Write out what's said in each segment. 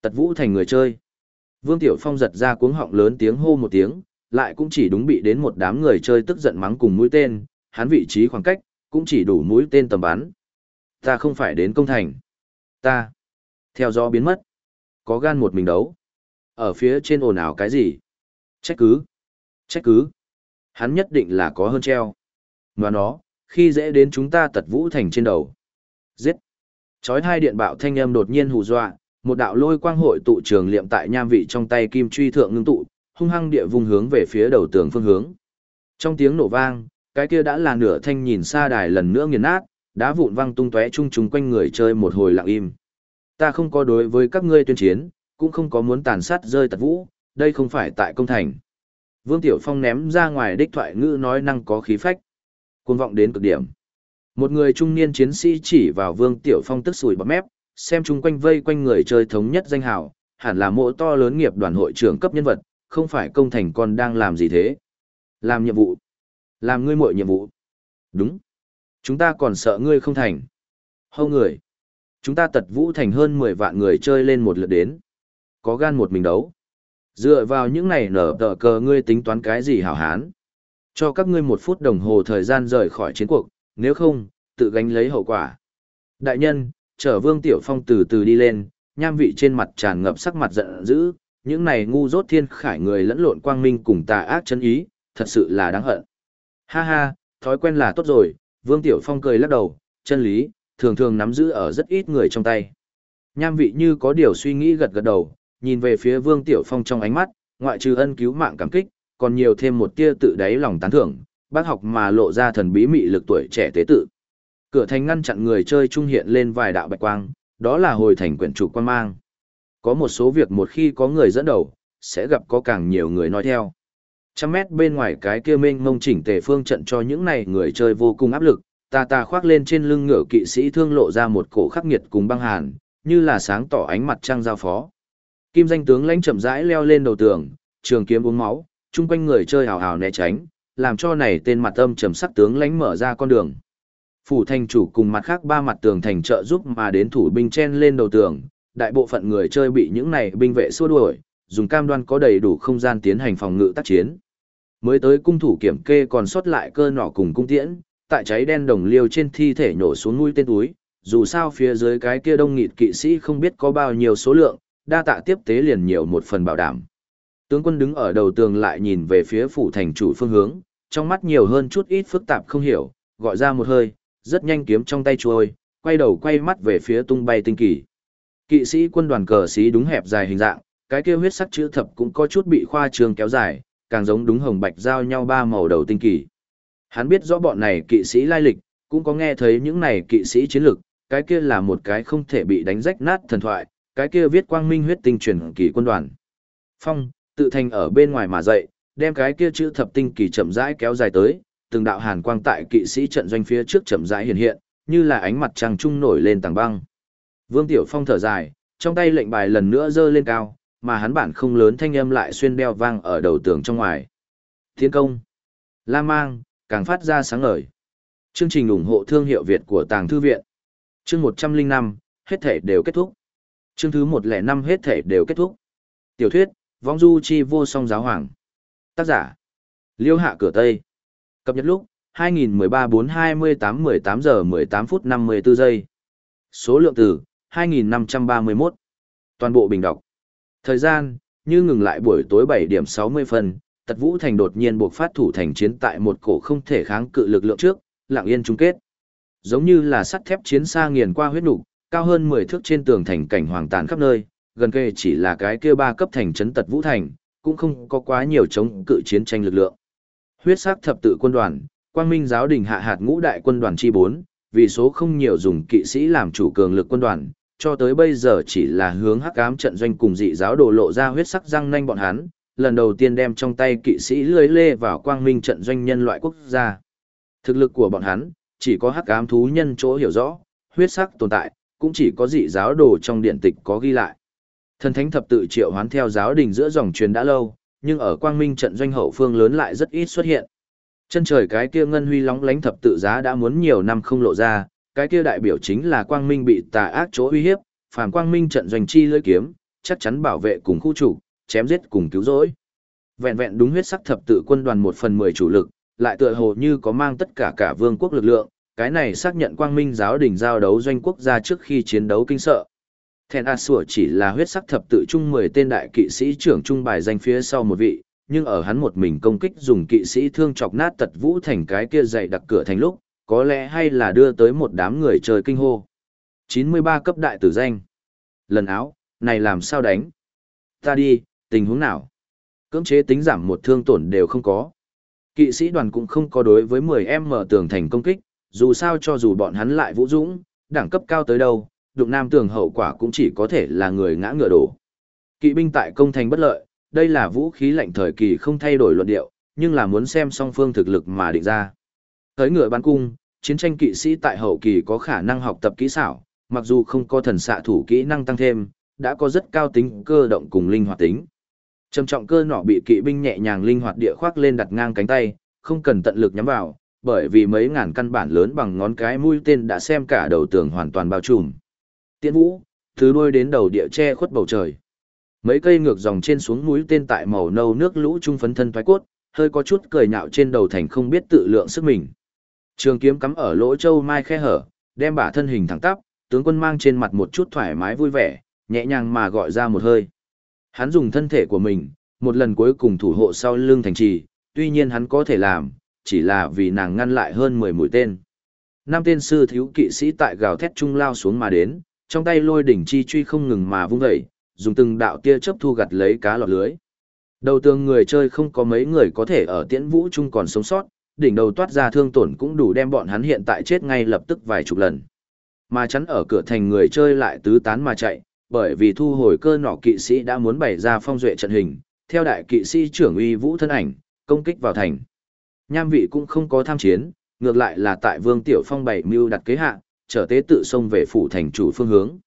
Tật vũ thành người chơi. Vương Tiểu Phong giật ra cuống họng lớn tiếng hô một tiếng, lại cũng chỉ đúng bị đến một đám người chơi tức giận mắng cùng mũi tên, hắn vị trí khoảng cách, cũng chỉ đủ mũi tên tầm bắn. Ta không phải đến công thành. Ta. Theo gió biến mất. Có gan một mình đấu. Ở phía trên ồn ào cái gì? Trách cứ. Trách cứ. Hắn nhất định là có hơn treo. Và nó, khi dễ đến chúng ta tật vũ thành trên đầu. Giết. Chói hai điện bạo thanh âm đột nhiên hù dọa, một đạo lôi quang hội tụ trường liệm tại nham vị trong tay kim truy thượng ngưng tụ, hung hăng địa vùng hướng về phía đầu tường phương hướng. Trong tiếng nổ vang, cái kia đã là nửa thanh nhìn xa đài lần nữa nghiền nát, đá vụn văng tung tóe chung chúng quanh người chơi một hồi lặng im. Ta không có đối với các ngươi tuyên chiến, cũng không có muốn tàn sát rơi tật vũ, đây không phải tại công thành. Vương Tiểu Phong ném ra ngoài đích thoại ngữ nói năng có khí phách. Cuồng vọng đến cực điểm. Một người trung niên chiến sĩ chỉ vào Vương Tiểu Phong tức sùi bọt mép, xem chung quanh vây quanh người chơi thống nhất danh hào, hẳn là mộ to lớn nghiệp đoàn hội trưởng cấp nhân vật, không phải công thành còn đang làm gì thế. Làm nhiệm vụ. Làm ngươi muội nhiệm vụ. Đúng. Chúng ta còn sợ ngươi không thành. Hâu người. Chúng ta tật vũ thành hơn 10 vạn người chơi lên một lượt đến. Có gan một mình đấu. Dựa vào những này nở tờ cờ ngươi tính toán cái gì hảo hán. Cho các ngươi một phút đồng hồ thời gian rời khỏi chiến cuộc, nếu không, tự gánh lấy hậu quả. Đại nhân, chở Vương Tiểu Phong từ từ đi lên, nham vị trên mặt tràn ngập sắc mặt giận dữ, những này ngu dốt thiên khải người lẫn lộn quang minh cùng tà ác chân ý, thật sự là đáng hận. Ha ha, thói quen là tốt rồi, Vương Tiểu Phong cười lắc đầu, chân lý, thường thường nắm giữ ở rất ít người trong tay. Nham vị như có điều suy nghĩ gật gật đầu, nhìn về phía Vương Tiểu Phong trong ánh mắt, ngoại trừ ân cứu mạng cảm kích, còn nhiều thêm một tia tự đáy lòng tán thưởng, bác học mà lộ ra thần bí mị lực tuổi trẻ tế tự. Cửa thành ngăn chặn người chơi trung hiện lên vài đạo bạch quang, đó là hồi thành quyển chủ quan mang. Có một số việc một khi có người dẫn đầu, sẽ gặp có càng nhiều người nói theo. Trăm mét bên ngoài cái kia mênh mông chỉnh tề phương trận cho những này người chơi vô cùng áp lực, ta ta khoác lên trên lưng ngựa kỵ sĩ thương lộ ra một cổ khắc nghiệt cùng băng hàn, như là sáng tỏ ánh mặt trăng giao phó. Kim danh tướng lãnh chậm rãi leo lên đầu tường, trường kiếm uống máu, chung quanh người chơi hào hào né tránh, làm cho này tên mặt âm trầm sắc tướng lãnh mở ra con đường. Phủ thành chủ cùng mặt khác ba mặt tường thành trợ giúp mà đến thủ binh chen lên đầu tường, đại bộ phận người chơi bị những này binh vệ xua đuổi, dùng cam đoan có đầy đủ không gian tiến hành phòng ngự tác chiến. Mới tới cung thủ kiểm kê còn sót lại cơ nỏ cùng cung tiễn, tại cháy đen đồng liêu trên thi thể nhổ xuống mũi tên túi, dù sao phía dưới cái kia đông nghịt kỵ sĩ không biết có bao nhiêu số lượng, đa tạ tiếp tế liền nhiều một phần bảo đảm. Tướng quân đứng ở đầu tường lại nhìn về phía phủ thành chủ phương hướng, trong mắt nhiều hơn chút ít phức tạp không hiểu, gọi ra một hơi, rất nhanh kiếm trong tay chuôi, quay đầu quay mắt về phía tung bay tinh kỳ. Kỵ sĩ quân đoàn cờ sĩ đúng hẹp dài hình dạng, cái kia huyết sắc chữ thập cũng có chút bị khoa trương kéo dài, càng giống đúng hồng bạch giao nhau ba màu đầu tinh kỳ. Hắn biết rõ bọn này kỵ sĩ lai lịch, cũng có nghe thấy những này kỵ sĩ chiến lực, cái kia là một cái không thể bị đánh rách nát thần thoại, cái kia viết quang minh huyết tinh truyền kỳ quân đoàn. Phong, tự thành ở bên ngoài mà dậy, đem cái kia chữ thập tinh kỳ chậm rãi kéo dài tới, từng đạo hàn quang tại kỵ sĩ trận doanh phía trước chậm rãi hiện hiện, như là ánh mặt trăng trung nổi lên tầng băng. Vương Tiểu Phong thở dài, trong tay lệnh bài lần nữa giơ lên cao, mà hắn bản không lớn thanh âm lại xuyên đeo vang ở đầu tường trong ngoài. Thiên công, La Mang, càng phát ra sáng ngời. Chương trình ủng hộ thương hiệu Việt của Tàng Thư Viện. Chương 105, hết thể đều kết thúc. Chương thứ 105 hết thể đều kết thúc. Tiểu thuyết, Vong Du Chi Vô Song Giáo Hoàng. Tác giả, Liêu Hạ Cửa Tây. Cập nhật lúc, 2013-428-18 giờ 18 phút 54 giây. Số lượng từ, 2531. Toàn bộ bình đọc. Thời gian, như ngừng lại buổi tối 7 điểm 60 phần, Tật Vũ Thành đột nhiên buộc phát thủ thành chiến tại một cổ không thể kháng cự lực lượng trước, lặng yên chung kết. Giống như là sắt thép chiến xa nghiền qua huyết nục, cao hơn 10 thước trên tường thành cảnh hoàng tàn khắp nơi, gần kề chỉ là cái kia ba cấp thành trấn Tật Vũ Thành, cũng không có quá nhiều chống cự chiến tranh lực lượng. Huyết sắc thập tự quân đoàn, Quang Minh giáo đình hạ hạt ngũ đại quân đoàn chi 4, vì số không nhiều dùng kỵ sĩ làm chủ cường lực quân đoàn, cho tới bây giờ chỉ là hướng hắc ám trận doanh cùng dị giáo đổ lộ ra huyết sắc răng nanh bọn hắn, lần đầu tiên đem trong tay kỵ sĩ lưới lê vào quang minh trận doanh nhân loại quốc gia. Thực lực của bọn hắn, chỉ có hắc ám thú nhân chỗ hiểu rõ, huyết sắc tồn tại, cũng chỉ có dị giáo đồ trong điện tịch có ghi lại. Thần thánh thập tự triệu hoán theo giáo đình giữa dòng truyền đã lâu, nhưng ở quang minh trận doanh hậu phương lớn lại rất ít xuất hiện. Chân trời cái kia ngân huy lóng lánh thập tự giá đã muốn nhiều năm không lộ ra, cái kia đại biểu chính là quang minh bị tà ác chỗ uy hiếp, phàm quang minh trận doanh chi lưỡi kiếm, chắc chắn bảo vệ cùng khu chủ chém giết cùng cứu rỗi. Vẹn vẹn đúng huyết sắc thập tự quân đoàn một phần mười chủ lực, lại tựa hồ như có mang tất cả cả vương quốc lực lượng, cái này xác nhận quang minh giáo đình giao đấu doanh quốc gia trước khi chiến đấu kinh sợ. Thèn A Sủa chỉ là huyết sắc thập tự trung 10 tên đại kỵ sĩ trưởng trung bài danh phía sau một vị, nhưng ở hắn một mình công kích dùng kỵ sĩ thương chọc nát tật vũ thành cái kia dậy đặc cửa thành lúc, có lẽ hay là đưa tới một đám người trời kinh hô. 93 cấp đại tử danh. Lần áo, này làm sao đánh? Ta đi, tình huống nào? Cưỡng chế tính giảm một thương tổn đều không có. Kỵ sĩ đoàn cũng không có đối với 10 em mở tường thành công kích, dù sao cho dù bọn hắn lại vũ dũng, đẳng cấp cao tới đâu, đụng nam tường hậu quả cũng chỉ có thể là người ngã ngựa đổ. Kỵ binh tại công thành bất lợi, đây là vũ khí lạnh thời kỳ không thay đổi luận điệu, nhưng là muốn xem song phương thực lực mà định ra. Tới ngựa bắn cung, chiến tranh kỵ sĩ tại hậu kỳ có khả năng học tập kỹ xảo, mặc dù không có thần xạ thủ kỹ năng tăng thêm, đã có rất cao tính cơ động cùng linh hoạt tính. Trầm trọng cơ nỏ bị kỵ binh nhẹ nhàng linh hoạt địa khoác lên đặt ngang cánh tay, không cần tận lực nhắm vào, bởi vì mấy ngàn căn bản lớn bằng ngón cái mũi tên đã xem cả đầu tường hoàn toàn bao trùm. Tiễn vũ, từ đuôi đến đầu địa che khuất bầu trời. Mấy cây ngược dòng trên xuống núi tên tại màu nâu nước lũ trung phấn thân thoái cốt, hơi có chút cười nhạo trên đầu thành không biết tự lượng sức mình. Trường kiếm cắm ở lỗ châu mai khe hở, đem bả thân hình thẳng tắp, tướng quân mang trên mặt một chút thoải mái vui vẻ, nhẹ nhàng mà gọi ra một hơi. Hắn dùng thân thể của mình, một lần cuối cùng thủ hộ sau lưng thành trì, tuy nhiên hắn có thể làm, chỉ là vì nàng ngăn lại hơn 10 mũi tên. Năm tên sư thiếu kỵ sĩ tại gào thét trung lao xuống mà đến, trong tay lôi đỉnh chi truy không ngừng mà vung dậy, dùng từng đạo tia chớp thu gặt lấy cá lọt lưới. Đầu tường người chơi không có mấy người có thể ở tiễn vũ trung còn sống sót, đỉnh đầu toát ra thương tổn cũng đủ đem bọn hắn hiện tại chết ngay lập tức vài chục lần. Mà chắn ở cửa thành người chơi lại tứ tán mà chạy, bởi vì thu hồi cơ nọ kỵ sĩ đã muốn bày ra phong duệ trận hình, theo đại kỵ sĩ trưởng uy vũ thân ảnh, công kích vào thành. Nham vị cũng không có tham chiến, ngược lại là tại Vương Tiểu Phong bày mưu đặt kế hạ, trở tế tự sông về phủ thành chủ phương hướng.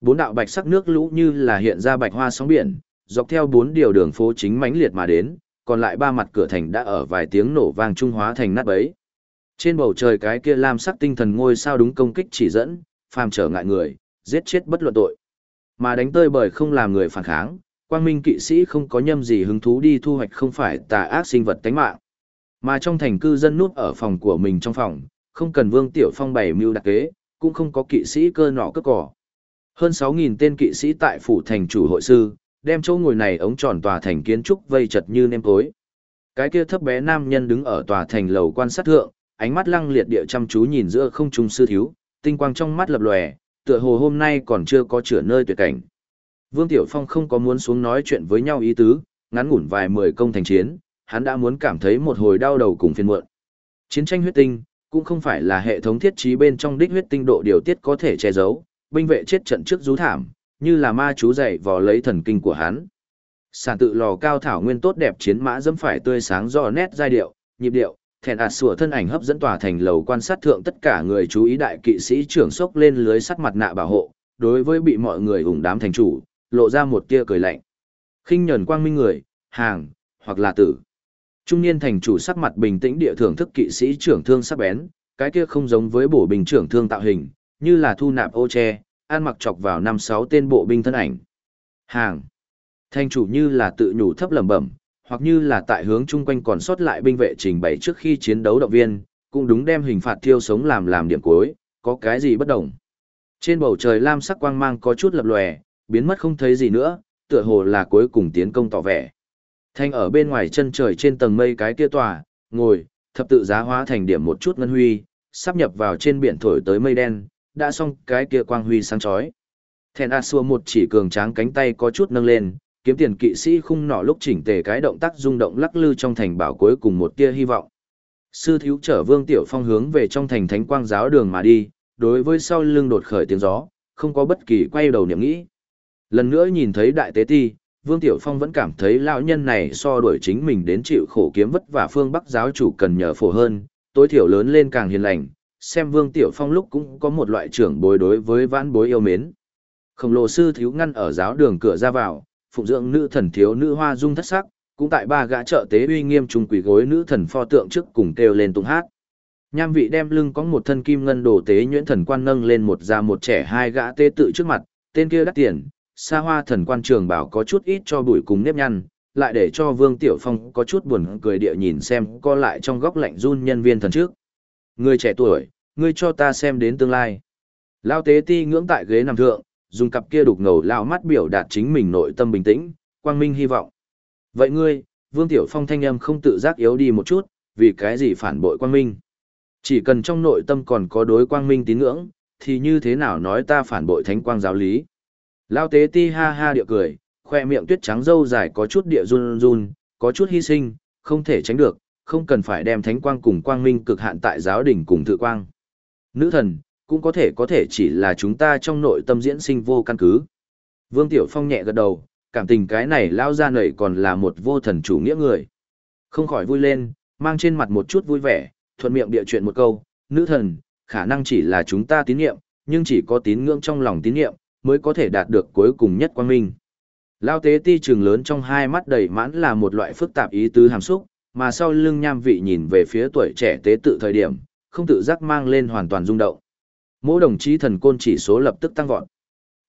Bốn đạo bạch sắc nước lũ như là hiện ra bạch hoa sóng biển, dọc theo bốn điều đường phố chính mãnh liệt mà đến, còn lại ba mặt cửa thành đã ở vài tiếng nổ vang trung hóa thành nát bấy. Trên bầu trời cái kia lam sắc tinh thần ngôi sao đúng công kích chỉ dẫn, phàm trở ngại người, giết chết bất luận tội. Mà đánh tơi bởi không làm người phản kháng, quang minh kỵ sĩ không có nhâm gì hứng thú đi thu hoạch không phải tà ác sinh vật tánh mạng. Mà trong thành cư dân núp ở phòng của mình trong phòng, không cần Vương Tiểu Phong bày mưu đặc kế, cũng không có kỵ sĩ cơ nọ cất cỏ. Hơn 6.000 tên kỵ sĩ tại phủ thành chủ hội sư, đem chỗ ngồi này ống tròn tòa thành kiến trúc vây chật như nêm tối. Cái kia thấp bé nam nhân đứng ở tòa thành lầu quan sát thượng, ánh mắt lăng liệt địa chăm chú nhìn giữa không trung sư thiếu, tinh quang trong mắt lập lòe, tựa hồ hôm nay còn chưa có chữa nơi tuyệt cảnh. Vương Tiểu Phong không có muốn xuống nói chuyện với nhau ý tứ, ngắn ngủn vài mười công thành chiến, hắn đã muốn cảm thấy một hồi đau đầu cùng phiền muộn. Chiến tranh huyết tinh, cũng không phải là hệ thống thiết trí bên trong đích huyết tinh độ điều tiết có thể che giấu, binh vệ chết trận trước rú thảm, như là ma chú dạy vò lấy thần kinh của hắn. Sản tự lò cao thảo nguyên tốt đẹp chiến mã dẫm phải tươi sáng do nét giai điệu, nhịp điệu, thẹn ạt sủa thân ảnh hấp dẫn tòa thành lầu quan sát thượng tất cả người chú ý đại kỵ sĩ trưởng sốc lên lưới sắt mặt nạ bảo hộ, đối với bị mọi người ủng đám thành chủ, lộ ra một tia cười lạnh. khinh nhẫn quang minh người, hàng, hoặc là tử. Trung niên thành chủ sắc mặt bình tĩnh địa thưởng thức kỵ sĩ trưởng thương sắc bén, cái kia không giống với bộ bình trưởng thương tạo hình, như là thu nạp ô che, an mặc chọc vào năm sáu tên bộ binh thân ảnh. Hàng. Thành chủ như là tự nhủ thấp lẩm bẩm, hoặc như là tại hướng chung quanh còn sót lại binh vệ trình bày trước khi chiến đấu động viên, cũng đúng đem hình phạt thiêu sống làm làm điểm cuối, có cái gì bất đồng. Trên bầu trời lam sắc quang mang có chút lập lòe, biến mất không thấy gì nữa, tựa hồ là cuối cùng tiến công tỏ vẻ. Thanh ở bên ngoài chân trời trên tầng mây cái kia tòa, ngồi, thập tự giá hóa thành điểm một chút ngân huy, sắp nhập vào trên biển thổi tới mây đen, đã xong cái kia quang huy sáng chói. Thèn A xua một chỉ cường tráng cánh tay có chút nâng lên, kiếm tiền kỵ sĩ khung nọ lúc chỉnh tề cái động tác rung động lắc lư trong thành bảo cuối cùng một tia hy vọng. Sư thiếu trở Vương Tiểu Phong hướng về trong thành thánh quang giáo đường mà đi, đối với sau lưng đột khởi tiếng gió, không có bất kỳ quay đầu niệm nghĩ. Lần nữa nhìn thấy đại tế ti, Vương Tiểu Phong vẫn cảm thấy lão nhân này so đuổi chính mình đến chịu khổ kiếm vất vả phương Bắc giáo chủ cần nhờ phổ hơn, tối thiểu lớn lên càng hiền lành, xem Vương Tiểu Phong lúc cũng có một loại trưởng bối đối với vãn bối yêu mến. Khổng lồ sư thiếu ngăn ở giáo đường cửa ra vào, phụng dưỡng nữ thần thiếu nữ hoa dung thất sắc, cũng tại ba gã trợ tế uy nghiêm trùng quỷ gối nữ thần pho tượng trước cùng kêu lên tung hát. Nham vị đem lưng có một thân kim ngân đồ tế nhuyễn thần quan nâng lên một già một trẻ hai gã tế tự trước mặt, tên kia đắt tiền, xa hoa thần quan trường bảo có chút ít cho bụi cùng nếp nhăn, lại để cho Vương Tiểu Phong có chút buồn cười địa nhìn xem co lại trong góc lạnh run nhân viên thần trước. Người trẻ tuổi, ngươi cho ta xem đến tương lai. Lao tế ti ngưỡng tại ghế nằm thượng, dùng cặp kia đục ngầu lao mắt biểu đạt chính mình nội tâm bình tĩnh, quang minh hy vọng. Vậy ngươi, Vương Tiểu Phong thanh âm không tự giác yếu đi một chút, vì cái gì phản bội quang minh? Chỉ cần trong nội tâm còn có đối quang minh tín ngưỡng, thì như thế nào nói ta phản bội thánh quang giáo lý? Lao tế ti ha ha địa cười, khoe miệng tuyết trắng dâu dài có chút địa run run, có chút hy sinh, không thể tránh được, không cần phải đem thánh quang cùng quang minh cực hạn tại giáo đình cùng tự quang. Nữ thần, cũng có thể có thể chỉ là chúng ta trong nội tâm diễn sinh vô căn cứ. Vương Tiểu Phong nhẹ gật đầu, cảm tình cái này lao ra nảy còn là một vô thần chủ nghĩa người. Không khỏi vui lên, mang trên mặt một chút vui vẻ, thuận miệng địa chuyện một câu, nữ thần, khả năng chỉ là chúng ta tín nhiệm, nhưng chỉ có tín ngưỡng trong lòng tín nhiệm, mới có thể đạt được cuối cùng nhất quang minh. Lao tế ti trường lớn trong hai mắt đầy mãn là một loại phức tạp ý tứ hàm xúc, mà sau lưng nham vị nhìn về phía tuổi trẻ tế tự thời điểm, không tự giác mang lên hoàn toàn rung động. Mỗi đồng chí thần côn chỉ số lập tức tăng vọt.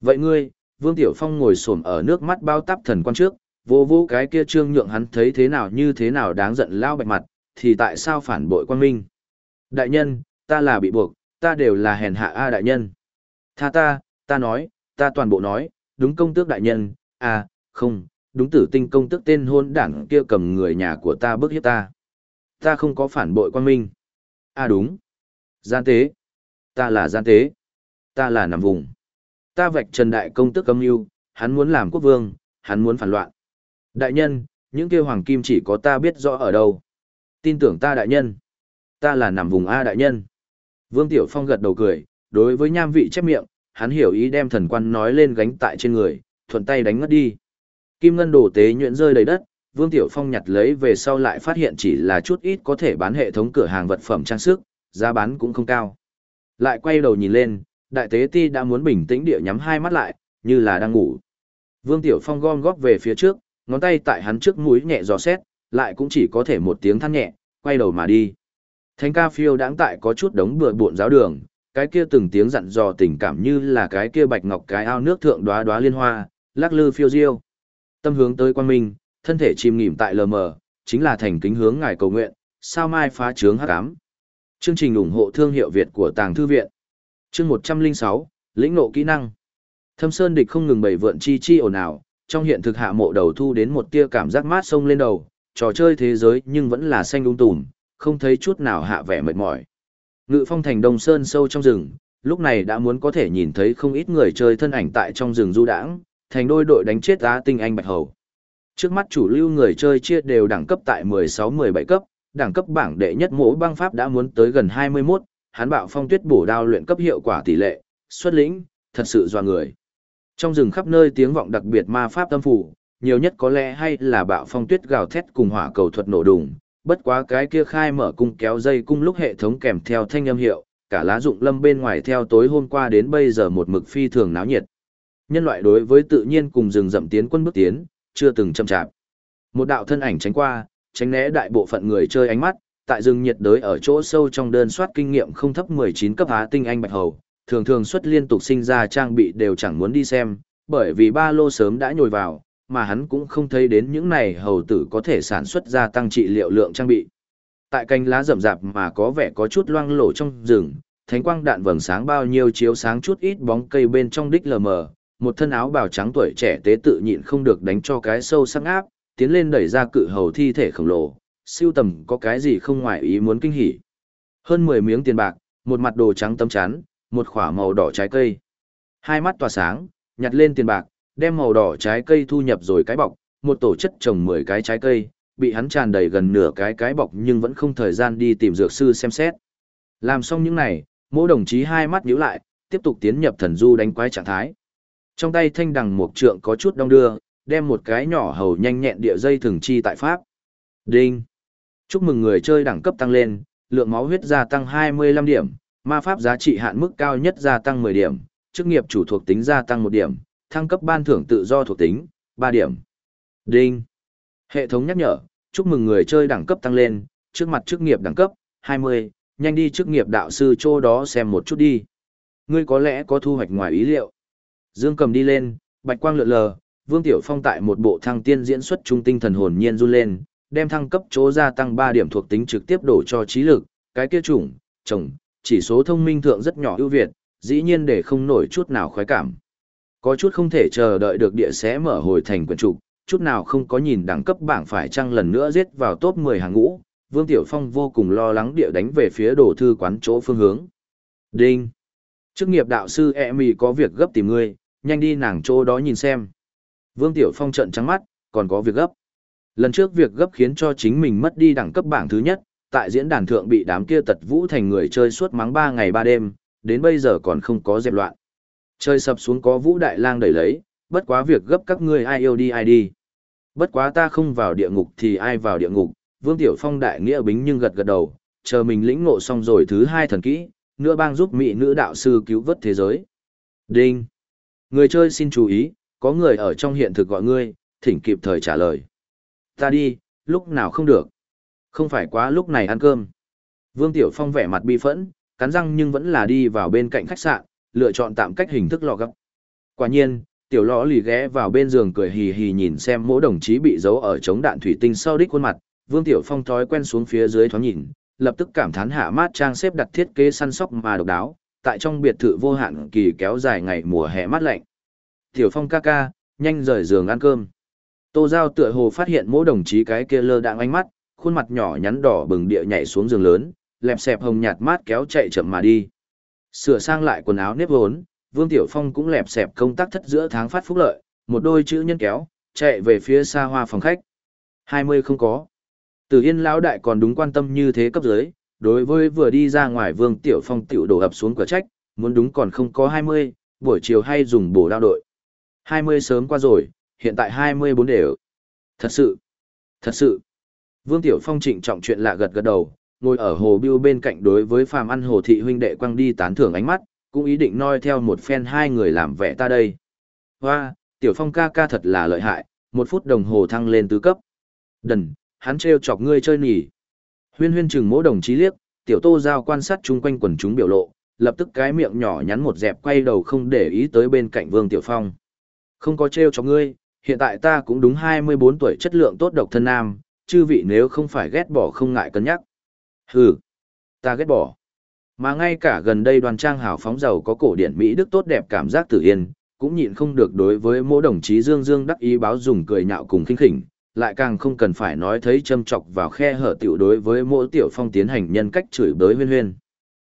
Vậy ngươi, Vương Tiểu Phong ngồi xổm ở nước mắt bao tắp thần quan trước, vô vô cái kia trương nhượng hắn thấy thế nào như thế nào đáng giận lao bạch mặt, thì tại sao phản bội quan minh? Đại nhân, ta là bị buộc, ta đều là hèn hạ A đại nhân. Tha ta, ta nói, ta toàn bộ nói, đúng công tước đại nhân, à, không, đúng tử tinh công tước tên hôn đảng kia cầm người nhà của ta bức hiếp ta. Ta không có phản bội quan minh. À đúng. Gian tế. Ta là gian tế. Ta là nằm vùng. Ta vạch trần đại công tước âm mưu hắn muốn làm quốc vương, hắn muốn phản loạn. Đại nhân, những kia hoàng kim chỉ có ta biết rõ ở đâu. Tin tưởng ta đại nhân. Ta là nằm vùng A đại nhân. Vương Tiểu Phong gật đầu cười, đối với nham vị chép miệng, hắn hiểu ý đem thần quan nói lên gánh tại trên người, thuận tay đánh ngất đi. Kim ngân đồ tế nhuyễn rơi đầy đất, Vương Tiểu Phong nhặt lấy về sau lại phát hiện chỉ là chút ít có thể bán hệ thống cửa hàng vật phẩm trang sức, giá bán cũng không cao. Lại quay đầu nhìn lên, đại tế ti đã muốn bình tĩnh địa nhắm hai mắt lại, như là đang ngủ. Vương Tiểu Phong gom góp về phía trước, ngón tay tại hắn trước mũi nhẹ giò xét, lại cũng chỉ có thể một tiếng than nhẹ, quay đầu mà đi. Thánh ca phiêu đáng tại có chút đống bừa buộn giáo đường, cái kia từng tiếng dặn dò tình cảm như là cái kia bạch ngọc cái ao nước thượng đóa đóa liên hoa, lắc lư phiêu diêu. Tâm hướng tới quan minh, thân thể chìm nghỉm tại lờ mờ, chính là thành kính hướng ngài cầu nguyện, sao mai phá trướng hắc ám. Chương trình ủng hộ thương hiệu Việt của Tàng Thư Viện. Chương 106, lĩnh ngộ kỹ năng. Thâm Sơn địch không ngừng bảy vượn chi chi ồn ào, trong hiện thực hạ mộ đầu thu đến một tia cảm giác mát sông lên đầu, trò chơi thế giới nhưng vẫn là xanh ung tùm, không thấy chút nào hạ vẻ mệt mỏi. Ngự phong thành Đông Sơn sâu trong rừng, lúc này đã muốn có thể nhìn thấy không ít người chơi thân ảnh tại trong rừng du đãng, thành đôi đội đánh chết á tinh anh bạch hầu. Trước mắt chủ lưu người chơi chia đều đẳng cấp tại 16-17 cấp, đẳng cấp bảng đệ nhất mỗi băng pháp đã muốn tới gần 21, Hán bạo phong tuyết bổ đao luyện cấp hiệu quả tỷ lệ, xuất lĩnh, thật sự doa người. Trong rừng khắp nơi tiếng vọng đặc biệt ma pháp tâm phủ, nhiều nhất có lẽ hay là bạo phong tuyết gào thét cùng hỏa cầu thuật nổ đùng, bất quá cái kia khai mở cung kéo dây cung lúc hệ thống kèm theo thanh âm hiệu, cả lá dụng lâm bên ngoài theo tối hôm qua đến bây giờ một mực phi thường náo nhiệt. Nhân loại đối với tự nhiên cùng rừng rậm tiến quân bước tiến, chưa từng chậm chạp. Một đạo thân ảnh tránh qua, tránh né đại bộ phận người chơi ánh mắt, tại rừng nhiệt đới ở chỗ sâu trong đơn soát kinh nghiệm không thấp 19 cấp há tinh anh bạch hầu, thường thường xuất liên tục sinh ra trang bị đều chẳng muốn đi xem, bởi vì ba lô sớm đã nhồi vào, mà hắn cũng không thấy đến những này hầu tử có thể sản xuất ra tăng trị liệu lượng trang bị. Tại cành lá rậm rạp mà có vẻ có chút loang lổ trong rừng, thánh quang đạn vầng sáng bao nhiêu chiếu sáng chút ít bóng cây bên trong đích lờ mờ, một thân áo bào trắng tuổi trẻ tế tự nhịn không được đánh cho cái sâu sắc áp, tiến lên đẩy ra cự hầu thi thể khổng lồ, siêu tầm có cái gì không ngoài ý muốn kinh hỉ. Hơn 10 miếng tiền bạc, một mặt đồ trắng tấm chắn, một khỏa màu đỏ trái cây. Hai mắt tỏa sáng, nhặt lên tiền bạc, đem màu đỏ trái cây thu nhập rồi cái bọc, một tổ chất trồng 10 cái trái cây, bị hắn tràn đầy gần nửa cái cái bọc nhưng vẫn không thời gian đi tìm dược sư xem xét. Làm xong những này, mỗi đồng chí hai mắt nhíu lại, tiếp tục tiến nhập thần du đánh quái trạng thái. Trong tay thanh đằng một trượng có chút đong đưa, đem một cái nhỏ hầu nhanh nhẹn địa dây thường chi tại pháp. Đinh! Chúc mừng người chơi đẳng cấp tăng lên, lượng máu huyết gia tăng 25 điểm, ma pháp giá trị hạn mức cao nhất gia tăng 10 điểm, chức nghiệp chủ thuộc tính gia tăng 1 điểm, thăng cấp ban thưởng tự do thuộc tính, 3 điểm. Đinh. Hệ thống nhắc nhở, chúc mừng người chơi đẳng cấp tăng lên, trước mặt chức nghiệp đẳng cấp, 20, nhanh đi chức nghiệp đạo sư chỗ đó xem một chút đi. Ngươi có lẽ có thu hoạch ngoài ý liệu. Dương cầm đi lên, Bạch quang lượn lờ, Vương Tiểu Phong tại một bộ thăng tiên diễn xuất trung tinh thần hồn nhiên run lên, đem thăng cấp chỗ gia tăng 3 điểm thuộc tính trực tiếp đổ cho trí lực, cái kia chủng, chồng, chỉ số thông minh thượng rất nhỏ ưu việt, dĩ nhiên để không nổi chút nào khoái cảm. Có chút không thể chờ đợi được địa sẽ mở hồi thành quyển trục, chút nào không có nhìn đẳng cấp bảng phải chăng lần nữa giết vào top 10 hàng ngũ, Vương Tiểu Phong vô cùng lo lắng địa đánh về phía đồ thư quán chỗ phương hướng. Đinh! Chức nghiệp đạo sư e mì có việc gấp tìm ngươi, nhanh đi nàng chỗ đó nhìn xem. Vương Tiểu Phong trận trắng mắt, còn có việc gấp. Lần trước việc gấp khiến cho chính mình mất đi đẳng cấp bảng thứ nhất, tại diễn đàn thượng bị đám kia tật vũ thành người chơi suốt mắng 3 ngày 3 đêm, đến bây giờ còn không có dẹp loạn. Trời sập xuống có vũ đại lang đẩy lấy, bất quá việc gấp các ngươi ai yêu đi ai đi. Bất quá ta không vào địa ngục thì ai vào địa ngục, Vương Tiểu Phong đại nghĩa bính nhưng gật gật đầu, chờ mình lĩnh ngộ xong rồi thứ hai thần kỹ, nữa bang giúp mỹ nữ đạo sư cứu vớt thế giới. Đinh! Người chơi xin chú ý, có người ở trong hiện thực gọi ngươi, thỉnh kịp thời trả lời. Ta đi, lúc nào không được. Không phải quá lúc này ăn cơm. Vương Tiểu Phong vẻ mặt bi phẫn, cắn răng nhưng vẫn là đi vào bên cạnh khách sạn, lựa chọn tạm cách hình thức lò gấp. Quả nhiên, tiểu lò lì ghé vào bên giường cười hì hì nhìn xem mỗi đồng chí bị giấu ở chống đạn thủy tinh sau đích khuôn mặt, Vương Tiểu Phong thói quen xuống phía dưới thoáng nhìn, lập tức cảm thán hạ mát trang xếp đặt thiết kế săn sóc mà độc đáo, tại trong biệt thự vô hạn kỳ kéo dài ngày mùa hè mát lạnh. Tiểu Phong ca ca, nhanh rời giường ăn cơm. Tô Giao tựa hồ phát hiện mỗi đồng chí cái kia lơ đạng ánh mắt, khuôn mặt nhỏ nhắn đỏ bừng địa nhảy xuống giường lớn, lẹp xẹp hồng nhạt mát kéo chạy chậm mà đi. Sửa sang lại quần áo nếp vốn, Vương Tiểu Phong cũng lẹp xẹp công tác thất giữa tháng phát phúc lợi, một đôi chữ nhân kéo, chạy về phía xa hoa phòng khách. 20 không có. Từ Yên lão đại còn đúng quan tâm như thế cấp dưới, đối với vừa đi ra ngoài Vương Tiểu Phong tiểu đổ ập xuống cửa trách, muốn đúng còn không có 20, buổi chiều hay dùng bổ đao đội. 20 sớm qua rồi, hiện tại 24 đều. Thật sự, thật sự. Vương Tiểu Phong trịnh trọng chuyện lạ gật gật đầu, ngồi ở hồ biêu bên cạnh đối với phàm ăn hồ thị huynh đệ quăng đi tán thưởng ánh mắt, cũng ý định noi theo một phen hai người làm vẻ ta đây. Hoa, Tiểu Phong ca ca thật là lợi hại, một phút đồng hồ thăng lên tứ cấp. Đần, hắn trêu chọc ngươi chơi nhỉ? Huyên huyên chừng mỗi đồng chí liếc, Tiểu Tô Giao quan sát chung quanh quần chúng biểu lộ, lập tức cái miệng nhỏ nhắn một dẹp quay đầu không để ý tới bên cạnh Vương Tiểu Phong. Không có trêu chọc ngươi, hiện tại ta cũng đúng 24 tuổi chất lượng tốt độc thân nam, chư vị nếu không phải ghét bỏ không ngại cân nhắc. Hừ, ta ghét bỏ. Mà ngay cả gần đây đoàn trang hào phóng giàu có cổ điển Mỹ Đức tốt đẹp cảm giác tử yên, cũng nhịn không được đối với mỗi đồng chí Dương Dương đắc ý báo dùng cười nhạo cùng khinh khỉnh, lại càng không cần phải nói thấy châm chọc vào khe hở tiểu đối với mỗi tiểu phong tiến hành nhân cách chửi bới huyên huyên.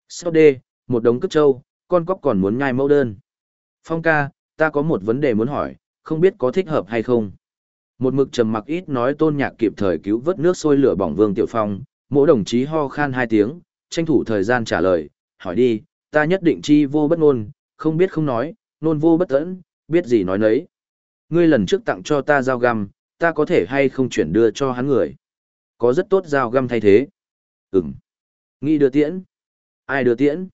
Sau đê, một đống cất trâu, con cóc còn muốn nhai mẫu đơn. Phong ca, ta có một vấn đề muốn hỏi, không biết có thích hợp hay không. Một mực trầm mặc ít nói tôn nhạc kịp thời cứu vớt nước sôi lửa bỏng vương tiểu phong, mỗi đồng chí ho khan hai tiếng, tranh thủ thời gian trả lời, hỏi đi, ta nhất định chi vô bất ngôn, không biết không nói, nôn vô bất tẫn, biết gì nói nấy. Ngươi lần trước tặng cho ta dao găm, ta có thể hay không chuyển đưa cho hắn người. Có rất tốt dao găm thay thế. Ừm. Nghĩ đưa tiễn. Ai đưa tiễn?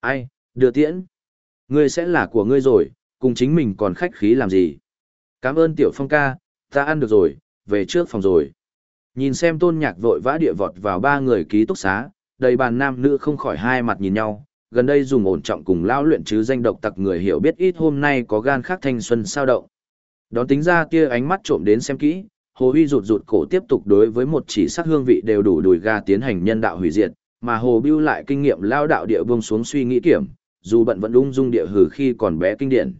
Ai, đưa tiễn. Ngươi sẽ là của ngươi rồi, cùng chính mình còn khách khí làm gì. Cảm ơn tiểu phong ca, ta ăn được rồi, về trước phòng rồi. Nhìn xem tôn nhạc vội vã địa vọt vào ba người ký túc xá, đầy bàn nam nữ không khỏi hai mặt nhìn nhau, gần đây dùng ổn trọng cùng lao luyện chứ danh độc tặc người hiểu biết ít hôm nay có gan khác thanh xuân sao động. Đón tính ra kia ánh mắt trộm đến xem kỹ, Hồ Huy rụt rụt cổ tiếp tục đối với một chỉ sắc hương vị đều đủ đùi ga tiến hành nhân đạo hủy diệt, mà Hồ Bưu lại kinh nghiệm lao đạo địa buông xuống suy nghĩ kiểm, dù bận vẫn ung dung địa hử khi còn bé kinh điển.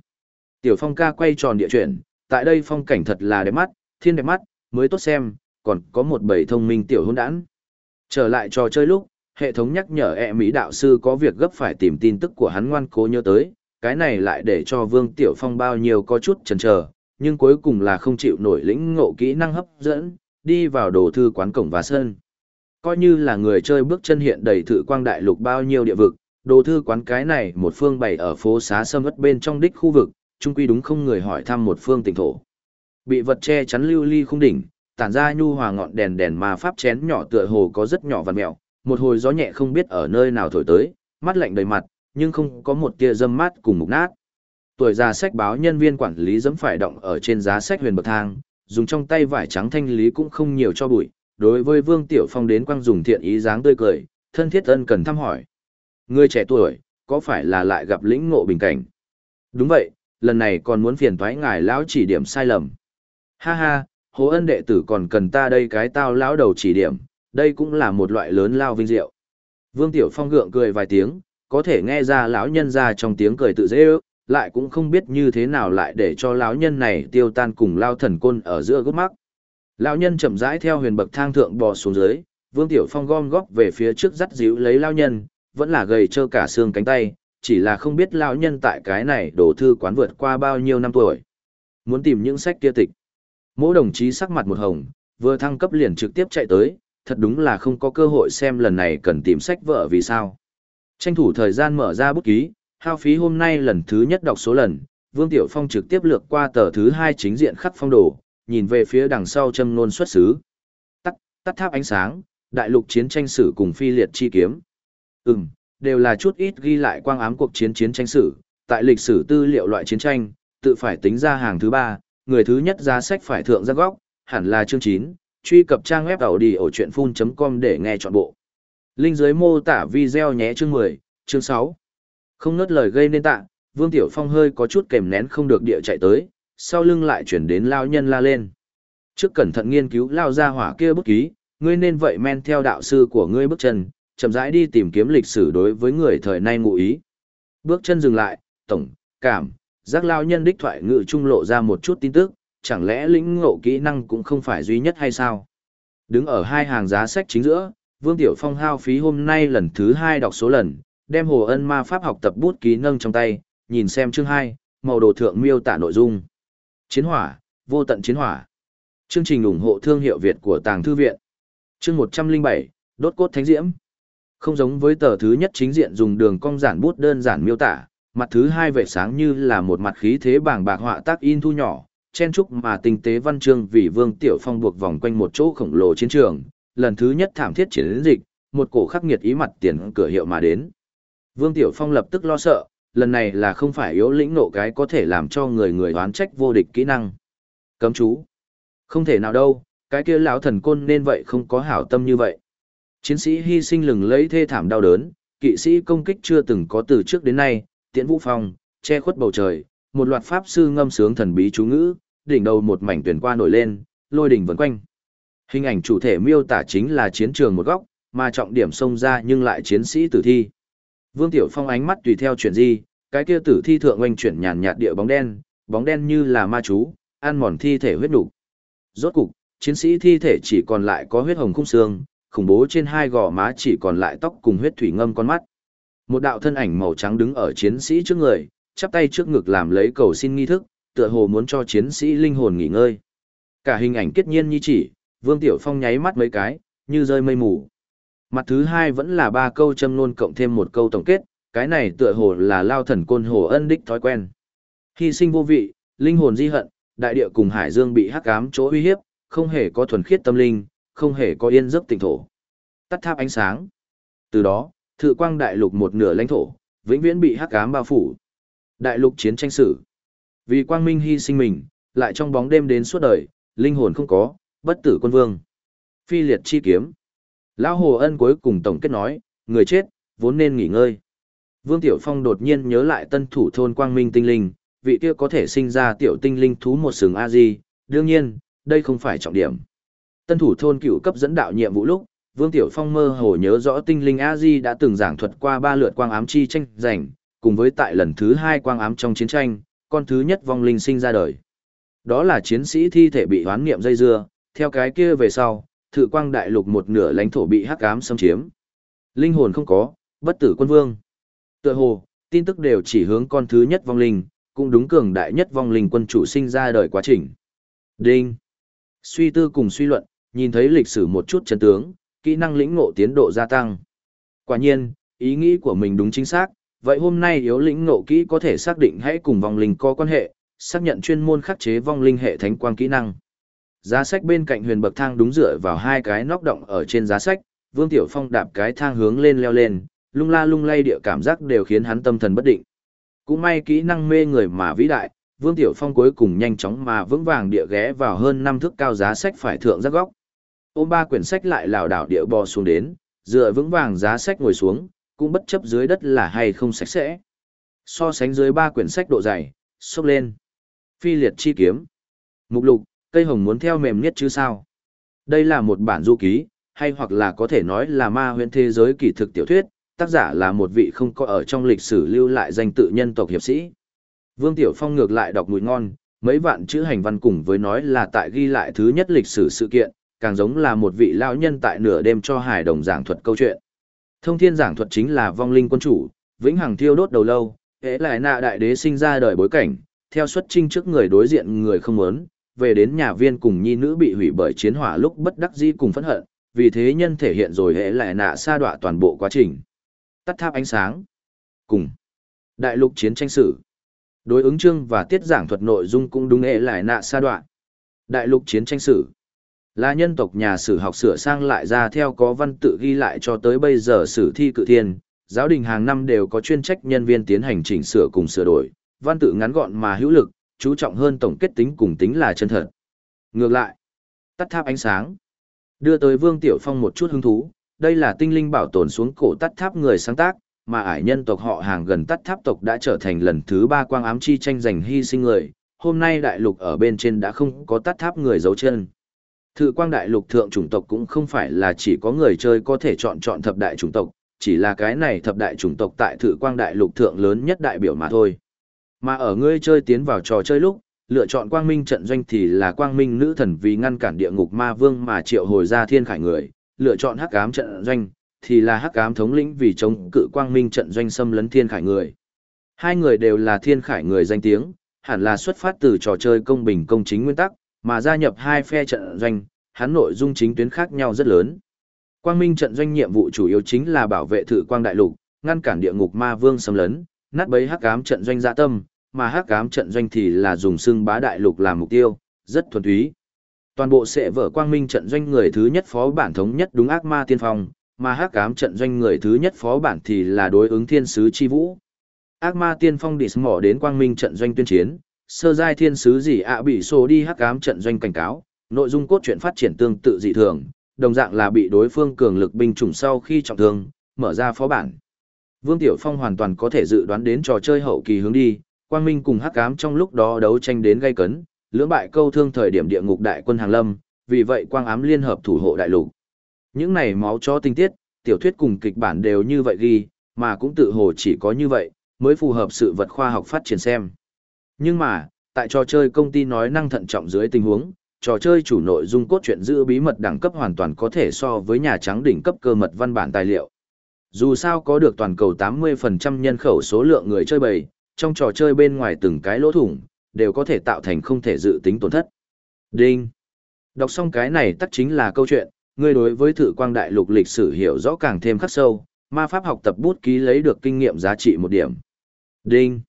Tiểu Phong ca quay tròn địa chuyển, tại đây phong cảnh thật là đẹp mắt, thiên đẹp mắt, mới tốt xem, còn có một bầy thông minh tiểu hôn đản. Trở lại trò chơi lúc, hệ thống nhắc nhở e mỹ đạo sư có việc gấp phải tìm tin tức của hắn ngoan cố nhớ tới, cái này lại để cho Vương Tiểu Phong bao nhiêu có chút chần chờ, nhưng cuối cùng là không chịu nổi lĩnh ngộ kỹ năng hấp dẫn, đi vào đồ thư quán cổng và sơn Coi như là người chơi bước chân hiện đầy thử quang đại lục bao nhiêu địa vực, đồ thư quán cái này một phương bày ở phố xá sâm ất bên trong đích khu vực, chung quy đúng không người hỏi thăm một phương tỉnh thổ. Bị vật che chắn lưu ly không đỉnh, tản ra nhu hòa ngọn đèn đèn mà pháp chén nhỏ tựa hồ có rất nhỏ vằn mẹo, một hồi gió nhẹ không biết ở nơi nào thổi tới, mắt lạnh đầy mặt, nhưng không có một tia dâm mát cùng mục nát. Tuổi già sách báo nhân viên quản lý dẫm phải động ở trên giá sách huyền bậc thang, dùng trong tay vải trắng thanh lý cũng không nhiều cho bụi. Đối với Vương Tiểu Phong đến quang dùng thiện ý dáng tươi cười, thân thiết ân cần thăm hỏi. Người trẻ tuổi, có phải là lại gặp lĩnh ngộ bình cảnh? Đúng vậy, lần này còn muốn phiền thoái ngài lão chỉ điểm sai lầm. Ha ha, Hồ Ân đệ tử còn cần ta đây cái tao lão đầu chỉ điểm, đây cũng là một loại lớn lao vinh diệu. Vương Tiểu Phong gượng cười vài tiếng, có thể nghe ra lão nhân ra trong tiếng cười tự dễ ước, lại cũng không biết như thế nào lại để cho lão nhân này tiêu tan cùng lao thần côn ở giữa gốc mắc. Lão nhân chậm rãi theo huyền bậc thang thượng bò xuống dưới, Vương Tiểu Phong gom góp về phía trước dắt díu lấy lão nhân, vẫn là gầy trơ cả xương cánh tay, chỉ là không biết lão nhân tại cái này đổ thư quán vượt qua bao nhiêu năm tuổi. Muốn tìm những sách kia tịch. Mỗi đồng chí sắc mặt một hồng, vừa thăng cấp liền trực tiếp chạy tới, thật đúng là không có cơ hội xem lần này cần tìm sách vợ vì sao. Tranh thủ thời gian mở ra bút ký, hao phí hôm nay lần thứ nhất đọc số lần, Vương Tiểu Phong trực tiếp lược qua tờ thứ hai chính diện khắc phong đồ, nhìn về phía đằng sau châm nôn xuất xứ. Tắt, tắt tháp ánh sáng, đại lục chiến tranh sử cùng phi liệt chi kiếm. Ừm, đều là chút ít ghi lại quang ám cuộc chiến chiến tranh sử, tại lịch sử tư liệu loại chiến tranh, tự phải tính ra hàng thứ ba, người thứ nhất ra sách phải thượng ra góc, hẳn là chương 9, truy cập trang web đầu đi ở chuyện full.com để nghe trọn bộ. Linh dưới mô tả video nhé chương 10, chương 6. Không nớt lời gây nên tạ, Vương Tiểu Phong hơi có chút kềm nén không được địa chạy tới, sau lưng lại chuyển đến lao nhân la lên. Trước cẩn thận nghiên cứu lao ra hỏa kia bút ký, ngươi nên vậy men theo đạo sư của ngươi bước chân, chậm rãi đi tìm kiếm lịch sử đối với người thời nay ngụ ý. Bước chân dừng lại, tổng, cảm, giác lao nhân đích thoại ngự trung lộ ra một chút tin tức, chẳng lẽ lĩnh ngộ kỹ năng cũng không phải duy nhất hay sao? Đứng ở hai hàng giá sách chính giữa, Vương Tiểu Phong hao phí hôm nay lần thứ hai đọc số lần, đem Hồ Ân Ma Pháp học tập bút ký nâng trong tay, nhìn xem chương hai, màu đồ thượng miêu tả nội dung. Chiến hỏa, vô tận chiến hỏa. Chương trình ủng hộ thương hiệu Việt của Tàng Thư Viện. Chương 107, đốt cốt thánh diễm. Không giống với tờ thứ nhất chính diện dùng đường cong giản bút đơn giản miêu tả, mặt thứ hai vệ sáng như là một mặt khí thế bảng bạc họa tác in thu nhỏ, chen trúc mà tinh tế văn chương vì Vương Tiểu Phong buộc vòng quanh một chỗ khổng lồ chiến trường, lần thứ nhất thảm thiết chiến dịch, một cổ khắc nghiệt ý mặt tiền cửa hiệu mà đến. Vương Tiểu Phong lập tức lo sợ, lần này là không phải yếu lĩnh nộ cái có thể làm cho người người đoán trách vô địch kỹ năng. Cấm chú. Không thể nào đâu, cái kia lão thần côn nên vậy không có hảo tâm như vậy. Chiến sĩ hy sinh lừng lấy thê thảm đau đớn, kỵ sĩ công kích chưa từng có từ trước đến nay, tiễn vũ phong, che khuất bầu trời, một loạt pháp sư ngâm sướng thần bí chú ngữ, đỉnh đầu một mảnh tuyển qua nổi lên, lôi đỉnh vần quanh. Hình ảnh chủ thể miêu tả chính là chiến trường một góc, mà trọng điểm xông ra nhưng lại chiến sĩ tử thi. Vương Tiểu Phong ánh mắt tùy theo chuyển di, cái kia tử thi thượng oanh chuyển nhàn nhạt địa bóng đen, bóng đen như là ma chú, ăn mòn thi thể huyết đủ. Rốt cục, chiến sĩ thi thể chỉ còn lại có huyết hồng khung xương, khủng bố trên hai gò má chỉ còn lại tóc cùng huyết thủy ngâm con mắt. Một đạo thân ảnh màu trắng đứng ở chiến sĩ trước người, chắp tay trước ngực làm lấy cầu xin nghi thức, tựa hồ muốn cho chiến sĩ linh hồn nghỉ ngơi. Cả hình ảnh kết nhiên như chỉ, Vương Tiểu Phong nháy mắt mấy cái, như rơi mây mù. Mặt thứ hai vẫn là ba câu châm nôn cộng thêm một câu tổng kết, cái này tựa hồ là lao thần côn hồ ân đích thói quen. Hy sinh vô vị, linh hồn di hận, đại địa cùng hải dương bị hắc ám chỗ uy hiếp, không hề có thuần khiết tâm linh, không hề có yên giấc tỉnh thổ. Tắt tháp ánh sáng. Từ đó, thự quang đại lục một nửa lãnh thổ, vĩnh viễn bị hắc ám bao phủ. Đại lục chiến tranh sử. Vì quang minh hy sinh mình, lại trong bóng đêm đến suốt đời, linh hồn không có, bất tử quân vương. Phi liệt chi kiếm. Lão Hồ Ân cuối cùng tổng kết nói, người chết, vốn nên nghỉ ngơi. Vương Tiểu Phong đột nhiên nhớ lại tân thủ thôn quang minh tinh linh, vị kia có thể sinh ra tiểu tinh linh thú một sừng A-di, đương nhiên, đây không phải trọng điểm. Tân thủ thôn cựu cấp dẫn đạo nhiệm vụ lúc, Vương Tiểu Phong mơ hồ nhớ rõ tinh linh A-di đã từng giảng thuật qua ba lượt quang ám chi tranh giành, cùng với tại lần thứ hai quang ám trong chiến tranh, con thứ nhất vong linh sinh ra đời. Đó là chiến sĩ thi thể bị hoán niệm dây dưa, theo cái kia về sau, thự quang đại lục một nửa lãnh thổ bị hắc ám xâm chiếm. Linh hồn không có, bất tử quân vương. Tựa hồ, tin tức đều chỉ hướng con thứ nhất vong linh, cũng đúng cường đại nhất vong linh quân chủ sinh ra đời quá trình. Đinh. Suy tư cùng suy luận, nhìn thấy lịch sử một chút chân tướng, kỹ năng lĩnh ngộ tiến độ gia tăng. Quả nhiên, ý nghĩ của mình đúng chính xác, vậy hôm nay yếu lĩnh ngộ kỹ có thể xác định hãy cùng vong linh có quan hệ, xác nhận chuyên môn khắc chế vong linh hệ thánh quang kỹ năng. Giá sách bên cạnh huyền bậc thang đúng dựa vào hai cái nóc động ở trên giá sách, Vương Tiểu Phong đạp cái thang hướng lên leo lên, lung la lung lay địa cảm giác đều khiến hắn tâm thần bất định. Cũng may kỹ năng mê người mà vĩ đại, Vương Tiểu Phong cuối cùng nhanh chóng mà vững vàng địa ghé vào hơn năm thước cao giá sách phải thượng giác góc. Ôm ba quyển sách lại lảo đảo địa bò xuống đến, dựa vững vàng giá sách ngồi xuống, cũng bất chấp dưới đất là hay không sạch sẽ. So sánh dưới ba quyển sách độ dày, xốc lên. Phi liệt chi kiếm. Mục lục, cây hồng muốn theo mềm nhất chứ sao? Đây là một bản du ký, hay hoặc là có thể nói là ma huyễn thế giới kỳ thực tiểu thuyết, tác giả là một vị không có ở trong lịch sử lưu lại danh tự nhân tộc hiệp sĩ. Vương Tiểu Phong ngược lại đọc mùi ngon, mấy vạn chữ hành văn cùng với nói là tại ghi lại thứ nhất lịch sử sự kiện, càng giống là một vị lão nhân tại nửa đêm cho hải đồng giảng thuật câu chuyện. Thông thiên giảng thuật chính là vong linh quân chủ, vĩnh hằng thiêu đốt đầu lâu, hễ lại nạ đại đế sinh ra đời bối cảnh, theo xuất trinh trước người đối diện người không muốn, về đến nhà viên cùng nhi nữ bị hủy bởi chiến hỏa lúc bất đắc dĩ cùng phẫn hận, vì thế nhân thể hiện rồi hễ lại nạ sa đọa toàn bộ quá trình. Tắt tháp ánh sáng. Cùng. Đại lục chiến tranh sử. Đối ứng chương và tiết giảng thuật nội dung cũng đúng hễ lại nạ sa đọa. Đại lục chiến tranh sử. Là nhân tộc nhà sử học sửa sang lại ra theo có văn tự ghi lại cho tới bây giờ sử thi cự thiên, giáo đình hàng năm đều có chuyên trách nhân viên tiến hành chỉnh sửa cùng sửa đổi, văn tự ngắn gọn mà hữu lực, chú trọng hơn tổng kết tính cùng tính là chân thật. Ngược lại, tắt tháp ánh sáng, đưa tới Vương Tiểu Phong một chút hứng thú, đây là tinh linh bảo tồn xuống cổ tắt tháp người sáng tác, mà ải nhân tộc họ hàng gần tắt tháp tộc đã trở thành lần thứ ba quang ám chi tranh giành hy sinh người, hôm nay đại lục ở bên trên đã không có tắt tháp người giấu chân. Thự quang đại lục thượng chủng tộc cũng không phải là chỉ có người chơi có thể chọn chọn thập đại chủng tộc, chỉ là cái này thập đại chủng tộc tại thự quang đại lục thượng lớn nhất đại biểu mà thôi. Mà ở ngươi chơi tiến vào trò chơi lúc, lựa chọn quang minh trận doanh thì là quang minh nữ thần vì ngăn cản địa ngục ma vương mà triệu hồi ra thiên khải người, lựa chọn hắc ám trận doanh thì là hắc ám thống lĩnh vì chống cự quang minh trận doanh xâm lấn thiên khải người. Hai người đều là thiên khải người danh tiếng, hẳn là xuất phát từ trò chơi công bình công chính nguyên tắc, mà gia nhập hai phe trận doanh, hắn nội dung chính tuyến khác nhau rất lớn. Quang Minh trận doanh nhiệm vụ chủ yếu chính là bảo vệ thử quang đại lục, ngăn cản địa ngục ma vương xâm lấn, nát bấy hắc ám trận doanh dạ tâm, mà hắc ám trận doanh thì là dùng xưng bá đại lục làm mục tiêu, rất thuần túy. Toàn bộ sẽ vở Quang Minh trận doanh người thứ nhất phó bản thống nhất đúng ác ma tiên phong, mà hắc ám trận doanh người thứ nhất phó bản thì là đối ứng thiên sứ chi vũ. Ác ma tiên phong đi mỏ đến Quang Minh trận doanh tuyên chiến, sơ giai thiên sứ gì ạ bị sổ đi hắc ám trận doanh cảnh cáo, nội dung cốt truyện phát triển tương tự dị thường, đồng dạng là bị đối phương cường lực binh chủng sau khi trọng thương, mở ra phó bản. Vương Tiểu Phong hoàn toàn có thể dự đoán đến trò chơi hậu kỳ hướng đi, Quang Minh cùng Hắc Ám trong lúc đó đấu tranh đến gay cấn, lưỡng bại câu thương thời điểm địa ngục đại quân hàng lâm, vì vậy Quang Ám liên hợp thủ hộ đại lục. Những này máu cho tinh tiết, tiểu thuyết cùng kịch bản đều như vậy ghi, mà cũng tự hồ chỉ có như vậy, mới phù hợp sự vật khoa học phát triển xem. Nhưng mà, tại trò chơi công ty nói năng thận trọng dưới tình huống, trò chơi chủ nội dung cốt truyện giữ bí mật đẳng cấp hoàn toàn có thể so với nhà trắng đỉnh cấp cơ mật văn bản tài liệu. Dù sao có được toàn cầu 80% nhân khẩu số lượng người chơi bầy, trong trò chơi bên ngoài từng cái lỗ thủng, đều có thể tạo thành không thể dự tính tổn thất. Đinh. Đọc xong cái này tắc chính là câu chuyện, ngươi đối với thử quang đại lục lịch sử hiểu rõ càng thêm khắc sâu, ma pháp học tập bút ký lấy được kinh nghiệm giá trị một điểm. Đinh.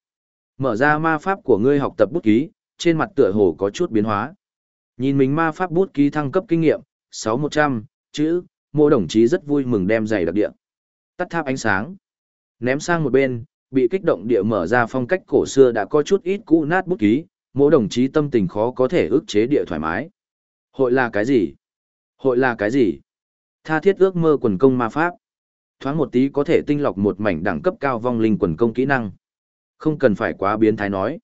Mở ra ma pháp của ngươi học tập bút ký, trên mặt tựa hồ có chút biến hóa. Nhìn mình ma pháp bút ký thăng cấp kinh nghiệm, 6100, chữ, mô đồng chí rất vui mừng đem giày đặc địa. Tắt tháp ánh sáng. Ném sang một bên, bị kích động địa mở ra phong cách cổ xưa đã có chút ít cũ nát bút ký, mô đồng chí tâm tình khó có thể ức chế địa thoải mái. Hội là cái gì? Hội là cái gì? Tha thiết ước mơ quần công ma pháp. Thoáng một tí có thể tinh lọc một mảnh đẳng cấp cao vong linh quần công kỹ năng. Không cần phải quá biến thái nói.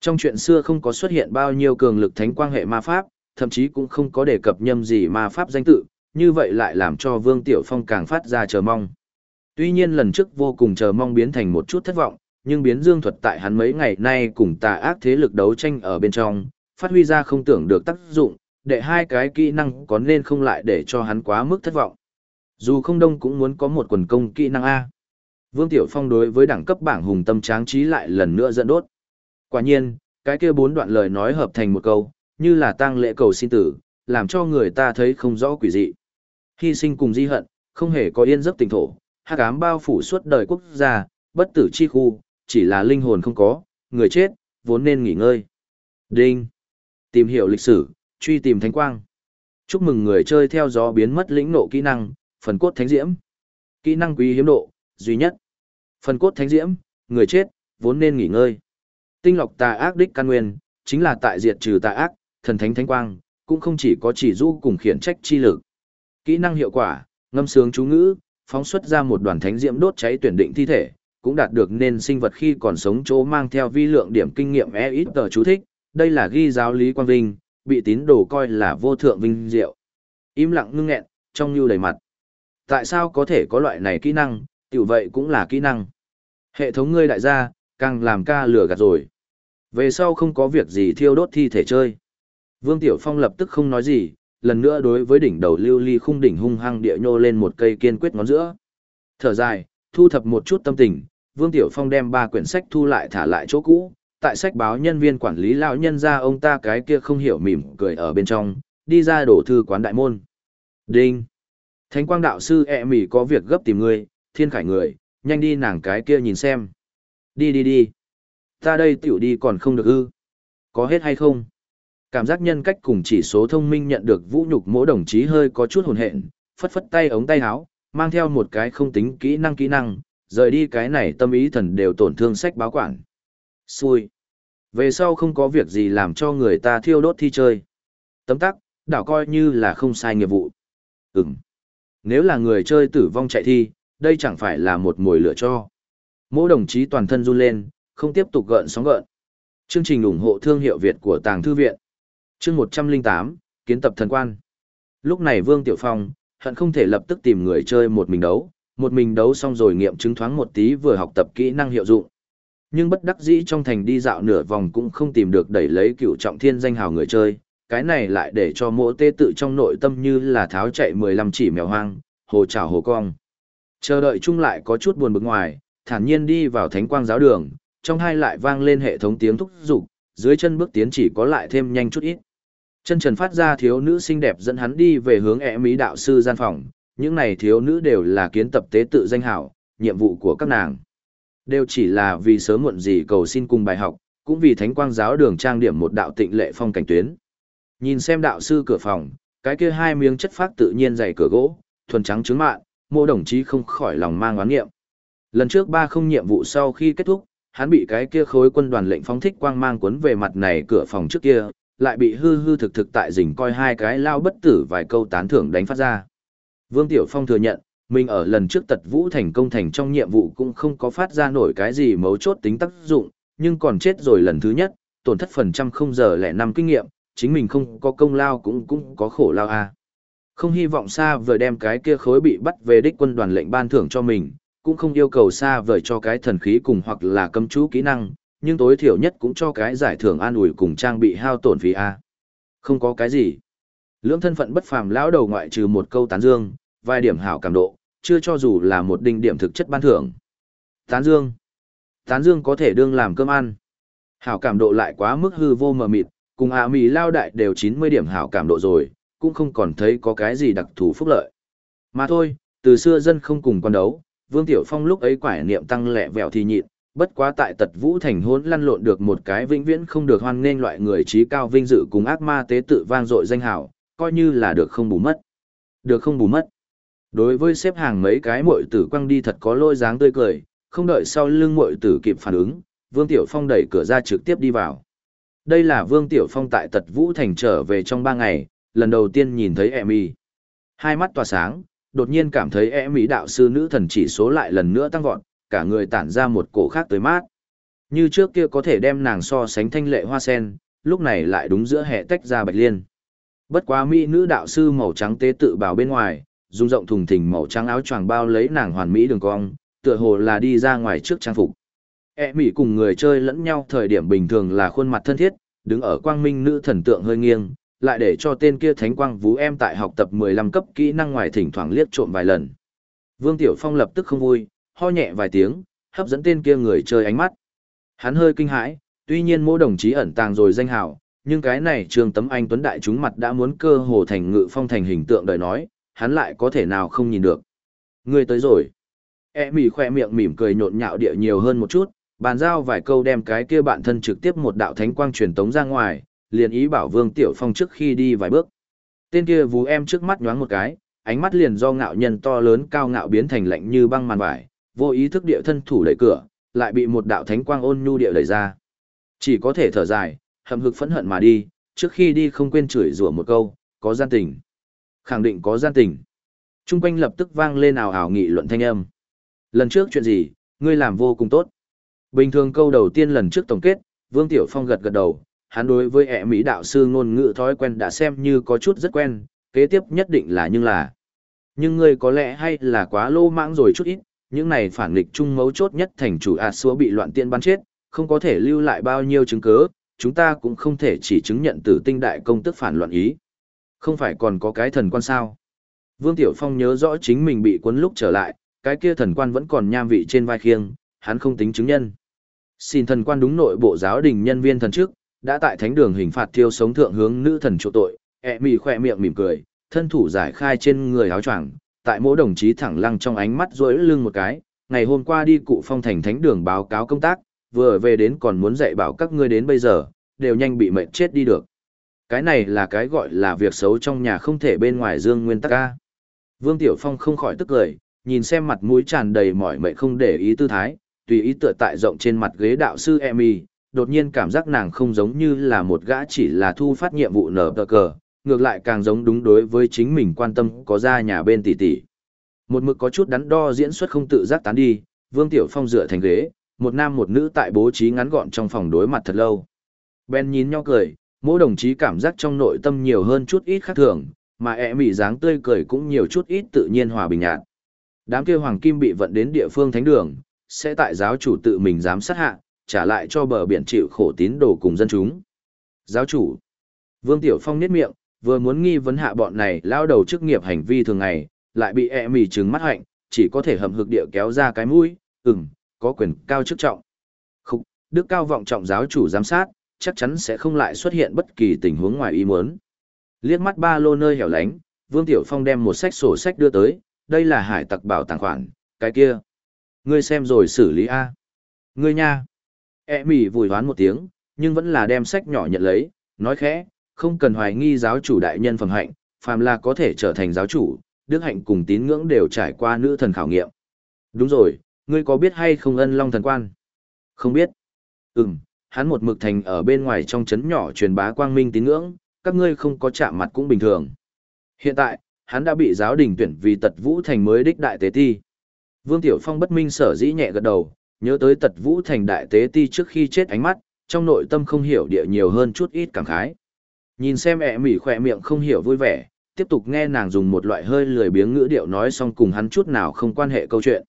Trong chuyện xưa không có xuất hiện bao nhiêu cường lực thánh quang hệ ma pháp, thậm chí cũng không có đề cập nhâm gì ma pháp danh tự, như vậy lại làm cho Vương Tiểu Phong càng phát ra chờ mong. Tuy nhiên lần trước vô cùng chờ mong biến thành một chút thất vọng, nhưng biến dương thuật tại hắn mấy ngày nay cùng tà ác thế lực đấu tranh ở bên trong, phát huy ra không tưởng được tác dụng, để hai cái kỹ năng có nên không lại để cho hắn quá mức thất vọng. Dù không đông cũng muốn có một quần công kỹ năng A. Vương Tiểu Phong đối với đẳng cấp bảng hùng tâm tráng trí lại lần nữa dẫn đốt. Quả nhiên, cái kia bốn đoạn lời nói hợp thành một câu, như là tang lễ cầu xin tử, làm cho người ta thấy không rõ quỷ dị. Hy sinh cùng di hận, không hề có yên giấc tình thổ, hắc ám bao phủ suốt đời quốc gia, bất tử chi khu, chỉ là linh hồn không có, người chết, vốn nên nghỉ ngơi. Đinh. Tìm hiểu lịch sử, truy tìm thánh quang. Chúc mừng người chơi theo gió biến mất lĩnh nộ kỹ năng, phần cốt thánh diễm. Kỹ năng quý hiếm độ, duy nhất. Phần cốt thánh diễm, người chết, vốn nên nghỉ ngơi. Tinh lọc tà ác đích căn nguyên, chính là tại diệt trừ tà ác, thần thánh thánh quang, cũng không chỉ có chỉ du cùng khiển trách chi lực. Kỹ năng hiệu quả, ngâm sướng chú ngữ, phóng xuất ra một đoàn thánh diễm đốt cháy tuyển định thi thể, cũng đạt được nên sinh vật khi còn sống chỗ mang theo vi lượng điểm kinh nghiệm e ít tờ chú thích, đây là ghi giáo lý quan vinh, bị tín đồ coi là vô thượng vinh diệu. Im lặng ngưng nghẹn, trong như đầy mặt. Tại sao có thể có loại này kỹ năng, tiểu vậy cũng là kỹ năng. Hệ thống ngươi đại gia, càng làm ca lửa gạt rồi. Về sau không có việc gì thiêu đốt thi thể chơi. Vương Tiểu Phong lập tức không nói gì, lần nữa đối với đỉnh đầu lưu ly khung đỉnh hung hăng địa nhô lên một cây kiên quyết ngón giữa. Thở dài, thu thập một chút tâm tình, Vương Tiểu Phong đem ba quyển sách thu lại thả lại chỗ cũ, tại sách báo nhân viên quản lý lão nhân ra ông ta cái kia không hiểu mỉm cười ở bên trong, đi ra đổ thư quán đại môn. Đinh! Thánh quang đạo sư ẹ e mỉ có việc gấp tìm người, thiên khải người, nhanh đi nàng cái kia nhìn xem. Đi đi đi. Ta đây tiểu đi còn không được ư. Có hết hay không? Cảm giác nhân cách cùng chỉ số thông minh nhận được vũ nhục mỗi đồng chí hơi có chút hồn hện, phất phất tay ống tay áo, mang theo một cái không tính kỹ năng kỹ năng, rời đi cái này tâm ý thần đều tổn thương sách báo quản. Xui. Về sau không có việc gì làm cho người ta thiêu đốt thi chơi. Tấm tắc, đảo coi như là không sai nghiệp vụ. Ừm. Nếu là người chơi tử vong chạy thi, đây chẳng phải là một mồi lửa cho. Mỗi đồng chí toàn thân run lên, không tiếp tục gợn sóng gợn. Chương trình ủng hộ thương hiệu Việt của Tàng Thư Viện. Chương 108, Kiến tập thần quan. Lúc này Vương Tiểu Phong, hận không thể lập tức tìm người chơi một mình đấu, một mình đấu xong rồi nghiệm chứng thoáng một tí vừa học tập kỹ năng hiệu dụng. Nhưng bất đắc dĩ trong thành đi dạo nửa vòng cũng không tìm được đẩy lấy cựu trọng thiên danh hào người chơi, cái này lại để cho mỗi tê tự trong nội tâm như là tháo chạy 15 chỉ mèo hoang, hồ trào hồ cong. Chờ đợi chung lại có chút buồn bực ngoài, thản nhiên đi vào thánh quang giáo đường, trong hai lại vang lên hệ thống tiếng thúc giục, dưới chân bước tiến chỉ có lại thêm nhanh chút ít. Chân trần phát ra thiếu nữ xinh đẹp dẫn hắn đi về hướng ẻ mỹ đạo sư gian phòng, những này thiếu nữ đều là kiến tập tế tự danh hảo, nhiệm vụ của các nàng. Đều chỉ là vì sớm muộn gì cầu xin cùng bài học, cũng vì thánh quang giáo đường trang điểm một đạo tịnh lệ phong cảnh tuyến. Nhìn xem đạo sư cửa phòng, cái kia hai miếng chất phát tự nhiên dày cửa gỗ, thuần trắng trứng mạn, mô đồng chí không khỏi lòng mang oán nghiệm. Lần trước ba không nhiệm vụ sau khi kết thúc, hắn bị cái kia khối quân đoàn lệnh phóng thích quang mang cuốn về mặt này cửa phòng trước kia, lại bị hư hư thực thực tại rình coi hai cái lao bất tử vài câu tán thưởng đánh phát ra. Vương Tiểu Phong thừa nhận, mình ở lần trước tật vũ thành công thành trong nhiệm vụ cũng không có phát ra nổi cái gì mấu chốt tính tác dụng, nhưng còn chết rồi lần thứ nhất, tổn thất phần trăm không giờ lẻ năm kinh nghiệm, chính mình không có công lao cũng cũng có khổ lao a. À. Không hy vọng xa Vời đem cái kia khối bị bắt về đích quân đoàn lệnh ban thưởng cho mình, cũng không yêu cầu xa vời cho cái thần khí cùng hoặc là cấm chú kỹ năng, nhưng tối thiểu nhất cũng cho cái giải thưởng an ủi cùng trang bị hao tổn phí A. Không có cái gì. Lưỡng thân phận bất phàm lão đầu ngoại trừ một câu tán dương, vài điểm hảo cảm độ, chưa cho dù là một đinh điểm thực chất ban thưởng. Tán dương. Tán dương có thể đương làm cơm ăn. Hảo cảm độ lại quá mức hư vô mờ mịt, cùng ạ mì lao đại đều 90 điểm hảo cảm độ rồi, cũng không còn thấy có cái gì đặc thù phúc lợi. Mà thôi, từ xưa dân không cùng quan đấu, Vương Tiểu Phong lúc ấy quải niệm tăng lẹ vẹo thì nhịn, bất quá tại tật vũ thành hôn lăn lộn được một cái vĩnh viễn không được hoan nghênh loại người trí cao vinh dự cùng ác ma tế tự vang dội danh hào, coi như là được không bù mất. Được không bù mất. Đối với xếp hàng mấy cái muội tử quăng đi thật có lôi dáng tươi cười, không đợi sau lưng muội tử kịp phản ứng, Vương Tiểu Phong đẩy cửa ra trực tiếp đi vào. Đây là Vương Tiểu Phong tại tật vũ thành trở về trong ba ngày, lần đầu tiên nhìn thấy Emmy. Hai mắt tỏa sáng, đột nhiên cảm thấy e mỹ đạo sư nữ thần chỉ số lại lần nữa tăng vọt, cả người tản ra một cổ khác tới mát. Như trước kia có thể đem nàng so sánh thanh lệ hoa sen, lúc này lại đúng giữa hệ tách ra bạch liên. Bất quá mỹ nữ đạo sư màu trắng tế tự bào bên ngoài, dung rộng thùng thình màu trắng áo choàng bao lấy nàng hoàn mỹ đường cong, tựa hồ là đi ra ngoài trước trang phục. E mỹ cùng người chơi lẫn nhau thời điểm bình thường là khuôn mặt thân thiết, đứng ở quang minh nữ thần tượng hơi nghiêng, lại để cho tên kia thánh quang vú em tại học tập 15 cấp kỹ năng ngoài thỉnh thoảng liếc trộm vài lần. Vương Tiểu Phong lập tức không vui, ho nhẹ vài tiếng, hấp dẫn tên kia người chơi ánh mắt. Hắn hơi kinh hãi, tuy nhiên mỗi đồng chí ẩn tàng rồi danh hào, nhưng cái này trường tấm anh tuấn đại chúng mặt đã muốn cơ hồ thành ngự phong thành hình tượng đời nói, hắn lại có thể nào không nhìn được. Người tới rồi. E mỉ khoe miệng mỉm cười nhộn nhạo địa nhiều hơn một chút, bàn giao vài câu đem cái kia bạn thân trực tiếp một đạo thánh quang truyền tống ra ngoài, liền ý bảo Vương Tiểu Phong trước khi đi vài bước. Tên kia vú em trước mắt nhoáng một cái, ánh mắt liền do ngạo nhân to lớn cao ngạo biến thành lạnh như băng màn vải, vô ý thức địa thân thủ đẩy cửa, lại bị một đạo thánh quang ôn nhu địa đẩy ra. Chỉ có thể thở dài, hậm hực phẫn hận mà đi, trước khi đi không quên chửi rủa một câu, có gian tình. Khẳng định có gian tình. Trung quanh lập tức vang lên ào ào nghị luận thanh âm. Lần trước chuyện gì, Ngươi làm vô cùng tốt. Bình thường câu đầu tiên lần trước tổng kết, Vương Tiểu Phong gật gật đầu, hắn đối với ẻ mỹ đạo sư ngôn ngữ thói quen đã xem như có chút rất quen, kế tiếp nhất định là nhưng là. Nhưng ngươi có lẽ hay là quá lô mãng rồi chút ít, những này phản nghịch chung mấu chốt nhất thành chủ A Xua bị loạn tiên bắn chết, không có thể lưu lại bao nhiêu chứng cứ, chúng ta cũng không thể chỉ chứng nhận tử tinh đại công tức phản loạn ý. Không phải còn có cái thần quan sao. Vương Tiểu Phong nhớ rõ chính mình bị cuốn lúc trở lại, cái kia thần quan vẫn còn nham vị trên vai khiêng, hắn không tính chứng nhân. Xin thần quan đúng nội bộ giáo đình nhân viên thần trước, đã tại thánh đường hình phạt thiêu sống thượng hướng nữ thần chỗ tội, ẹ mì khoe miệng mỉm cười, thân thủ giải khai trên người áo choàng, tại mỗi đồng chí thẳng lăng trong ánh mắt rỗi lưng một cái, ngày hôm qua đi cụ phong thành thánh đường báo cáo công tác, vừa về đến còn muốn dạy bảo các ngươi đến bây giờ, đều nhanh bị mệnh chết đi được. Cái này là cái gọi là việc xấu trong nhà không thể bên ngoài dương nguyên tắc ca. Vương Tiểu Phong không khỏi tức cười, nhìn xem mặt mũi tràn đầy mỏi mệt không để ý tư thái, tùy ý tựa tại rộng trên mặt ghế đạo sư Emmy, đột nhiên cảm giác nàng không giống như là một gã chỉ là thu phát nhiệm vụ nở tờ cờ, ngược lại càng giống đúng đối với chính mình quan tâm có ra nhà bên tỷ tỷ. Một mực có chút đắn đo diễn xuất không tự giác tán đi, Vương Tiểu Phong dựa thành ghế, một nam một nữ tại bố trí ngắn gọn trong phòng đối mặt thật lâu. Ben nhìn nhau cười, mỗi đồng chí cảm giác trong nội tâm nhiều hơn chút ít khác thường, mà ẹ mỉ dáng tươi cười cũng nhiều chút ít tự nhiên hòa bình nhạt. Đám kia hoàng kim bị vận đến địa phương thánh đường, sẽ tại giáo chủ tự mình giám sát hạ, trả lại cho bờ biển chịu khổ tín đồ cùng dân chúng. Giáo chủ. Vương Tiểu Phong niết miệng, vừa muốn nghi vấn hạ bọn này lao đầu chức nghiệp hành vi thường ngày, lại bị ẹ mỉ trừng mắt hạnh, chỉ có thể hầm hực địa kéo ra cái mũi, ừm, có quyền cao chức trọng. Khúc, đức cao vọng trọng giáo chủ giám sát, chắc chắn sẽ không lại xuất hiện bất kỳ tình huống ngoài ý muốn. Liếc mắt ba lô nơi hẻo lánh, Vương Tiểu Phong đem một sách sổ sách đưa tới, đây là hải tặc bảo tàng khoản, cái kia. Ngươi xem rồi xử lý A. Ngươi nha. E mỉ vùi hoán một tiếng, nhưng vẫn là đem sách nhỏ nhận lấy, nói khẽ, không cần hoài nghi giáo chủ đại nhân phẩm hạnh, phàm là có thể trở thành giáo chủ, đức hạnh cùng tín ngưỡng đều trải qua nữ thần khảo nghiệm. Đúng rồi, ngươi có biết hay không ân long thần quan? Không biết. Ừm, hắn một mực thành ở bên ngoài trong chấn nhỏ truyền bá quang minh tín ngưỡng, các ngươi không có chạm mặt cũng bình thường. Hiện tại, hắn đã bị giáo đình tuyển vì tật vũ thành mới đích đại tế ti. Vương Tiểu Phong bất minh sở dĩ nhẹ gật đầu, nhớ tới tật vũ thành đại tế ti trước khi chết ánh mắt, trong nội tâm không hiểu địa nhiều hơn chút ít cảm khái. Nhìn xem ẹ mỉ khỏe miệng không hiểu vui vẻ, tiếp tục nghe nàng dùng một loại hơi lười biếng ngữ điệu nói xong cùng hắn chút nào không quan hệ câu chuyện.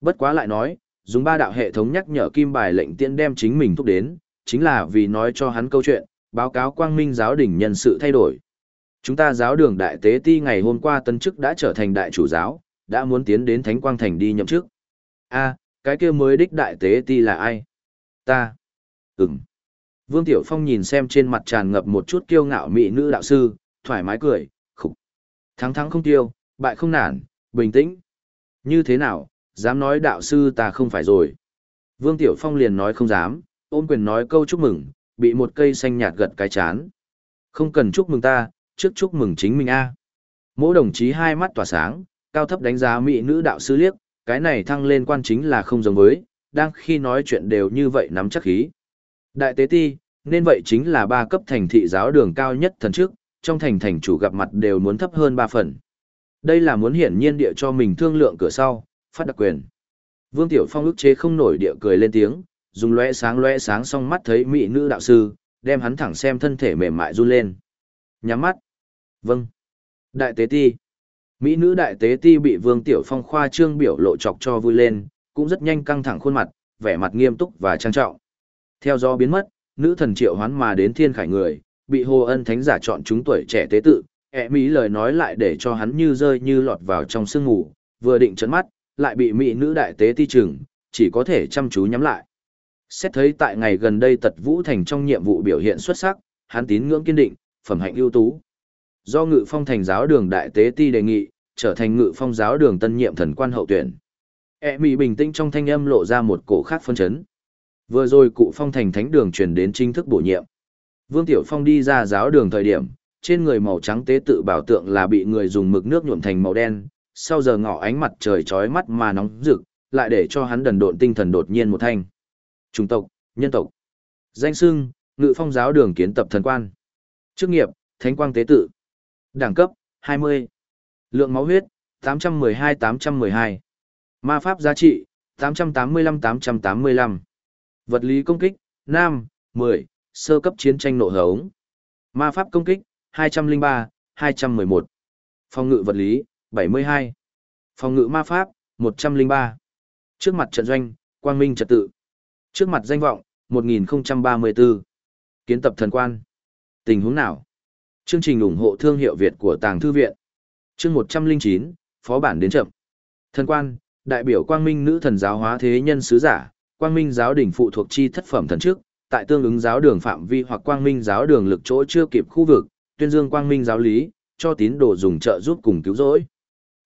Bất quá lại nói, dùng ba đạo hệ thống nhắc nhở kim bài lệnh tiễn đem chính mình thúc đến, chính là vì nói cho hắn câu chuyện, báo cáo quang minh giáo đình nhân sự thay đổi. Chúng ta giáo đường đại tế ti ngày hôm qua tân chức đã trở thành đại chủ giáo, đã muốn tiến đến Thánh Quang Thành đi nhậm chức. a cái kia mới đích đại tế ti là ai? Ta. Ừm. Vương Tiểu Phong nhìn xem trên mặt tràn ngập một chút kiêu ngạo mỹ nữ đạo sư, thoải mái cười, khục. Thắng thắng không tiêu, bại không nản, bình tĩnh. Như thế nào, dám nói đạo sư ta không phải rồi. Vương Tiểu Phong liền nói không dám, ôm quyền nói câu chúc mừng, bị một cây xanh nhạt gật cái chán. Không cần chúc mừng ta, trước chúc mừng chính mình a. Mỗi đồng chí hai mắt tỏa sáng, cao thấp đánh giá mỹ nữ đạo sư liếc, cái này thăng lên quan chính là không giống với, đang khi nói chuyện đều như vậy nắm chắc khí. Đại tế ti, nên vậy chính là ba cấp thành thị giáo đường cao nhất thần trước, trong thành thành chủ gặp mặt đều muốn thấp hơn ba phần. Đây là muốn hiển nhiên địa cho mình thương lượng cửa sau, phát đặc quyền. Vương Tiểu Phong ức chế không nổi địa cười lên tiếng, dùng lóe sáng lóe sáng song mắt thấy mỹ nữ đạo sư, đem hắn thẳng xem thân thể mềm mại run lên. Nhắm mắt. Vâng. Đại tế ti. Mỹ nữ đại tế ti bị Vương Tiểu Phong khoa trương biểu lộ chọc cho vui lên, cũng rất nhanh căng thẳng khuôn mặt, vẻ mặt nghiêm túc và trang trọng. Theo do biến mất, nữ thần triệu hoán mà đến thiên khải người, bị Hồ Ân Thánh giả chọn chúng tuổi trẻ tế tự, ẹ Mỹ lời nói lại để cho hắn như rơi như lọt vào trong sương ngủ, vừa định chấn mắt, lại bị Mỹ nữ đại tế ti chừng, chỉ có thể chăm chú nhắm lại. Xét thấy tại ngày gần đây tật vũ thành trong nhiệm vụ biểu hiện xuất sắc, hắn tín ngưỡng kiên định, phẩm hạnh ưu tú. Do ngự phong thành giáo đường đại tế ti đề nghị, trở thành ngự phong giáo đường tân nhiệm thần quan hậu tuyển. E mỹ bình tĩnh trong thanh âm lộ ra một cổ khác phân chấn. Vừa rồi cụ phong thành thánh đường truyền đến chính thức bổ nhiệm. Vương Tiểu Phong đi ra giáo đường thời điểm, trên người màu trắng tế tự bảo tượng là bị người dùng mực nước nhuộm thành màu đen, sau giờ ngọ ánh mặt trời chói mắt mà nóng rực, lại để cho hắn đần độn tinh thần đột nhiên một thanh. Trung tộc, nhân tộc. Danh xưng, ngự phong giáo đường kiến tập thần quan. Chức nghiệp, thánh quang tế tự. Đẳng cấp, 20. Lượng máu huyết, 812-812. Ma pháp giá trị, 885-885. Vật lý công kích, Nam, 10, sơ cấp chiến tranh nộ hống. Ma pháp công kích, 203, 211. Phòng ngự vật lý, 72. Phòng ngự ma pháp, 103. Trước mặt trận doanh, quang minh trật tự. Trước mặt danh vọng, 1034. Kiến tập thần quan. Tình huống nào? Chương trình ủng hộ thương hiệu Việt của Tàng Thư Viện. Chương 109, Phó bản đến chậm. Thần quan, đại biểu quang minh nữ thần giáo hóa thế nhân sứ giả, quang minh giáo đỉnh phụ thuộc chi thất phẩm thần trước, tại tương ứng giáo đường phạm vi hoặc quang minh giáo đường lực chỗ chưa kịp khu vực, tuyên dương quang minh giáo lý, cho tín đồ dùng trợ giúp cùng cứu rỗi.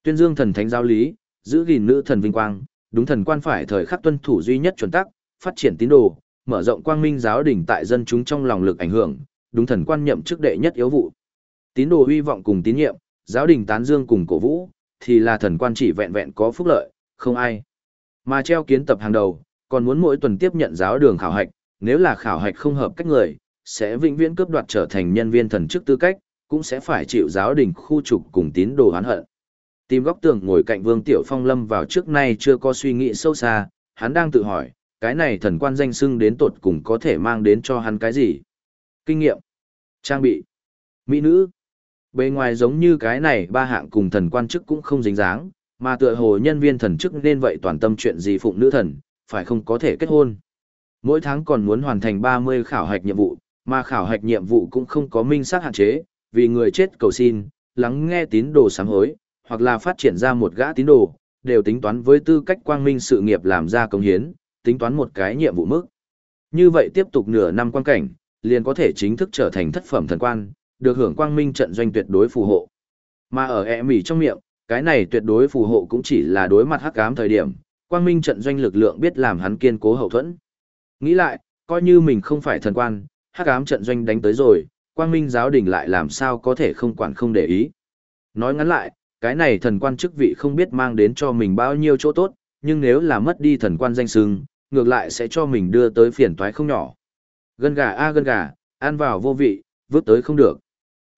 Tuyên dương thần thánh giáo lý, giữ gìn nữ thần vinh quang, đúng thần quan phải thời khắc tuân thủ duy nhất chuẩn tắc, phát triển tín đồ, mở rộng quang minh giáo đỉnh tại dân chúng trong lòng lực ảnh hưởng, đúng thần quan nhậm chức đệ nhất yếu vụ. Tín đồ hy vọng cùng tín nhiệm, giáo đình tán dương cùng cổ vũ, thì là thần quan chỉ vẹn vẹn có phúc lợi, không ai. Mà treo kiến tập hàng đầu, còn muốn mỗi tuần tiếp nhận giáo đường khảo hạch, nếu là khảo hạch không hợp cách người, sẽ vĩnh viễn cướp đoạt trở thành nhân viên thần chức tư cách, cũng sẽ phải chịu giáo đình khu trục cùng tín đồ oán hận. Tìm góc tường ngồi cạnh Vương Tiểu Phong lâm vào trước nay chưa có suy nghĩ sâu xa, hắn đang tự hỏi, cái này thần quan danh xưng đến tột cùng có thể mang đến cho hắn cái gì? Kinh nghiệm, trang bị, mỹ nữ. Bề ngoài giống như cái này ba hạng cùng thần quan chức cũng không dính dáng, mà tựa hồ nhân viên thần chức nên vậy toàn tâm chuyện gì phụng nữ thần, phải không có thể kết hôn. Mỗi tháng còn muốn hoàn thành 30 khảo hạch nhiệm vụ, mà khảo hạch nhiệm vụ cũng không có minh xác hạn chế, vì người chết cầu xin, lắng nghe tín đồ sám hối, hoặc là phát triển ra một gã tín đồ, đều tính toán với tư cách quang minh sự nghiệp làm ra công hiến, tính toán một cái nhiệm vụ mức. Như vậy tiếp tục nửa năm quan cảnh, liền có thể chính thức trở thành thất phẩm thần quan, được hưởng quang minh trận doanh tuyệt đối phù hộ. Mà ở ẻ mỉ trong miệng, cái này tuyệt đối phù hộ cũng chỉ là đối mặt hắc ám thời điểm, quang minh trận doanh lực lượng biết làm hắn kiên cố hậu thuẫn. Nghĩ lại, coi như mình không phải thần quan, hắc ám trận doanh đánh tới rồi, quang minh giáo đình lại làm sao có thể không quản không để ý. Nói ngắn lại, cái này thần quan chức vị không biết mang đến cho mình bao nhiêu chỗ tốt, nhưng nếu là mất đi thần quan danh sưng, ngược lại sẽ cho mình đưa tới phiền toái không nhỏ. Gân gà a gân gà, ăn vào vô vị, vứt tới không được.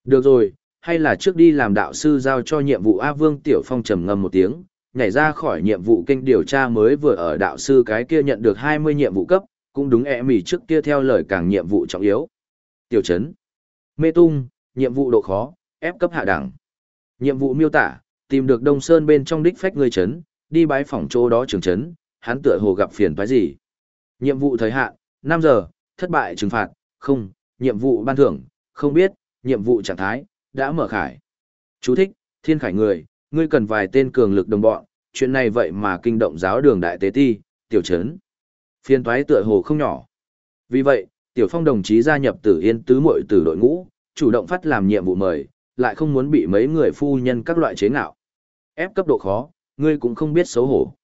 Được rồi, hay là trước đi làm đạo sư giao cho nhiệm vụ A Vương Tiểu Phong trầm ngâm một tiếng, nhảy ra khỏi nhiệm vụ kênh điều tra mới vừa ở đạo sư cái kia nhận được 20 nhiệm vụ cấp, cũng đúng ẹ mỉ trước kia theo lời càng nhiệm vụ trọng yếu. Tiểu chấn. Mê tung, nhiệm vụ độ khó, ép cấp hạ đẳng. Nhiệm vụ miêu tả, tìm được Đông Sơn bên trong đích phách người chấn, đi bái phòng chỗ đó trường chấn, hắn tựa hồ gặp phiền phải gì. Nhiệm vụ thời hạn, 5 giờ, thất bại trừng phạt, không, nhiệm vụ ban thưởng, không biết, nhiệm vụ trạng thái, đã mở khải. Chú thích, thiên khải người, ngươi cần vài tên cường lực đồng bọn, chuyện này vậy mà kinh động giáo đường đại tế ti, tiểu trấn. Phiên toái tựa hồ không nhỏ. Vì vậy, tiểu phong đồng chí gia nhập tử yên tứ muội tử đội ngũ, chủ động phát làm nhiệm vụ mời, lại không muốn bị mấy người phu nhân các loại chế ngạo. Ép cấp độ khó, ngươi cũng không biết xấu hổ.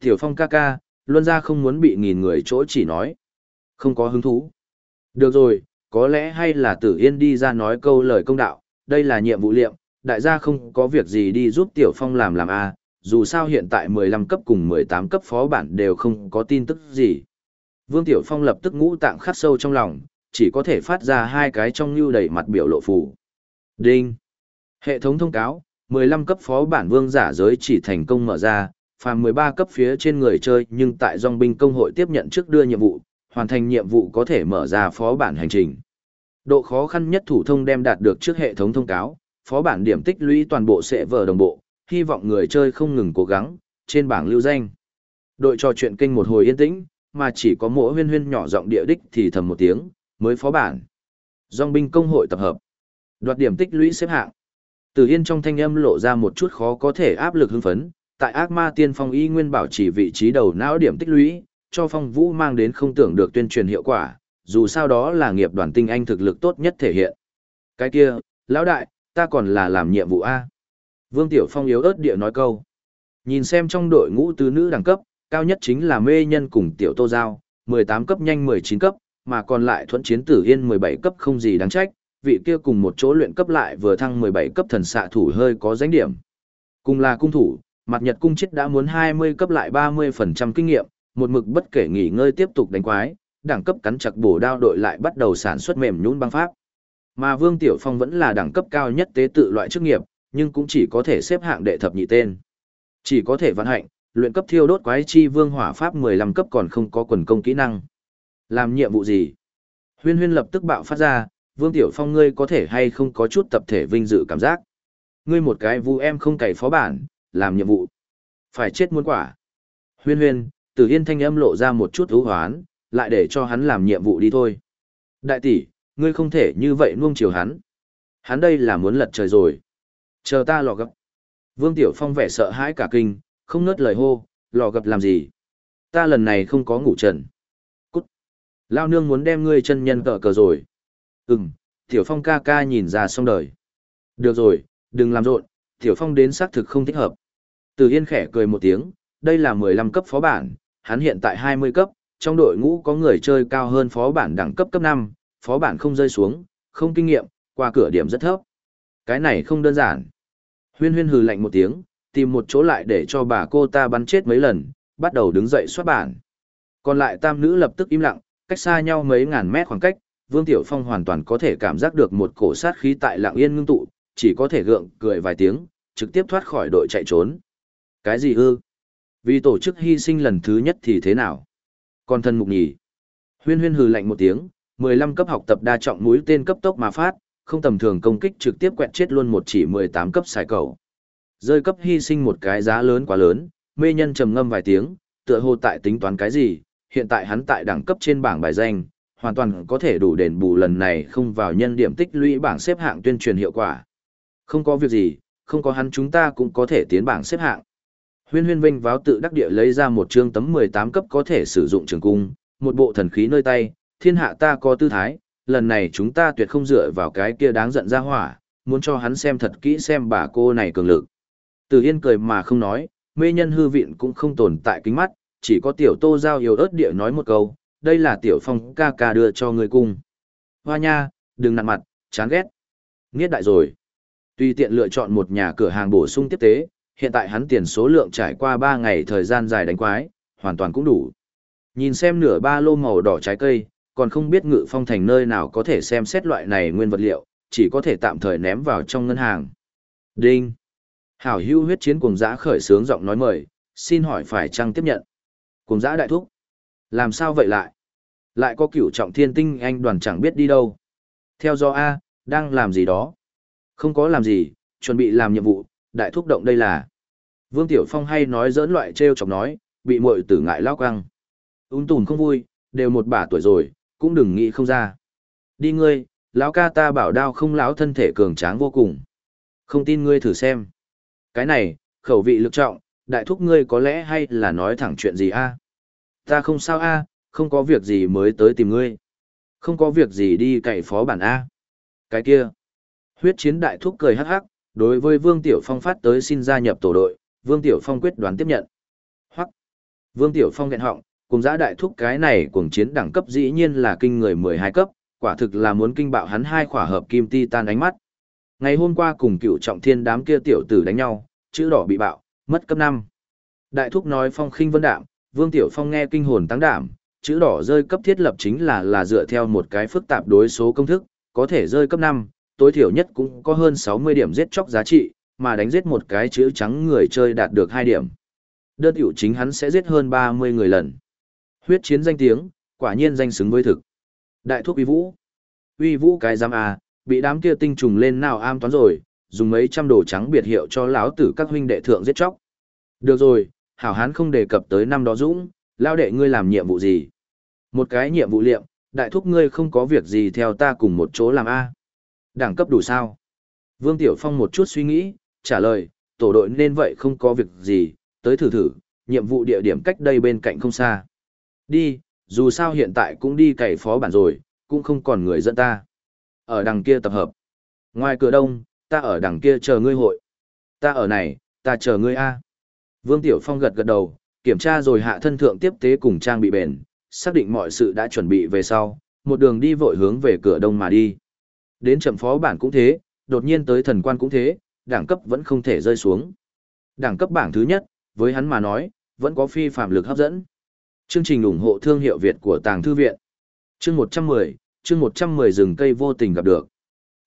Tiểu phong ca ca, luân ra không muốn bị nghìn người chỗ chỉ nói. Không có hứng thú. Được rồi, có lẽ hay là tử yên đi ra nói câu lời công đạo, đây là nhiệm vụ liệm, đại gia không có việc gì đi giúp Tiểu Phong làm làm A, dù sao hiện tại 15 cấp cùng 18 cấp phó bản đều không có tin tức gì. Vương Tiểu Phong lập tức ngũ tạng khắc sâu trong lòng, chỉ có thể phát ra hai cái trong như đầy mặt biểu lộ phủ. Đinh. Hệ thống thông cáo, 15 cấp phó bản vương giả giới chỉ thành công mở ra, phàm 13 cấp phía trên người chơi nhưng tại dòng binh công hội tiếp nhận trước đưa nhiệm vụ, hoàn thành nhiệm vụ có thể mở ra phó bản hành trình. Độ khó khăn nhất thủ thông đem đạt được trước hệ thống thông cáo, phó bản điểm tích lũy toàn bộ sẽ vở đồng bộ, hy vọng người chơi không ngừng cố gắng, trên bảng lưu danh. Đội trò chuyện kênh một hồi yên tĩnh, mà chỉ có mỗi huyên huyên nhỏ giọng địa đích thì thầm một tiếng, mới phó bản. Dòng binh công hội tập hợp. Đoạt điểm tích lũy xếp hạng. Từ Yên trong thanh âm lộ ra một chút khó có thể áp lực hưng phấn, tại ác ma tiên phong y nguyên bảo chỉ vị trí đầu não điểm tích lũy, cho phong vũ mang đến không tưởng được tuyên truyền hiệu quả, dù sao đó là nghiệp đoàn tinh anh thực lực tốt nhất thể hiện. Cái kia, lão đại, ta còn là làm nhiệm vụ A. Vương Tiểu Phong yếu ớt địa nói câu. Nhìn xem trong đội ngũ tứ nữ đẳng cấp, cao nhất chính là mê nhân cùng Tiểu Tô Giao, 18 cấp nhanh 19 cấp, mà còn lại thuẫn chiến tử yên 17 cấp không gì đáng trách, vị kia cùng một chỗ luyện cấp lại vừa thăng 17 cấp thần xạ thủ hơi có danh điểm. Cùng là cung thủ, mặt nhật cung chết đã muốn 20 cấp lại 30% kinh nghiệm, một mực bất kể nghỉ ngơi tiếp tục đánh quái, đẳng cấp cắn chặt bổ đao đội lại bắt đầu sản xuất mềm nhũn băng pháp. Mà Vương Tiểu Phong vẫn là đẳng cấp cao nhất tế tự loại chức nghiệp, nhưng cũng chỉ có thể xếp hạng đệ thập nhị tên. Chỉ có thể vận hạnh, luyện cấp thiêu đốt quái chi vương hỏa pháp 15 cấp còn không có quần công kỹ năng. Làm nhiệm vụ gì? Huyên huyên lập tức bạo phát ra, Vương Tiểu Phong ngươi có thể hay không có chút tập thể vinh dự cảm giác. Ngươi một cái vu em không cày phó bản, làm nhiệm vụ. Phải chết muốn quả. Huyên huyên, Tử Yên thanh âm lộ ra một chút ưu hoán, lại để cho hắn làm nhiệm vụ đi thôi. Đại tỷ, ngươi không thể như vậy nuông chiều hắn. Hắn đây là muốn lật trời rồi. Chờ ta lò gấp. Vương Tiểu Phong vẻ sợ hãi cả kinh, không nớt lời hô, lò gấp làm gì. Ta lần này không có ngủ trần. Cút. Lao nương muốn đem ngươi chân nhân cờ cờ rồi. Ừm, Tiểu Phong ca ca nhìn ra xong đời. Được rồi, đừng làm rộn, Tiểu Phong đến xác thực không thích hợp. Từ Yên khẽ cười một tiếng, đây là 15 cấp phó bản, hắn hiện tại 20 cấp, trong đội ngũ có người chơi cao hơn phó bản đẳng cấp cấp 5, phó bản không rơi xuống, không kinh nghiệm, qua cửa điểm rất thấp. Cái này không đơn giản. Huyên huyên hừ lạnh một tiếng, tìm một chỗ lại để cho bà cô ta bắn chết mấy lần, bắt đầu đứng dậy soát bản. Còn lại tam nữ lập tức im lặng, cách xa nhau mấy ngàn mét khoảng cách, Vương Tiểu Phong hoàn toàn có thể cảm giác được một cổ sát khí tại lặng yên ngưng tụ, chỉ có thể gượng cười vài tiếng, trực tiếp thoát khỏi đội chạy trốn. Cái gì ư? Vì tổ chức hy sinh lần thứ nhất thì thế nào? Còn thân mục nhỉ? Huyên huyên hừ lạnh một tiếng, 15 cấp học tập đa trọng mũi tên cấp tốc mà phát, không tầm thường công kích trực tiếp quẹt chết luôn một chỉ 18 cấp xài cầu. Rơi cấp hy sinh một cái giá lớn quá lớn, mê nhân trầm ngâm vài tiếng, tựa hồ tại tính toán cái gì, hiện tại hắn tại đẳng cấp trên bảng bài danh, hoàn toàn có thể đủ đền bù lần này không vào nhân điểm tích lũy bảng xếp hạng tuyên truyền hiệu quả. Không có việc gì, không có hắn chúng ta cũng có thể tiến bảng xếp hạng. Huyên huyên vinh váo tự đắc địa lấy ra một chương tấm 18 cấp có thể sử dụng trường cung, một bộ thần khí nơi tay, thiên hạ ta có tư thái, lần này chúng ta tuyệt không dựa vào cái kia đáng giận ra hỏa, muốn cho hắn xem thật kỹ xem bà cô này cường lực. Từ Yên cười mà không nói, mê nhân hư viện cũng không tồn tại kính mắt, chỉ có tiểu tô giao yếu ớt địa nói một câu, đây là tiểu phong ca ca đưa cho người cung. Hoa nha, đừng nặn mặt, chán ghét. Nghiết đại rồi. Tuy tiện lựa chọn một nhà cửa hàng bổ sung tiếp tế, hiện tại hắn tiền số lượng trải qua 3 ngày thời gian dài đánh quái, hoàn toàn cũng đủ. Nhìn xem nửa ba lô màu đỏ trái cây, còn không biết ngự phong thành nơi nào có thể xem xét loại này nguyên vật liệu, chỉ có thể tạm thời ném vào trong ngân hàng. Đinh! Hảo hưu huyết chiến cùng giã khởi sướng giọng nói mời, xin hỏi phải chăng tiếp nhận? Cùng giã đại thúc. Làm sao vậy lại? Lại có cửu trọng thiên tinh anh đoàn chẳng biết đi đâu. Theo do A, đang làm gì đó? Không có làm gì, chuẩn bị làm nhiệm vụ, đại thúc động đây là. Vương Tiểu Phong hay nói dỡn loại treo chọc nói, bị muội tử ngại lao căng. Ún tùn không vui, đều một bà tuổi rồi, cũng đừng nghĩ không ra. Đi ngươi, lão ca ta bảo đao không lão thân thể cường tráng vô cùng. Không tin ngươi thử xem. Cái này, khẩu vị lực trọng, đại thúc ngươi có lẽ hay là nói thẳng chuyện gì a? Ta không sao a, không có việc gì mới tới tìm ngươi. Không có việc gì đi cậy phó bản a. Cái kia. Huyết chiến đại thúc cười hắc hắc, đối với Vương Tiểu Phong phát tới xin gia nhập tổ đội, Vương Tiểu Phong quyết đoán tiếp nhận. Hoặc. Vương Tiểu Phong nghẹn họng, cùng giã đại thúc cái này cuồng chiến đẳng cấp dĩ nhiên là kinh người 12 cấp, quả thực là muốn kinh bạo hắn hai khỏa hợp kim ti tan ánh mắt. Ngày hôm qua cùng cựu trọng thiên đám kia tiểu tử đánh nhau, chữ đỏ bị bạo, mất cấp 5. Đại thúc nói phong khinh vân đạm, Vương Tiểu Phong nghe kinh hồn tăng đảm, chữ đỏ rơi cấp thiết lập chính là là dựa theo một cái phức tạp đối số công thức, có thể rơi cấp 5, tối thiểu nhất cũng có hơn 60 điểm giết chóc giá trị, mà đánh giết một cái chữ trắng người chơi đạt được 2 điểm. Đơn hiệu chính hắn sẽ giết hơn 30 người lần. Huyết chiến danh tiếng, quả nhiên danh xứng với thực. Đại thuốc uy vũ. Uy vũ cái giam à, bị đám kia tinh trùng lên nào am toán rồi, dùng mấy trăm đồ trắng biệt hiệu cho lão tử các huynh đệ thượng giết chóc. Được rồi, hảo hán không đề cập tới năm đó dũng, lao đệ ngươi làm nhiệm vụ gì? Một cái nhiệm vụ liệm, đại thúc ngươi không có việc gì theo ta cùng một chỗ làm A. Đẳng cấp đủ sao? Vương Tiểu Phong một chút suy nghĩ, trả lời, tổ đội nên vậy không có việc gì, tới thử thử, nhiệm vụ địa điểm cách đây bên cạnh không xa. Đi, dù sao hiện tại cũng đi cày phó bản rồi, cũng không còn người dẫn ta. Ở đằng kia tập hợp. Ngoài cửa đông, ta ở đằng kia chờ ngươi hội. Ta ở này, ta chờ ngươi A. Vương Tiểu Phong gật gật đầu, kiểm tra rồi hạ thân thượng tiếp tế cùng trang bị bền, xác định mọi sự đã chuẩn bị về sau, một đường đi vội hướng về cửa đông mà đi. Đến chậm phó bản cũng thế, đột nhiên tới thần quan cũng thế, đẳng cấp vẫn không thể rơi xuống. Đẳng cấp bảng thứ nhất, với hắn mà nói, vẫn có phi phạm lực hấp dẫn. Chương trình ủng hộ thương hiệu Việt của Tàng Thư Viện. Chương 110, chương 110 rừng cây vô tình gặp được.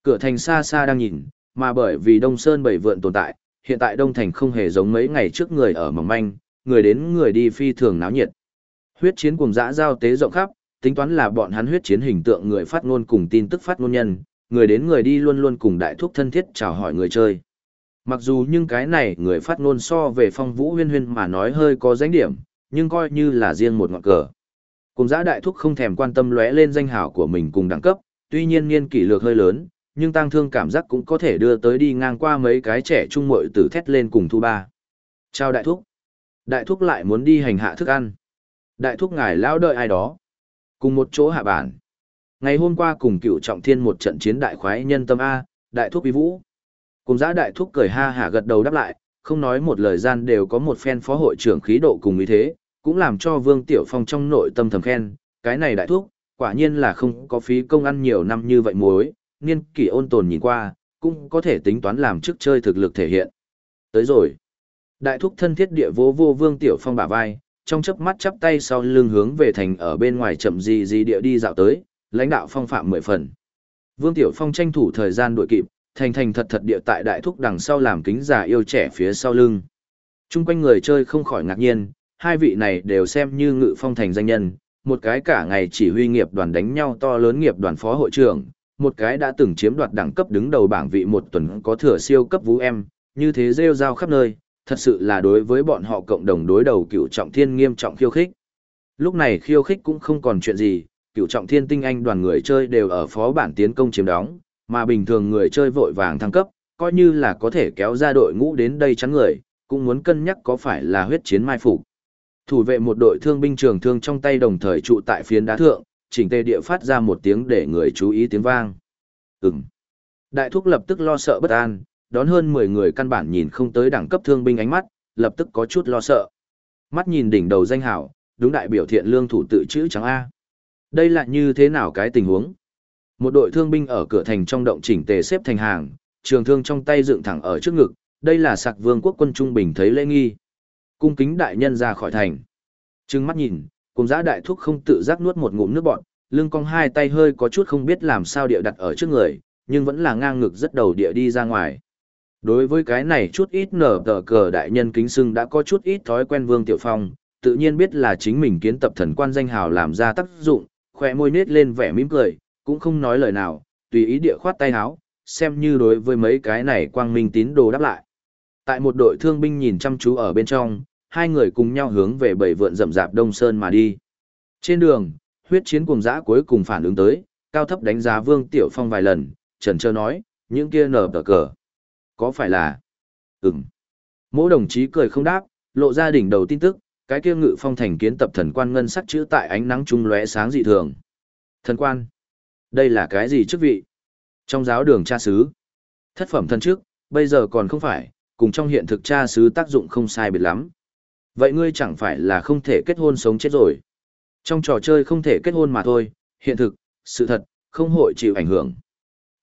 Cửa thành xa xa đang nhìn, mà bởi vì Đông Sơn bảy vượn tồn tại, hiện tại Đông Thành không hề giống mấy ngày trước người ở mỏng manh, người đến người đi phi thường náo nhiệt. Huyết chiến cùng dã giao tế rộng khắp, tính toán là bọn hắn huyết chiến hình tượng người phát ngôn cùng tin tức phát ngôn nhân, người đến người đi luôn luôn cùng đại thúc thân thiết chào hỏi người chơi. Mặc dù nhưng cái này người phát ngôn so về phong vũ huyên huyên mà nói hơi có danh điểm, nhưng coi như là riêng một ngọn cờ. Cùng giã đại thúc không thèm quan tâm lóe lên danh hảo của mình cùng đẳng cấp, tuy nhiên niên kỷ lược hơi lớn, nhưng tăng thương cảm giác cũng có thể đưa tới đi ngang qua mấy cái trẻ trung muội tử thét lên cùng thu ba. Chào đại thúc. Đại thúc lại muốn đi hành hạ thức ăn. Đại thúc ngài lao đợi ai đó. Cùng một chỗ hạ bản. Ngày hôm qua cùng cựu trọng thiên một trận chiến đại khoái nhân tâm A, đại thúc bí vũ. Cùng giã đại thúc cười ha hả gật đầu đáp lại, không nói một lời gian đều có một phen phó hội trưởng khí độ cùng ý thế, cũng làm cho Vương Tiểu Phong trong nội tâm thầm khen, cái này đại thúc, quả nhiên là không có phí công ăn nhiều năm như vậy muối niên kỷ ôn tồn nhìn qua, cũng có thể tính toán làm chức chơi thực lực thể hiện. Tới rồi. Đại thúc thân thiết địa vô vô Vương Tiểu Phong bả vai, trong chớp mắt chắp tay sau lưng hướng về thành ở bên ngoài chậm gì gì địa đi dạo tới, lãnh đạo phong phạm mười phần. Vương Tiểu Phong tranh thủ thời gian đuổi kịp, thành thành thật thật địa tại đại thúc đằng sau làm kính già yêu trẻ phía sau lưng. Trung quanh người chơi không khỏi ngạc nhiên, hai vị này đều xem như ngự phong thành danh nhân, một cái cả ngày chỉ huy nghiệp đoàn đánh nhau to lớn nghiệp đoàn phó hội trưởng, một cái đã từng chiếm đoạt đẳng cấp đứng đầu bảng vị một tuần có thừa siêu cấp vũ em, như thế rêu rao khắp nơi, thật sự là đối với bọn họ cộng đồng đối đầu cựu trọng thiên nghiêm trọng khiêu khích. Lúc này khiêu khích cũng không còn chuyện gì, cựu trọng thiên tinh anh đoàn người chơi đều ở phó bản tiến công chiếm đóng, mà bình thường người chơi vội vàng thăng cấp, coi như là có thể kéo ra đội ngũ đến đây chắn người, cũng muốn cân nhắc có phải là huyết chiến mai phục. Thủ vệ một đội thương binh trường thương trong tay đồng thời trụ tại phiến đá thượng, chỉnh tề địa phát ra một tiếng để người chú ý tiếng vang. Ừm. Đại thúc lập tức lo sợ bất an, đón hơn 10 người căn bản nhìn không tới đẳng cấp thương binh ánh mắt, lập tức có chút lo sợ. Mắt nhìn đỉnh đầu danh hảo, đúng đại biểu thiện lương thủ tự chữ trắng A. Đây là như thế nào cái tình huống? Một đội thương binh ở cửa thành trong động chỉnh tề xếp thành hàng, trường thương trong tay dựng thẳng ở trước ngực, đây là sạc vương quốc quân trung bình thấy lễ nghi. Cung kính đại nhân ra khỏi thành. Trừng mắt nhìn, cùng giã đại thúc không tự giác nuốt một ngụm nước bọn, lưng cong hai tay hơi có chút không biết làm sao địa đặt ở trước người, nhưng vẫn là ngang ngực rất đầu địa đi ra ngoài. Đối với cái này chút ít nở tờ cờ đại nhân kính sưng đã có chút ít thói quen Vương Tiểu Phong, tự nhiên biết là chính mình kiến tập thần quan danh hào làm ra tác dụng, khỏe môi nết lên vẻ mỉm cười, cũng không nói lời nào, tùy ý địa khoát tay áo, xem như đối với mấy cái này quang minh tín đồ đáp lại. Tại một đội thương binh nhìn chăm chú ở bên trong, hai người cùng nhau hướng về bảy vượn rậm rạp Đông Sơn mà đi. Trên đường, huyết chiến cùng dã cuối cùng phản ứng tới, cao thấp đánh giá Vương Tiểu Phong vài lần, trần trơ nói, những kia nở tờ cờ. Có phải là? Ừm. Mỗi đồng chí cười không đáp, lộ ra đỉnh đầu tin tức, cái kia ngự phong thành kiến tập thần quan ngân sắc chữ tại ánh nắng trung lóe sáng dị thường. Thần quan. Đây là cái gì chức vị? Trong giáo đường cha sứ. Thất phẩm thân trước, bây giờ còn không phải, cùng trong hiện thực cha sứ tác dụng không sai biệt lắm. Vậy ngươi chẳng phải là không thể kết hôn sống chết rồi. Trong trò chơi không thể kết hôn mà thôi, hiện thực, sự thật, không hội chịu ảnh hưởng.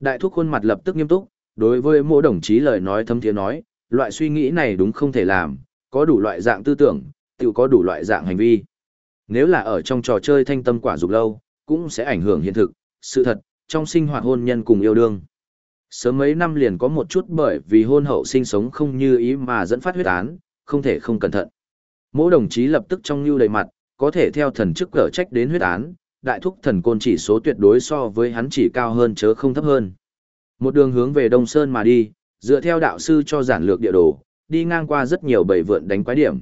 Đại thúc khuôn mặt lập tức nghiêm túc, đối với mỗi đồng chí lời nói thâm thiế nói, loại suy nghĩ này đúng không thể làm, có đủ loại dạng tư tưởng, tự có đủ loại dạng hành vi. Nếu là ở trong trò chơi thanh tâm quả dục lâu, cũng sẽ ảnh hưởng hiện thực, sự thật, trong sinh hoạt hôn nhân cùng yêu đương. Sớm mấy năm liền có một chút bởi vì hôn hậu sinh sống không như ý mà dẫn phát huyết án, không thể không cẩn thận. Mỗi đồng chí lập tức trong lưu đầy mặt, có thể theo thần chức cở trách đến huyết án, đại thúc thần côn chỉ số tuyệt đối so với hắn chỉ cao hơn chớ không thấp hơn. Một đường hướng về Đông Sơn mà đi, dựa theo đạo sư cho giản lược địa đồ, đi ngang qua rất nhiều bầy vượn đánh quái điểm.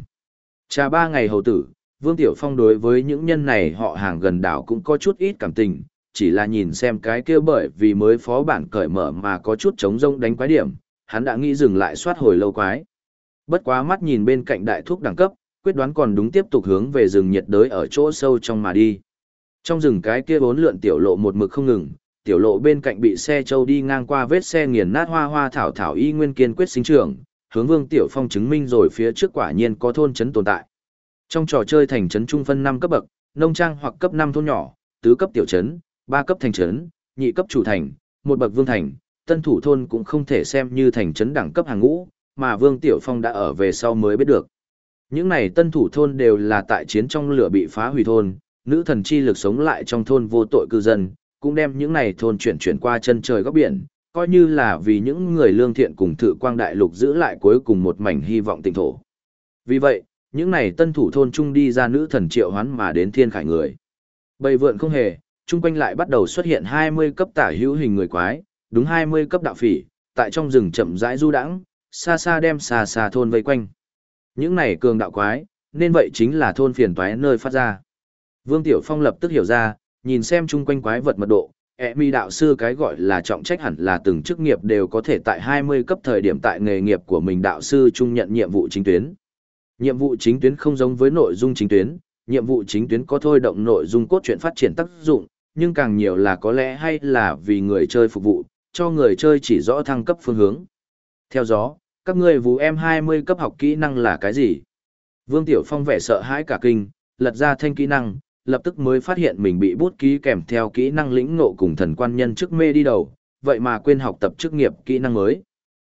Trà ba ngày hầu tử, Vương Tiểu Phong đối với những nhân này họ hàng gần đảo cũng có chút ít cảm tình, chỉ là nhìn xem cái kia bởi vì mới phó bản cởi mở mà có chút chống rông đánh quái điểm, hắn đã nghĩ dừng lại soát hồi lâu quái. Bất quá mắt nhìn bên cạnh đại thuốc đẳng cấp, quyết đoán còn đúng tiếp tục hướng về rừng nhiệt đới ở chỗ sâu trong mà đi. Trong rừng cái kia bốn lượn tiểu lộ một mực không ngừng, tiểu lộ bên cạnh bị xe trâu đi ngang qua vết xe nghiền nát hoa hoa thảo thảo y nguyên kiên quyết sinh trưởng, hướng Vương Tiểu Phong chứng minh rồi phía trước quả nhiên có thôn trấn tồn tại. Trong trò chơi thành trấn trung phân 5 cấp bậc, nông trang hoặc cấp 5 thôn nhỏ, tứ cấp tiểu trấn, ba cấp thành trấn, nhị cấp chủ thành, một bậc vương thành, tân thủ thôn cũng không thể xem như thành trấn đẳng cấp hàng ngũ, mà Vương Tiểu Phong đã ở về sau mới biết được. Những này tân thủ thôn đều là tại chiến trong lửa bị phá hủy thôn, nữ thần chi lực sống lại trong thôn vô tội cư dân, cũng đem những này thôn chuyển chuyển qua chân trời góc biển, coi như là vì những người lương thiện cùng thự quang đại lục giữ lại cuối cùng một mảnh hy vọng tỉnh thổ. Vì vậy, những này tân thủ thôn trung đi ra nữ thần triệu hoán mà đến thiên khải người. Bầy vượn không hề, chung quanh lại bắt đầu xuất hiện 20 cấp tả hữu hình người quái, đúng 20 cấp đạo phỉ, tại trong rừng chậm rãi du đãng, xa xa đem xa xa thôn vây quanh. Những này cường đạo quái, nên vậy chính là thôn phiền toái nơi phát ra. Vương Tiểu Phong lập tức hiểu ra, nhìn xem chung quanh quái vật mật độ, e mi đạo sư cái gọi là trọng trách hẳn là từng chức nghiệp đều có thể tại 20 cấp thời điểm tại nghề nghiệp của mình đạo sư trung nhận nhiệm vụ chính tuyến. Nhiệm vụ chính tuyến không giống với nội dung chính tuyến, nhiệm vụ chính tuyến có thôi động nội dung cốt truyện phát triển tác dụng, nhưng càng nhiều là có lẽ hay là vì người chơi phục vụ, cho người chơi chỉ rõ thăng cấp phương hướng. Theo gió, các người vũ em 20 cấp học kỹ năng là cái gì? Vương Tiểu Phong vẻ sợ hãi cả kinh, lật ra thanh kỹ năng, lập tức mới phát hiện mình bị bút ký kèm theo kỹ năng lĩnh ngộ cùng thần quan nhân trước mê đi đầu, vậy mà quên học tập chức nghiệp kỹ năng mới.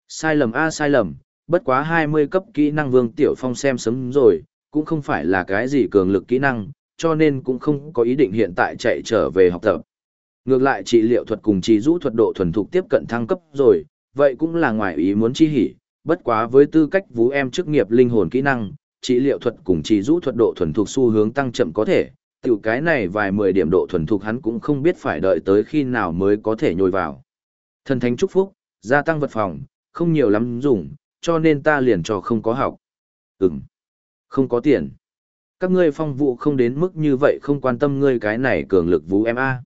Sai lầm a sai lầm, bất quá 20 cấp kỹ năng Vương Tiểu Phong xem sớm rồi, cũng không phải là cái gì cường lực kỹ năng, cho nên cũng không có ý định hiện tại chạy trở về học tập. Ngược lại trị liệu thuật cùng trì rũ thuật độ thuần thục tiếp cận thăng cấp rồi, vậy cũng là ngoài ý muốn chi hỉ, bất quá với tư cách vũ em chức nghiệp linh hồn kỹ năng, trị liệu thuật cùng trì rũ thuật độ thuần thục xu hướng tăng chậm có thể, tiểu cái này vài mười điểm độ thuần thục hắn cũng không biết phải đợi tới khi nào mới có thể nhồi vào. Thần thánh chúc phúc, gia tăng vật phòng, không nhiều lắm dùng, cho nên ta liền cho không có học. Ừm, không có tiền. Các ngươi phong vụ không đến mức như vậy không quan tâm ngươi cái này cường lực vũ em a.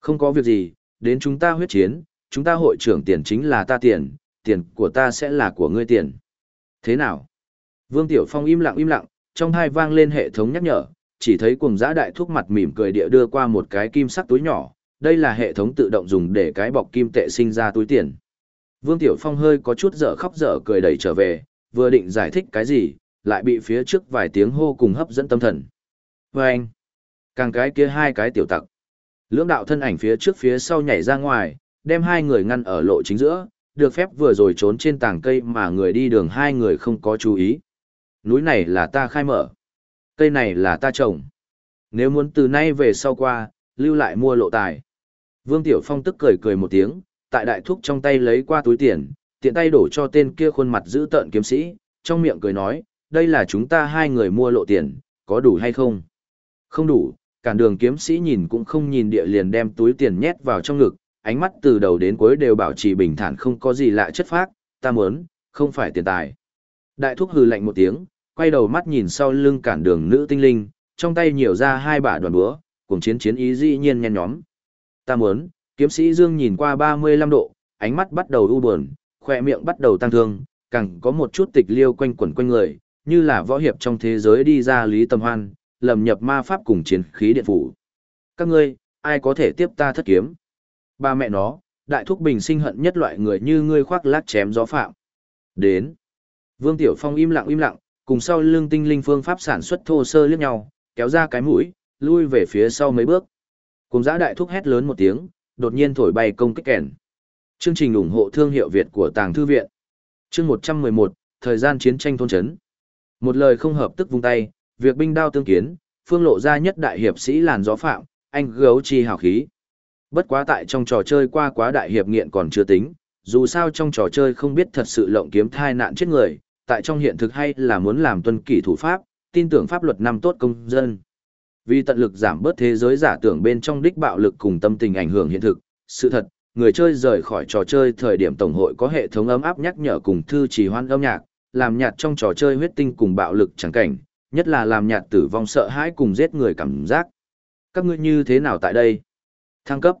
Không có việc gì, đến chúng ta huyết chiến, chúng ta hội trưởng tiền chính là ta tiền, tiền của ta sẽ là của ngươi tiền. Thế nào? Vương Tiểu Phong im lặng im lặng, trong hai vang lên hệ thống nhắc nhở, chỉ thấy cùng giã đại thuốc mặt mỉm cười địa đưa qua một cái kim sắc túi nhỏ, đây là hệ thống tự động dùng để cái bọc kim tệ sinh ra túi tiền. Vương Tiểu Phong hơi có chút dở khóc dở cười đẩy trở về, vừa định giải thích cái gì, lại bị phía trước vài tiếng hô cùng hấp dẫn tâm thần. Và anh, càng cái kia hai cái tiểu tặc. Lưỡng đạo thân ảnh phía trước phía sau nhảy ra ngoài, đem hai người ngăn ở lộ chính giữa, được phép vừa rồi trốn trên tảng cây mà người đi đường hai người không có chú ý. Núi này là ta khai mở. Cây này là ta trồng. Nếu muốn từ nay về sau qua, lưu lại mua lộ tài. Vương Tiểu Phong tức cười cười một tiếng, tại đại thúc trong tay lấy qua túi tiền, tiện tay đổ cho tên kia khuôn mặt giữ tợn kiếm sĩ, trong miệng cười nói, đây là chúng ta hai người mua lộ tiền, có đủ hay không? Không đủ, cản đường kiếm sĩ nhìn cũng không nhìn địa liền đem túi tiền nhét vào trong ngực, ánh mắt từ đầu đến cuối đều bảo trì bình thản không có gì lạ chất phác, ta muốn, không phải tiền tài. Đại thúc hừ lạnh một tiếng, quay đầu mắt nhìn sau lưng cản đường nữ tinh linh, trong tay nhiều ra hai bả đoàn búa, cùng chiến chiến ý dĩ nhiên nhen nhóm. Ta muốn, kiếm sĩ Dương nhìn qua 35 độ, ánh mắt bắt đầu u buồn, khỏe miệng bắt đầu tăng thương, càng có một chút tịch liêu quanh quẩn quanh người, như là võ hiệp trong thế giới đi ra lý tâm hoan, lầm nhập ma pháp cùng chiến khí điện phủ. Các ngươi, ai có thể tiếp ta thất kiếm? Ba mẹ nó, đại thúc bình sinh hận nhất loại người như ngươi khoác lác chém gió phạm. Đến. Vương Tiểu Phong im lặng im lặng, cùng sau lưng tinh linh phương pháp sản xuất thô sơ liếc nhau, kéo ra cái mũi, lui về phía sau mấy bước. Cùng giã đại thúc hét lớn một tiếng, đột nhiên thổi bay công kích kèn. Chương trình ủng hộ thương hiệu Việt của Tàng Thư Viện. Chương 111, Thời gian chiến tranh thôn chấn. Một lời không hợp tức vung tay, việc binh đao tương kiến, phương lộ ra nhất đại hiệp sĩ làn gió phạm, anh gấu chi hào khí. Bất quá tại trong trò chơi qua quá đại hiệp nghiện còn chưa tính, dù sao trong trò chơi không biết thật sự lộng kiếm thai nạn chết người, tại trong hiện thực hay là muốn làm tuân kỷ thủ pháp, tin tưởng pháp luật năm tốt công dân. Vì tận lực giảm bớt thế giới giả tưởng bên trong đích bạo lực cùng tâm tình ảnh hưởng hiện thực, sự thật, người chơi rời khỏi trò chơi thời điểm tổng hội có hệ thống ấm áp nhắc nhở cùng thư trì hoan âm nhạc, làm nhạt trong trò chơi huyết tinh cùng bạo lực chẳng cảnh, nhất là làm nhạt tử vong sợ hãi cùng giết người cảm giác. Các ngươi như thế nào tại đây? Thăng cấp.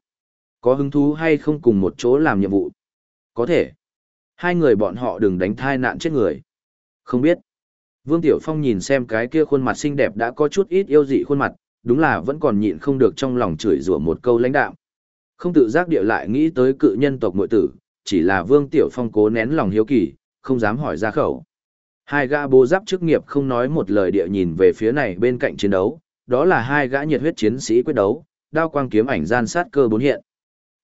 Có hứng thú hay không cùng một chỗ làm nhiệm vụ? Có thể. Hai người bọn họ đừng đánh thai nạn chết người. Không biết. Vương Tiểu Phong nhìn xem cái kia khuôn mặt xinh đẹp đã có chút ít yêu dị khuôn mặt, đúng là vẫn còn nhịn không được trong lòng chửi rủa một câu lãnh đạo. Không tự giác địa lại nghĩ tới cự nhân tộc mội tử, chỉ là Vương Tiểu Phong cố nén lòng hiếu kỳ, không dám hỏi ra khẩu. Hai gã bố giáp chức nghiệp không nói một lời địa nhìn về phía này bên cạnh chiến đấu, đó là hai gã nhiệt huyết chiến sĩ quyết đấu, đao quang kiếm ảnh gian sát cơ bốn hiện.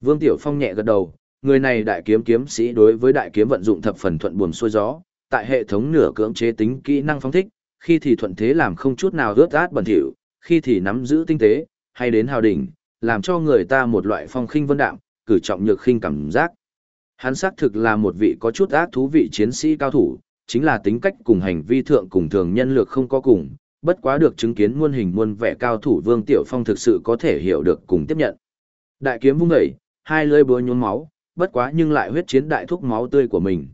Vương Tiểu Phong nhẹ gật đầu, người này đại kiếm kiếm sĩ đối với đại kiếm vận dụng thập phần thuận buồm xuôi gió, tại hệ thống nửa cưỡng chế tính kỹ năng phóng thích, khi thì thuận thế làm không chút nào rớt át bẩn thỉu, khi thì nắm giữ tinh tế, hay đến hào đỉnh, làm cho người ta một loại phong khinh vân đạm, cử trọng nhược khinh cảm giác. Hắn xác thực là một vị có chút ác thú vị chiến sĩ cao thủ, chính là tính cách cùng hành vi thượng cùng thường nhân lược không có cùng, bất quá được chứng kiến muôn hình muôn vẻ cao thủ Vương Tiểu Phong thực sự có thể hiểu được cùng tiếp nhận. Đại kiếm vung dậy, hai lưỡi búa nhuốm máu, bất quá nhưng lại huyết chiến đại thúc máu tươi của mình.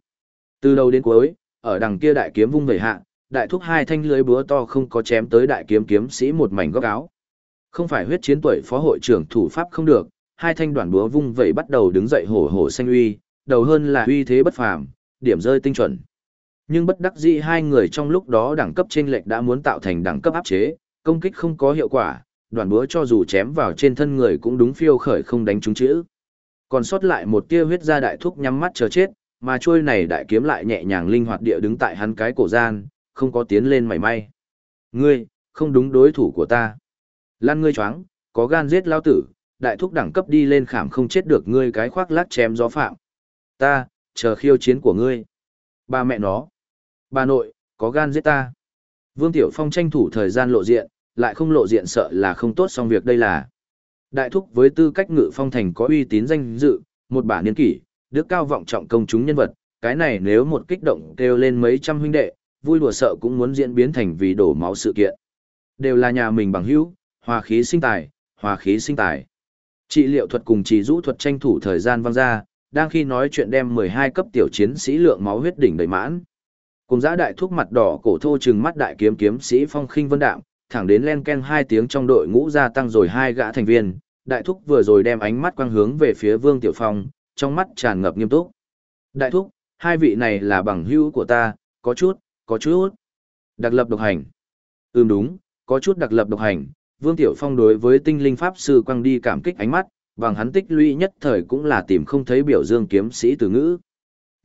Từ đầu đến cuối, ở đằng kia đại kiếm vung vẩy hạ, đại thúc hai thanh lưới búa to không có chém tới đại kiếm kiếm sĩ một mảnh góc áo. Không phải huyết chiến tuổi phó hội trưởng thủ pháp không được, hai thanh đoạn búa vung vẩy bắt đầu đứng dậy hổ hổ xanh uy, đầu hơn là uy thế bất phàm, điểm rơi tinh chuẩn. Nhưng bất đắc dĩ hai người trong lúc đó đẳng cấp chênh lệch đã muốn tạo thành đẳng cấp áp chế, công kích không có hiệu quả, đoạn búa cho dù chém vào trên thân người cũng đúng phiêu khởi không đánh trúng chữ. Còn sót lại một tia huyết ra đại thúc nhắm mắt chờ chết, mà trôi này đại kiếm lại nhẹ nhàng linh hoạt địa đứng tại hắn cái cổ gian, không có tiến lên mảy may. Ngươi, không đúng đối thủ của ta. Lan ngươi choáng, có gan giết lao tử, đại thúc đẳng cấp đi lên khảm không chết được ngươi cái khoác lát chém gió phạm. Ta, chờ khiêu chiến của ngươi. Ba mẹ nó. Bà nội, có gan giết ta. Vương Tiểu Phong tranh thủ thời gian lộ diện, lại không lộ diện sợ là không tốt xong việc đây là. Đại thúc với tư cách ngự phong thành có uy tín danh dự, một bản niên kỷ, đức cao vọng trọng công chúng nhân vật, cái này nếu một kích động kêu lên mấy trăm huynh đệ, vui đùa sợ cũng muốn diễn biến thành vì đổ máu sự kiện. Đều là nhà mình bằng hữu, hòa khí sinh tài, hòa khí sinh tài. Trị liệu thuật cùng trì rũ thuật tranh thủ thời gian văng ra, đang khi nói chuyện đem 12 cấp tiểu chiến sĩ lượng máu huyết đỉnh đầy mãn. Cùng giã đại thuốc mặt đỏ cổ thô trừng mắt đại kiếm kiếm sĩ phong khinh vân đạm, thẳng đến len ken hai tiếng trong đội ngũ gia tăng rồi hai gã thành viên, đại thúc vừa rồi đem ánh mắt quang hướng về phía Vương Tiểu Phong, trong mắt tràn ngập nghiêm túc. Đại thúc, hai vị này là bằng hữu của ta, có chút, có chút. Đặc lập độc hành. Ừm đúng, có chút đặc lập độc hành. Vương Tiểu Phong đối với tinh linh pháp sư quang đi cảm kích ánh mắt, bằng hắn tích lũy nhất thời cũng là tìm không thấy biểu dương kiếm sĩ từ ngữ.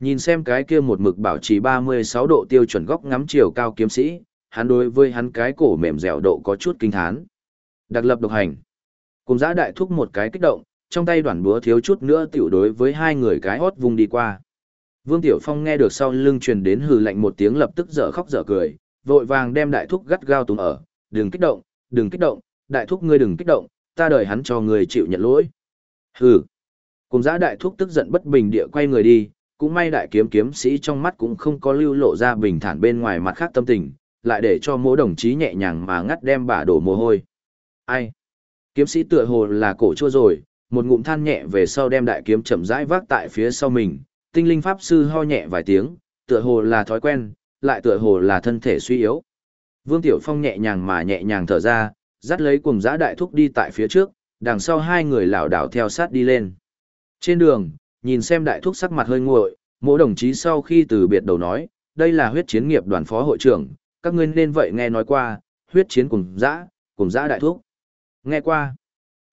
Nhìn xem cái kia một mực bảo trì 36 độ tiêu chuẩn góc ngắm chiều cao kiếm sĩ, hắn đối với hắn cái cổ mềm dẻo độ có chút kinh thán. Đặc lập độc hành. Cùng giã đại thúc một cái kích động, trong tay đoàn búa thiếu chút nữa tiểu đối với hai người cái hót vùng đi qua. Vương Tiểu Phong nghe được sau lưng truyền đến hừ lạnh một tiếng lập tức dở khóc dở cười, vội vàng đem đại thúc gắt gao túm ở, đừng kích động, đừng kích động, đại thúc ngươi đừng kích động, ta đợi hắn cho người chịu nhận lỗi. Hừ. Cùng giã đại thúc tức giận bất bình địa quay người đi, cũng may đại kiếm kiếm sĩ trong mắt cũng không có lưu lộ ra bình thản bên ngoài mặt khác tâm tình, lại để cho mỗi đồng chí nhẹ nhàng mà ngắt đem bà đổ mồ hôi. Ai? Kiếm sĩ tựa hồ là cổ chua rồi, một ngụm than nhẹ về sau đem đại kiếm chậm rãi vác tại phía sau mình, tinh linh pháp sư ho nhẹ vài tiếng, tựa hồ là thói quen, lại tựa hồ là thân thể suy yếu. Vương Tiểu Phong nhẹ nhàng mà nhẹ nhàng thở ra, dắt lấy cùng giã đại thúc đi tại phía trước, đằng sau hai người lảo đảo theo sát đi lên. Trên đường, nhìn xem đại thúc sắc mặt hơi nguội, mỗi đồng chí sau khi từ biệt đầu nói, đây là huyết chiến nghiệp đoàn phó hội trưởng, các ngươi nên vậy nghe nói qua, huyết chiến cùng giã, cùng giã đại thúc. Nghe qua.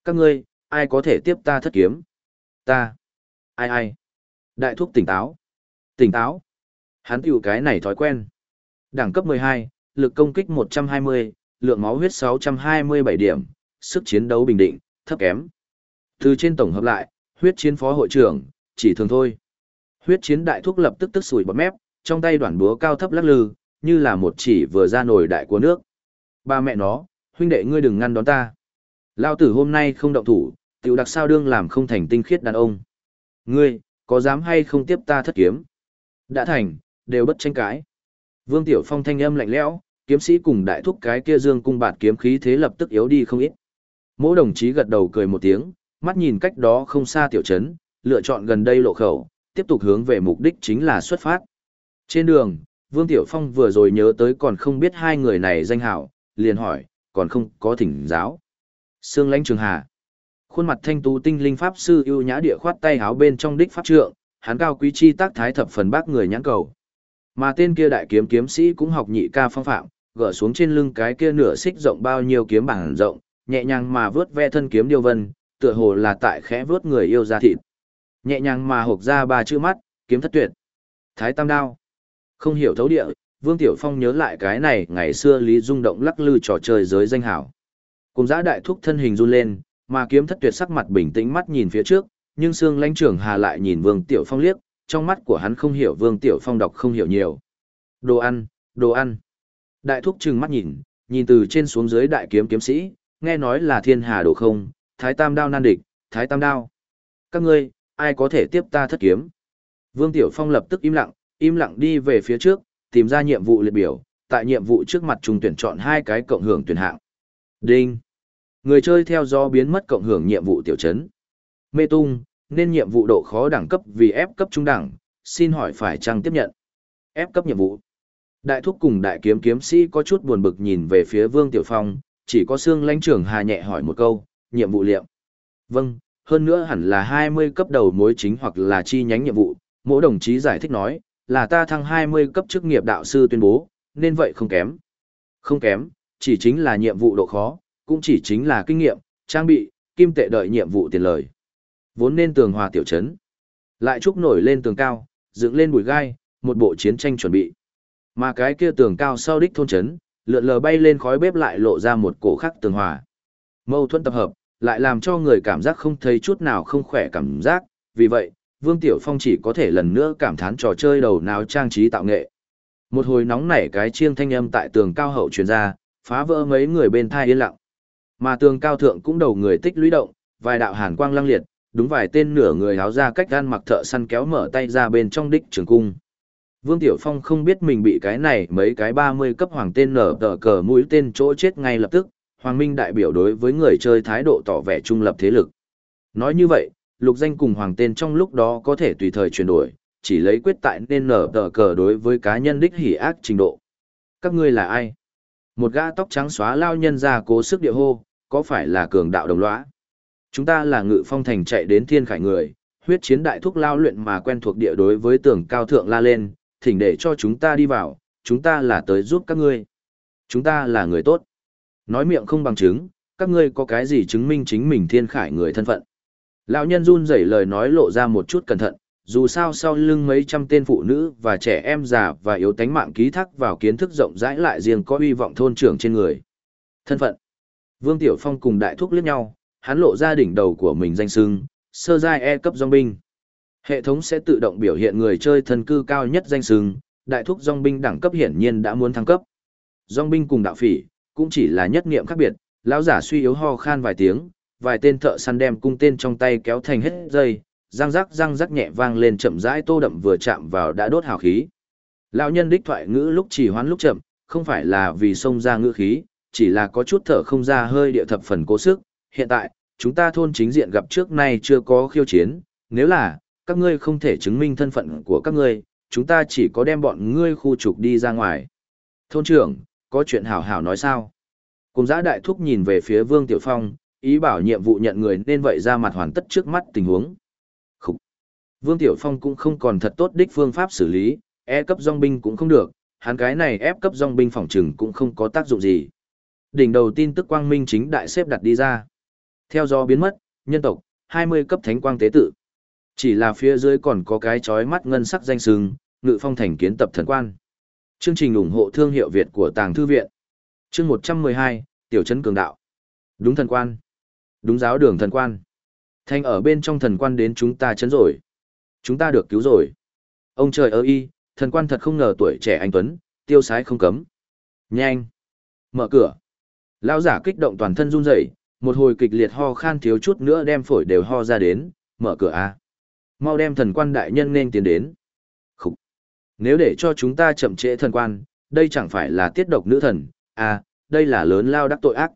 Các ngươi, ai có thể tiếp ta thất kiếm? Ta. Ai ai? Đại thúc tỉnh táo. Tỉnh táo. Hắn tiểu cái này thói quen. Đẳng cấp 12, lực công kích 120, lượng máu huyết 627 điểm, sức chiến đấu bình định, thấp kém. Từ trên tổng hợp lại, huyết chiến phó hội trưởng, chỉ thường thôi. Huyết chiến đại thúc lập tức tức sủi bọt mép, trong tay đoạn búa cao thấp lắc lư, như là một chỉ vừa ra nổi đại của nước. Ba mẹ nó, huynh đệ ngươi đừng ngăn đón ta. Lao tử hôm nay không động thủ, tiểu đặc sao đương làm không thành tinh khiết đàn ông. Ngươi, có dám hay không tiếp ta thất kiếm? Đã thành, đều bất tranh cãi. Vương Tiểu Phong thanh âm lạnh lẽo, kiếm sĩ cùng đại thúc cái kia dương cung bạt kiếm khí thế lập tức yếu đi không ít. Mỗi đồng chí gật đầu cười một tiếng, mắt nhìn cách đó không xa tiểu trấn, lựa chọn gần đây lộ khẩu, tiếp tục hướng về mục đích chính là xuất phát. Trên đường, Vương Tiểu Phong vừa rồi nhớ tới còn không biết hai người này danh hảo, liền hỏi, còn không có thỉnh giáo. Sương lãnh trường hà. Khuôn mặt thanh tú tinh linh pháp sư ưu nhã địa khoát tay háo bên trong đích pháp trượng, hắn cao quý chi tác thái thập phần bác người nhãn cầu. Mà tên kia đại kiếm kiếm sĩ cũng học nhị ca phong phạm, gỡ xuống trên lưng cái kia nửa xích rộng bao nhiêu kiếm bảng rộng, nhẹ nhàng mà vướt ve thân kiếm điêu vân, tựa hồ là tại khẽ vướt người yêu ra thịt. Nhẹ nhàng mà hộc ra ba chữ mắt, kiếm thất tuyệt. Thái tam đao. Không hiểu thấu địa, Vương Tiểu Phong nhớ lại cái này ngày xưa Lý Dung động lắc lư trò chơi giới danh hảo. Cùng giã đại thúc thân hình run lên, mà kiếm thất tuyệt sắc mặt bình tĩnh mắt nhìn phía trước, nhưng xương lãnh trưởng hà lại nhìn Vương Tiểu Phong liếc, trong mắt của hắn không hiểu Vương Tiểu Phong đọc không hiểu nhiều. Đồ ăn, đồ ăn. Đại thúc trừng mắt nhìn, nhìn từ trên xuống dưới đại kiếm kiếm sĩ, nghe nói là thiên hà đồ không, thái tam đao nan địch, thái tam đao. Các ngươi, ai có thể tiếp ta thất kiếm? Vương Tiểu Phong lập tức im lặng, im lặng đi về phía trước, tìm ra nhiệm vụ liệt biểu, tại nhiệm vụ trước mặt trùng tuyển chọn hai cái cộng hưởng tuyển hạng. Đinh. Người chơi theo do biến mất cộng hưởng nhiệm vụ tiểu chấn, Mê tung, nên nhiệm vụ độ khó đẳng cấp vì F cấp trung đẳng, xin hỏi phải chăng tiếp nhận. F cấp nhiệm vụ. Đại thúc cùng đại kiếm kiếm sĩ có chút buồn bực nhìn về phía Vương Tiểu Phong, chỉ có xương lãnh trưởng hà nhẹ hỏi một câu, nhiệm vụ liệm. Vâng, hơn nữa hẳn là 20 cấp đầu mối chính hoặc là chi nhánh nhiệm vụ, mỗi đồng chí giải thích nói, là ta thăng 20 cấp chức nghiệp đạo sư tuyên bố, nên vậy không kém. Không kém, chỉ chính là nhiệm vụ độ khó, cũng chỉ chính là kinh nghiệm, trang bị, kim tệ đợi nhiệm vụ tiền lời. Vốn nên tường hòa tiểu trấn. Lại trúc nổi lên tường cao, dựng lên bụi gai, một bộ chiến tranh chuẩn bị. Mà cái kia tường cao sau đích thôn trấn, lượn lờ bay lên khói bếp lại lộ ra một cổ khắc tường hòa. Mâu thuẫn tập hợp, lại làm cho người cảm giác không thấy chút nào không khỏe cảm giác, vì vậy, Vương Tiểu Phong chỉ có thể lần nữa cảm thán trò chơi đầu não trang trí tạo nghệ. Một hồi nóng nảy cái chiêng thanh âm tại tường cao hậu truyền ra, phá vỡ mấy người bên thai yên lặng. Mà tường cao thượng cũng đầu người tích lũy động, vài đạo hàn quang lăng liệt, đúng vài tên nửa người háo ra cách gan mặc thợ săn kéo mở tay ra bên trong đích trường cung. Vương Tiểu Phong không biết mình bị cái này mấy cái 30 cấp hoàng tên nở tờ cờ mũi tên chỗ chết ngay lập tức, Hoàng Minh đại biểu đối với người chơi thái độ tỏ vẻ trung lập thế lực. Nói như vậy, lục danh cùng hoàng tên trong lúc đó có thể tùy thời chuyển đổi, chỉ lấy quyết tại nên nở tờ cờ đối với cá nhân đích hỉ ác trình độ. Các ngươi là ai? Một gã tóc trắng xóa lao nhân ra cố sức địa hô, có phải là cường đạo đồng lõa? Chúng ta là ngự phong thành chạy đến thiên khải người, huyết chiến đại thúc lao luyện mà quen thuộc địa đối với tường cao thượng la lên, thỉnh để cho chúng ta đi vào, chúng ta là tới giúp các ngươi. Chúng ta là người tốt. Nói miệng không bằng chứng, các ngươi có cái gì chứng minh chính mình thiên khải người thân phận. Lão nhân run rẩy lời nói lộ ra một chút cẩn thận, dù sao sau lưng mấy trăm tên phụ nữ và trẻ em già và yếu tánh mạng ký thác vào kiến thức rộng rãi lại riêng có uy vọng thôn trưởng trên người. Thân phận Vương Tiểu Phong cùng đại thúc liếc nhau, hắn lộ ra đỉnh đầu của mình danh sưng, sơ giai E cấp dòng binh. Hệ thống sẽ tự động biểu hiện người chơi thân cư cao nhất danh sưng, đại thúc dòng binh đẳng cấp hiển nhiên đã muốn thăng cấp. Dòng binh cùng đạo phỉ, cũng chỉ là nhất niệm khác biệt, lão giả suy yếu ho khan vài tiếng, vài tên thợ săn đem cung tên trong tay kéo thành hết dây, răng rắc răng rắc nhẹ vang lên chậm rãi tô đậm vừa chạm vào đã đốt hào khí. Lão nhân đích thoại ngữ lúc chỉ hoán lúc chậm, không phải là vì xông ra ngữ khí, chỉ là có chút thở không ra hơi địa thập phần cố sức. Hiện tại, chúng ta thôn chính diện gặp trước nay chưa có khiêu chiến, nếu là, các ngươi không thể chứng minh thân phận của các ngươi, chúng ta chỉ có đem bọn ngươi khu trục đi ra ngoài. Thôn trưởng, có chuyện hảo hảo nói sao? Cùng giã đại thúc nhìn về phía Vương Tiểu Phong, ý bảo nhiệm vụ nhận người nên vậy ra mặt hoàn tất trước mắt tình huống. Khủ. Vương Tiểu Phong cũng không còn thật tốt đích phương pháp xử lý, E cấp dòng binh cũng không được, hắn cái này ép cấp dòng binh phòng trừng cũng không có tác dụng gì. Đỉnh đầu tin tức quang minh chính đại xếp đặt đi ra. Theo do biến mất, nhân tộc, 20 cấp thánh quang tế tự. Chỉ là phía dưới còn có cái chói mắt ngân sắc danh sừng, ngự phong thành kiến tập thần quan. Chương trình ủng hộ thương hiệu Việt của Tàng Thư Viện. Chương 112, Tiểu Trấn Cường Đạo. Đúng thần quan. Đúng giáo đường thần quan. Thanh ở bên trong thần quan đến chúng ta chấn rồi. Chúng ta được cứu rồi. Ông trời ơi y, thần quan thật không ngờ tuổi trẻ anh Tuấn, tiêu sái không cấm. Nhanh. Mở cửa. Lão giả kích động toàn thân run rẩy, một hồi kịch liệt ho khan thiếu chút nữa đem phổi đều ho ra đến, mở cửa a. Mau đem thần quan đại nhân nên tiến đến. Khúc. Nếu để cho chúng ta chậm trễ thần quan, đây chẳng phải là tiết độc nữ thần, à, đây là lớn lao đắc tội ác.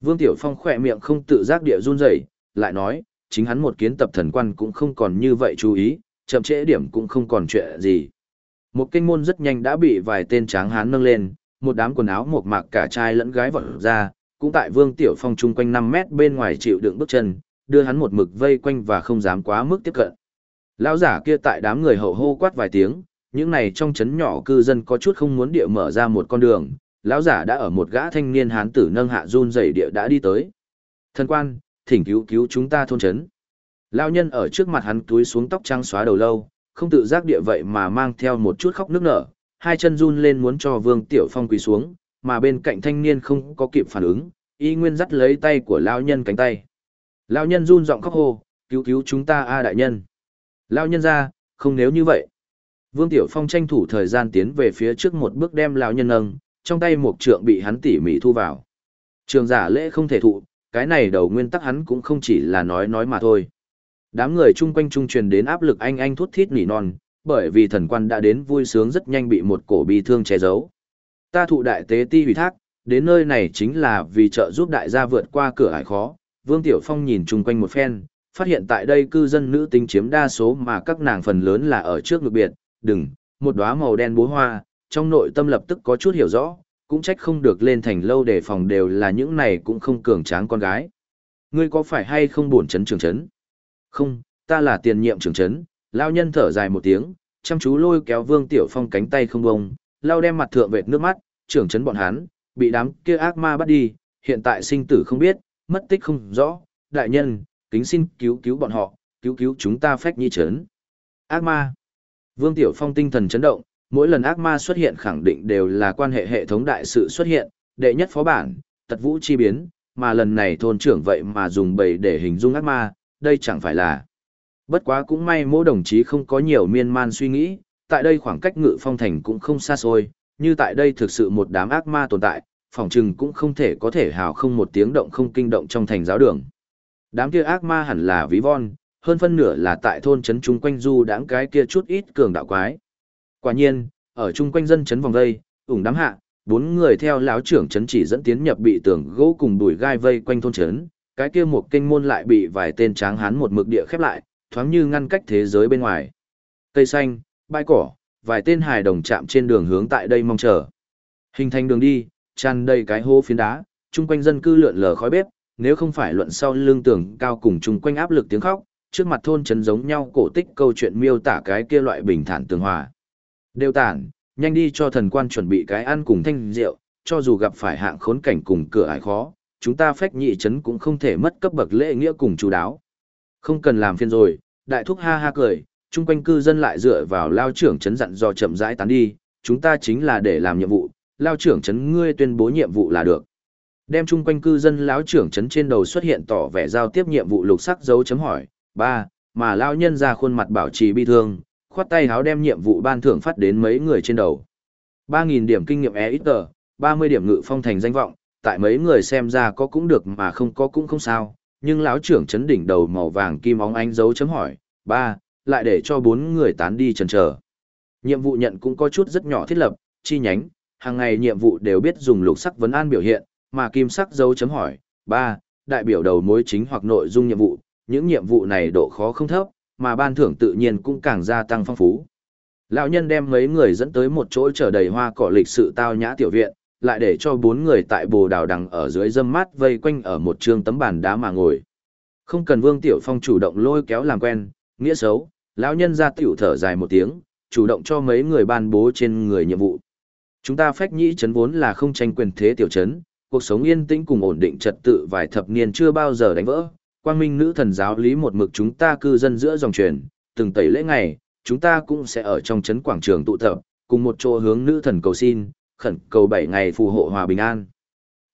Vương Tiểu Phong khỏe miệng không tự giác địa run rẩy, lại nói, chính hắn một kiến tập thần quan cũng không còn như vậy chú ý, chậm trễ điểm cũng không còn chuyện gì. Một kinh môn rất nhanh đã bị vài tên tráng hán nâng lên, một đám quần áo mộc mạc cả trai lẫn gái vọt ra, cũng tại Vương Tiểu Phong chung quanh 5 mét bên ngoài chịu đựng bước chân, đưa hắn một mực vây quanh và không dám quá mức tiếp cận. Lão giả kia tại đám người hậu hô quát vài tiếng, những này trong chấn nhỏ cư dân có chút không muốn địa mở ra một con đường, lão giả đã ở một gã thanh niên hán tử nâng hạ run rẩy địa đã đi tới. Thần quan, thỉnh cứu cứu chúng ta thôn chấn. Lão nhân ở trước mặt hắn túi xuống tóc trắng xóa đầu lâu, không tự giác địa vậy mà mang theo một chút khóc nước nở, hai chân run lên muốn cho Vương Tiểu Phong quỳ xuống, mà bên cạnh thanh niên không có kịp phản ứng, y nguyên dắt lấy tay của lão nhân cánh tay. Lão nhân run giọng khóc hô, cứu cứu chúng ta a đại nhân. Lão nhân ra, không nếu như vậy. Vương Tiểu Phong tranh thủ thời gian tiến về phía trước một bước đem lão nhân nâng, trong tay một trượng bị hắn tỉ mỉ thu vào. Trường giả lễ không thể thụ, cái này đầu nguyên tắc hắn cũng không chỉ là nói nói mà thôi. Đám người chung quanh trung truyền đến áp lực anh anh thút thít nỉ non, bởi vì thần quan đã đến vui sướng rất nhanh bị một cổ bi thương che giấu. Ta thụ đại tế ti hủy thác, đến nơi này chính là vì trợ giúp đại gia vượt qua cửa ải khó. Vương Tiểu Phong nhìn chung quanh một phen, phát hiện tại đây cư dân nữ tính chiếm đa số mà các nàng phần lớn là ở trước ngực biệt, đừng, một đóa màu đen búa hoa, trong nội tâm lập tức có chút hiểu rõ, cũng trách không được lên thành lâu để phòng đều là những này cũng không cường tráng con gái. Ngươi có phải hay không buồn chấn trường chấn? Không, ta là tiền nhiệm trường chấn, lao nhân thở dài một tiếng, chăm chú lôi kéo Vương Tiểu Phong cánh tay không bông, lao đem mặt thượng vệt nước mắt, trưởng chấn bọn hắn, bị đám kia ác ma bắt đi, hiện tại sinh tử không biết, mất tích không rõ, đại nhân, kính xin cứu cứu bọn họ, cứu cứu chúng ta phách nhi chấn. Ác ma. Vương Tiểu Phong tinh thần chấn động, mỗi lần ác ma xuất hiện khẳng định đều là quan hệ hệ thống đại sự xuất hiện, đệ nhất phó bản, tật vũ chi biến, mà lần này thôn trưởng vậy mà dùng bầy để hình dung ác ma, đây chẳng phải là. Bất quá cũng may mỗi đồng chí không có nhiều miên man suy nghĩ, tại đây khoảng cách ngự phong thành cũng không xa xôi, như tại đây thực sự một đám ác ma tồn tại, phòng trừng cũng không thể có thể hào không một tiếng động không kinh động trong thành giáo đường. Đám kia ác ma hẳn là ví von, hơn phân nửa là tại thôn trấn chung quanh du đãng cái kia chút ít cường đạo quái. Quả nhiên, ở chung quanh dân trấn vòng đây, ủng đám hạ, bốn người theo lão trưởng trấn chỉ dẫn tiến nhập bị tường gỗ cùng đùi gai vây quanh thôn trấn, cái kia một kênh môn lại bị vài tên tráng hán một mực địa khép lại, thoáng như ngăn cách thế giới bên ngoài. Cây xanh, bãi cỏ, vài tên hài đồng chạm trên đường hướng tại đây mong chờ. Hình thành đường đi, tràn đầy cái hố phiến đá, chung quanh dân cư lượn lờ khói bếp, nếu không phải luận sau lương tưởng cao cùng chung quanh áp lực tiếng khóc, trước mặt thôn trấn giống nhau cổ tích câu chuyện miêu tả cái kia loại bình thản tường hòa. Đều tản, nhanh đi cho thần quan chuẩn bị cái ăn cùng thanh rượu, cho dù gặp phải hạng khốn cảnh cùng cửa ải khó, chúng ta phách nhị trấn cũng không thể mất cấp bậc lễ nghĩa cùng chú đáo. Không cần làm phiền rồi, đại thúc ha ha cười, chung quanh cư dân lại dựa vào lao trưởng chấn dặn do chậm rãi tán đi, chúng ta chính là để làm nhiệm vụ, lao trưởng chấn ngươi tuyên bố nhiệm vụ là được. Đem chung quanh cư dân lão trưởng chấn trên đầu xuất hiện tỏ vẻ giao tiếp nhiệm vụ lục sắc dấu chấm hỏi, ba, mà lao nhân ra khuôn mặt bảo trì bi thương, khoát tay háo đem nhiệm vụ ban thưởng phát đến mấy người trên đầu. Ba nghìn điểm kinh nghiệm e ít tờ, 30 điểm ngự phong thành danh vọng, tại mấy người xem ra có cũng được mà không có cũng không sao, nhưng lão trưởng chấn đỉnh đầu màu vàng kim óng ánh dấu chấm hỏi, ba, lại để cho bốn người tán đi chần chờ. Nhiệm vụ nhận cũng có chút rất nhỏ thiết lập, chi nhánh, hàng ngày nhiệm vụ đều biết dùng lục sắc vấn an biểu hiện, mà kim sắc dấu chấm hỏi, ba, đại biểu đầu mối chính hoặc nội dung nhiệm vụ, những nhiệm vụ này độ khó không thấp, mà ban thưởng tự nhiên cũng càng gia tăng phong phú. Lão nhân đem mấy người dẫn tới một chỗ trở đầy hoa cỏ lịch sự tao nhã tiểu viện, lại để cho bốn người tại bồ đào đằng ở dưới dâm mát vây quanh ở một trường tấm bàn đá mà ngồi. Không cần Vương Tiểu Phong chủ động lôi kéo làm quen, nghĩa xấu, lão nhân ra tiểu thở dài một tiếng, chủ động cho mấy người ban bố trên người nhiệm vụ. Chúng ta phách nhĩ chấn vốn là không tranh quyền thế tiểu chấn, cuộc sống yên tĩnh cùng ổn định trật tự vài thập niên chưa bao giờ đánh vỡ. Quang minh nữ thần giáo lý một mực chúng ta cư dân giữa dòng truyền, từng tẩy lễ ngày, chúng ta cũng sẽ ở trong chấn quảng trường tụ tập, cùng một chỗ hướng nữ thần cầu xin, khẩn cầu bảy ngày phù hộ hòa bình an.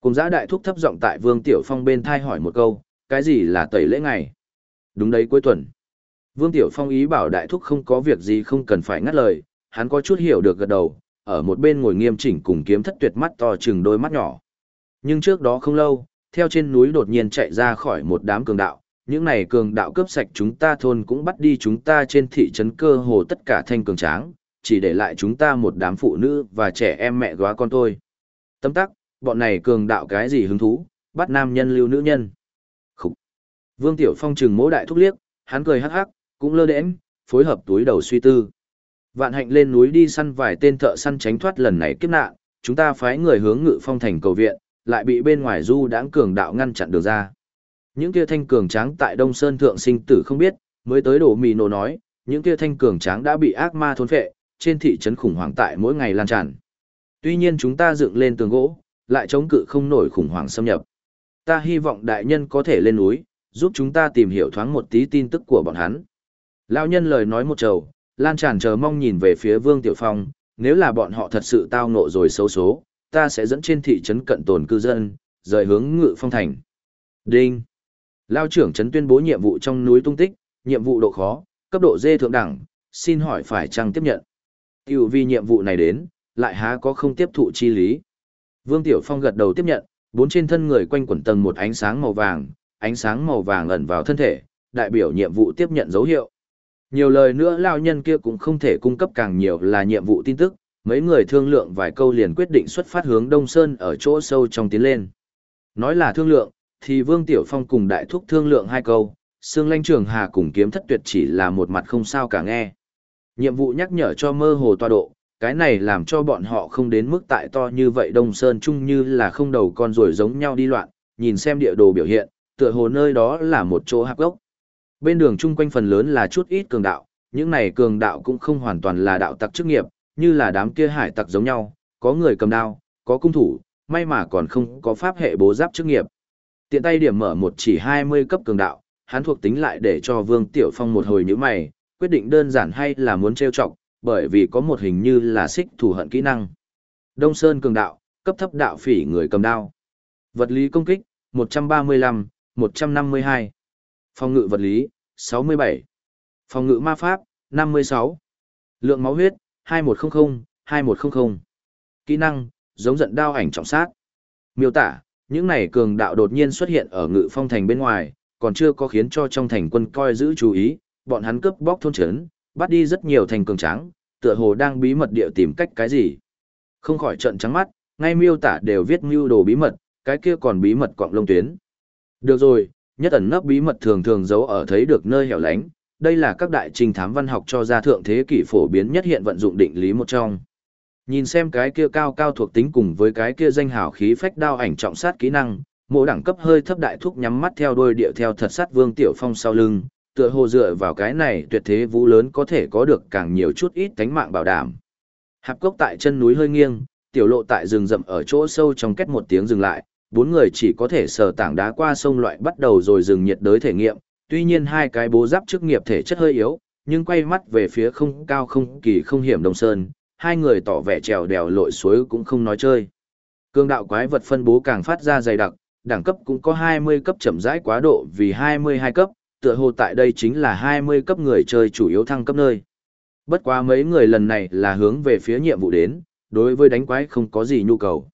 Cùng giã đại thúc thấp giọng tại Vương Tiểu Phong bên thai hỏi một câu, cái gì là tẩy lễ ngày? Đúng đấy cuối tuần. Vương Tiểu Phong ý bảo đại thúc không có việc gì không cần phải ngắt lời, hắn có chút hiểu được gật đầu, ở một bên ngồi nghiêm chỉnh cùng kiếm thất tuyệt mắt to chừng đôi mắt nhỏ. Nhưng trước đó không lâu, theo trên núi đột nhiên chạy ra khỏi một đám cường đạo, những này cường đạo cướp sạch chúng ta thôn cũng bắt đi chúng ta trên thị trấn cơ hồ tất cả thanh cường tráng, chỉ để lại chúng ta một đám phụ nữ và trẻ em mẹ góa con tôi. Tâm tắc, bọn này cường đạo cái gì hứng thú, bắt nam nhân lưu nữ nhân. Khúc. Vương Tiểu Phong trừng mỗ đại thúc liếc, hắn cười hắc hắc, cũng lơ đễnh, phối hợp túi đầu suy tư. Vạn hạnh lên núi đi săn vài tên thợ săn tránh thoát lần này kiếp nạn, chúng ta phái người hướng ngự phong thành cầu viện, lại bị bên ngoài du đãng cường đạo ngăn chặn được ra. Những kia thanh cường tráng tại Đông Sơn thượng sinh tử không biết, mới tới đổ mì nổ nói, những kia thanh cường tráng đã bị ác ma thôn phệ, trên thị trấn khủng hoảng tại mỗi ngày lan tràn. Tuy nhiên chúng ta dựng lên tường gỗ, lại chống cự không nổi khủng hoảng xâm nhập. Ta hy vọng đại nhân có thể lên núi, giúp chúng ta tìm hiểu thoáng một tí tin tức của bọn hắn. Lão nhân lời nói một trầu, lan tràn chờ mong nhìn về phía Vương Tiểu Phong, nếu là bọn họ thật sự tao ngộ rồi xấu số, ta sẽ dẫn trên thị trấn cận tồn cư dân, rời hướng ngự phong thành. Đinh. Lao trưởng trấn tuyên bố nhiệm vụ trong núi tung tích, nhiệm vụ độ khó, cấp độ dê thượng đẳng, xin hỏi phải chăng tiếp nhận. Tiểu vì nhiệm vụ này đến, lại há có không tiếp thụ chi lý. Vương Tiểu Phong gật đầu tiếp nhận, bốn trên thân người quanh quẩn tầng một ánh sáng màu vàng, ánh sáng màu vàng ẩn vào thân thể, đại biểu nhiệm vụ tiếp nhận dấu hiệu. Nhiều lời nữa lao nhân kia cũng không thể cung cấp càng nhiều là nhiệm vụ tin tức, mấy người thương lượng vài câu liền quyết định xuất phát hướng Đông Sơn ở chỗ sâu trong tiến lên. Nói là thương lượng, thì Vương Tiểu Phong cùng đại thúc thương lượng hai câu, Sương Lanh Trường Hà cùng kiếm thất tuyệt chỉ là một mặt không sao cả nghe. Nhiệm vụ nhắc nhở cho mơ hồ toa độ, cái này làm cho bọn họ không đến mức tại to như vậy Đông Sơn chung như là không đầu con rồi giống nhau đi loạn, nhìn xem địa đồ biểu hiện, tựa hồ nơi đó là một chỗ hạp gốc. Bên đường chung quanh phần lớn là chút ít cường đạo, những này cường đạo cũng không hoàn toàn là đạo tặc chức nghiệp, như là đám kia hải tặc giống nhau, có người cầm đao, có cung thủ, may mà còn không có pháp hệ bố giáp chức nghiệp. Tiện tay điểm mở một chỉ 20 cấp cường đạo, hắn thuộc tính lại để cho Vương Tiểu Phong một hồi như mày, quyết định đơn giản hay là muốn trêu chọc, bởi vì có một hình như là xích thủ hận kỹ năng. Đông Sơn cường đạo, cấp thấp đạo phỉ người cầm đao. Vật lý công kích, 135, 152. Phòng ngự vật lý, 67. Phòng ngự ma pháp, 56. Lượng máu huyết, 2100, 2100. Kỹ năng, giống giận đao ảnh trọng sát. Miêu tả, những này cường đạo đột nhiên xuất hiện ở ngự phong thành bên ngoài, còn chưa có khiến cho trong thành quân coi giữ chú ý, bọn hắn cướp bóc thôn trấn, bắt đi rất nhiều thành cường tráng, tựa hồ đang bí mật địa tìm cách cái gì. Không khỏi trận trắng mắt, ngay miêu tả đều viết mưu đồ bí mật, cái kia còn bí mật quặng lông tuyến. Được rồi, nhất ẩn nấp bí mật thường thường giấu ở thấy được nơi hẻo lánh, đây là các đại trình thám văn học cho ra thượng thế kỷ phổ biến nhất hiện vận dụng định lý một trong. Nhìn xem cái kia cao cao thuộc tính cùng với cái kia danh hào khí phách đao ảnh trọng sát kỹ năng, mỗi đẳng cấp hơi thấp đại thúc nhắm mắt theo đôi điệu theo thật sát Vương Tiểu Phong sau lưng, tựa hồ dựa vào cái này tuyệt thế vũ lớn có thể có được càng nhiều chút ít cánh mạng bảo đảm. Hạp cốc tại chân núi hơi nghiêng, tiểu lộ tại rừng rậm ở chỗ sâu trong kết một tiếng dừng lại, bốn người chỉ có thể sờ tảng đá qua sông loại bắt đầu rồi dừng nhiệt đới thể nghiệm, tuy nhiên hai cái bố giáp chức nghiệp thể chất hơi yếu, nhưng quay mắt về phía không cao không kỳ không hiểm đồng sơn, hai người tỏ vẻ trèo đèo lội suối cũng không nói chơi. Cương đạo quái vật phân bố càng phát ra dày đặc, đẳng cấp cũng có 20 cấp chậm rãi quá độ vì 22 cấp, tựa hồ tại đây chính là 20 cấp người chơi chủ yếu thăng cấp nơi. Bất quá mấy người lần này là hướng về phía nhiệm vụ đến, đối với đánh quái không có gì nhu cầu.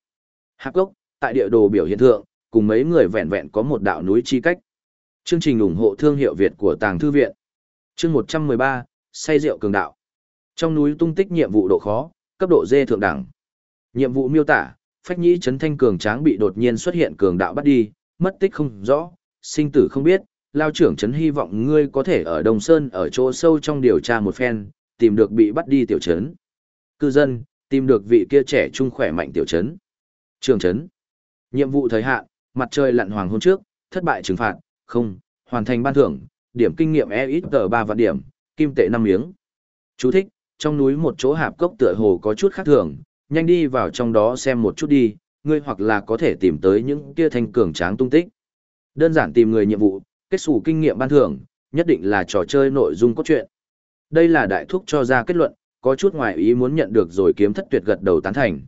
Hạp gốc, tại địa đồ biểu hiện thượng, cùng mấy người vẹn vẹn có một đạo núi chi cách. Chương trình ủng hộ thương hiệu Việt của Tàng Thư Viện. Chương 113, say rượu cường đạo. Trong núi tung tích nhiệm vụ độ khó, cấp độ D thượng đẳng. Nhiệm vụ miêu tả, phách nhĩ chấn thanh cường tráng bị đột nhiên xuất hiện cường đạo bắt đi, mất tích không rõ, sinh tử không biết, lao trưởng chấn hy vọng ngươi có thể ở Đồng Sơn ở chỗ sâu trong điều tra một phen, tìm được bị bắt đi tiểu trấn. Cư dân, tìm được vị kia trẻ trung khỏe mạnh tiểu trấn. Trường trấn. Nhiệm vụ thời hạn, mặt trời lặn hoàng hôn trước, thất bại trừng phạt, không, hoàn thành ban thưởng, điểm kinh nghiệm e ít tờ 3 vạn điểm, kim tệ 5 miếng. Chú thích, trong núi một chỗ hạp cốc tựa hồ có chút khác thường, nhanh đi vào trong đó xem một chút đi, ngươi hoặc là có thể tìm tới những kia thanh cường tráng tung tích. Đơn giản tìm người nhiệm vụ, kết xù kinh nghiệm ban thưởng, nhất định là trò chơi nội dung cốt truyện. Đây là đại thúc cho ra kết luận, có chút ngoài ý muốn nhận được rồi kiếm thất tuyệt gật đầu tán thành.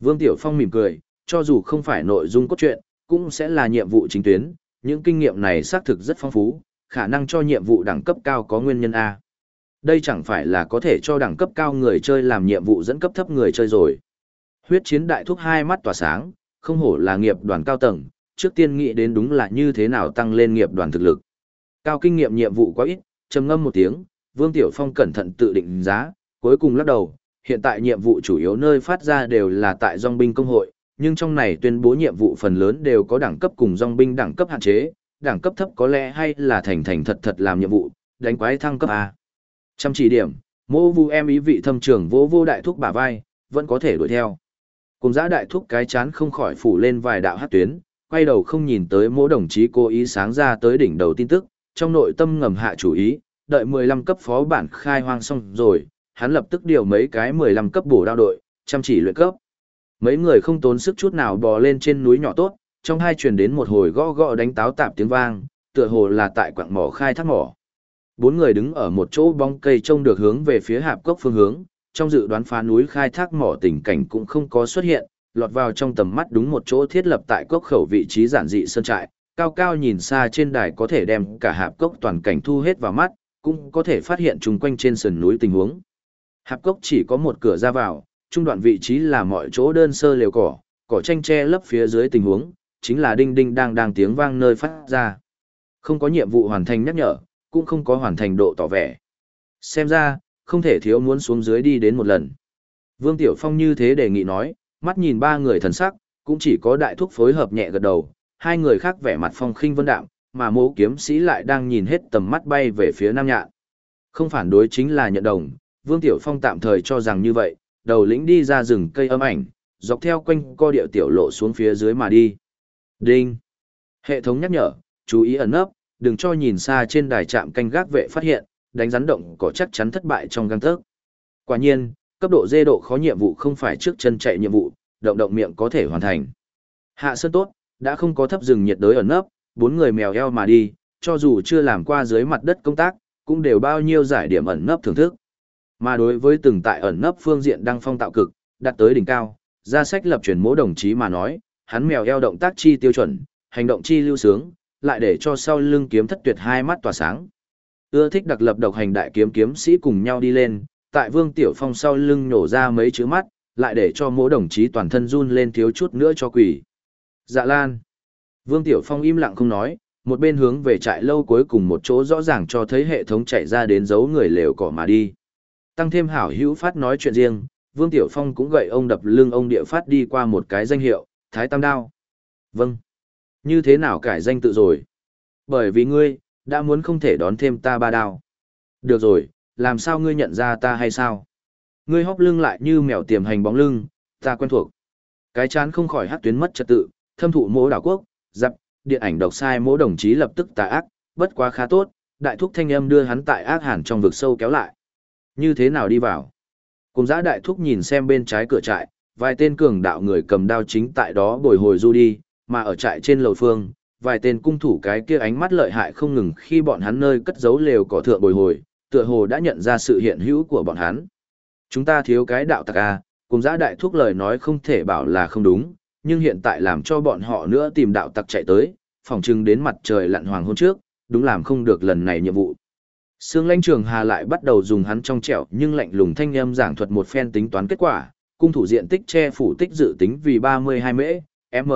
Vương Tiểu Phong mỉm cười, cho dù không phải nội dung cốt truyện, cũng sẽ là nhiệm vụ chính tuyến, những kinh nghiệm này xác thực rất phong phú, khả năng cho nhiệm vụ đẳng cấp cao có nguyên nhân A. Đây chẳng phải là có thể cho đẳng cấp cao người chơi làm nhiệm vụ dẫn cấp thấp người chơi rồi. Huyết chiến đại thúc hai mắt tỏa sáng, không hổ là nghiệp đoàn cao tầng, trước tiên nghĩ đến đúng là như thế nào tăng lên nghiệp đoàn thực lực. Cao kinh nghiệm nhiệm vụ quá ít, trầm ngâm một tiếng, Vương Tiểu Phong cẩn thận tự định giá, cuối cùng lắc đầu, hiện tại nhiệm vụ chủ yếu nơi phát ra đều là tại dòng binh công hội, nhưng trong này tuyên bố nhiệm vụ phần lớn đều có đẳng cấp cùng dòng binh đẳng cấp hạn chế, đẳng cấp thấp có lẽ hay là thành thành thật thật làm nhiệm vụ, đánh quái thăng cấp A. Chăm chỉ điểm, mô vu em ý vị thâm trưởng vô vô đại thúc bả vai, vẫn có thể đuổi theo. Cùng giã đại thúc cái chán không khỏi phủ lên vài đạo hát tuyến, quay đầu không nhìn tới mỗi đồng chí cố ý sáng ra tới đỉnh đầu tin tức, trong nội tâm ngầm hạ chủ ý, đợi 15 cấp phó bản khai hoang xong rồi, hắn lập tức điều mấy cái 15 cấp bổ đao đội, chăm chỉ luyện cấp. Mấy người không tốn sức chút nào bò lên trên núi nhỏ tốt, trong hai truyền đến một hồi gõ gõ đánh táo tạp tiếng vang, tựa hồ là tại quặng mỏ khai thác mỏ. Bốn người đứng ở một chỗ bóng cây trông được hướng về phía hạp cốc phương hướng, trong dự đoán phá núi khai thác mỏ tình cảnh cũng không có xuất hiện, lọt vào trong tầm mắt đúng một chỗ thiết lập tại cốc khẩu vị trí giản dị sơn trại, cao cao nhìn xa trên đài có thể đem cả hạp cốc toàn cảnh thu hết vào mắt, cũng có thể phát hiện chung quanh trên sườn núi tình huống. Hạp cốc chỉ có một cửa ra vào, trung đoạn vị trí là mọi chỗ đơn sơ liều cỏ, cỏ tranh che lấp phía dưới tình huống, chính là đinh đinh đang đang tiếng vang nơi phát ra. Không có nhiệm vụ hoàn thành nhắc nhở, cũng không có hoàn thành độ tỏ vẻ. Xem ra, không thể thiếu muốn xuống dưới đi đến một lần. Vương Tiểu Phong như thế đề nghị nói, mắt nhìn ba người thần sắc, cũng chỉ có đại thúc phối hợp nhẹ gật đầu, hai người khác vẻ mặt phong khinh vân đạm, mà mô kiếm sĩ lại đang nhìn hết tầm mắt bay về phía Nam Nhạn. Không phản đối chính là nhận đồng, Vương Tiểu Phong tạm thời cho rằng như vậy, đầu lĩnh đi ra rừng cây âm ảnh, dọc theo quanh co điệu tiểu lộ xuống phía dưới mà đi. Đinh! Hệ thống nhắc nhở, chú ý ẩn nấp, đừng cho nhìn xa trên đài trạm canh gác vệ phát hiện, đánh rắn động có chắc chắn thất bại trong găng tớc. Quả nhiên, cấp độ dê độ khó nhiệm vụ không phải trước chân chạy nhiệm vụ, động động miệng có thể hoàn thành. Hạ sơn tốt, đã không có thấp rừng nhiệt đới ẩn nấp, bốn người mèo eo mà đi, cho dù chưa làm qua dưới mặt đất công tác, cũng đều bao nhiêu giải điểm ẩn nấp thưởng thức. Mà đối với từng tại ẩn nấp phương diện đăng phong tạo cực, đạt tới đỉnh cao, ra sách lập truyền mỗ đồng chí mà nói, hắn mèo eo động tác chi tiêu chuẩn, hành động chi lưu sướng, lại để cho sau lưng kiếm thất tuyệt hai mắt tỏa sáng. Ưa thích đặc lập độc hành đại kiếm kiếm sĩ cùng nhau đi lên, tại Vương Tiểu Phong sau lưng nổ ra mấy chữ mắt, lại để cho mỗi đồng chí toàn thân run lên thiếu chút nữa cho quỷ. Dạ Lan. Vương Tiểu Phong im lặng không nói, một bên hướng về trại lâu cuối cùng một chỗ rõ ràng cho thấy hệ thống chạy ra đến giấu người lều cỏ mà đi. Tăng thêm hảo hữu phát nói chuyện riêng, Vương Tiểu Phong cũng gậy ông đập lưng ông địa phát đi qua một cái danh hiệu, Thái Tam Đao. Vâng. Như thế nào cải danh tự rồi? Bởi vì ngươi, đã muốn không thể đón thêm ta ba đao. Được rồi, làm sao ngươi nhận ra ta hay sao? Ngươi hóp lưng lại như mèo tiềm hành bóng lưng, ta quen thuộc. Cái chán không khỏi hát tuyến mất trật tự, thâm thụ mỗ đảo quốc, dập, điện ảnh độc sai mỗ đồng chí lập tức tà ác, bất quá khá tốt, đại thúc thanh âm đưa hắn tại ác hàn trong vực sâu kéo lại. Như thế nào đi vào? Cùng giã đại thúc nhìn xem bên trái cửa trại, vài tên cường đạo người cầm đao chính tại đó bồi hồi du đi, mà ở trại trên lầu phương, vài tên cung thủ cái kia ánh mắt lợi hại không ngừng khi bọn hắn nơi cất giấu lều cỏ thượng bồi hồi, tựa hồ đã nhận ra sự hiện hữu của bọn hắn. Chúng ta thiếu cái đạo tặc a, à, cùng giã đại thúc lời nói không thể bảo là không đúng, nhưng hiện tại làm cho bọn họ nữa tìm đạo tặc chạy tới, phòng trưng đến mặt trời lặn hoàng hôn trước, đúng làm không được lần này nhiệm vụ. Sương lãnh trường hà lại bắt đầu dùng hắn trong trẻo nhưng lạnh lùng thanh âm giảng thuật một phen tính toán kết quả, cung thủ diện tích che phủ tích dự tính vì 32 mễ, m,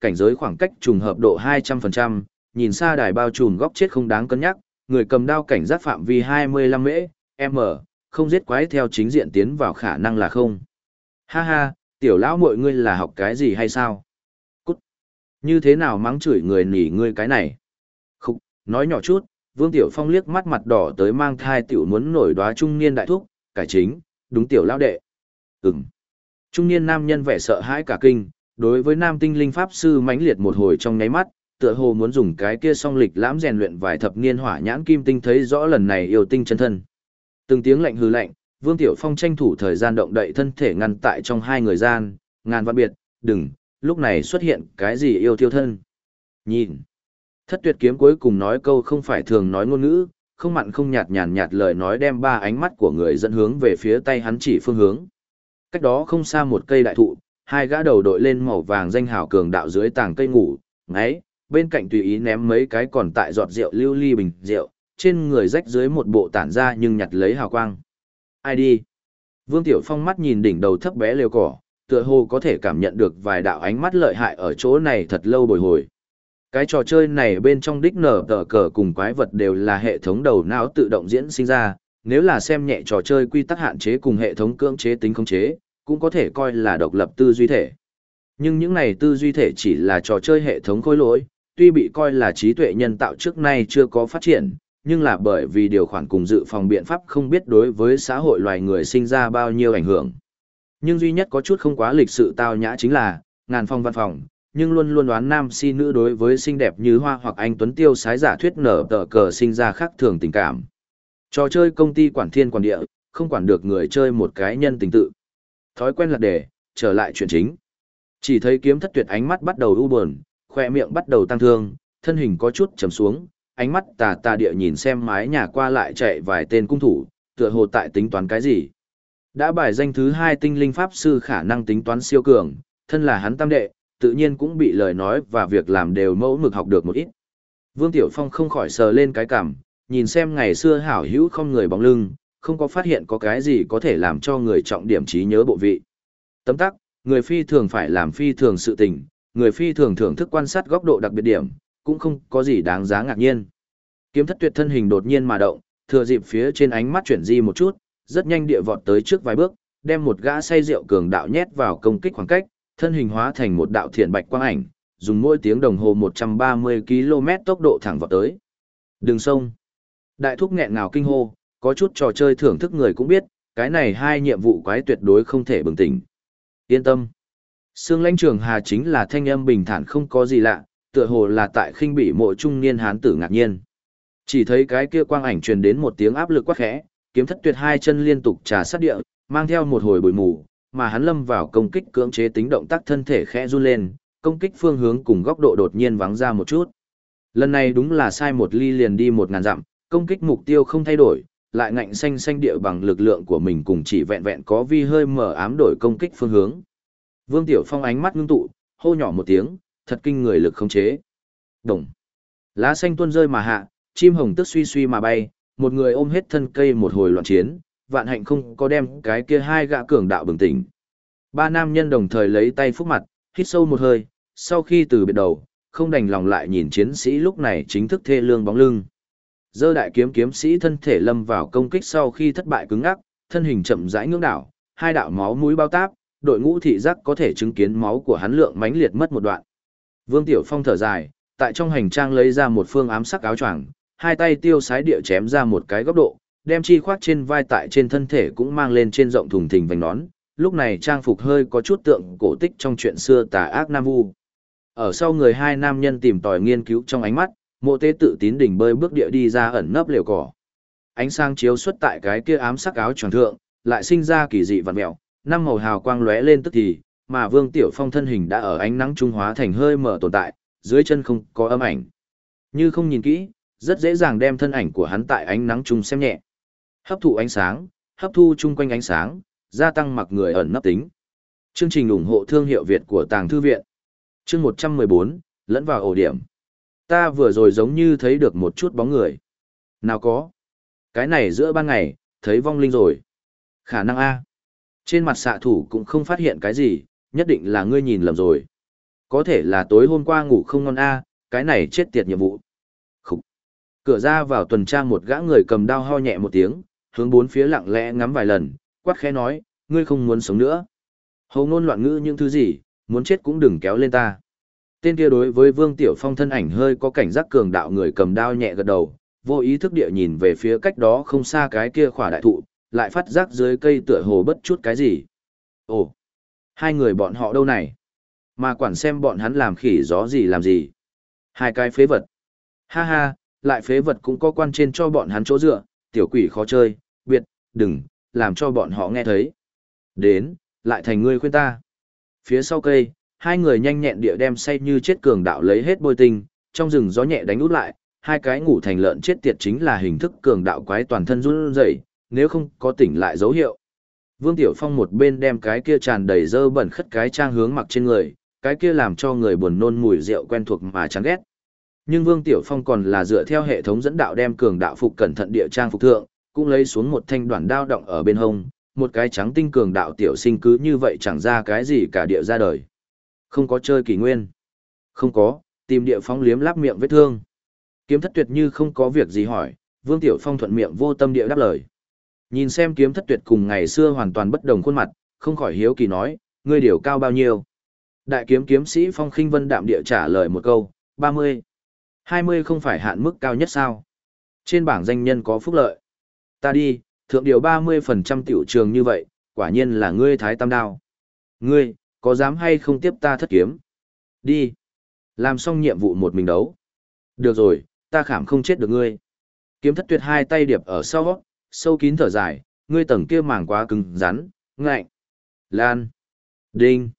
cảnh giới khoảng cách trùng hợp độ 200%, nhìn xa đài bao trùm góc chết không đáng cân nhắc, người cầm đao cảnh giác phạm vi 25 mễ, m, không giết quái theo chính diện tiến vào khả năng là không. Ha ha, tiểu lão mọi ngươi là học cái gì hay sao? Cút! Như thế nào mắng chửi người nỉ ngươi cái này? Khúc, nói nhỏ chút, Vương Tiểu Phong liếc mắt mặt đỏ tới mang thai tiểu muốn nổi đóa trung niên đại thúc, cải chính, đúng tiểu lão đệ. Ừm. Trung niên nam nhân vẻ sợ hãi cả kinh, đối với nam tinh linh pháp sư mãnh liệt một hồi trong nháy mắt, tựa hồ muốn dùng cái kia song lịch lãm rèn luyện vài thập niên hỏa nhãn kim tinh thấy rõ lần này yêu tinh chân thân. Từng tiếng lạnh hừ lạnh, Vương Tiểu Phong tranh thủ thời gian động đậy thân thể ngăn tại trong hai người gian, ngàn văn biệt, đừng, lúc này xuất hiện cái gì yêu thiêu thân. Nhìn. Thất tuyệt kiếm cuối cùng nói câu không phải thường nói ngôn ngữ, không mặn không nhạt nhàn nhạt lời nói đem ba ánh mắt của người dẫn hướng về phía tay hắn chỉ phương hướng. Cách đó không xa một cây đại thụ, hai gã đầu đội lên màu vàng danh hào cường đạo dưới tàng cây ngủ, ngáy, bên cạnh tùy ý ném mấy cái còn tại giọt rượu lưu ly bình rượu, trên người rách dưới một bộ tản ra nhưng nhặt lấy hào quang. Ai đi? Vương Tiểu Phong mắt nhìn đỉnh đầu thấp bé lều cỏ, tựa hồ có thể cảm nhận được vài đạo ánh mắt lợi hại ở chỗ này thật lâu bồi hồi. Cái trò chơi này bên trong đích nở tờ cờ cùng quái vật đều là hệ thống đầu não tự động diễn sinh ra, nếu là xem nhẹ trò chơi quy tắc hạn chế cùng hệ thống cưỡng chế tính khống chế, cũng có thể coi là độc lập tư duy thể. Nhưng những này tư duy thể chỉ là trò chơi hệ thống khối lỗi, tuy bị coi là trí tuệ nhân tạo trước nay chưa có phát triển, nhưng là bởi vì điều khoản cùng dự phòng biện pháp không biết đối với xã hội loài người sinh ra bao nhiêu ảnh hưởng. Nhưng duy nhất có chút không quá lịch sự tao nhã chính là, ngàn phong văn phòng, nhưng luôn luôn đoán nam si nữ đối với xinh đẹp như hoa hoặc anh tuấn tiêu sái giả thuyết nở tờ cờ sinh ra khác thường tình cảm. Trò chơi công ty quản thiên quản địa, không quản được người chơi một cái nhân tình tự. Thói quen là để, trở lại chuyện chính. Chỉ thấy kiếm thất tuyệt ánh mắt bắt đầu u buồn, khoe miệng bắt đầu tăng thương, thân hình có chút trầm xuống, ánh mắt tà tà địa nhìn xem mái nhà qua lại chạy vài tên cung thủ, tựa hồ tại tính toán cái gì. Đã bài danh thứ hai tinh linh pháp sư khả năng tính toán siêu cường, thân là hắn tam đệ, tự nhiên cũng bị lời nói và việc làm đều mẫu mực học được một ít. Vương Tiểu Phong không khỏi sờ lên cái cảm, nhìn xem ngày xưa hảo hữu không người bóng lưng, không có phát hiện có cái gì có thể làm cho người trọng điểm trí nhớ bộ vị. Tấm tắc, người phi thường phải làm phi thường sự tình, người phi thường thưởng thức quan sát góc độ đặc biệt điểm, cũng không có gì đáng giá ngạc nhiên. Kiếm thất tuyệt thân hình đột nhiên mà động, thừa dịp phía trên ánh mắt chuyển di một chút, rất nhanh địa vọt tới trước vài bước, đem một gã say rượu cường đạo nhét vào công kích khoảng cách, thân hình hóa thành một đạo thiện bạch quang ảnh, dùng mỗi tiếng đồng hồ 130 km tốc độ thẳng vọt tới. Đường sông. Đại thúc nghẹn ngào kinh hô, có chút trò chơi thưởng thức người cũng biết, cái này hai nhiệm vụ quái tuyệt đối không thể bừng tỉnh. Yên tâm. Sương lãnh trường hà chính là thanh âm bình thản không có gì lạ, tựa hồ là tại khinh bị mộ trung niên hán tử ngạc nhiên. Chỉ thấy cái kia quang ảnh truyền đến một tiếng áp lực quá khẽ, kiếm thất tuyệt hai chân liên tục trà sát địa, mang theo một hồi bụi mù, mà hắn lâm vào công kích cưỡng chế tính động tác thân thể khẽ run lên, công kích phương hướng cùng góc độ đột nhiên vắng ra một chút. Lần này đúng là sai một ly liền đi một ngàn dặm, công kích mục tiêu không thay đổi, lại ngạnh xanh xanh địa bằng lực lượng của mình cùng chỉ vẹn vẹn có vi hơi mở ám đổi công kích phương hướng. Vương Tiểu Phong ánh mắt ngưng tụ, hô nhỏ một tiếng, thật kinh người lực khống chế. Đồng. Lá xanh tuôn rơi mà hạ, chim hồng tức suy suy mà bay, một người ôm hết thân cây một hồi loạn chiến, vạn hạnh không có đem cái kia hai gã cường đạo bừng tỉnh. Ba nam nhân đồng thời lấy tay phúc mặt, hít sâu một hơi, sau khi từ biệt đầu, không đành lòng lại nhìn chiến sĩ lúc này chính thức thê lương bóng lưng. Dơ đại kiếm kiếm sĩ thân thể lâm vào công kích sau khi thất bại cứng ngắc, thân hình chậm rãi ngưỡng đảo, hai đạo máu mũi bao táp, đội ngũ thị giác có thể chứng kiến máu của hắn lượng mãnh liệt mất một đoạn. Vương Tiểu Phong thở dài, tại trong hành trang lấy ra một phương ám sắc áo choàng, hai tay tiêu sái địa chém ra một cái góc độ, đem chi khoác trên vai tại trên thân thể cũng mang lên trên rộng thùng thình vành nón, lúc này trang phục hơi có chút tượng cổ tích trong chuyện xưa tà ác Nam Vu. Ở sau người hai nam nhân tìm tòi nghiên cứu trong ánh mắt, mộ tế tự tín đỉnh bơi bước địa đi ra ẩn nấp liều cỏ. Ánh sáng chiếu xuất tại cái kia ám sắc áo tròn thượng, lại sinh ra kỳ dị vặn mèo, năm màu hào quang lóe lên tức thì, mà Vương Tiểu Phong thân hình đã ở ánh nắng trung hóa thành hơi mở tồn tại, dưới chân không có âm ảnh. Như không nhìn kỹ, rất dễ dàng đem thân ảnh của hắn tại ánh nắng trung xem nhẹ. Hấp thụ ánh sáng, hấp thu chung quanh ánh sáng, gia tăng mặc người ẩn nấp tính. Chương trình ủng hộ thương hiệu Việt của Tàng Thư Viện. Chương 114, lẫn vào ổ điểm. Ta vừa rồi giống như thấy được một chút bóng người. Nào có. Cái này giữa ban ngày, thấy vong linh rồi. Khả năng A. Trên mặt xạ thủ cũng không phát hiện cái gì, nhất định là ngươi nhìn lầm rồi. Có thể là tối hôm qua ngủ không ngon A, cái này chết tiệt nhiệm vụ. Khúc. Cửa ra vào tuần tra một gã người cầm đao ho nhẹ một tiếng, hướng bốn phía lặng lẽ ngắm vài lần, quát khẽ nói, ngươi không muốn sống nữa. Hầu ngôn loạn ngữ những thứ gì, muốn chết cũng đừng kéo lên ta. Tên kia đối với Vương Tiểu Phong thân ảnh hơi có cảnh giác cường đạo người cầm đao nhẹ gật đầu, vô ý thức địa nhìn về phía cách đó không xa cái kia khỏa đại thụ, lại phát giác dưới cây tựa hồ bất chút cái gì. Ồ, hai người bọn họ đâu này? Mà quản xem bọn hắn làm khỉ gió gì làm gì? Hai cái phế vật. Ha ha, lại phế vật cũng có quan trên cho bọn hắn chỗ dựa, tiểu quỷ khó chơi, biệt, đừng, làm cho bọn họ nghe thấy. Đến, lại thành ngươi khuyên ta. Phía sau cây, hai người nhanh nhẹn địa đem say như chết cường đạo lấy hết bôi tinh, trong rừng gió nhẹ đánh út lại, hai cái ngủ thành lợn chết tiệt chính là hình thức cường đạo quái toàn thân run rẩy, nếu không có tỉnh lại dấu hiệu. Vương Tiểu Phong một bên đem cái kia tràn đầy dơ bẩn khất cái trang hướng mặc trên người, cái kia làm cho người buồn nôn mùi rượu quen thuộc mà chán ghét. Nhưng Vương Tiểu Phong còn là dựa theo hệ thống dẫn đạo đem cường đạo phục cẩn thận địa trang phục thượng, cũng lấy xuống một thanh đoạn đao động ở bên hông, một cái trắng tinh cường đạo tiểu sinh cứ như vậy chẳng ra cái gì cả địa ra đời. Không có chơi kỳ nguyên. Không có, tìm địa phong liếm láp miệng vết thương. Kiếm thất tuyệt như không có việc gì hỏi, Vương Tiểu Phong thuận miệng vô tâm địa đáp lời. Nhìn xem kiếm thất tuyệt cùng ngày xưa hoàn toàn bất đồng khuôn mặt, không khỏi hiếu kỳ nói, ngươi điều cao bao nhiêu? Đại kiếm kiếm sĩ Phong khinh vân đạm địa trả lời một câu, 30. 20 không phải hạn mức cao nhất sao? Trên bảng danh nhân có phúc lợi. Ta đi, thượng điều 30% tiểu trường như vậy, quả nhiên là ngươi thái tam đao. Ngươi, có dám hay không tiếp ta thất kiếm? Đi. Làm xong nhiệm vụ một mình đấu. Được rồi, ta khảm không chết được ngươi. Kiếm thất tuyệt hai tay điệp ở sau, sâu kín thở dài, ngươi tầng kia màng quá cứng rắn, ngạnh. Lan. Đinh.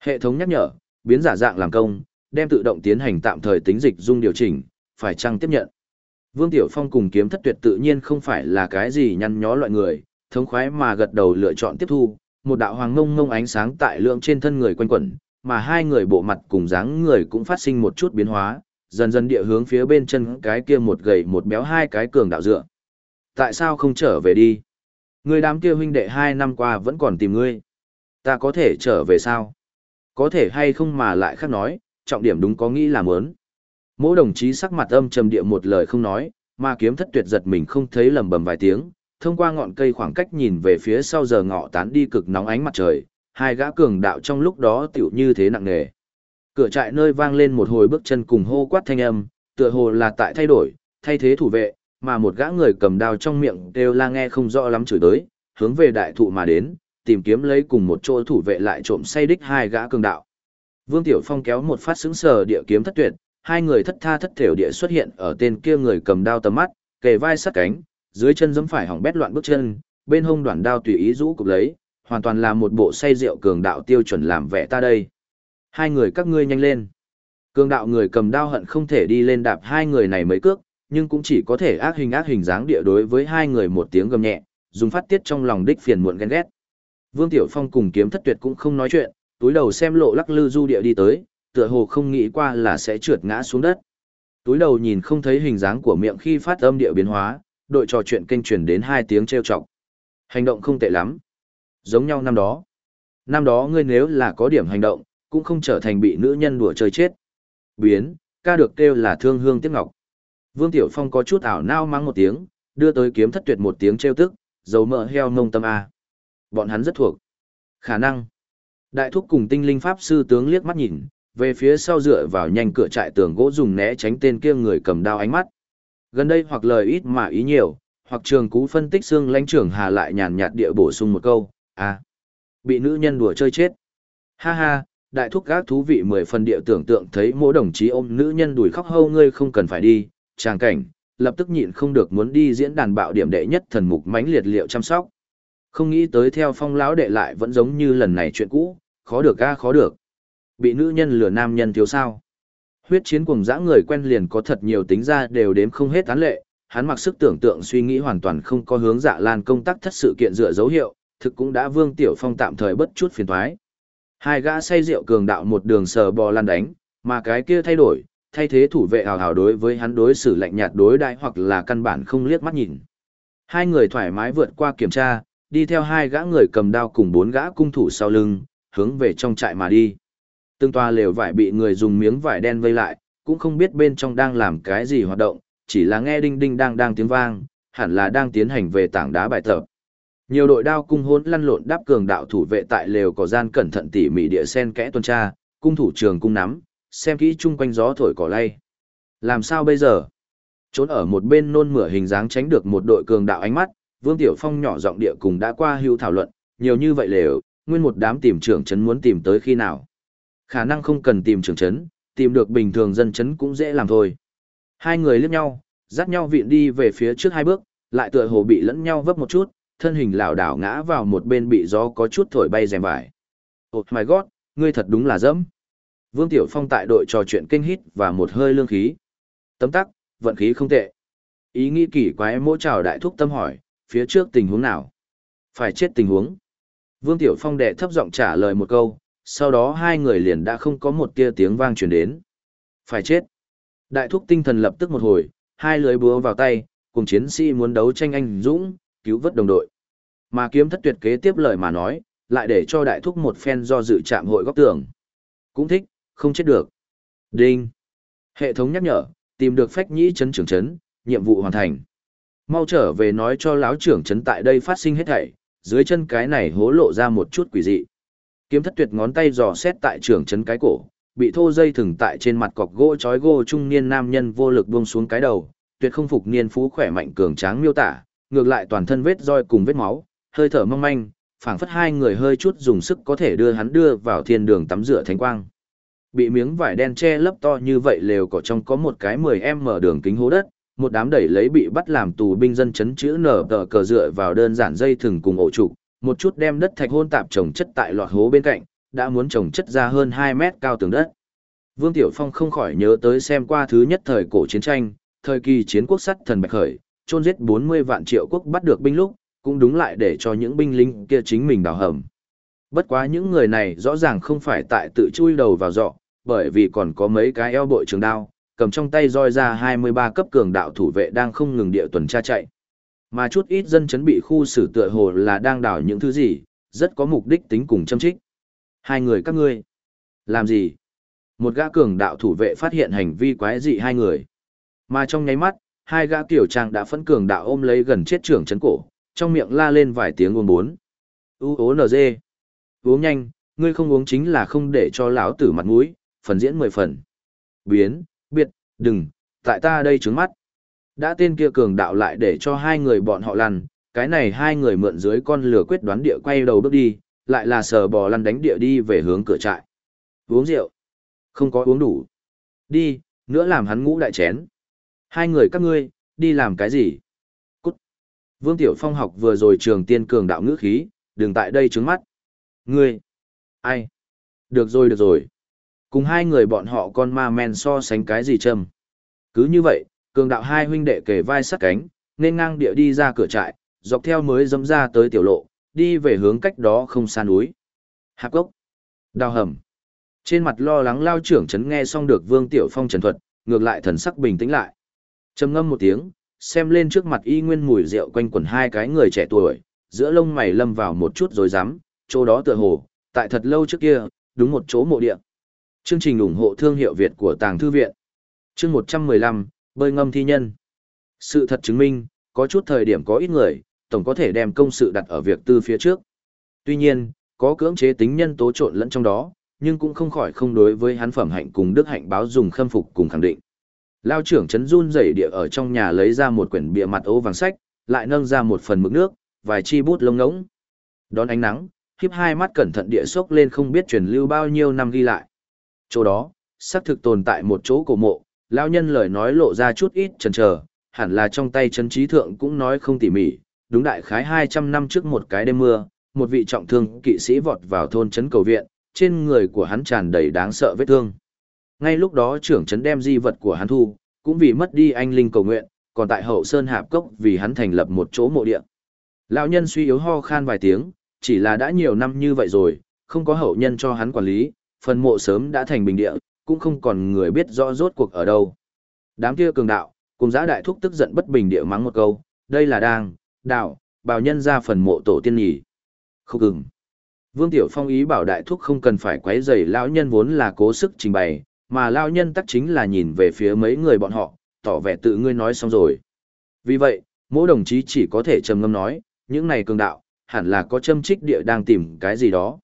Hệ thống nhắc nhở, biến giả dạng làm công, đem tự động tiến hành tạm thời tính dịch dung điều chỉnh, phải chăng tiếp nhận. Vương Tiểu Phong cùng kiếm thất tuyệt tự nhiên không phải là cái gì nhăn nhó loại người, thống khoái mà gật đầu lựa chọn tiếp thu, một đạo hoàng ngông ngông ánh sáng tại lượng trên thân người quanh quẩn, mà hai người bộ mặt cùng dáng người cũng phát sinh một chút biến hóa, dần dần địa hướng phía bên chân cái kia một gầy một béo hai cái cường đạo dựa. Tại sao không trở về đi? Người đám kia huynh đệ hai năm qua vẫn còn tìm ngươi. Ta có thể trở về sao? Có thể hay không mà lại khác nói, trọng điểm đúng có nghĩ là muốn. Mỗi đồng chí sắc mặt âm trầm địa một lời không nói, mà kiếm thất tuyệt giật mình không thấy lầm bầm vài tiếng, thông qua ngọn cây khoảng cách nhìn về phía sau giờ ngọ tán đi cực nóng ánh mặt trời, hai gã cường đạo trong lúc đó tiểu như thế nặng nề. Cửa trại nơi vang lên một hồi bước chân cùng hô quát thanh âm, tựa hồ là tại thay đổi, thay thế thủ vệ, mà một gã người cầm đao trong miệng đều la nghe không rõ lắm chửi tới, hướng về đại thụ mà đến, tìm kiếm lấy cùng một chỗ thủ vệ lại trộm say đích hai gã cường đạo. Vương Tiểu Phong kéo một phát xứng sờ địa kiếm thất tuyệt, hai người thất tha thất thểu địa xuất hiện ở tên kia người cầm đao tầm mắt, kề vai sát cánh, dưới chân giẫm phải hỏng bét loạn bước chân, bên hông đoạn đao tùy ý rũ cục lấy, hoàn toàn là một bộ say rượu cường đạo tiêu chuẩn làm vẻ ta đây. Hai người các ngươi nhanh lên. Cường đạo người cầm đao hận không thể đi lên đạp hai người này mấy cước, nhưng cũng chỉ có thể ác hình ác hình dáng địa đối với hai người một tiếng gầm nhẹ, dùng phát tiết trong lòng đích phiền muộn ghen ghét. Vương Tiểu Phong cùng kiếm thất tuyệt cũng không nói chuyện, túi đầu xem lộ lắc lư du địa đi tới, tựa hồ không nghĩ qua là sẽ trượt ngã xuống đất. Túi đầu nhìn không thấy hình dáng của miệng khi phát âm địa biến hóa, đội trò chuyện kênh truyền đến hai tiếng trêu chọc. Hành động không tệ lắm. Giống nhau năm đó. Năm đó ngươi nếu là có điểm hành động, cũng không trở thành bị nữ nhân đùa chơi chết. Biến, ca được kêu là thương hương tiếc ngọc. Vương Tiểu Phong có chút ảo nao mang một tiếng, đưa tới kiếm thất tuyệt một tiếng trêu tức, dầu mỡ heo ngông tâm A. Bọn hắn rất thuộc. Khả năng. Đại thúc cùng tinh linh pháp sư tướng liếc mắt nhìn, về phía sau dựa vào nhanh cửa trại tường gỗ dùng né tránh tên kia người cầm đao ánh mắt. Gần đây hoặc lời ít mà ý nhiều, hoặc trường cú phân tích xương lãnh trưởng hà lại nhàn nhạt địa bổ sung một câu, à, bị nữ nhân đùa chơi chết. Ha ha, đại thúc gác thú vị mười phần địa tưởng tượng thấy mỗi đồng chí ôm nữ nhân đùi khóc hâu ngươi không cần phải đi, tràng cảnh, lập tức nhịn không được muốn đi diễn đàn bạo điểm đệ nhất thần mục mãnh liệt liệu chăm sóc. Không nghĩ tới theo phong lão đệ lại vẫn giống như lần này chuyện cũ, khó được ga khó được. Bị nữ nhân lừa nam nhân thiếu sao. Huyết chiến cùng dã người quen liền có thật nhiều tính ra đều đếm không hết tán lệ, hắn mặc sức tưởng tượng suy nghĩ hoàn toàn không có hướng dạ lan công tác thất sự kiện dựa dấu hiệu, thực cũng đã vương tiểu phong tạm thời bất chút phiền thoái. Hai gã say rượu cường đạo một đường sờ bò lan đánh, mà cái kia thay đổi, thay thế thủ vệ hào hào đối với hắn đối xử lạnh nhạt đối đại hoặc là căn bản không liếc mắt nhìn. Hai người thoải mái vượt qua kiểm tra, đi theo hai gã người cầm đao cùng bốn gã cung thủ sau lưng, hướng về trong trại mà đi. Từng toa lều vải bị người dùng miếng vải đen vây lại, cũng không biết bên trong đang làm cái gì hoạt động, chỉ là nghe đinh đinh đang đang tiếng vang, hẳn là đang tiến hành về tảng đá bài tập. Nhiều đội đao cung hỗn lăn lộn đáp cường đạo thủ vệ tại lều có gian cẩn thận tỉ mỉ địa sen kẽ tuần tra, cung thủ trường cung nắm, xem kỹ chung quanh gió thổi cỏ lay. Làm sao bây giờ? Trốn ở một bên nôn mửa hình dáng tránh được một đội cường đạo ánh mắt, Vương Tiểu Phong nhỏ giọng địa cùng đã qua hưu thảo luận, nhiều như vậy lều, nguyên một đám tìm trưởng trấn muốn tìm tới khi nào. Khả năng không cần tìm trưởng trấn, tìm được bình thường dân trấn cũng dễ làm thôi. Hai người liếc nhau, dắt nhau viện đi về phía trước hai bước, lại tựa hồ bị lẫn nhau vấp một chút, thân hình lảo đảo ngã vào một bên bị gió có chút thổi bay rèm vải. Oh my god, ngươi thật đúng là dẫm. Vương Tiểu Phong tại đội trò chuyện kinh hít và một hơi lương khí. Tấm tắc, vận khí không tệ. Ý nghĩ kỳ quái mỗi chào đại thúc tâm hỏi, phía trước tình huống nào? Phải chết tình huống. Vương Tiểu Phong đệ thấp giọng trả lời một câu, sau đó hai người liền đã không có một tia tiếng vang truyền đến. Phải chết. Đại thúc tinh thần lập tức một hồi, hai lưới búa vào tay, cùng chiến sĩ muốn đấu tranh anh dũng, cứu vớt đồng đội. Mà kiếm thất tuyệt kế tiếp lời mà nói, lại để cho đại thúc một phen do dự chạm hội góc tường. Cũng thích, không chết được. Đinh. Hệ thống nhắc nhở, tìm được phách nhĩ chấn trưởng chấn, nhiệm vụ hoàn thành. Mau trở về nói cho lão trưởng chấn tại đây phát sinh hết thảy, dưới chân cái này hố lộ ra một chút quỷ dị. Kiếm thất tuyệt ngón tay dò xét tại trưởng chấn cái cổ, bị thô dây thừng tại trên mặt cọc gỗ chói gỗ trung niên nam nhân vô lực buông xuống cái đầu, tuyệt không phục niên phú khỏe mạnh cường tráng miêu tả, ngược lại toàn thân vết roi cùng vết máu, hơi thở mong manh, phảng phất hai người hơi chút dùng sức có thể đưa hắn đưa vào thiên đường tắm rửa thánh quang. Bị miếng vải đen che lấp to như vậy lều cỏ trong có một cái 10m đường kính hố đất, một đám đẩy lấy bị bắt làm tù binh dân chấn chữ nở tờ cờ dựa vào đơn giản dây thừng cùng ổ trụ, một chút đem đất thạch hôn tạp trồng chất tại loạt hố bên cạnh, đã muốn trồng chất ra hơn 2 mét cao tường đất. Vương Tiểu Phong không khỏi nhớ tới xem qua thứ nhất thời cổ chiến tranh, thời kỳ chiến quốc sắt thần bạch khởi, chôn giết 40 vạn triệu quốc bắt được binh lúc, cũng đúng lại để cho những binh lính kia chính mình đào hầm. Bất quá những người này rõ ràng không phải tại tự chui đầu vào dọ, bởi vì còn có mấy cái eo bội trường đao, cầm trong tay roi ra 23 cấp cường đạo thủ vệ đang không ngừng địa tuần tra chạy. Mà chút ít dân chấn bị khu xử tựa hồ là đang đảo những thứ gì, rất có mục đích tính cùng châm trích. Hai người các ngươi. Làm gì? Một gã cường đạo thủ vệ phát hiện hành vi quái dị hai người. Mà trong nháy mắt, hai gã tiểu trang đã phẫn cường đạo ôm lấy gần chết trưởng chấn cổ, trong miệng la lên vài tiếng uống bốn. U ố nờ dê. Uống nhanh, ngươi không uống chính là không để cho lão tử mặt mũi, phần diễn mười phần. Biến, biệt, đừng, tại ta đây trứng mắt. Đã tên kia cường đạo lại để cho hai người bọn họ lăn, cái này hai người mượn dưới con lửa quyết đoán địa quay đầu bước đi, lại là sờ bò lăn đánh địa đi về hướng cửa trại. Uống rượu. Không có uống đủ. Đi, nữa làm hắn ngũ đại chén. Hai người các ngươi, đi làm cái gì? Cút. Vương Tiểu Phong học vừa rồi trường tiên cường đạo ngữ khí, đừng tại đây trứng mắt. Ngươi. Ai? Được rồi được rồi. Cùng hai người bọn họ con ma men so sánh cái gì châm. Cứ như vậy, cường đạo hai huynh đệ kề vai sát cánh, nên ngang địa đi ra cửa trại, dọc theo mới dẫm ra tới tiểu lộ, đi về hướng cách đó không xa núi. Hạp gốc. Đào hầm. Trên mặt lo lắng lao trưởng chấn nghe xong được Vương Tiểu Phong trần thuật, ngược lại thần sắc bình tĩnh lại. trầm ngâm một tiếng, xem lên trước mặt y nguyên mùi rượu quanh quẩn hai cái người trẻ tuổi, giữa lông mày lâm vào một chút rồi dám, chỗ đó tựa hồ, tại thật lâu trước kia, đúng một chỗ mộ địa. Chương trình ủng hộ thương hiệu Việt của Tàng Thư Viện. Chương 115, bơi ngâm thi nhân. Sự thật chứng minh, có chút thời điểm có ít người, tổng có thể đem công sự đặt ở việc tư phía trước. Tuy nhiên, có cưỡng chế tính nhân tố trộn lẫn trong đó, nhưng cũng không khỏi không đối với hắn phẩm hạnh cùng đức hạnh báo dùng khâm phục cùng khẳng định. Lao trưởng chấn run rẩy địa ở trong nhà lấy ra một quyển bìa mặt ố vàng sách, lại nâng ra một phần mực nước, vài chi bút lông ngỗng. Đón ánh nắng, khiếp hai mắt cẩn thận địa sốc lên không biết truyền lưu bao nhiêu năm ghi lại. Chỗ đó, xác thực tồn tại một chỗ cổ mộ, lão nhân lời nói lộ ra chút ít chần chờ, hẳn là trong tay chân trí thượng cũng nói không tỉ mỉ, đúng đại khái 200 năm trước một cái đêm mưa, một vị trọng thương kỵ sĩ vọt vào thôn trấn cầu viện, trên người của hắn tràn đầy đáng sợ vết thương. Ngay lúc đó trưởng trấn đem di vật của hắn thu, cũng vì mất đi anh linh cầu nguyện, còn tại hậu sơn hạp cốc vì hắn thành lập một chỗ mộ địa. Lão nhân suy yếu ho khan vài tiếng, chỉ là đã nhiều năm như vậy rồi, không có hậu nhân cho hắn quản lý, phần mộ sớm đã thành bình địa, cũng không còn người biết rõ rốt cuộc ở đâu. Đám kia cường đạo, cùng giã đại thúc tức giận bất bình địa mắng một câu, đây là đang, đạo, bào nhân ra phần mộ tổ tiên nhỉ. Không cứng. Vương Tiểu Phong ý bảo đại thúc không cần phải quấy rầy lão nhân vốn là cố sức trình bày, mà lão nhân tắc chính là nhìn về phía mấy người bọn họ, tỏ vẻ tự ngươi nói xong rồi. Vì vậy, mỗi đồng chí chỉ có thể trầm ngâm nói, những này cường đạo, hẳn là có châm trích địa đang tìm cái gì đó.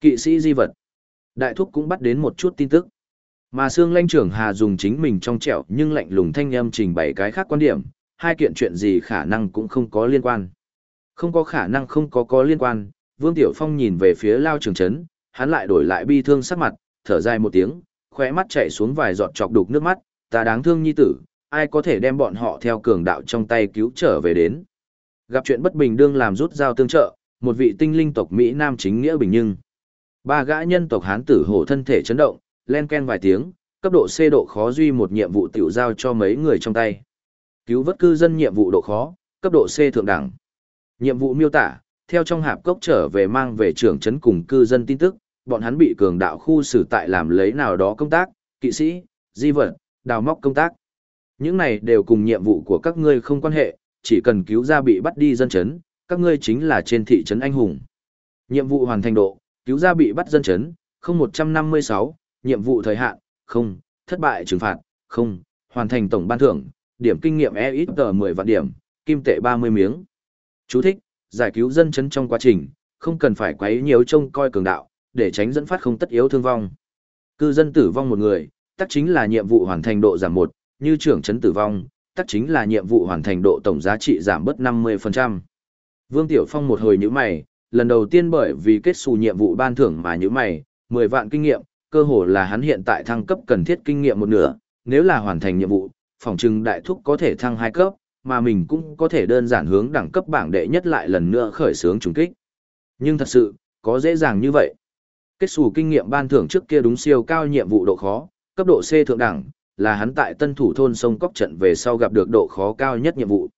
Kỵ sĩ di vật. Đại thúc cũng bắt đến một chút tin tức. Mà Sương Lanh trưởng Hà dùng chính mình trong trẻo nhưng lạnh lùng thanh âm trình bày cái khác quan điểm, hai kiện chuyện gì khả năng cũng không có liên quan. Không có khả năng không có có liên quan, Vương Tiểu Phong nhìn về phía Lao Trường Trấn, hắn lại đổi lại bi thương sắc mặt, thở dài một tiếng, khóe mắt chảy xuống vài giọt chọc đục nước mắt, ta đáng thương nhi tử, ai có thể đem bọn họ theo cường đạo trong tay cứu trở về đến. Gặp chuyện bất bình đương làm rút dao tương trợ, một vị tinh linh tộc Mỹ Nam chính nghĩa bình nhưng. Ba gã nhân tộc Hán tử hổ thân thể chấn động, len ken vài tiếng, cấp độ C độ khó duy một nhiệm vụ tiểu giao cho mấy người trong tay. Cứu vớt cư dân nhiệm vụ độ khó, cấp độ C thượng đẳng. Nhiệm vụ miêu tả, theo trong hạp cốc trở về mang về trưởng trấn cùng cư dân tin tức, bọn hắn bị cường đạo khu xử tại làm lấy nào đó công tác, kỵ sĩ, di vật, đào móc công tác. Những này đều cùng nhiệm vụ của các ngươi không quan hệ, chỉ cần cứu ra bị bắt đi dân chấn, các ngươi chính là trên thị trấn anh hùng. Nhiệm vụ hoàn thành độ, cứu ra bị bắt dân chấn, 0156, nhiệm vụ thời hạn, không, thất bại trừng phạt, không, hoàn thành tổng ban thưởng, điểm kinh nghiệm e ít tờ 10 vạn điểm, kim tệ 30 miếng. Chú thích, giải cứu dân chấn trong quá trình, không cần phải quấy nhiều trông coi cường đạo, để tránh dẫn phát không tất yếu thương vong. Cư dân tử vong một người, tất chính là nhiệm vụ hoàn thành độ giảm một, như trưởng chấn tử vong, tất chính là nhiệm vụ hoàn thành độ tổng giá trị giảm bớt 50%. Vương Tiểu Phong một hồi nhíu mày, lần đầu tiên bởi vì kết xù nhiệm vụ ban thưởng mà như mày, 10 vạn kinh nghiệm, cơ hồ là hắn hiện tại thăng cấp cần thiết kinh nghiệm một nửa, nếu là hoàn thành nhiệm vụ, phòng trưng đại thúc có thể thăng hai cấp, mà mình cũng có thể đơn giản hướng đẳng cấp bảng đệ nhất lại lần nữa khởi xướng trùng kích. Nhưng thật sự, có dễ dàng như vậy. Kết xù kinh nghiệm ban thưởng trước kia đúng siêu cao nhiệm vụ độ khó, cấp độ C thượng đẳng, là hắn tại tân thủ thôn sông cốc trận về sau gặp được độ khó cao nhất nhiệm vụ.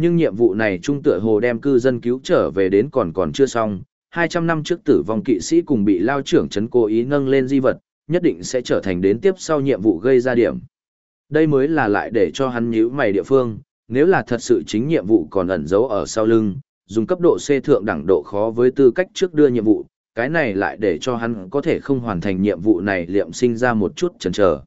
Nhưng nhiệm vụ này trung tựa hồ đem cư dân cứu trở về đến còn còn chưa xong, 200 năm trước tử vong kỵ sĩ cùng bị lao trưởng Trấn cố ý nâng lên di vật, nhất định sẽ trở thành đến tiếp sau nhiệm vụ gây ra điểm. Đây mới là lại để cho hắn nhíu mày địa phương, nếu là thật sự chính nhiệm vụ còn ẩn giấu ở sau lưng, dùng cấp độ C thượng đẳng độ khó với tư cách trước đưa nhiệm vụ, cái này lại để cho hắn có thể không hoàn thành nhiệm vụ này liệm sinh ra một chút chần chờ.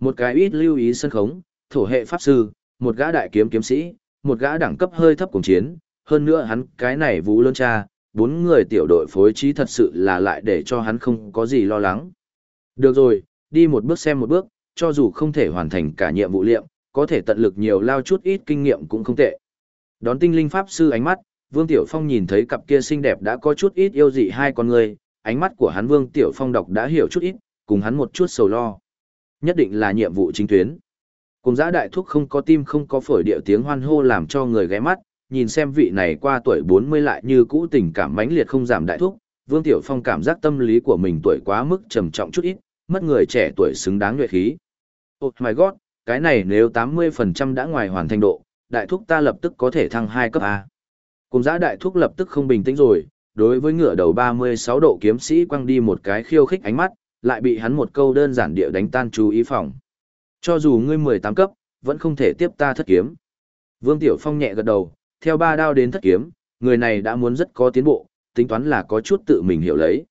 Một cái ít lưu ý sân khống, thổ hệ pháp sư, một gã đại kiếm kiếm sĩ, một gã đẳng cấp hơi thấp cùng chiến, hơn nữa hắn cái này vũ lớn cha, bốn người tiểu đội phối trí thật sự là lại để cho hắn không có gì lo lắng. Được rồi, đi một bước xem một bước, cho dù không thể hoàn thành cả nhiệm vụ liệm, có thể tận lực nhiều lao chút ít kinh nghiệm cũng không tệ. Đón tinh linh pháp sư ánh mắt, Vương Tiểu Phong nhìn thấy cặp kia xinh đẹp đã có chút ít yêu dị hai con người, ánh mắt của hắn Vương Tiểu Phong đọc đã hiểu chút ít, cùng hắn một chút sầu lo. Nhất định là nhiệm vụ chính tuyến. Cùng giã đại thúc không có tim không có phổi điệu tiếng hoan hô làm cho người ghé mắt, nhìn xem vị này qua tuổi 40 lại như cũ tình cảm mãnh liệt không giảm đại thúc, Vương Tiểu Phong cảm giác tâm lý của mình tuổi quá mức trầm trọng chút ít, mất người trẻ tuổi xứng đáng nhuệ khí. Oh my god, cái này nếu 80% đã ngoài hoàn thành độ, đại thúc ta lập tức có thể thăng 2 cấp A. Cùng giã đại thúc lập tức không bình tĩnh rồi, đối với ngựa đầu 36 độ kiếm sĩ quăng đi một cái khiêu khích ánh mắt, lại bị hắn một câu đơn giản địa đánh tan chú ý phòng. Cho dù ngươi 18 cấp, vẫn không thể tiếp ta thất kiếm. Vương Tiểu Phong nhẹ gật đầu, theo ba đao đến thất kiếm, người này đã muốn rất có tiến bộ, tính toán là có chút tự mình hiểu lấy.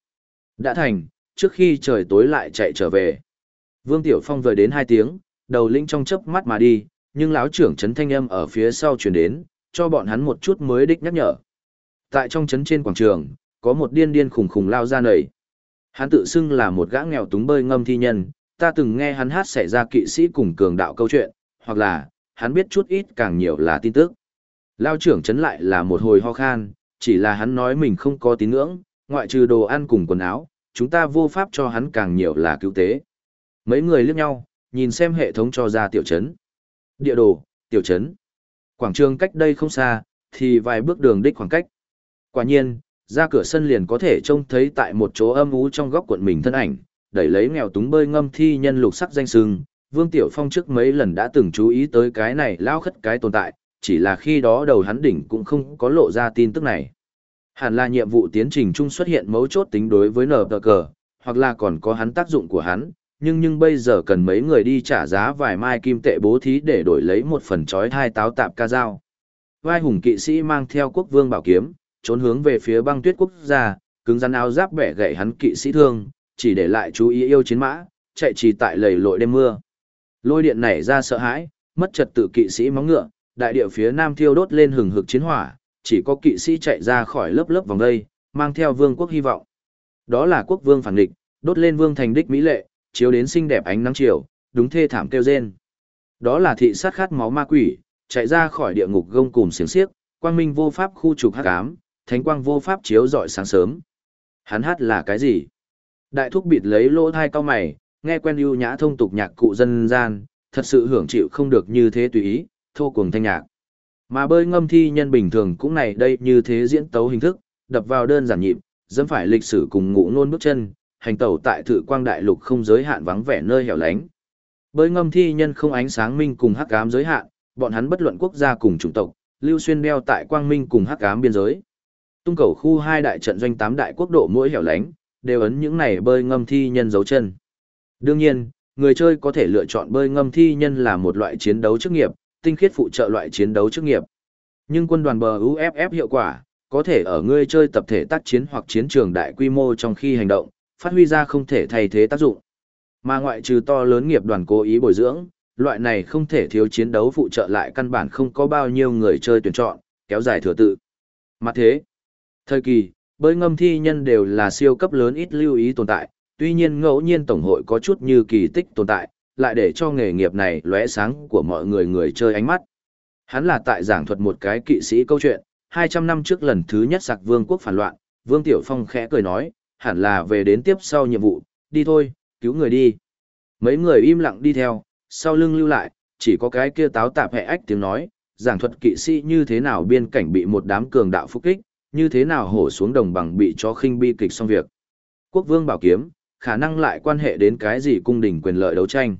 Đã thành, trước khi trời tối lại chạy trở về. Vương Tiểu Phong vời đến hai tiếng, đầu linh trong chớp mắt mà đi, nhưng lão trưởng trấn thanh âm ở phía sau truyền đến, cho bọn hắn một chút mới đích nhắc nhở. Tại trong trấn trên quảng trường, có một điên điên khùng khùng lao ra nầy. Hắn tự xưng là một gã nghèo túng bơi ngâm thi nhân, ta từng nghe hắn hát xảy ra kỵ sĩ cùng cường đạo câu chuyện, hoặc là, hắn biết chút ít càng nhiều là tin tức. Lao trưởng chấn lại là một hồi ho khan, chỉ là hắn nói mình không có tín ngưỡng, ngoại trừ đồ ăn cùng quần áo, chúng ta vô pháp cho hắn càng nhiều là cứu tế. Mấy người liếc nhau, nhìn xem hệ thống cho ra tiểu trấn. Địa đồ, tiểu trấn. Quảng trường cách đây không xa, thì vài bước đường đích khoảng cách. Quả nhiên, ra cửa sân liền có thể trông thấy tại một chỗ âm ú trong góc quận mình thân ảnh, đẩy lấy nghèo túng bơi ngâm thi nhân lục sắc danh sưng. Vương Tiểu Phong trước mấy lần đã từng chú ý tới cái này lao khất cái tồn tại, chỉ là khi đó đầu hắn đỉnh cũng không có lộ ra tin tức này. Hẳn là nhiệm vụ tiến trình chung xuất hiện mấu chốt tính đối với nở tờ cờ, hoặc là còn có hắn tác dụng của hắn, nhưng nhưng bây giờ cần mấy người đi trả giá vài mai kim tệ bố thí để đổi lấy một phần chói thai táo tạp ca dao. Vai hùng kỵ sĩ mang theo quốc vương bảo kiếm, trốn hướng về phía băng tuyết quốc gia, cứng rắn áo giáp bẻ gậy hắn kỵ sĩ thương, chỉ để lại chú ý yêu chiến mã, chạy trì tại lầy lội đêm mưa. Lôi điện nảy ra sợ hãi, mất trật tự kỵ sĩ móng ngựa, đại địa phía nam thiêu đốt lên hừng hực chiến hỏa, chỉ có kỵ sĩ chạy ra khỏi lớp lớp vòng đây, mang theo vương quốc hy vọng. Đó là quốc vương phản địch, đốt lên vương thành đích mỹ lệ, chiếu đến xinh đẹp ánh nắng chiều, đúng thê thảm kêu rên. Đó là thị sát khát máu ma quỷ, chạy ra khỏi địa ngục gông cùm xiềng xiếc, quang minh vô pháp khu trục hắc ám, thánh quang vô pháp chiếu rọi sáng sớm. Hắn hát là cái gì? Đại thúc bịt lấy lỗ thai cao mày, nghe quen ưu nhã thông tục nhạc cụ dân gian, thật sự hưởng chịu không được như thế tùy ý, thô cuồng thanh nhạc. Mà bơi ngâm thi nhân bình thường cũng này đây như thế diễn tấu hình thức, đập vào đơn giản nhịp, dẫm phải lịch sử cùng ngũ nôn bước chân, hành tẩu tại thự quang đại lục không giới hạn vắng vẻ nơi hẻo lánh. Bơi ngâm thi nhân không ánh sáng minh cùng hắc ám giới hạn, bọn hắn bất luận quốc gia cùng chủng tộc, lưu xuyên đeo tại quang minh cùng hắc ám biên giới. Tung cầu khu hai đại trận doanh tám đại quốc độ mỗi hẻo lánh, đều ấn những này bơi ngâm thi nhân dấu chân. Đương nhiên, người chơi có thể lựa chọn bơi ngâm thi nhân là một loại chiến đấu chức nghiệp, tinh khiết phụ trợ loại chiến đấu chức nghiệp. Nhưng quân đoàn bờ UFF hiệu quả, có thể ở người chơi tập thể tác chiến hoặc chiến trường đại quy mô trong khi hành động, phát huy ra không thể thay thế tác dụng. Mà ngoại trừ to lớn nghiệp đoàn cố ý bồi dưỡng, loại này không thể thiếu chiến đấu phụ trợ lại căn bản không có bao nhiêu người chơi tuyển chọn, kéo dài thừa tự. Mặt thế, thời kỳ, bơi ngâm thi nhân đều là siêu cấp lớn ít lưu ý tồn tại, tuy nhiên ngẫu nhiên tổng hội có chút như kỳ tích tồn tại, lại để cho nghề nghiệp này lóe sáng của mọi người người chơi ánh mắt. Hắn là tại giảng thuật một cái kỵ sĩ câu chuyện, 200 năm trước lần thứ nhất sạc vương quốc phản loạn, Vương Tiểu Phong khẽ cười nói, hẳn là về đến tiếp sau nhiệm vụ, đi thôi, cứu người đi. Mấy người im lặng đi theo, sau lưng lưu lại, chỉ có cái kia táo tạp hẹ ách tiếng nói, giảng thuật kỵ sĩ như thế nào biên cảnh bị một đám cường đạo phục kích, như thế nào hổ xuống đồng bằng bị cho khinh bi kịch xong việc. Quốc vương bảo kiếm, khả năng lại quan hệ đến cái gì cung đình quyền lợi đấu tranh.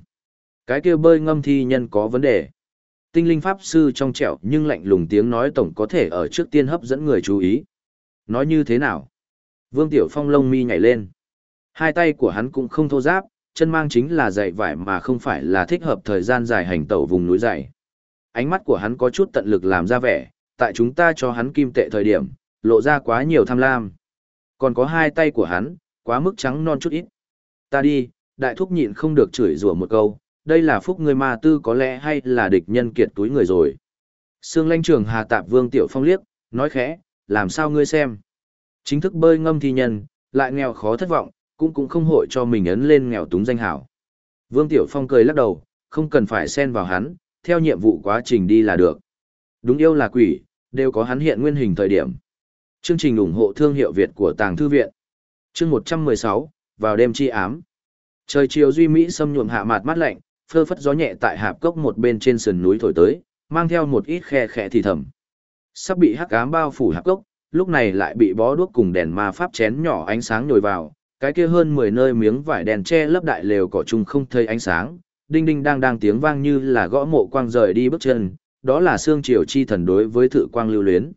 Cái kia bơi ngâm thi nhân có vấn đề. Tinh linh pháp sư trong trẻo nhưng lạnh lùng tiếng nói tổng có thể ở trước tiên hấp dẫn người chú ý. Nói như thế nào? Vương Tiểu Phong lông mi nhảy lên. Hai tay của hắn cũng không thô giáp, chân mang chính là dày vải mà không phải là thích hợp thời gian dài hành tẩu vùng núi dày. Ánh mắt của hắn có chút tận lực làm ra vẻ, tại chúng ta cho hắn kim tệ thời điểm, lộ ra quá nhiều tham lam. Còn có hai tay của hắn, quá mức trắng non chút ít. Ta đi, đại thúc nhịn không được chửi rủa một câu, đây là phúc ngươi ma tư có lẽ hay là địch nhân kiệt túi người rồi. Sương lanh trường hà tạp vương tiểu phong liếc, nói khẽ, làm sao ngươi xem. Chính thức bơi ngâm thi nhân, lại nghèo khó thất vọng, cũng cũng không hội cho mình ấn lên nghèo túng danh hảo. Vương Tiểu Phong cười lắc đầu, không cần phải xen vào hắn, theo nhiệm vụ quá trình đi là được. Đúng yêu là quỷ, đều có hắn hiện nguyên hình thời điểm. Chương trình ủng hộ thương hiệu Việt của Tàng Thư Viện. Chương 116, vào đêm chi ám. Trời chiều duy mỹ xâm nhuộm hạ mạt mát lạnh, phơ phất gió nhẹ tại hạp cốc một bên trên sườn núi thổi tới, mang theo một ít khe khẽ thì thầm. Sắp bị hắc ám bao phủ hạp cốc, lúc này lại bị bó đuốc cùng đèn ma pháp chén nhỏ ánh sáng nhồi vào, cái kia hơn 10 nơi miếng vải đèn che lấp đại lều cỏ chung không thấy ánh sáng, đinh đinh đang đang tiếng vang như là gõ mộ quang rời đi bước chân, đó là xương triều chi thần đối với thự quang lưu luyến.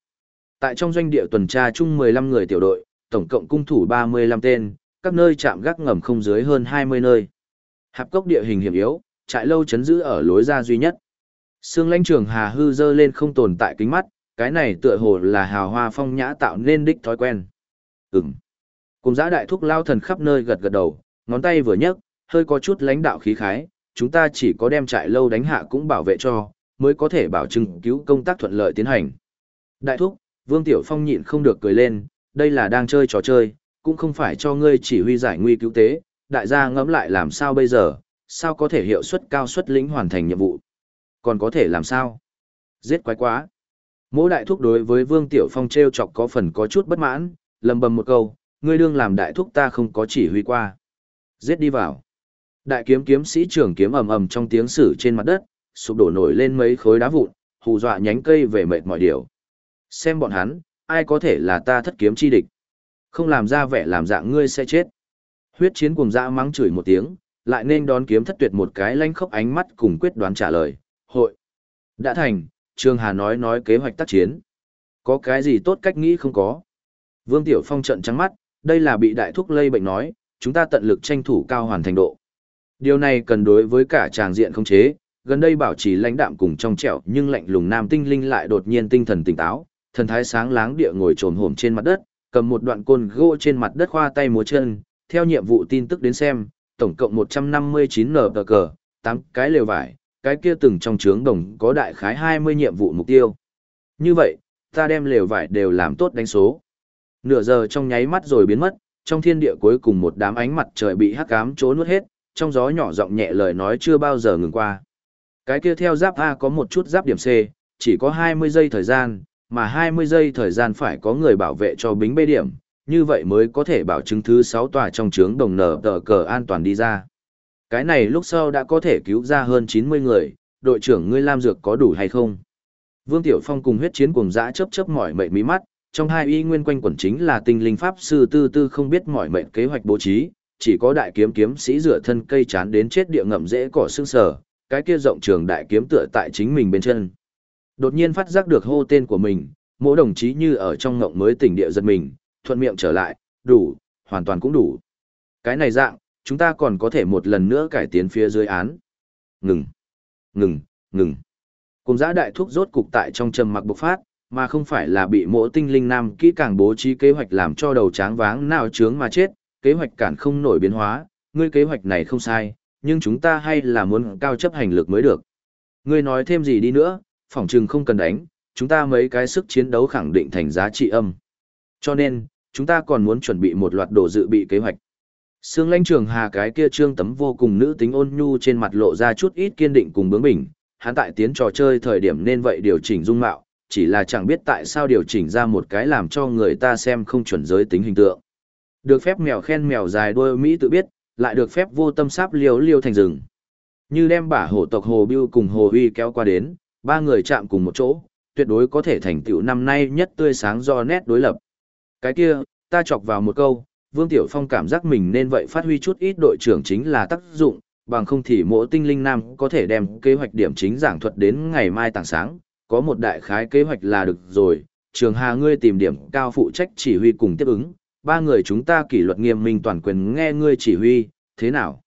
Tại trong doanh địa tuần tra chung 15 người tiểu đội, tổng cộng cung thủ 35 tên, các nơi chạm gác ngầm không dưới hơn 20 nơi. Hạp cốc địa hình hiểm yếu, trại lâu chấn giữ ở lối ra duy nhất. Sương lãnh trường hà hư dơ lên không tồn tại kính mắt, cái này tựa hồ là hào hoa phong nhã tạo nên đích thói quen. Ừm. Cùng giã đại thúc lao thần khắp nơi gật gật đầu, ngón tay vừa nhấc, hơi có chút lãnh đạo khí khái, chúng ta chỉ có đem trại lâu đánh hạ cũng bảo vệ cho, mới có thể bảo chứng cứu công tác thuận lợi tiến hành. Đại thúc, Vương Tiểu Phong nhịn không được cười lên, đây là đang chơi trò chơi, cũng không phải cho ngươi chỉ huy giải nguy cứu tế, đại gia ngẫm lại làm sao bây giờ, sao có thể hiệu suất cao suất lĩnh hoàn thành nhiệm vụ. Còn có thể làm sao? Giết quái quá. Mỗi đại thúc đối với Vương Tiểu Phong treo chọc có phần có chút bất mãn, lầm bầm một câu, ngươi đương làm đại thúc ta không có chỉ huy qua. Giết đi vào. Đại kiếm kiếm sĩ trưởng kiếm ầm ầm trong tiếng sử trên mặt đất, sụp đổ nổi lên mấy khối đá vụn, hù dọa nhánh cây về mệt mọi điều. Xem bọn hắn, ai có thể là ta thất kiếm chi địch. Không làm ra vẻ làm dạng ngươi sẽ chết. Huyết chiến cùng dã mắng chửi một tiếng, lại nên đón kiếm thất tuyệt một cái lanh khốc ánh mắt cùng quyết đoán trả lời. Hội. Đã thành, Trương Hà nói nói kế hoạch tác chiến. Có cái gì tốt cách nghĩ không có. Vương Tiểu Phong trận trắng mắt, đây là bị đại thúc lây bệnh nói, chúng ta tận lực tranh thủ cao hoàn thành độ. Điều này cần đối với cả tràng diện không chế, gần đây bảo trì lãnh đạm cùng trong trẻo nhưng lạnh lùng nam tinh linh lại đột nhiên tinh thần tỉnh táo, thần thái sáng láng địa ngồi trồn hổm trên mặt đất, cầm một đoạn côn gỗ trên mặt đất khoa tay múa chân, theo nhiệm vụ tin tức đến xem, tổng cộng 159 nở tờ cờ, 8 cái lều vải, cái kia từng trong trướng đồng có đại khái 20 nhiệm vụ mục tiêu. Như vậy, ta đem lều vải đều làm tốt đánh số. Nửa giờ trong nháy mắt rồi biến mất, trong thiên địa cuối cùng một đám ánh mặt trời bị hắc ám trốn nuốt hết, trong gió nhỏ giọng nhẹ lời nói chưa bao giờ ngừng qua. Cái kia theo giáp A có một chút giáp điểm C, chỉ có 20 giây thời gian, mà 20 giây thời gian phải có người bảo vệ cho bính bê điểm, như vậy mới có thể bảo chứng thứ 6 tòa trong trướng đồng nở tờ cờ an toàn đi ra. Cái này lúc sau đã có thể cứu ra hơn 90 người, đội trưởng ngươi Lam Dược có đủ hay không? Vương Tiểu Phong cùng huyết chiến cùng dã chớp chớp mỏi mệt mí mắt, trong hai y nguyên quanh quẩn chính là tinh linh pháp sư tư tư không biết mỏi mệt kế hoạch bố trí, chỉ có đại kiếm kiếm sĩ rửa thân cây chán đến chết địa ngậm dễ cỏ xương sở, cái kia rộng trường đại kiếm tựa tại chính mình bên chân. Đột nhiên phát giác được hô tên của mình, mỗi đồng chí như ở trong ngộng mới tỉnh địa giật mình, thuận miệng trở lại, đủ, hoàn toàn cũng đủ. Cái này dạng, chúng ta còn có thể một lần nữa cải tiến phía dưới án. Ngừng, ngừng, ngừng. Cùng giã đại thuốc rốt cục tại trong trầm mặc bộc phát, mà không phải là bị mỗi tinh linh nam kỹ càng bố trí kế hoạch làm cho đầu tráng váng nào trướng mà chết, kế hoạch cản không nổi biến hóa, ngươi kế hoạch này không sai, nhưng chúng ta hay là muốn cao chấp hành lực mới được. Ngươi nói thêm gì đi nữa, phỏng chừng không cần đánh, chúng ta mấy cái sức chiến đấu khẳng định thành giá trị âm. Cho nên, chúng ta còn muốn chuẩn bị một loạt đồ dự bị kế hoạch. Sương lãnh trường hà cái kia trương tấm vô cùng nữ tính ôn nhu trên mặt lộ ra chút ít kiên định cùng bướng bỉnh, hắn tại tiến trò chơi thời điểm nên vậy điều chỉnh dung mạo, chỉ là chẳng biết tại sao điều chỉnh ra một cái làm cho người ta xem không chuẩn giới tính hình tượng. Được phép mèo khen mèo dài đuôi Mỹ tự biết, lại được phép vô tâm sáp liều liều thành rừng. Như đem bả hổ tộc Hồ bưu cùng Hồ Uy kéo qua đến, ba người chạm cùng một chỗ, tuyệt đối có thể thành tựu năm nay nhất tươi sáng do nét đối lập. Cái kia, ta chọc vào một câu, Vương Tiểu Phong cảm giác mình nên vậy phát huy chút ít đội trưởng chính là tác dụng, bằng không thì mỗi tinh linh nam có thể đem kế hoạch điểm chính giảng thuật đến ngày mai tảng sáng, có một đại khái kế hoạch là được rồi, trường hà ngươi tìm điểm cao phụ trách chỉ huy cùng tiếp ứng, ba người chúng ta kỷ luật nghiêm minh toàn quyền nghe ngươi chỉ huy, thế nào?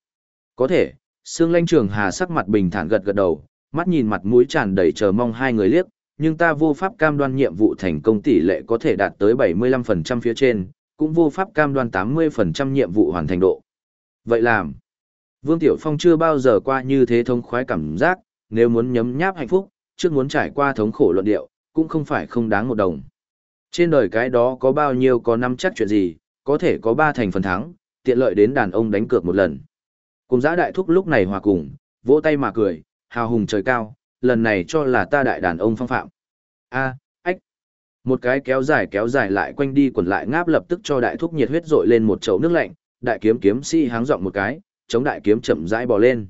Có thể, Sương Lanh Trường Hà sắc mặt bình thản gật gật đầu, mắt nhìn mặt mũi tràn đầy chờ mong hai người liếc, nhưng ta vô pháp cam đoan nhiệm vụ thành công tỷ lệ có thể đạt tới 75% phía trên, cũng vô pháp cam đoan 80% nhiệm vụ hoàn thành độ. Vậy làm. Vương Tiểu Phong chưa bao giờ qua như thế thông khoái cảm giác, nếu muốn nhấm nháp hạnh phúc, trước muốn trải qua thống khổ luận điệu, cũng không phải không đáng một đồng. Trên đời cái đó có bao nhiêu có năm chắc chuyện gì, có thể có ba thành phần thắng, tiện lợi đến đàn ông đánh cược một lần. Cùng giã đại thúc lúc này hòa cùng, vỗ tay mà cười, hào hùng trời cao, lần này cho là ta đại đàn ông phong phạm. a ách. Một cái kéo dài kéo dài lại quanh đi quẩn lại ngáp lập tức cho đại thúc nhiệt huyết dội lên một chậu nước lạnh, đại kiếm kiếm sĩ háng giọng một cái, chống đại kiếm chậm rãi bò lên.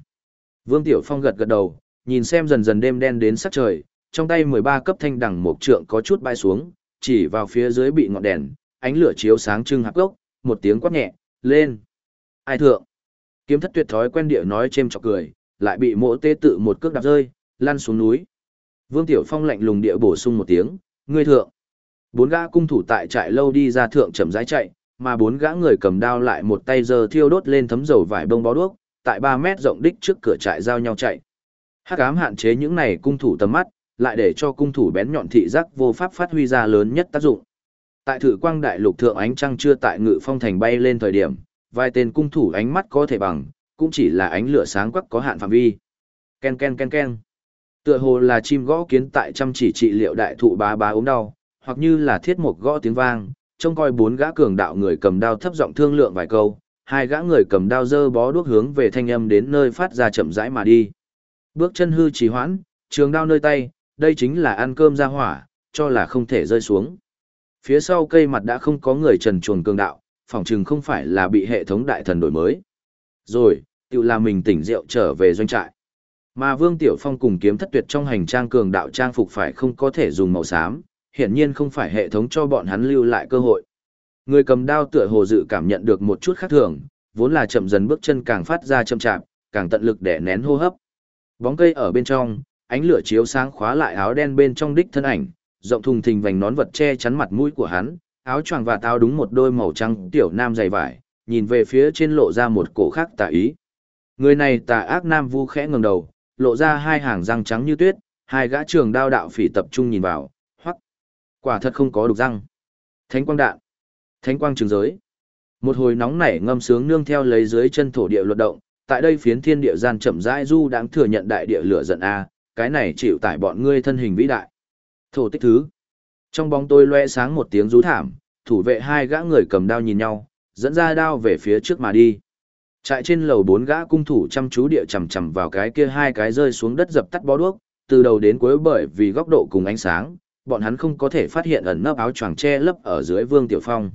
Vương Tiểu Phong gật gật đầu, nhìn xem dần dần đêm đen đến sắc trời, trong tay 13 cấp thanh đẳng một trượng có chút bay xuống, chỉ vào phía dưới bị ngọn đèn, ánh lửa chiếu sáng trưng hạc gốc, một tiếng quát nhẹ, lên. Ai thượng? Kiếm thất tuyệt thói quen địa nói chêm chọc cười, lại bị mộ tê tự một cước đạp rơi, lăn xuống núi. Vương Tiểu Phong lạnh lùng địa bổ sung một tiếng, ngươi thượng. Bốn gã cung thủ tại trại lâu đi ra thượng chậm rãi chạy, mà bốn gã người cầm đao lại một tay giờ thiêu đốt lên thấm dầu vải bông bó đuốc, tại 3 mét rộng đích trước cửa trại giao nhau chạy. Hắc ám hạn chế những này cung thủ tầm mắt, lại để cho cung thủ bén nhọn thị giác vô pháp phát huy ra lớn nhất tác dụng. Tại thử quang đại lục thượng ánh trăng chưa tại ngự phong thành bay lên thời điểm, vài tên cung thủ ánh mắt có thể bằng, cũng chỉ là ánh lửa sáng quắc có hạn phạm vi. Ken ken ken ken. Tựa hồ là chim gõ kiến tại chăm chỉ trị liệu đại thụ bá bá ốm đau, hoặc như là thiết mục gõ tiếng vang, trông coi bốn gã cường đạo người cầm đao thấp giọng thương lượng vài câu, hai gã người cầm đao dơ bó đuốc hướng về thanh âm đến nơi phát ra chậm rãi mà đi. Bước chân hư trì hoãn, trường đao nơi tay, đây chính là ăn cơm ra hỏa, cho là không thể rơi xuống. Phía sau cây mặt đã không có người trần chuồng cường đạo, phòng chừng không phải là bị hệ thống đại thần đổi mới. Rồi, tự làm mình tỉnh rượu trở về doanh trại. Mà Vương Tiểu Phong cùng kiếm thất tuyệt trong hành trang cường đạo trang phục phải không có thể dùng màu xám, hiển nhiên không phải hệ thống cho bọn hắn lưu lại cơ hội. Người cầm đao tựa hồ dự cảm nhận được một chút khác thường, vốn là chậm dần bước chân càng phát ra chậm chạp, càng tận lực để nén hô hấp. Bóng cây ở bên trong, ánh lửa chiếu sáng khóa lại áo đen bên trong đích thân ảnh, rộng thùng thình vành nón vật che chắn mặt mũi của hắn, áo choàng và táo đúng một đôi màu trắng tiểu nam dày vải, nhìn về phía trên lộ ra một cổ khác tà ý. Người này tà ác nam vu khẽ ngẩng đầu, lộ ra hai hàng răng trắng như tuyết, hai gã trường đao đạo phỉ tập trung nhìn vào, hoắc. Quả thật không có đục răng. Thánh quang đạn. Thánh quang trường giới. Một hồi nóng nảy ngâm sướng nương theo lấy dưới chân thổ địa luật động, tại đây phiến thiên địa gian chậm rãi du đáng thừa nhận đại địa lửa giận a, cái này chịu tải bọn ngươi thân hình vĩ đại. Thổ tích thứ. Trong bóng tôi loe sáng một tiếng rú thảm, thủ vệ hai gã người cầm đao nhìn nhau, dẫn ra đao về phía trước mà đi. Trại trên lầu bốn gã cung thủ chăm chú địa chầm chầm vào cái kia hai cái rơi xuống đất dập tắt bó đuốc, từ đầu đến cuối bởi vì góc độ cùng ánh sáng, bọn hắn không có thể phát hiện ẩn nấp áo choàng che lấp ở dưới Vương Tiểu Phong.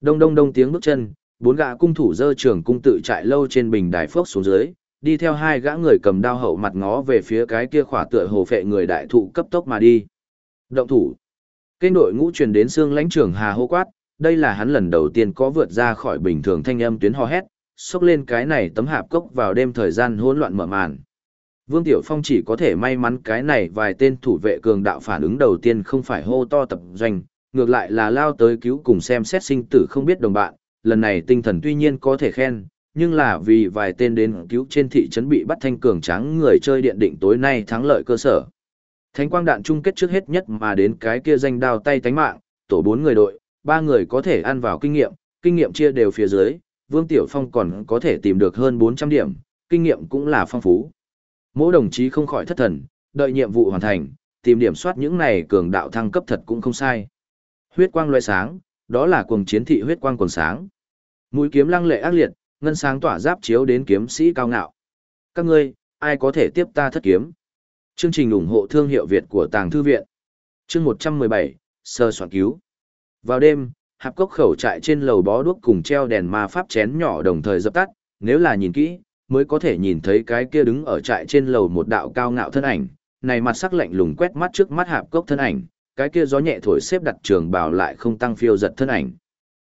Đông đông đông tiếng bước chân, bốn gã cung thủ dơ trường cung tự trại lâu trên bình đài phốc xuống dưới, đi theo hai gã người cầm đao hậu mặt ngó về phía cái kia khỏa tựa hồ phệ người đại thụ cấp tốc mà đi. Động thủ. Kênh đội ngũ truyền đến xương lãnh trưởng Hà hô quát, đây là hắn lần đầu tiên có vượt ra khỏi bình thường thanh âm tuyến ho hét, xốc lên cái này tấm hạp cốc vào đêm thời gian hỗn loạn mở màn. Vương Tiểu Phong chỉ có thể may mắn cái này vài tên thủ vệ cường đạo phản ứng đầu tiên không phải hô to tập doanh, ngược lại là lao tới cứu cùng xem xét sinh tử không biết đồng bạn, lần này tinh thần tuy nhiên có thể khen, nhưng là vì vài tên đến cứu trên thị trấn bị bắt thanh cường trắng người chơi điện định tối nay thắng lợi cơ sở. Thánh quang đạn chung kết trước hết nhất mà đến cái kia danh đao tay tánh mạng, tổ bốn người đội, ba người có thể ăn vào kinh nghiệm, kinh nghiệm chia đều phía dưới, Vương Tiểu Phong còn có thể tìm được hơn 400 điểm, kinh nghiệm cũng là phong phú. Mỗi đồng chí không khỏi thất thần, đợi nhiệm vụ hoàn thành, tìm điểm soát những này cường đạo thăng cấp thật cũng không sai. Huyết quang loại sáng, đó là cuồng chiến thị huyết quang quần sáng. Mũi kiếm lăng lệ ác liệt, ngân sáng tỏa giáp chiếu đến kiếm sĩ cao ngạo. Các ngươi, ai có thể tiếp ta thất kiếm? Chương trình ủng hộ thương hiệu Việt của Tàng Thư Viện. Chương 117, Sơ soạn cứu. Vào đêm, hạp cốc khẩu trại trên lầu bó đuốc cùng treo đèn ma pháp chén nhỏ đồng thời dập tắt, nếu là nhìn kỹ, mới có thể nhìn thấy cái kia đứng ở trại trên lầu một đạo cao ngạo thân ảnh, này mặt sắc lạnh lùng quét mắt trước mắt hạp cốc thân ảnh, cái kia gió nhẹ thổi xếp đặt trường bào lại không tăng phiêu giật thân ảnh.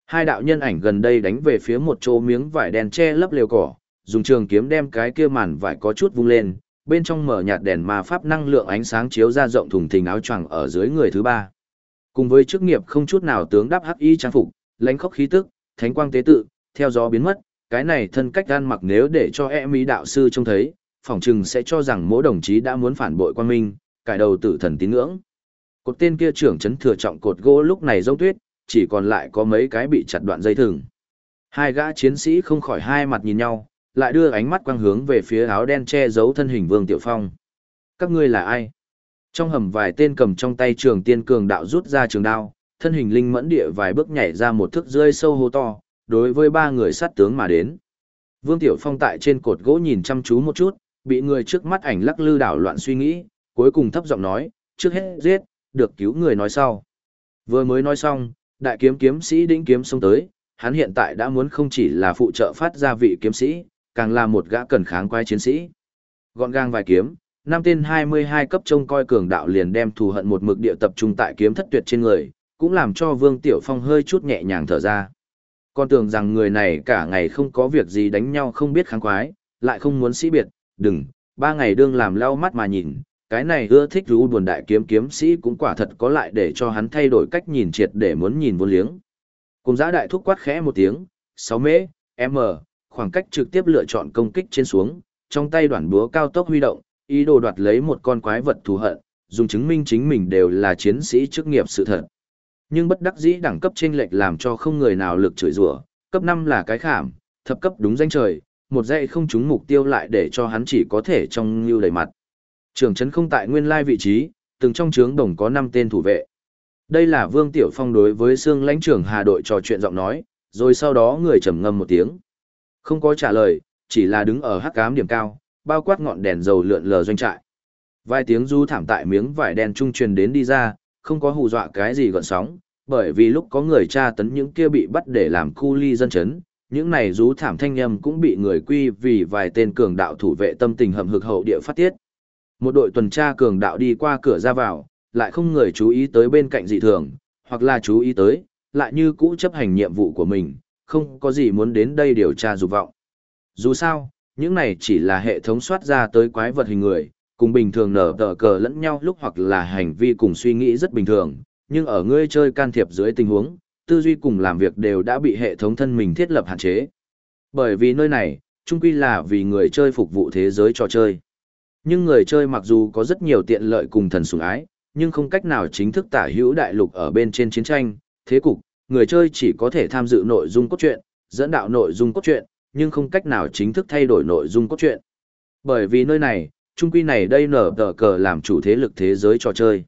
Hai đạo nhân ảnh gần đây đánh về phía một chỗ miếng vải đen che lấp liều cỏ, dùng trường kiếm đem cái kia màn vải có chút vung lên, bên trong mở nhạt đèn ma pháp năng lượng ánh sáng chiếu ra rộng thùng thình áo choàng ở dưới người thứ ba. Cùng với chức nghiệp không chút nào tướng đáp hắc y trang phục, lãnh khốc khí tức, thánh quang tế tự, theo gió biến mất, cái này thân cách gan mặc nếu để cho e mỹ đạo sư trông thấy, phỏng chừng sẽ cho rằng mỗi đồng chí đã muốn phản bội quan minh, cải đầu tử thần tín ngưỡng. Cột tên kia trưởng chấn thừa trọng cột gỗ lúc này rông tuyết, chỉ còn lại có mấy cái bị chặt đoạn dây thừng. Hai gã chiến sĩ không khỏi hai mặt nhìn nhau, lại đưa ánh mắt quang hướng về phía áo đen che giấu thân hình Vương Tiểu Phong. Các ngươi là ai? Trong hầm vài tên cầm trong tay trường tiên cường đạo rút ra trường đao, thân hình linh mẫn địa vài bước nhảy ra một thước rơi sâu hô to, đối với ba người sát tướng mà đến. Vương Tiểu Phong tại trên cột gỗ nhìn chăm chú một chút, bị người trước mắt ảnh lắc lư đảo loạn suy nghĩ, cuối cùng thấp giọng nói, trước hết giết, được cứu người nói sau. Vừa mới nói xong, đại kiếm kiếm sĩ đĩnh kiếm xông tới, hắn hiện tại đã muốn không chỉ là phụ trợ phát ra vị kiếm sĩ, càng là một gã cần kháng quái chiến sĩ. Gọn gàng vài kiếm, năm tên 22 cấp trông coi cường đạo liền đem thù hận một mực địa tập trung tại kiếm thất tuyệt trên người, cũng làm cho Vương Tiểu Phong hơi chút nhẹ nhàng thở ra. Con tưởng rằng người này cả ngày không có việc gì đánh nhau không biết kháng quái, lại không muốn sĩ biệt, đừng, ba ngày đương làm lau mắt mà nhìn, cái này ưa thích rú buồn đại kiếm kiếm sĩ cũng quả thật có lại để cho hắn thay đổi cách nhìn triệt để muốn nhìn vô liếng. Cùng giã đại thúc quát khẽ một tiếng, 6 mễ, m, khoảng cách trực tiếp lựa chọn công kích trên xuống, trong tay đoạn búa cao tốc huy động, ý đồ đoạt lấy một con quái vật thù hận, dùng chứng minh chính mình đều là chiến sĩ chức nghiệp sự thật. Nhưng bất đắc dĩ đẳng cấp chênh lệch làm cho không người nào lực chửi rủa, cấp 5 là cái khảm, thập cấp đúng danh trời, một dãy không trúng mục tiêu lại để cho hắn chỉ có thể trong lưu đầy mặt. Trường trấn không tại nguyên lai vị trí, từng trong trướng đồng có 5 tên thủ vệ. Đây là Vương Tiểu Phong đối với Sương lãnh trưởng Hà đội trò chuyện giọng nói, rồi sau đó người trầm ngâm một tiếng. Không có trả lời, chỉ là đứng ở hắc ám điểm cao, bao quát ngọn đèn dầu lượn lờ doanh trại. Vài tiếng du thảm tại miếng vải đen trung truyền đến đi ra, không có hù dọa cái gì gọn sóng, bởi vì lúc có người tra tấn những kia bị bắt để làm cu ly dân chấn, những này rú thảm thanh âm cũng bị người quy vì vài tên cường đạo thủ vệ tâm tình hầm hực hậu địa phát tiết. Một đội tuần tra cường đạo đi qua cửa ra vào, lại không người chú ý tới bên cạnh dị thường, hoặc là chú ý tới, lại như cũ chấp hành nhiệm vụ của mình, không có gì muốn đến đây điều tra dục vọng. Dù sao, những này chỉ là hệ thống soát ra tới quái vật hình người, cùng bình thường nở tờ cờ lẫn nhau lúc hoặc là hành vi cùng suy nghĩ rất bình thường, nhưng ở ngươi chơi can thiệp dưới tình huống, tư duy cùng làm việc đều đã bị hệ thống thân mình thiết lập hạn chế. Bởi vì nơi này, chung quy là vì người chơi phục vụ thế giới trò chơi. Nhưng người chơi mặc dù có rất nhiều tiện lợi cùng thần sủng ái, nhưng không cách nào chính thức tả hữu đại lục ở bên trên chiến tranh, thế cục, người chơi chỉ có thể tham dự nội dung cốt truyện, dẫn đạo nội dung cốt truyện, nhưng không cách nào chính thức thay đổi nội dung cốt truyện. Bởi vì nơi này, trung quy này đây nở tờ cờ làm chủ thế lực thế giới trò chơi.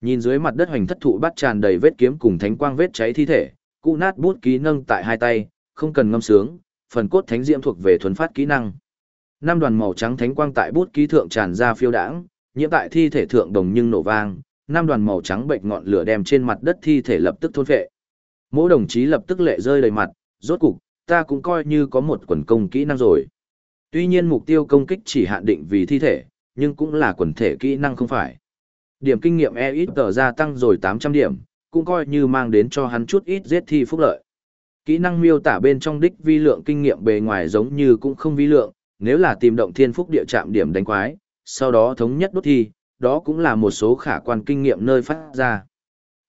Nhìn dưới mặt đất hoành thất thụ bắt tràn đầy vết kiếm cùng thánh quang vết cháy thi thể, cụ nát bút ký nâng tại hai tay, không cần ngâm sướng, phần cốt thánh diễm thuộc về thuần phát kỹ năng. Năm đoàn màu trắng thánh quang tại bút ký thượng tràn ra phiêu đãng, nhiễm tại thi thể thượng đồng nhưng nổ vang, năm đoàn màu trắng bệnh ngọn lửa đem trên mặt đất thi thể lập tức thôn phệ. Mỗi đồng chí lập tức lệ rơi đầy mặt, rốt cục, ta cũng coi như có một quần công kỹ năng rồi. Tuy nhiên mục tiêu công kích chỉ hạn định vì thi thể, nhưng cũng là quần thể kỹ năng không phải. Điểm kinh nghiệm e ít tờ gia tăng rồi 800 điểm, cũng coi như mang đến cho hắn chút ít giết thi phúc lợi. Kỹ năng miêu tả bên trong đích vi lượng kinh nghiệm bề ngoài giống như cũng không vi lượng, nếu là tìm động thiên phúc địa chạm điểm đánh quái, sau đó thống nhất đốt thi, đó cũng là một số khả quan kinh nghiệm nơi phát ra.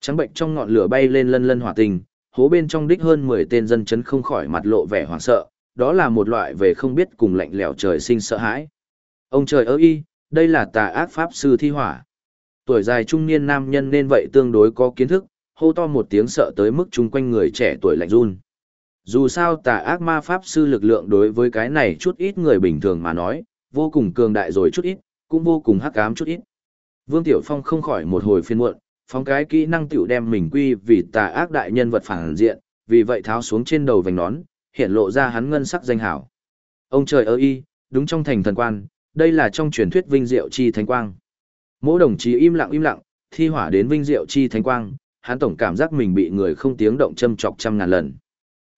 Trắng bệnh trong ngọn lửa bay lên lân lân hỏa tình, hố bên trong đích hơn 10 tên dân chấn không khỏi mặt lộ vẻ hoảng sợ, đó là một loại về không biết cùng lạnh lẽo trời sinh sợ hãi. Ông trời ơi, đây là tà ác pháp sư thi hỏa. Tuổi dài trung niên nam nhân nên vậy tương đối có kiến thức, hô to một tiếng sợ tới mức chung quanh người trẻ tuổi lạnh run. Dù sao tà ác ma pháp sư lực lượng đối với cái này chút ít người bình thường mà nói, vô cùng cường đại rồi chút ít, cũng vô cùng hắc ám chút ít. Vương Tiểu Phong không khỏi một hồi phiên muộn, phóng cái kỹ năng tiểu đem mình quy vì tà ác đại nhân vật phản diện, vì vậy tháo xuống trên đầu vành nón, hiện lộ ra hắn ngân sắc danh hảo. Ông trời ơi, đúng trong thành thần quan, đây là trong truyền thuyết vinh diệu chi thánh quang. Mỗi đồng chí im lặng im lặng, thi hỏa đến vinh diệu chi thánh quang, hắn tổng cảm giác mình bị người không tiếng động châm chọc trăm ngàn lần.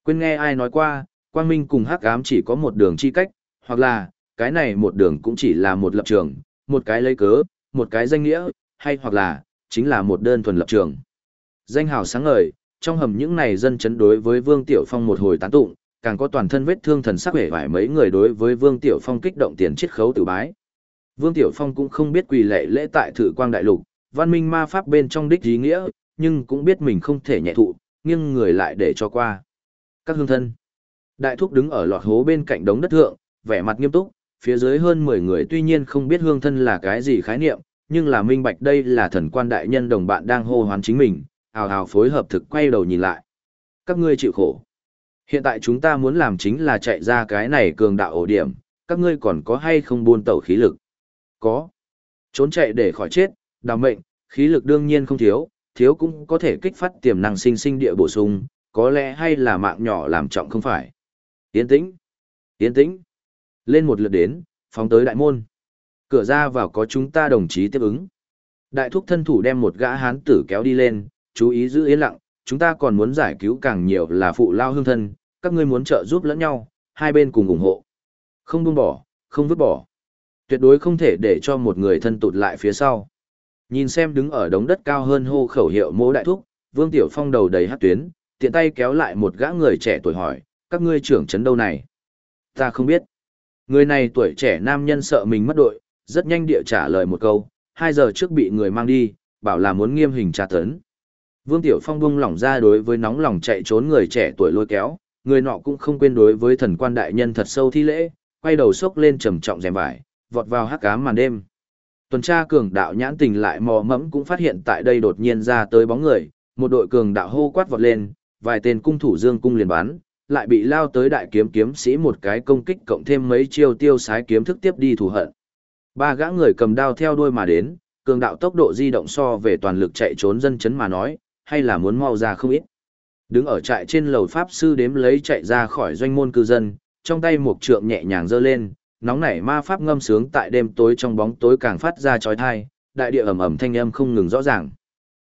Quên nghe ai nói qua, quang minh cùng hắc ám chỉ có một đường chi cách, hoặc là, cái này một đường cũng chỉ là một lập trường, một cái lấy cớ, một cái danh nghĩa, hay hoặc là, chính là một đơn thuần lập trường. Danh hào sáng ngời, trong hầm những này dân chấn đối với Vương Tiểu Phong một hồi tán tụng, càng có toàn thân vết thương thần sắc vẻ vải mấy người đối với Vương Tiểu Phong kích động tiền chiết khấu tử bái. Vương Tiểu Phong cũng không biết quỳ lệ lễ tại thử quang đại lục, văn minh ma pháp bên trong đích ý nghĩa, nhưng cũng biết mình không thể nhẹ thụ, nhưng người lại để cho qua. Các hương thân. Đại thúc đứng ở lọt hố bên cạnh đống đất thượng, vẻ mặt nghiêm túc, phía dưới hơn 10 người tuy nhiên không biết hương thân là cái gì khái niệm, nhưng là minh bạch đây là thần quan đại nhân đồng bạn đang hô hoán chính mình, hào hào phối hợp thực quay đầu nhìn lại. Các ngươi chịu khổ. Hiện tại chúng ta muốn làm chính là chạy ra cái này cường đạo ổ điểm, các ngươi còn có hay không buôn tẩu khí lực? Có. Trốn chạy để khỏi chết, đào mệnh, khí lực đương nhiên không thiếu, thiếu cũng có thể kích phát tiềm năng sinh sinh địa bổ sung, có lẽ hay là mạng nhỏ làm trọng không phải. Yên tĩnh. Yên tĩnh. Lên một lượt đến, phóng tới đại môn. Cửa ra vào có chúng ta đồng chí tiếp ứng. Đại thúc thân thủ đem một gã hán tử kéo đi lên, chú ý giữ yên lặng, chúng ta còn muốn giải cứu càng nhiều là phụ lao hương thân, các ngươi muốn trợ giúp lẫn nhau, hai bên cùng ủng hộ. Không buông bỏ, không vứt bỏ. Tuyệt đối không thể để cho một người thân tụt lại phía sau. Nhìn xem đứng ở đống đất cao hơn hô khẩu hiệu mỗ đại thúc, Vương Tiểu Phong đầu đầy hát tuyến, tiện tay kéo lại một gã người trẻ tuổi hỏi, các ngươi trưởng trấn đâu này? Ta không biết. Người này tuổi trẻ nam nhân sợ mình mất đội, rất nhanh địa trả lời một câu, hai giờ trước bị người mang đi, bảo là muốn nghiêm hình tra tấn. Vương Tiểu Phong bung lỏng ra đối với nóng lòng chạy trốn người trẻ tuổi lôi kéo, người nọ cũng không quên đối với thần quan đại nhân thật sâu thi lễ, quay đầu sốc lên trầm trọng rèm vải, vọt vào hắc ám màn đêm. Tuần tra cường đạo nhãn tình lại mò mẫm cũng phát hiện tại đây đột nhiên ra tới bóng người, một đội cường đạo hô quát vọt lên, vài tên cung thủ dương cung liền bắn, lại bị lao tới đại kiếm kiếm sĩ một cái công kích cộng thêm mấy chiêu tiêu sái kiếm thức tiếp đi thù hận. Ba gã người cầm đao theo đuôi mà đến, cường đạo tốc độ di động so về toàn lực chạy trốn dân chấn mà nói, hay là muốn mau ra không ít. Đứng ở trại trên lầu pháp sư đếm lấy chạy ra khỏi doanh môn cư dân, trong tay một trượng nhẹ nhàng giơ lên, nóng nảy ma pháp ngâm sướng tại đêm tối trong bóng tối càng phát ra chói tai, đại địa ầm ầm thanh âm không ngừng rõ ràng.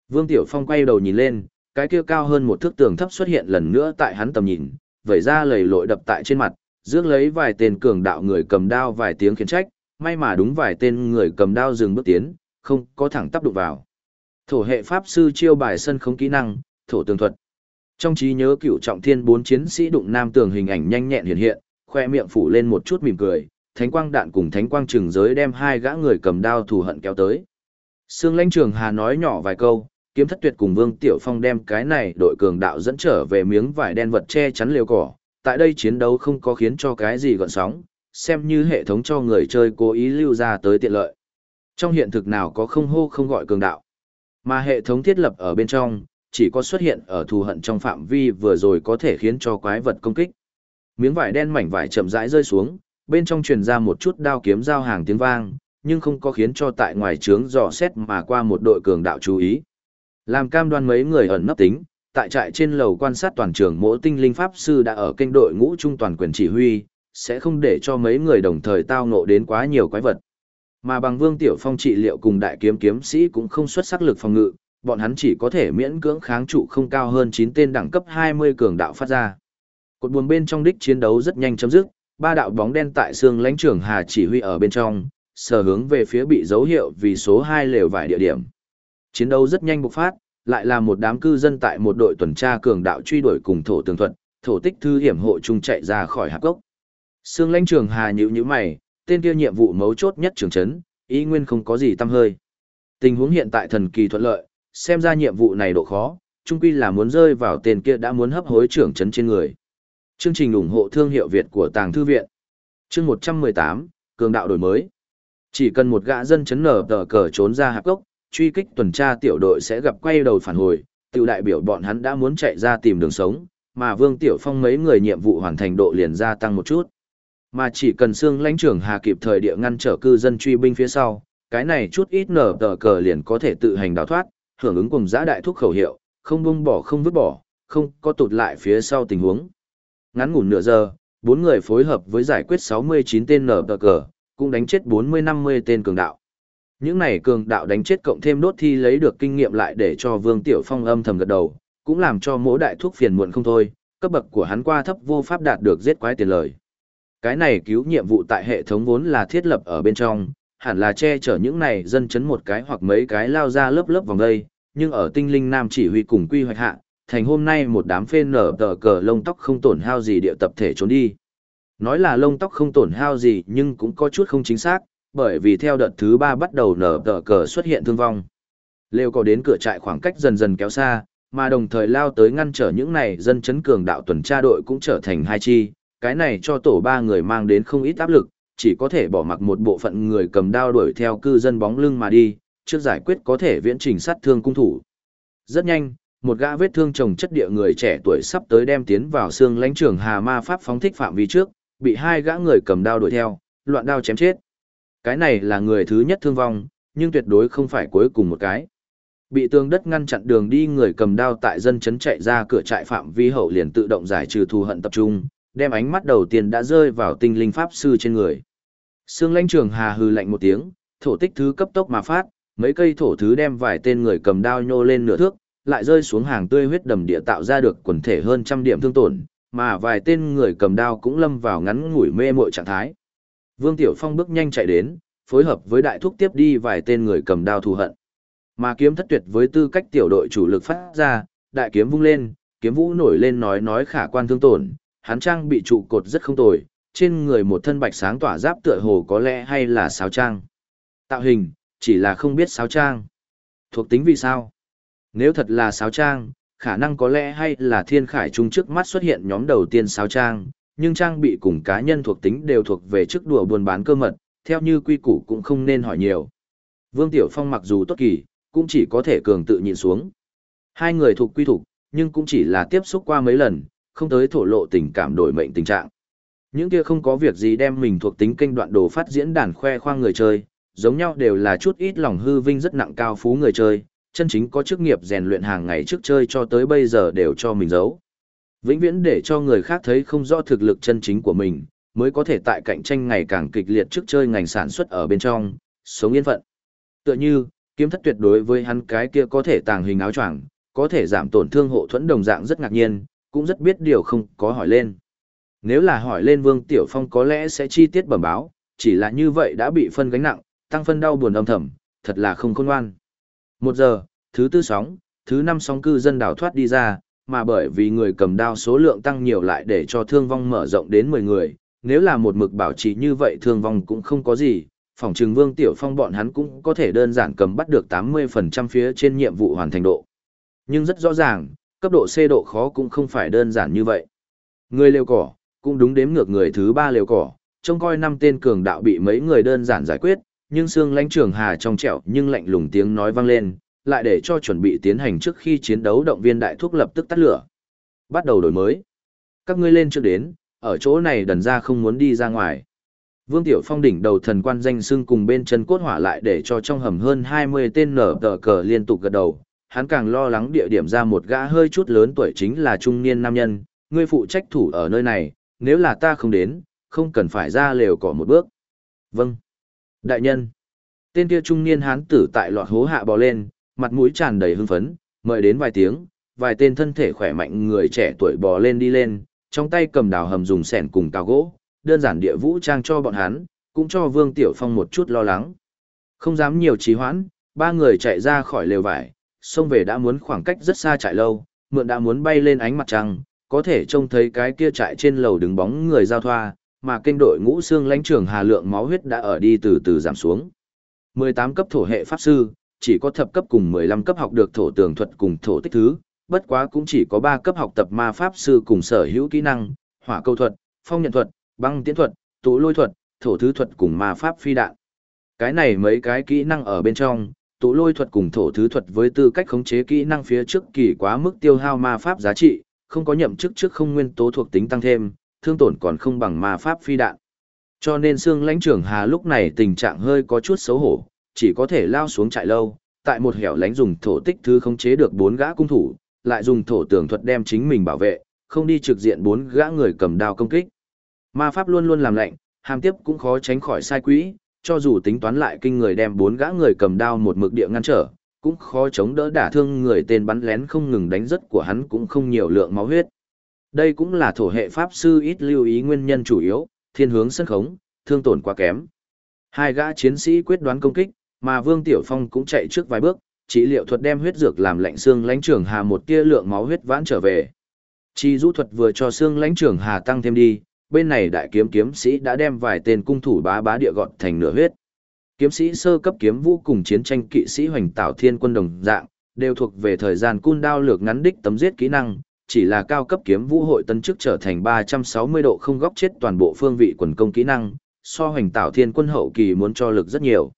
Vương Tiểu Phong quay đầu nhìn lên, cái kia cao hơn một thước tường thấp xuất hiện lần nữa tại hắn tầm nhìn, vẩy ra lầy lội đập tại trên mặt, rước lấy vài tên cường đạo người cầm đao vài tiếng khiển trách, may mà đúng vài tên người cầm đao dừng bước tiến, không có thẳng tắp đụng vào. Thổ hệ pháp sư chiêu bài sân không kỹ năng, thổ tường thuật. Trong trí nhớ cựu trọng thiên bốn chiến sĩ đụng nam tường hình ảnh nhanh nhẹn hiện hiện, khoe miệng phủ lên một chút mỉm cười, thánh quang đạn cùng thánh quang trường giới đem hai gã người cầm đao thù hận kéo tới. Sương lãnh trường hà nói nhỏ vài câu, kiếm thất tuyệt cùng vương tiểu phong đem cái này đội cường đạo dẫn trở về miếng vải đen vật che chắn liều cỏ. Tại đây chiến đấu không có khiến cho cái gì gọn sóng, xem như hệ thống cho người chơi cố ý lưu ra tới tiện lợi. Trong hiện thực nào có không hô không gọi cường đạo. Mà hệ thống thiết lập ở bên trong, chỉ có xuất hiện ở thù hận trong phạm vi vừa rồi có thể khiến cho quái vật công kích. Miếng vải đen mảnh vải chậm rãi rơi xuống, bên trong truyền ra một chút đao kiếm giao hàng tiếng vang, nhưng không có khiến cho tại ngoài trướng dò xét mà qua một đội cường đạo chú ý. Làm cam đoan mấy người ẩn nấp tính, tại trại trên lầu quan sát toàn trường mỗi tinh linh pháp sư đã ở kênh đội ngũ trung toàn quyền chỉ huy, sẽ không để cho mấy người đồng thời tao ngộ đến quá nhiều quái vật. Mà bằng Vương Tiểu Phong trị liệu cùng đại kiếm kiếm sĩ cũng không xuất sắc lực phòng ngự, bọn hắn chỉ có thể miễn cưỡng kháng trụ không cao hơn 9 tên đẳng cấp 20 cường đạo phát ra. Cột buồn bên trong đích chiến đấu rất nhanh chấm dứt, ba đạo bóng đen tại xương lãnh trưởng Hà chỉ huy ở bên trong, sờ hướng về phía bị dấu hiệu vì số 2 lều vài địa điểm. Chiến đấu rất nhanh bộc phát, lại là một đám cư dân tại một đội tuần tra cường đạo truy đuổi cùng thổ tường thuận, thổ tích thư hiểm hộ chung chạy ra khỏi hạp gốc. Sương lãnh trường hà nhữ như mày, tên kia nhiệm vụ mấu chốt nhất trường chấn, ý nguyên không có gì tâm hơi. Tình huống hiện tại thần kỳ thuận lợi, xem ra nhiệm vụ này độ khó, chung quy là muốn rơi vào tên kia đã muốn hấp hối trưởng chấn trên người. Chương trình ủng hộ thương hiệu Việt của Tàng Thư Viện. Chương 118, Cường đạo đổi mới. Chỉ cần một gã dân chấn nở tờ cờ trốn ra hạp gốc, truy kích tuần tra tiểu đội sẽ gặp quay đầu phản hồi, tiểu đại biểu bọn hắn đã muốn chạy ra tìm đường sống, mà Vương Tiểu Phong mấy người nhiệm vụ hoàn thành độ liền gia tăng một chút. Mà chỉ cần xương lãnh trưởng Hà kịp thời địa ngăn trở cư dân truy binh phía sau, cái này chút ít nở tờ cờ liền có thể tự hành đào thoát, hưởng ứng cùng giã đại thúc khẩu hiệu, không buông bỏ không vứt bỏ, không có tụt lại phía sau tình huống. Ngắn ngủn nửa giờ, bốn người phối hợp với giải quyết 69 tên nở tờ cờ, cũng đánh chết 40-50 tên cường đạo. Những này cường đạo đánh chết cộng thêm đốt thi lấy được kinh nghiệm lại để cho Vương Tiểu Phong âm thầm gật đầu, cũng làm cho mỗi đại thuốc phiền muộn không thôi, cấp bậc của hắn qua thấp vô pháp đạt được giết quái tiền lời. Cái này cứu nhiệm vụ tại hệ thống vốn là thiết lập ở bên trong, hẳn là che chở những này dân chấn một cái hoặc mấy cái lao ra lớp lớp vòng đây, nhưng ở tinh linh nam chỉ huy cùng quy hoạch hạ, thành hôm nay một đám phê nở tờ cờ lông tóc không tổn hao gì địa tập thể trốn đi. Nói là lông tóc không tổn hao gì nhưng cũng có chút không chính xác, bởi vì theo đợt thứ ba bắt đầu nở tờ cờ xuất hiện thương vong. Lêu có đến cửa trại khoảng cách dần dần kéo xa, mà đồng thời lao tới ngăn trở những này dân chấn cường đạo tuần tra đội cũng trở thành hai chi, cái này cho tổ ba người mang đến không ít áp lực, chỉ có thể bỏ mặc một bộ phận người cầm đao đuổi theo cư dân bóng lưng mà đi, trước giải quyết có thể viễn trình sát thương cung thủ. Rất nhanh, một gã vết thương chồng chất địa người trẻ tuổi sắp tới đem tiến vào xương lãnh trưởng hà ma pháp phóng thích phạm vi trước, bị hai gã người cầm đao đuổi theo, loạn đao chém chết. Cái này là người thứ nhất thương vong, nhưng tuyệt đối không phải cuối cùng một cái. Bị tường đất ngăn chặn đường đi người cầm đao tại dân chấn chạy ra cửa trại phạm vi hậu liền tự động giải trừ thù hận tập trung, đem ánh mắt đầu tiên đã rơi vào tinh linh pháp sư trên người. Sương lãnh trường hà hư lạnh một tiếng, thổ tích thứ cấp tốc mà phát, mấy cây thổ thứ đem vài tên người cầm đao nhô lên nửa thước, lại rơi xuống hàng tươi huyết đầm địa tạo ra được quần thể hơn trăm điểm thương tổn, mà vài tên người cầm đao cũng lâm vào ngắn ngủi mê mội trạng thái. Vương Tiểu Phong bước nhanh chạy đến, phối hợp với đại thúc tiếp đi vài tên người cầm đao thù hận. Mà kiếm thất tuyệt với tư cách tiểu đội chủ lực phát ra, đại kiếm vung lên, kiếm vũ nổi lên nói nói khả quan thương tổn, hắn trang bị trụ cột rất không tồi, trên người một thân bạch sáng tỏa giáp tựa hồ có lẽ hay là sáo trang. Tạo hình, chỉ là không biết sáo trang. Thuộc tính vì sao? Nếu thật là sáo trang, khả năng có lẽ hay là thiên khải trung trước mắt xuất hiện nhóm đầu tiên sáo trang, nhưng trang bị cùng cá nhân thuộc tính đều thuộc về chức đùa buôn bán cơ mật, theo như quy củ cũng không nên hỏi nhiều. Vương Tiểu Phong mặc dù tốt kỳ, cũng chỉ có thể cường tự nhìn xuống. Hai người thuộc quy thuộc, nhưng cũng chỉ là tiếp xúc qua mấy lần, không tới thổ lộ tình cảm đổi mệnh tình trạng. Những kia không có việc gì đem mình thuộc tính kênh đoạn đồ phát diễn đàn khoe khoang người chơi, giống nhau đều là chút ít lòng hư vinh rất nặng cao phú người chơi, chân chính có chức nghiệp rèn luyện hàng ngày trước chơi cho tới bây giờ đều cho mình giấu. Vĩnh viễn để cho người khác thấy không rõ thực lực chân chính của mình, mới có thể tại cạnh tranh ngày càng kịch liệt trước chơi ngành sản xuất ở bên trong, sống yên phận. Tựa như, kiếm thất tuyệt đối với hắn cái kia có thể tàng hình áo choàng, có thể giảm tổn thương hộ thuẫn đồng dạng rất ngạc nhiên, cũng rất biết điều không có hỏi lên. Nếu là hỏi lên Vương Tiểu Phong có lẽ sẽ chi tiết bẩm báo, chỉ là như vậy đã bị phân gánh nặng, tăng phân đau buồn âm thầm, thật là không khôn ngoan. Một giờ, thứ tư sóng, thứ năm sóng cư dân đảo thoát đi ra, mà bởi vì người cầm đao số lượng tăng nhiều lại để cho thương vong mở rộng đến 10 người, nếu là một mực bảo trì như vậy thương vong cũng không có gì, phòng trừng Vương Tiểu Phong bọn hắn cũng có thể đơn giản cầm bắt được 80% phía trên nhiệm vụ hoàn thành độ. Nhưng rất rõ ràng, cấp độ C độ khó cũng không phải đơn giản như vậy. Người lều cỏ, cũng đúng đếm ngược người thứ ba lều cỏ, trông coi năm tên cường đạo bị mấy người đơn giản giải quyết, nhưng xương lãnh trưởng hà trong trẻo nhưng lạnh lùng tiếng nói vang lên, lại để cho chuẩn bị tiến hành trước khi chiến đấu động viên đại thuốc lập tức tắt lửa. Bắt đầu đổi mới. Các ngươi lên trước đến, ở chỗ này đần ra không muốn đi ra ngoài. Vương Tiểu Phong đỉnh đầu thần quan danh xưng cùng bên chân cốt hỏa lại để cho trong hầm hơn 20 tên nở tờ cờ liên tục gật đầu. Hắn càng lo lắng địa điểm ra một gã hơi chút lớn tuổi chính là trung niên nam nhân, ngươi phụ trách thủ ở nơi này, nếu là ta không đến, không cần phải ra lều cỏ một bước. Vâng. Đại nhân. Tên kia trung niên hán tử tại lọt hố hạ bò lên, mặt mũi tràn đầy hưng phấn, mời đến vài tiếng, vài tên thân thể khỏe mạnh người trẻ tuổi bò lên đi lên, trong tay cầm đào hầm dùng sẻn cùng cao gỗ, đơn giản địa vũ trang cho bọn hắn, cũng cho Vương Tiểu Phong một chút lo lắng. Không dám nhiều trì hoãn, ba người chạy ra khỏi lều vải, xông về đã muốn khoảng cách rất xa trại lâu, mượn đã muốn bay lên ánh mặt trăng, có thể trông thấy cái kia trại trên lầu đứng bóng người giao thoa, mà kênh đội ngũ xương lãnh trưởng hà lượng máu huyết đã ở đi từ từ giảm xuống. 18 cấp thổ hệ pháp sư, chỉ có thập cấp cùng 15 cấp học được thổ tường thuật cùng thổ tích thứ, bất quá cũng chỉ có 3 cấp học tập ma pháp sư cùng sở hữu kỹ năng, hỏa câu thuật, phong nhận thuật, băng tiễn thuật, tụ lôi thuật, thổ thứ thuật cùng ma pháp phi đạn. Cái này mấy cái kỹ năng ở bên trong, tụ lôi thuật cùng thổ thứ thuật với tư cách khống chế kỹ năng phía trước kỳ quá mức tiêu hao ma pháp giá trị, không có nhậm chức trước không nguyên tố thuộc tính tăng thêm, thương tổn còn không bằng ma pháp phi đạn. Cho nên xương lãnh trưởng Hà lúc này tình trạng hơi có chút xấu hổ, chỉ có thể lao xuống trại lâu, tại một hẻo lánh dùng thổ tích thứ khống chế được bốn gã cung thủ, lại dùng thổ tường thuật đem chính mình bảo vệ, không đi trực diện bốn gã người cầm đao công kích. Ma pháp luôn luôn làm lạnh, hàm tiếp cũng khó tránh khỏi sai quỹ, cho dù tính toán lại kinh người đem bốn gã người cầm đao một mực địa ngăn trở, cũng khó chống đỡ đả thương người tên bắn lén không ngừng đánh rất của hắn cũng không nhiều lượng máu huyết. Đây cũng là thổ hệ pháp sư ít lưu ý nguyên nhân chủ yếu, thiên hướng sân khống, thương tổn quá kém. Hai gã chiến sĩ quyết đoán công kích, mà Vương Tiểu Phong cũng chạy trước vài bước, chỉ liệu thuật đem huyết dược làm lạnh xương lãnh trưởng hà một tia lượng máu huyết vãn trở về. Chi rũ thuật vừa cho xương lãnh trưởng hà tăng thêm đi, bên này đại kiếm kiếm sĩ đã đem vài tên cung thủ bá bá địa gọt thành nửa huyết. Kiếm sĩ sơ cấp kiếm vũ cùng chiến tranh kỵ sĩ hoành tạo thiên quân đồng dạng, đều thuộc về thời gian cun đao lược ngắn đích tấm giết kỹ năng, chỉ là cao cấp kiếm vũ hội tân chức trở thành 360 độ không góc chết toàn bộ phương vị quần công kỹ năng, so hoành tạo thiên quân hậu kỳ muốn cho lực rất nhiều.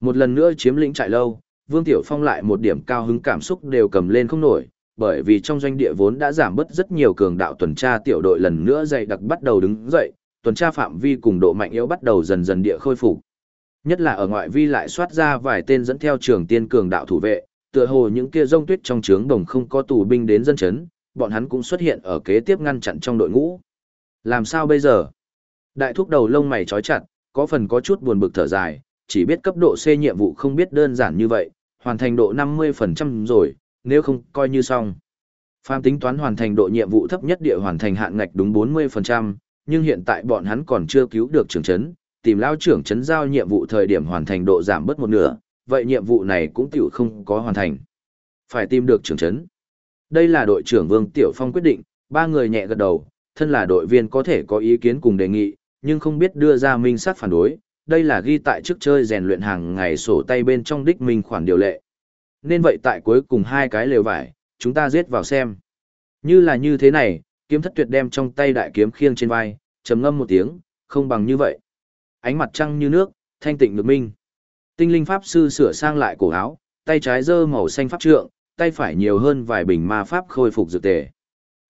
Một lần nữa chiếm lĩnh trại lâu, Vương Tiểu Phong lại một điểm cao hứng cảm xúc đều cầm lên không nổi, bởi vì trong doanh địa vốn đã giảm bớt rất nhiều cường đạo tuần tra tiểu đội lần nữa dày đặc bắt đầu đứng dậy, tuần tra phạm vi cùng độ mạnh yếu bắt đầu dần dần địa khôi phục. Nhất là ở ngoại vi lại soát ra vài tên dẫn theo trường tiên cường đạo thủ vệ, tựa hồ những kia rông tuyết trong trướng đồng không có tù binh đến dân chấn, bọn hắn cũng xuất hiện ở kế tiếp ngăn chặn trong đội ngũ. Làm sao bây giờ? Đại thúc đầu lông mày trói chặt, có phần có chút buồn bực thở dài, chỉ biết cấp độ C nhiệm vụ không biết đơn giản như vậy, hoàn thành độ 50% rồi, nếu không coi như xong. Phàm tính toán hoàn thành độ nhiệm vụ thấp nhất địa hoàn thành hạn ngạch đúng 40%, nhưng hiện tại bọn hắn còn chưa cứu được trưởng chấn, tìm lao trưởng chấn giao nhiệm vụ thời điểm hoàn thành độ giảm bớt một nửa, vậy nhiệm vụ này cũng tiểu không có hoàn thành. Phải tìm được trưởng chấn. Đây là đội trưởng Vương Tiểu Phong quyết định, ba người nhẹ gật đầu, thân là đội viên có thể có ý kiến cùng đề nghị, nhưng không biết đưa ra minh sát phản đối, đây là ghi tại trước chơi rèn luyện hàng ngày sổ tay bên trong đích minh khoản điều lệ. Nên vậy tại cuối cùng hai cái lều vải, chúng ta giết vào xem. Như là như thế này, kiếm thất tuyệt đem trong tay đại kiếm khiêng trên vai, trầm ngâm một tiếng, không bằng như vậy. Ánh mặt trăng như nước, thanh tịnh được minh. Tinh linh pháp sư sửa sang lại cổ áo, tay trái giơ màu xanh pháp trượng, tay phải nhiều hơn vài bình ma pháp khôi phục dược tề.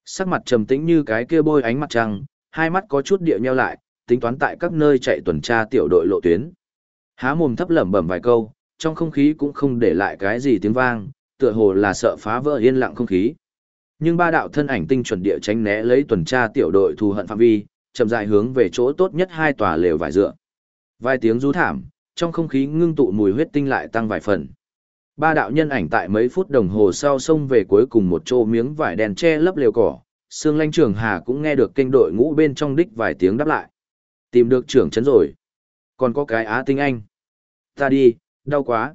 Sắc mặt trầm tĩnh như cái kia bôi ánh mặt trăng, hai mắt có chút địa nheo lại, tính toán tại các nơi chạy tuần tra tiểu đội lộ tuyến. Há mồm thấp lẩm bẩm vài câu, trong không khí cũng không để lại cái gì tiếng vang, tựa hồ là sợ phá vỡ yên lặng không khí. Nhưng ba đạo thân ảnh tinh chuẩn địa tránh né lấy tuần tra tiểu đội thù hận phạm vi, chậm rãi hướng về chỗ tốt nhất hai tòa lều vải dựa. Vài tiếng rú thảm, trong không khí ngưng tụ mùi huyết tinh lại tăng vài phần. Ba đạo nhân ảnh tại mấy phút đồng hồ sau xông về cuối cùng một chỗ miếng vải đèn che lấp lều cỏ, Sương Lanh Trường Hà cũng nghe được kênh đội ngũ bên trong đích vài tiếng đáp lại. Tìm được trưởng trấn rồi. Còn có cái Á Tinh Anh. Ta đi, đau quá.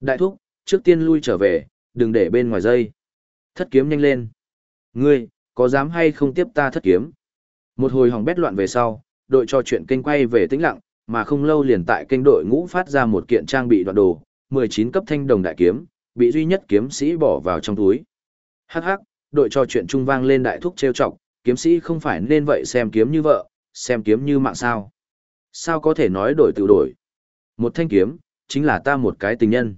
Đại thúc, trước tiên lui trở về, đừng để bên ngoài dây. Thất kiếm nhanh lên. Ngươi, có dám hay không tiếp ta thất kiếm? Một hồi hỏng bét loạn về sau, đội trò chuyện kênh quay về tĩnh lặng, mà không lâu liền tại kênh đội ngũ phát ra một kiện trang bị đoạn đồ, 19 cấp thanh đồng đại kiếm, bị duy nhất kiếm sĩ bỏ vào trong túi. Hắc hắc, đội trò chuyện trung vang lên đại thúc trêu chọc, kiếm sĩ không phải nên vậy xem kiếm như vợ, xem kiếm như mạng sao. Sao có thể nói đổi tự đổi? Một thanh kiếm, chính là ta một cái tình nhân.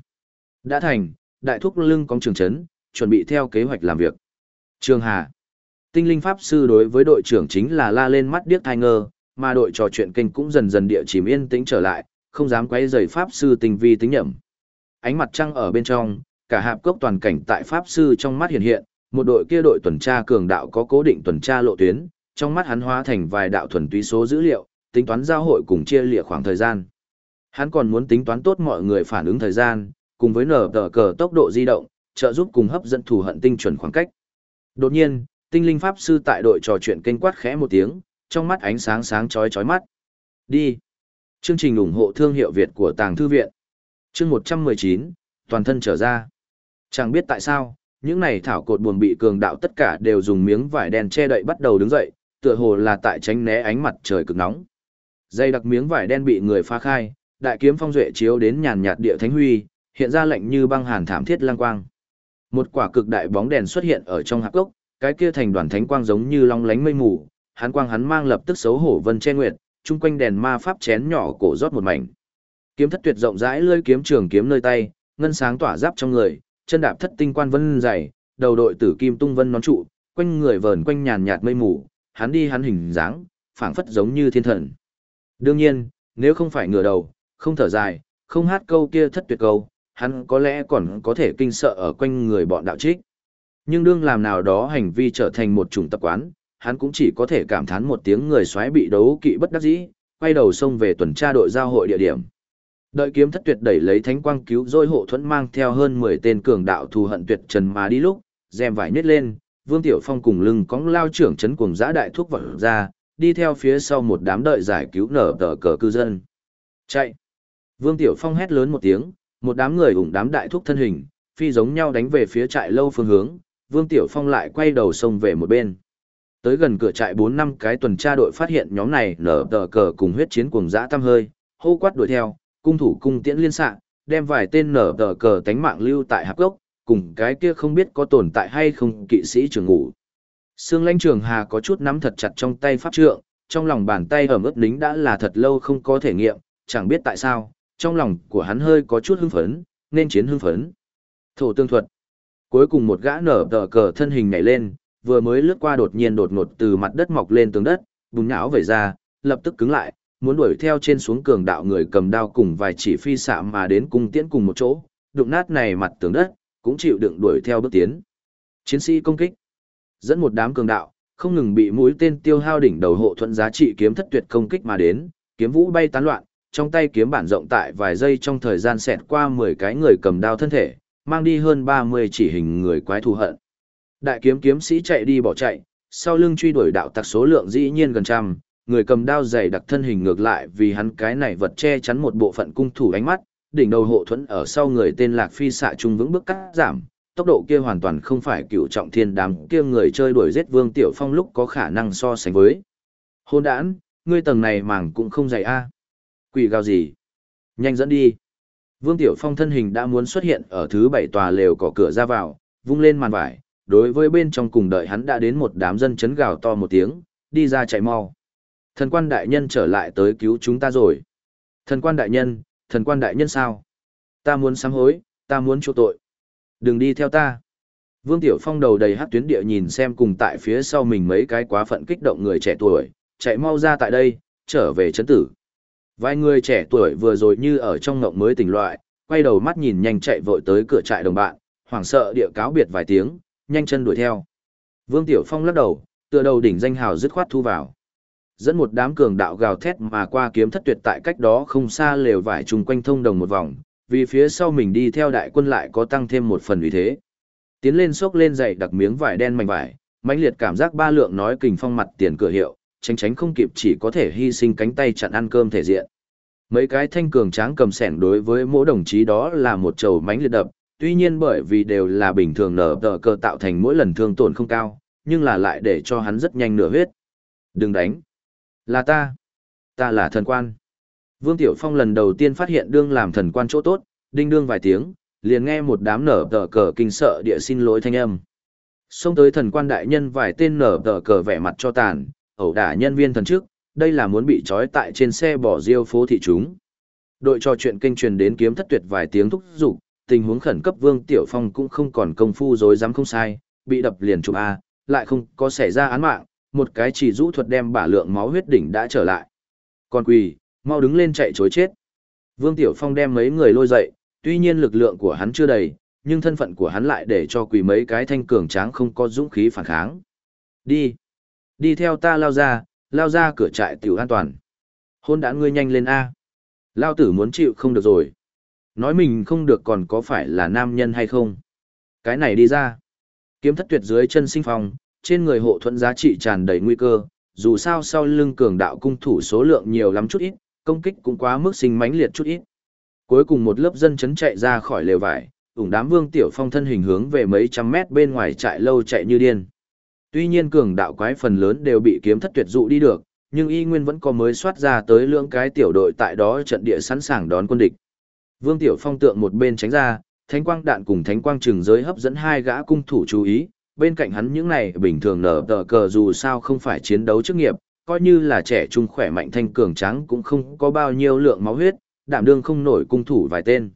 Đã thành, đại thúc lưng cong trường chấn, chuẩn bị theo kế hoạch làm việc. Trường Hà. Tinh linh pháp sư đối với đội trưởng chính là la lên mắt điếc thai ngơ, mà đội trò chuyện kênh cũng dần dần địa chìm yên tĩnh trở lại, không dám quấy rầy pháp sư tình vi tính nhẩm. Ánh mặt trăng ở bên trong, cả hạp cốc toàn cảnh tại pháp sư trong mắt hiện hiện, một đội kia đội tuần tra cường đạo có cố định tuần tra lộ tuyến, trong mắt hắn hóa thành vài đạo thuần túy số dữ liệu, tính toán giao hội cùng chia lịa khoảng thời gian. Hắn còn muốn tính toán tốt mọi người phản ứng thời gian, cùng với nở tờ cờ tốc độ di động, trợ giúp cùng hấp dẫn thù hận tinh chuẩn khoảng cách. Đột nhiên, tinh linh pháp sư tại đội trò chuyện kênh quát khẽ một tiếng, trong mắt ánh sáng sáng chói chói mắt. Đi. Chương trình ủng hộ thương hiệu Việt của Tàng Thư Viện. Chương 119, toàn thân trở ra. Chẳng biết tại sao, những này thảo cột buồn bị cường đạo tất cả đều dùng miếng vải đen che đậy bắt đầu đứng dậy, tựa hồ là tại tránh né ánh mặt trời cực nóng. Dây đặc miếng vải đen bị người phá khai, đại kiếm phong duệ chiếu đến nhàn nhạt địa thánh huy, hiện ra lạnh như băng hàn thảm thiết lang quang. Một quả cực đại bóng đèn xuất hiện ở trong hạp gốc, cái kia thành đoàn thánh quang giống như long lánh mây mù, hắn quang hắn mang lập tức xấu hổ vân che nguyệt, chung quanh đèn ma pháp chén nhỏ cổ rót một mảnh. Kiếm thất tuyệt rộng rãi lưỡi kiếm trường kiếm nơi tay, ngân sáng tỏa giáp trong người, chân đạp thất tinh quan vân dày, đầu đội tử kim tung vân nón trụ, quanh người vờn quanh nhàn nhạt mây mù, hắn đi hắn hình dáng, phảng phất giống như thiên thần. Đương nhiên, nếu không phải ngửa đầu, không thở dài, không hát câu kia thất tuyệt câu, hắn có lẽ còn có thể kinh sợ ở quanh người bọn đạo trích. Nhưng đương làm nào đó hành vi trở thành một chủng tập quán, hắn cũng chỉ có thể cảm thán một tiếng người xoáy bị đấu kỵ bất đắc dĩ, quay đầu xông về tuần tra đội giao hội địa điểm. Đợi kiếm thất tuyệt đẩy lấy thánh quang cứu rồi hộ thuẫn mang theo hơn 10 tên cường đạo thù hận tuyệt trần mà đi lúc, dèm vải nhét lên, Vương Tiểu Phong cùng lưng cóng lao trưởng chấn cùng giã đại thuốc vật ra, đi theo phía sau một đám đợi giải cứu nở tờ cờ cư dân. Chạy! Vương Tiểu Phong hét lớn một tiếng, một đám người ủng đám đại thuốc thân hình, phi giống nhau đánh về phía trại lâu phương hướng, Vương Tiểu Phong lại quay đầu xông về một bên. Tới gần cửa trại 4 năm cái tuần tra đội phát hiện nhóm này nở tờ cờ cùng huyết chiến cuồng dã tăm hơi, hô quát đuổi theo, cung thủ cung tiễn liên xạ, đem vài tên nở tờ cờ tánh mạng lưu tại hạp gốc, cùng cái kia không biết có tồn tại hay không kỵ sĩ trường ngủ. Sương lãnh trường hà có chút nắm thật chặt trong tay pháp trượng, trong lòng bàn tay ẩm ướt lính đã là thật lâu không có thể nghiệm, chẳng biết tại sao, trong lòng của hắn hơi có chút hưng phấn, nên chiến hưng phấn. Thổ tương thuật. Cuối cùng một gã nở tờ cờ thân hình nhảy lên, vừa mới lướt qua đột nhiên đột ngột từ mặt đất mọc lên tường đất, bùng nhão về ra, lập tức cứng lại, muốn đuổi theo trên xuống cường đạo người cầm đao cùng vài chỉ phi xạ mà đến cùng tiễn cùng một chỗ, đụng nát này mặt tường đất, cũng chịu đựng đuổi theo bước tiến. Chiến sĩ công kích, dẫn một đám cường đạo, không ngừng bị mũi tên tiêu hao đỉnh đầu hộ thuận giá trị kiếm thất tuyệt công kích mà đến, kiếm vũ bay tán loạn, trong tay kiếm bản rộng tại vài giây trong thời gian xẹt qua 10 cái người cầm đao thân thể, mang đi hơn 30 chỉ hình người quái thù hận. Đại kiếm kiếm sĩ chạy đi bỏ chạy, sau lưng truy đuổi đạo tặc số lượng dĩ nhiên gần trăm, người cầm đao dày đặc thân hình ngược lại vì hắn cái này vật che chắn một bộ phận cung thủ ánh mắt, đỉnh đầu hộ thuẫn ở sau người tên Lạc Phi xạ trung vững bước cắt giảm, tốc độ kia hoàn toàn không phải cựu trọng thiên đám kia người chơi đuổi giết Vương Tiểu Phong lúc có khả năng so sánh với. Hôn đản, ngươi tầng này màng cũng không dày a. Quỷ gào gì? Nhanh dẫn đi. Vương Tiểu Phong thân hình đã muốn xuất hiện ở thứ bảy tòa lều cỏ cửa ra vào, vung lên màn vải, đối với bên trong cùng đợi hắn đã đến một đám dân chấn gào to một tiếng, đi ra chạy mau. Thần quan đại nhân trở lại tới cứu chúng ta rồi. Thần quan đại nhân, thần quan đại nhân sao? Ta muốn sám hối, ta muốn chỗ tội. Đừng đi theo ta. Vương Tiểu Phong đầu đầy hát tuyến địa nhìn xem cùng tại phía sau mình mấy cái quá phận kích động người trẻ tuổi, chạy mau ra tại đây, trở về chấn tử. Vài người trẻ tuổi vừa rồi như ở trong ngộng mới tỉnh loại, quay đầu mắt nhìn nhanh chạy vội tới cửa trại đồng bạn, hoảng sợ địa cáo biệt vài tiếng, nhanh chân đuổi theo. Vương Tiểu Phong lắc đầu, tựa đầu đỉnh danh hào dứt khoát thu vào. Dẫn một đám cường đạo gào thét mà qua kiếm thất tuyệt tại cách đó không xa lều vải trùng quanh thông đồng một vòng, vì phía sau mình đi theo đại quân lại có tăng thêm một phần uy thế. Tiến lên xốc lên dậy đặc miếng vải đen mảnh vải, mãnh liệt cảm giác ba lượng nói kình phong mặt tiền cửa hiệu, tránh tránh không kịp chỉ có thể hy sinh cánh tay chặn ăn cơm thể diện. Mấy cái thanh cường tráng cầm sẻn đối với mỗi đồng chí đó là một trầu mánh liệt đập, tuy nhiên bởi vì đều là bình thường nở tờ cơ tạo thành mỗi lần thương tổn không cao, nhưng là lại để cho hắn rất nhanh nửa huyết. Đừng đánh. Là ta. Ta là thần quan. Vương Tiểu Phong lần đầu tiên phát hiện đương làm thần quan chỗ tốt, đinh đương vài tiếng, liền nghe một đám nở tờ cờ kinh sợ địa xin lỗi thanh âm. Xông tới thần quan đại nhân vài tên nở tờ cờ vẻ mặt cho tàn, ẩu đả nhân viên thần trước, đây là muốn bị trói tại trên xe bỏ riêu phố thị chúng. Đội trò chuyện kênh truyền đến kiếm thất tuyệt vài tiếng thúc giục, tình huống khẩn cấp Vương Tiểu Phong cũng không còn công phu dối dám không sai, bị đập liền chụp A, lại không có xảy ra án mạng, một cái chỉ rũ thuật đem bả lượng máu huyết đỉnh đã trở lại. Còn quỳ, mau đứng lên chạy chối chết. Vương Tiểu Phong đem mấy người lôi dậy, tuy nhiên lực lượng của hắn chưa đầy, nhưng thân phận của hắn lại để cho quỳ mấy cái thanh cường tráng không có dũng khí phản kháng. Đi. Đi theo ta lao ra, lao ra cửa trại tiểu an toàn. Hôn đã ngươi nhanh lên A. Lao tử muốn chịu không được rồi. Nói mình không được còn có phải là nam nhân hay không. Cái này đi ra. Kiếm thất tuyệt dưới chân sinh phong, trên người hộ thuẫn giá trị tràn đầy nguy cơ, dù sao sau lưng cường đạo cung thủ số lượng nhiều lắm chút ít, công kích cũng quá mức sinh mãnh liệt chút ít. Cuối cùng một lớp dân chấn chạy ra khỏi lều vải, ủng đám vương tiểu phong thân hình hướng về mấy trăm mét bên ngoài trại lâu chạy như điên. Tuy nhiên cường đạo quái phần lớn đều bị kiếm thất tuyệt dụ đi được, nhưng y nguyên vẫn có mới soát ra tới lưỡng cái tiểu đội tại đó trận địa sẵn sàng đón quân địch. Vương Tiểu Phong tượng một bên tránh ra, thánh quang đạn cùng thánh quang trừng giới hấp dẫn hai gã cung thủ chú ý, bên cạnh hắn những này bình thường nở tờ cờ dù sao không phải chiến đấu chức nghiệp, coi như là trẻ trung khỏe mạnh thanh cường trắng cũng không có bao nhiêu lượng máu huyết, đảm đương không nổi cung thủ vài tên.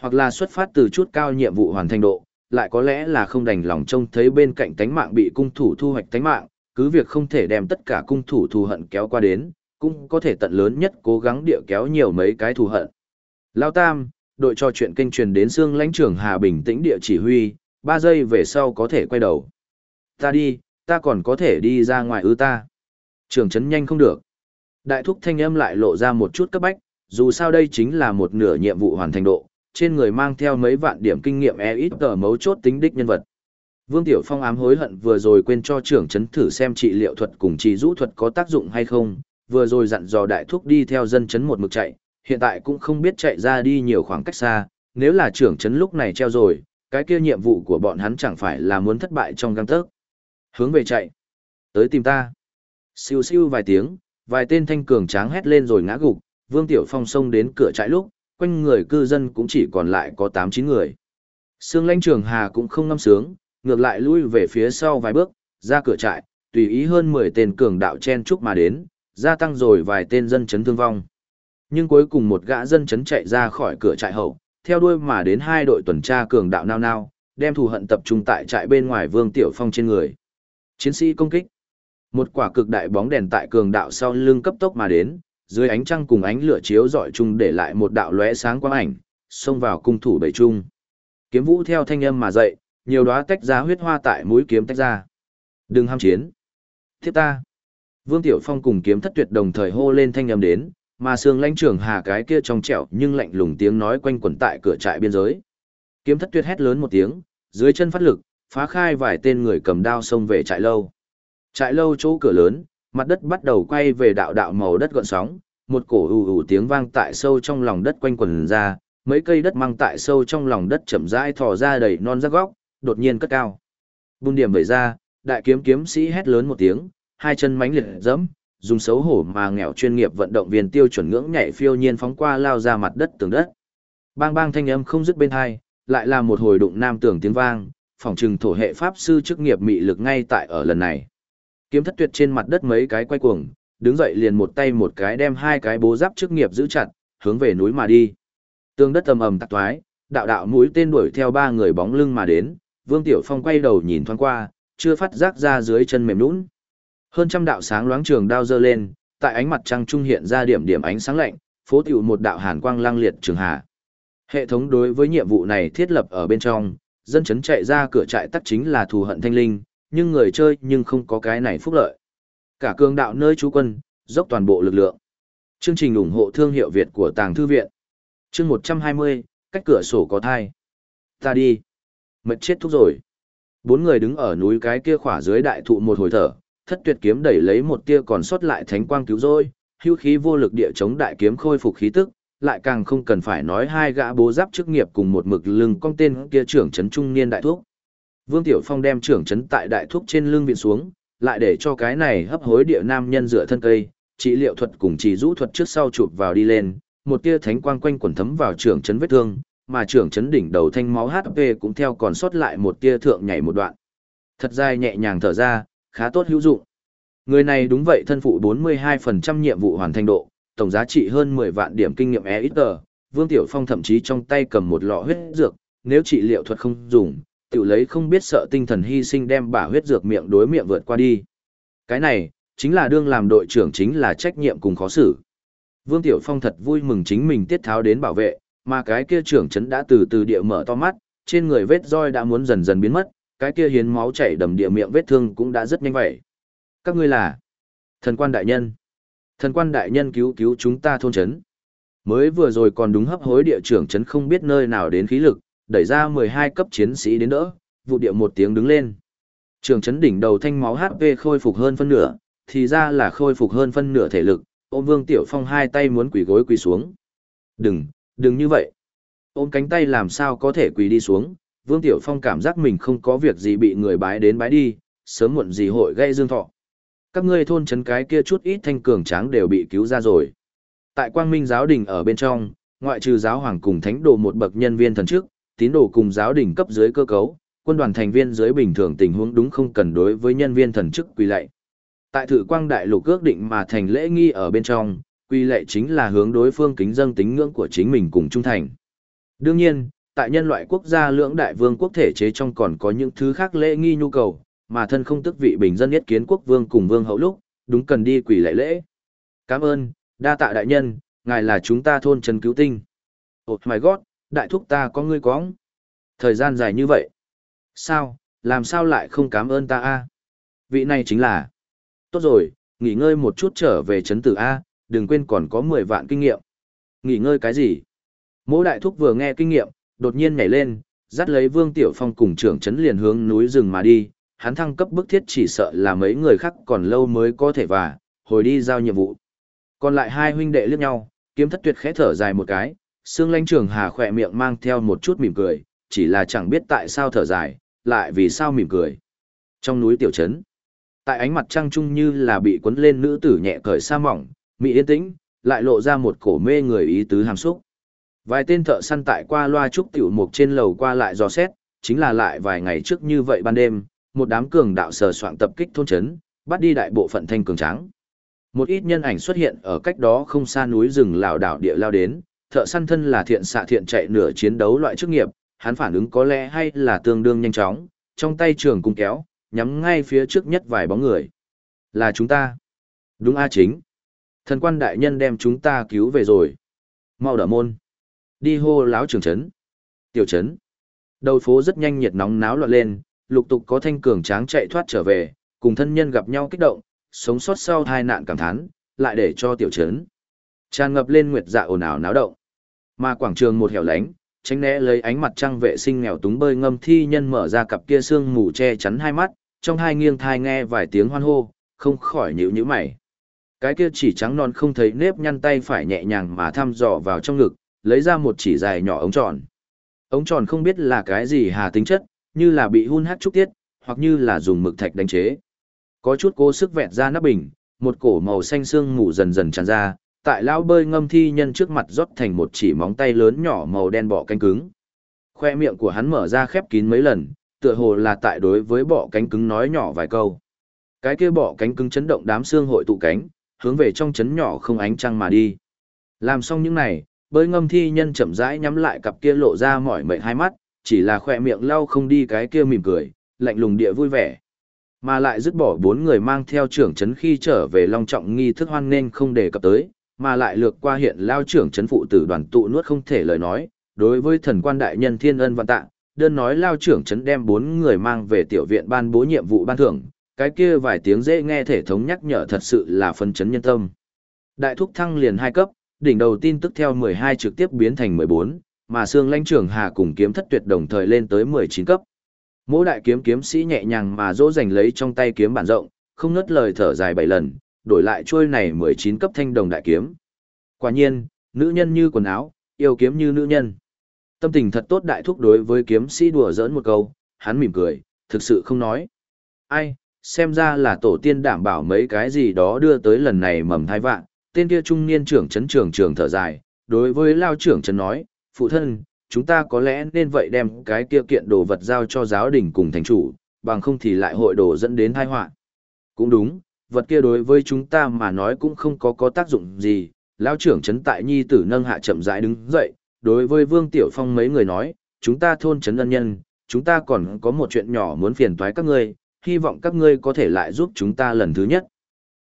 Hoặc là xuất phát từ chút cao nhiệm vụ hoàn thành độ, lại có lẽ là không đành lòng trông thấy bên cạnh tánh mạng bị cung thủ thu hoạch tánh mạng, cứ việc không thể đem tất cả cung thủ thù hận kéo qua đến, cũng có thể tận lớn nhất cố gắng địa kéo nhiều mấy cái thù hận. Lao Tam, đội trò chuyện kênh truyền đến xương lãnh trưởng Hà Bình tĩnh địa chỉ huy, 3 giây về sau có thể quay đầu. Ta đi, ta còn có thể đi ra ngoài ư ta. Trường chấn nhanh không được. Đại thúc thanh âm lại lộ ra một chút cấp bách, dù sao đây chính là một nửa nhiệm vụ hoàn thành độ, trên người mang theo mấy vạn điểm kinh nghiệm e ít tờ mấu chốt tính đích nhân vật. Vương Tiểu Phong ám hối hận vừa rồi quên cho trưởng chấn thử xem trị liệu thuật cùng trị rũ thuật có tác dụng hay không, vừa rồi dặn dò đại thúc đi theo dân chấn một mực chạy, hiện tại cũng không biết chạy ra đi nhiều khoảng cách xa, nếu là trưởng chấn lúc này treo rồi, cái kia nhiệm vụ của bọn hắn chẳng phải là muốn thất bại trong găng tớc. Hướng về chạy. Tới tìm ta. Siêu siêu vài tiếng, vài tên thanh cường tráng hét lên rồi ngã gục, Vương Tiểu Phong xông đến cửa trại lúc, quanh người cư dân cũng chỉ còn lại có 8-9 người. Sương lãnh trường hà cũng không ngâm sướng, ngược lại lui về phía sau vài bước, ra cửa trại, tùy ý hơn 10 tên cường đạo chen chúc mà đến, gia tăng rồi vài tên dân chấn thương vong. Nhưng cuối cùng một gã dân chấn chạy ra khỏi cửa trại hậu, theo đuôi mà đến hai đội tuần tra cường đạo nao nao, đem thù hận tập trung tại trại bên ngoài Vương Tiểu Phong trên người. Chiến sĩ công kích. Một quả cực đại bóng đèn tại cường đạo sau lưng cấp tốc mà đến, dưới ánh trăng cùng ánh lửa chiếu dọi chung để lại một đạo lóe sáng quang ảnh, xông vào cung thủ bảy trung. Kiếm vũ theo thanh âm mà dậy, nhiều đóa tách ra huyết hoa tại mũi kiếm tách ra. Đừng ham chiến. thiếp ta. Vương Tiểu Phong cùng kiếm thất tuyệt đồng thời hô lên thanh âm đến, mà sương lãnh trưởng hà cái kia trong trẻo nhưng lạnh lùng tiếng nói quanh quẩn tại cửa trại biên giới. Kiếm thất tuyệt hét lớn một tiếng, dưới chân phát lực, phá khai vài tên người cầm đao xông về trại lâu. Trại lâu chỗ cửa lớn, mặt đất bắt đầu quay về đạo đạo màu đất gọn sóng, một cổ ù ù tiếng vang tại sâu trong lòng đất quanh quần ra, mấy cây đất mang tại sâu trong lòng đất chậm rãi thò ra đầy non rắc góc, đột nhiên cất cao. Bùn điểm vẩy ra, đại kiếm kiếm sĩ hét lớn một tiếng, hai chân mánh liệt dẫm, dùng xấu hổ mà nghèo chuyên nghiệp vận động viên tiêu chuẩn ngưỡng nhảy phiêu nhiên phóng qua lao ra mặt đất tường đất. Bang bang thanh âm không dứt bên hai, lại là một hồi đụng nam tưởng tiếng vang, phòng trừng thổ hệ pháp sư chức nghiệp mị lực ngay tại ở lần này. Kiếm thất tuyệt trên mặt đất mấy cái quay cuồng, đứng dậy liền một tay một cái đem hai cái bố giáp chức nghiệp giữ chặt, hướng về núi mà đi. Tương đất ầm ầm tạc toái, đạo đạo mũi tên đuổi theo ba người bóng lưng mà đến, Vương Tiểu Phong quay đầu nhìn thoáng qua, chưa phát giác ra dưới chân mềm nhũn. Hơn trăm đạo sáng loáng trường đao dơ lên, tại ánh mặt trăng trung hiện ra điểm điểm ánh sáng lạnh, phố tiểu một đạo hàn quang lang liệt trường hạ. Hệ thống đối với nhiệm vụ này thiết lập ở bên trong, dân chấn chạy ra cửa trại tắc chính là thù hận thanh linh, nhưng người chơi nhưng không có cái này phúc lợi. Cả cường đạo nơi trú quân, dốc toàn bộ lực lượng. Chương trình ủng hộ thương hiệu Việt của Tàng Thư Viện. Chương 120, cách cửa sổ có thai. Ta đi. Mệt chết thúc rồi. Bốn người đứng ở núi cái kia khỏa dưới đại thụ một hồi thở, thất tuyệt kiếm đẩy lấy một tia còn sót lại thánh quang cứu rỗi, hưu khí vô lực địa chống đại kiếm khôi phục khí tức, lại càng không cần phải nói hai gã bố giáp chức nghiệp cùng một mực lưng cong tên kia trưởng trấn trung niên đại thuốc. Vương Tiểu Phong đem trưởng trấn tại đại thuốc trên lưng viện xuống, lại để cho cái này hấp hối địa nam nhân dựa thân cây, trị liệu thuật cùng chỉ rũ thuật trước sau chụp vào đi lên, một tia thánh quang quanh quẩn thấm vào trưởng trấn vết thương, mà trưởng trấn đỉnh đầu thanh máu HP cũng theo còn sót lại một tia thượng nhảy một đoạn. Thật dài nhẹ nhàng thở ra, khá tốt hữu dụng. Người này đúng vậy thân phụ 42% nhiệm vụ hoàn thành độ, tổng giá trị hơn 10 vạn điểm kinh nghiệm EXP. Vương Tiểu Phong thậm chí trong tay cầm một lọ huyết dược, nếu trị liệu thuật không dùng, tự lấy không biết sợ tinh thần hy sinh đem bả huyết dược miệng đối miệng vượt qua đi. Cái này, chính là đương làm đội trưởng chính là trách nhiệm cùng khó xử. Vương Tiểu Phong thật vui mừng chính mình tiết tháo đến bảo vệ, mà cái kia trưởng trấn đã từ từ địa mở to mắt, trên người vết roi đã muốn dần dần biến mất, cái kia hiến máu chảy đầm địa miệng vết thương cũng đã rất nhanh vậy. Các ngươi là thần quan đại nhân. Thần quan đại nhân cứu cứu chúng ta thôn trấn. Mới vừa rồi còn đúng hấp hối địa trưởng trấn không biết nơi nào đến khí lực, đẩy ra 12 cấp chiến sĩ đến đỡ, vụ địa một tiếng đứng lên. Trường chấn đỉnh đầu thanh máu HP khôi phục hơn phân nửa, thì ra là khôi phục hơn phân nửa thể lực, ôm Vương Tiểu Phong hai tay muốn quỳ gối quỳ xuống. Đừng, đừng như vậy. Ôm cánh tay làm sao có thể quỳ đi xuống, Vương Tiểu Phong cảm giác mình không có việc gì bị người bái đến bái đi, sớm muộn gì hội gây dương thọ. Các ngươi thôn chấn cái kia chút ít thanh cường tráng đều bị cứu ra rồi. Tại Quang Minh giáo đình ở bên trong, ngoại trừ giáo hoàng cùng thánh đồ một bậc nhân viên thần trước, tín đồ cùng giáo đình cấp dưới cơ cấu, quân đoàn thành viên dưới bình thường tình huống đúng không cần đối với nhân viên thần chức quỳ lạy. Tại thử quang đại lục ước định mà thành lễ nghi ở bên trong, quy lệ chính là hướng đối phương kính dâng tính ngưỡng của chính mình cùng trung thành. Đương nhiên, tại nhân loại quốc gia lưỡng đại vương quốc thể chế trong còn có những thứ khác lễ nghi nhu cầu, mà thân không tức vị bình dân nhất kiến quốc vương cùng vương hậu lúc, đúng cần đi quỷ lệ lễ. Cảm ơn, đa tạ đại nhân, ngài là chúng ta thôn trần cứu tinh. Oh my god, đại thúc ta có ngươi có Thời gian dài như vậy. Sao, làm sao lại không cảm ơn ta a Vị này chính là. Tốt rồi, nghỉ ngơi một chút trở về chấn tử A, đừng quên còn có 10 vạn kinh nghiệm. Nghỉ ngơi cái gì? Mỗ đại thúc vừa nghe kinh nghiệm, đột nhiên nhảy lên, dắt lấy Vương Tiểu Phong cùng trưởng chấn liền hướng núi rừng mà đi, hắn thăng cấp bức thiết chỉ sợ là mấy người khác còn lâu mới có thể và, hồi đi giao nhiệm vụ. Còn lại hai huynh đệ liếc nhau, kiếm thất tuyệt khẽ thở dài một cái, Sương lãnh trường hà khỏe miệng mang theo một chút mỉm cười, chỉ là chẳng biết tại sao thở dài, lại vì sao mỉm cười. Trong núi tiểu trấn, tại ánh mặt trăng trung như là bị cuốn lên nữ tử nhẹ cởi sa mỏng, mỹ yên tĩnh, lại lộ ra một cổ mê người ý tứ hàm xúc. Vài tên thợ săn tại qua loa trúc tiểu mục trên lầu qua lại dò xét, chính là lại vài ngày trước như vậy ban đêm, một đám cường đạo sờ soạn tập kích thôn trấn, bắt đi đại bộ phận thanh cường tráng. Một ít nhân ảnh xuất hiện ở cách đó không xa núi rừng lào đảo địa lao đến, thợ săn thân là thiện xạ thiện chạy nửa chiến đấu loại chức nghiệp, hắn phản ứng có lẽ hay là tương đương nhanh chóng, trong tay trường cung kéo, nhắm ngay phía trước nhất vài bóng người. Là chúng ta. Đúng A chính. Thần quan đại nhân đem chúng ta cứu về rồi. Mau đỡ môn. Đi hô láo trường trấn. Tiểu trấn. Đầu phố rất nhanh nhiệt nóng náo loạn lên, lục tục có thanh cường tráng chạy thoát trở về, cùng thân nhân gặp nhau kích động, sống sót sau tai nạn cảm thán, lại để cho tiểu trấn. Tràn ngập lên nguyệt dạ ồn ào náo động. Mà quảng trường một hẻo lánh, tránh né lấy ánh mặt trăng vệ sinh nghèo túng bơi ngâm thi nhân mở ra cặp kia xương mù che chắn hai mắt, trong hai nghiêng thai nghe vài tiếng hoan hô, không khỏi nhíu nhíu mày. Cái kia chỉ trắng non không thấy nếp nhăn tay phải nhẹ nhàng mà thăm dò vào trong ngực, lấy ra một chỉ dài nhỏ ống tròn. Ống tròn không biết là cái gì hà tính chất, như là bị hun hát trúc tiết, hoặc như là dùng mực thạch đánh chế. Có chút cố sức vẹn ra nắp bình, một cổ màu xanh xương mù dần dần tràn ra, tại lão bơi ngâm thi nhân trước mặt rót thành một chỉ móng tay lớn nhỏ màu đen bọ cánh cứng. Khoe miệng của hắn mở ra khép kín mấy lần, tựa hồ là tại đối với bọ cánh cứng nói nhỏ vài câu. Cái kia bọ cánh cứng chấn động đám xương hội tụ cánh, hướng về trong chấn nhỏ không ánh trăng mà đi. Làm xong những này, bơi ngâm thi nhân chậm rãi nhắm lại cặp kia lộ ra mỏi mệt hai mắt, chỉ là khoe miệng lau không đi cái kia mỉm cười, lạnh lùng địa vui vẻ. Mà lại dứt bỏ bốn người mang theo trưởng chấn khi trở về long trọng nghi thức hoan nên không đề cập tới, mà lại lược qua hiện lao trưởng chấn phụ tử đoàn tụ nuốt không thể lời nói, đối với thần quan đại nhân thiên ân văn tạ, đơn nói lao trưởng chấn đem bốn người mang về tiểu viện ban bố nhiệm vụ ban thưởng, cái kia vài tiếng dễ nghe thể thống nhắc nhở thật sự là phân chấn nhân tâm. Đại thúc thăng liền hai cấp, đỉnh đầu tin tức theo 12 trực tiếp biến thành 14, mà xương lãnh trưởng hà cùng kiếm thất tuyệt đồng thời lên tới 19 cấp. Mỗi đại kiếm kiếm sĩ nhẹ nhàng mà dỗ dành lấy trong tay kiếm bản rộng, không ngớt lời thở dài bảy lần, đổi lại trôi này 19 cấp thanh đồng đại kiếm. Quả nhiên, nữ nhân như quần áo, yêu kiếm như nữ nhân. Tâm tình thật tốt đại thúc đối với kiếm sĩ đùa giỡn một câu, hắn mỉm cười, thực sự không nói. Ai, xem ra là tổ tiên đảm bảo mấy cái gì đó đưa tới lần này mầm thai vạn, tên kia trung niên trưởng chấn trường trường thở dài, đối với lao trưởng chấn nói, phụ thân, chúng ta có lẽ nên vậy đem cái kia kiện đồ vật giao cho giáo đình cùng thành chủ, bằng không thì lại hội đồ dẫn đến tai họa. Cũng đúng, vật kia đối với chúng ta mà nói cũng không có có tác dụng gì. Lão trưởng trấn tại nhi tử nâng hạ chậm rãi đứng dậy, đối với Vương Tiểu Phong mấy người nói, chúng ta thôn trấn ân nhân, chúng ta còn có một chuyện nhỏ muốn phiền toái các ngươi, hy vọng các ngươi có thể lại giúp chúng ta lần thứ nhất.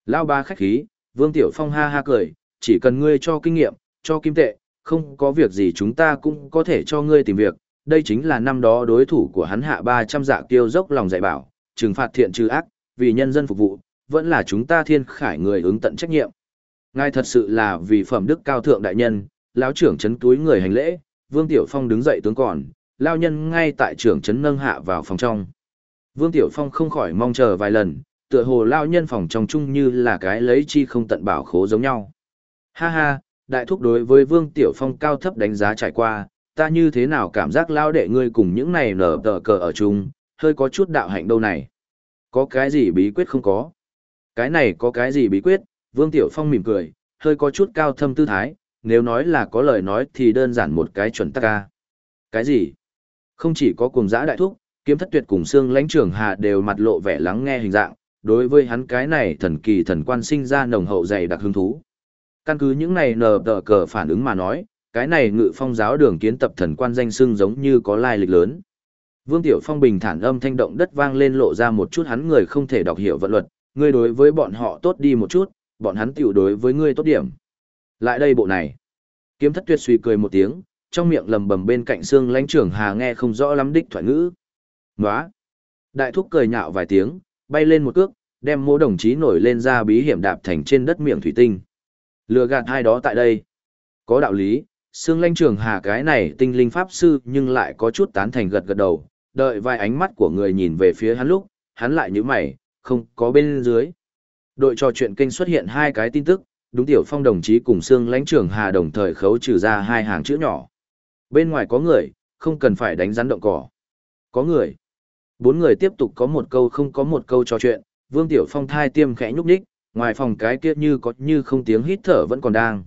Lão ba khách khí, Vương Tiểu Phong ha ha cười, chỉ cần ngươi cho kinh nghiệm, cho kim tệ, không có việc gì chúng ta cũng có thể cho ngươi tìm việc. Đây chính là năm đó đối thủ của hắn hạ 300 dạ tiêu dốc lòng dạy bảo, trừng phạt thiện trừ ác, vì nhân dân phục vụ, vẫn là chúng ta thiên khải người ứng tận trách nhiệm. Ngài thật sự là vì phẩm đức cao thượng đại nhân, lão trưởng chấn túi người hành lễ, Vương Tiểu Phong đứng dậy tướng còn, lao nhân ngay tại trưởng chấn nâng hạ vào phòng trong. Vương Tiểu Phong không khỏi mong chờ vài lần, tựa hồ lao nhân phòng trong chung như là cái lấy chi không tận bảo khố giống nhau. Ha ha, đại thúc đối với Vương Tiểu Phong cao thấp đánh giá trải qua, ta như thế nào cảm giác lao đệ ngươi cùng những này nở tờ cờ ở chung, hơi có chút đạo hạnh đâu này. Có cái gì bí quyết không có? Cái này có cái gì bí quyết? Vương Tiểu Phong mỉm cười, hơi có chút cao thâm tư thái, nếu nói là có lời nói thì đơn giản một cái chuẩn tắc ca. Cái gì? Không chỉ có cùng giã đại thúc, kiếm thất tuyệt cùng xương lãnh trưởng hà đều mặt lộ vẻ lắng nghe hình dạng, đối với hắn cái này thần kỳ thần quan sinh ra nồng hậu dày đặc hứng thú. Căn cứ những này nờ tờ cờ phản ứng mà nói, cái này ngự phong giáo đường kiến tập thần quan danh xưng giống như có lai lịch lớn. Vương Tiểu Phong bình thản âm thanh động đất vang lên lộ ra một chút hắn người không thể đọc hiểu vận luật, ngươi đối với bọn họ tốt đi một chút, bọn hắn tiểu đối với ngươi tốt điểm. Lại đây bộ này. Kiếm thất tuyệt suy cười một tiếng, trong miệng lầm bầm bên cạnh xương lãnh trưởng hà nghe không rõ lắm đích thoại ngữ. Nóa. Đại thúc cười nhạo vài tiếng, bay lên một cước, đem mô đồng chí nổi lên ra bí hiểm đạp thành trên đất miệng thủy tinh. Lừa gạt hai đó tại đây. Có đạo lý, xương lãnh trưởng hà cái này tinh linh pháp sư nhưng lại có chút tán thành gật gật đầu, đợi vài ánh mắt của người nhìn về phía hắn lúc, hắn lại như mày, không có bên dưới. Đội trò chuyện kênh xuất hiện hai cái tin tức, đúng tiểu phong đồng chí cùng xương lãnh trưởng hà đồng thời khấu trừ ra hai hàng chữ nhỏ. Bên ngoài có người, không cần phải đánh rắn động cỏ. Có người. Bốn người tiếp tục có một câu không có một câu trò chuyện, vương tiểu phong thai tiêm khẽ nhúc nhích, ngoài phòng cái kia như có như không tiếng hít thở vẫn còn đang.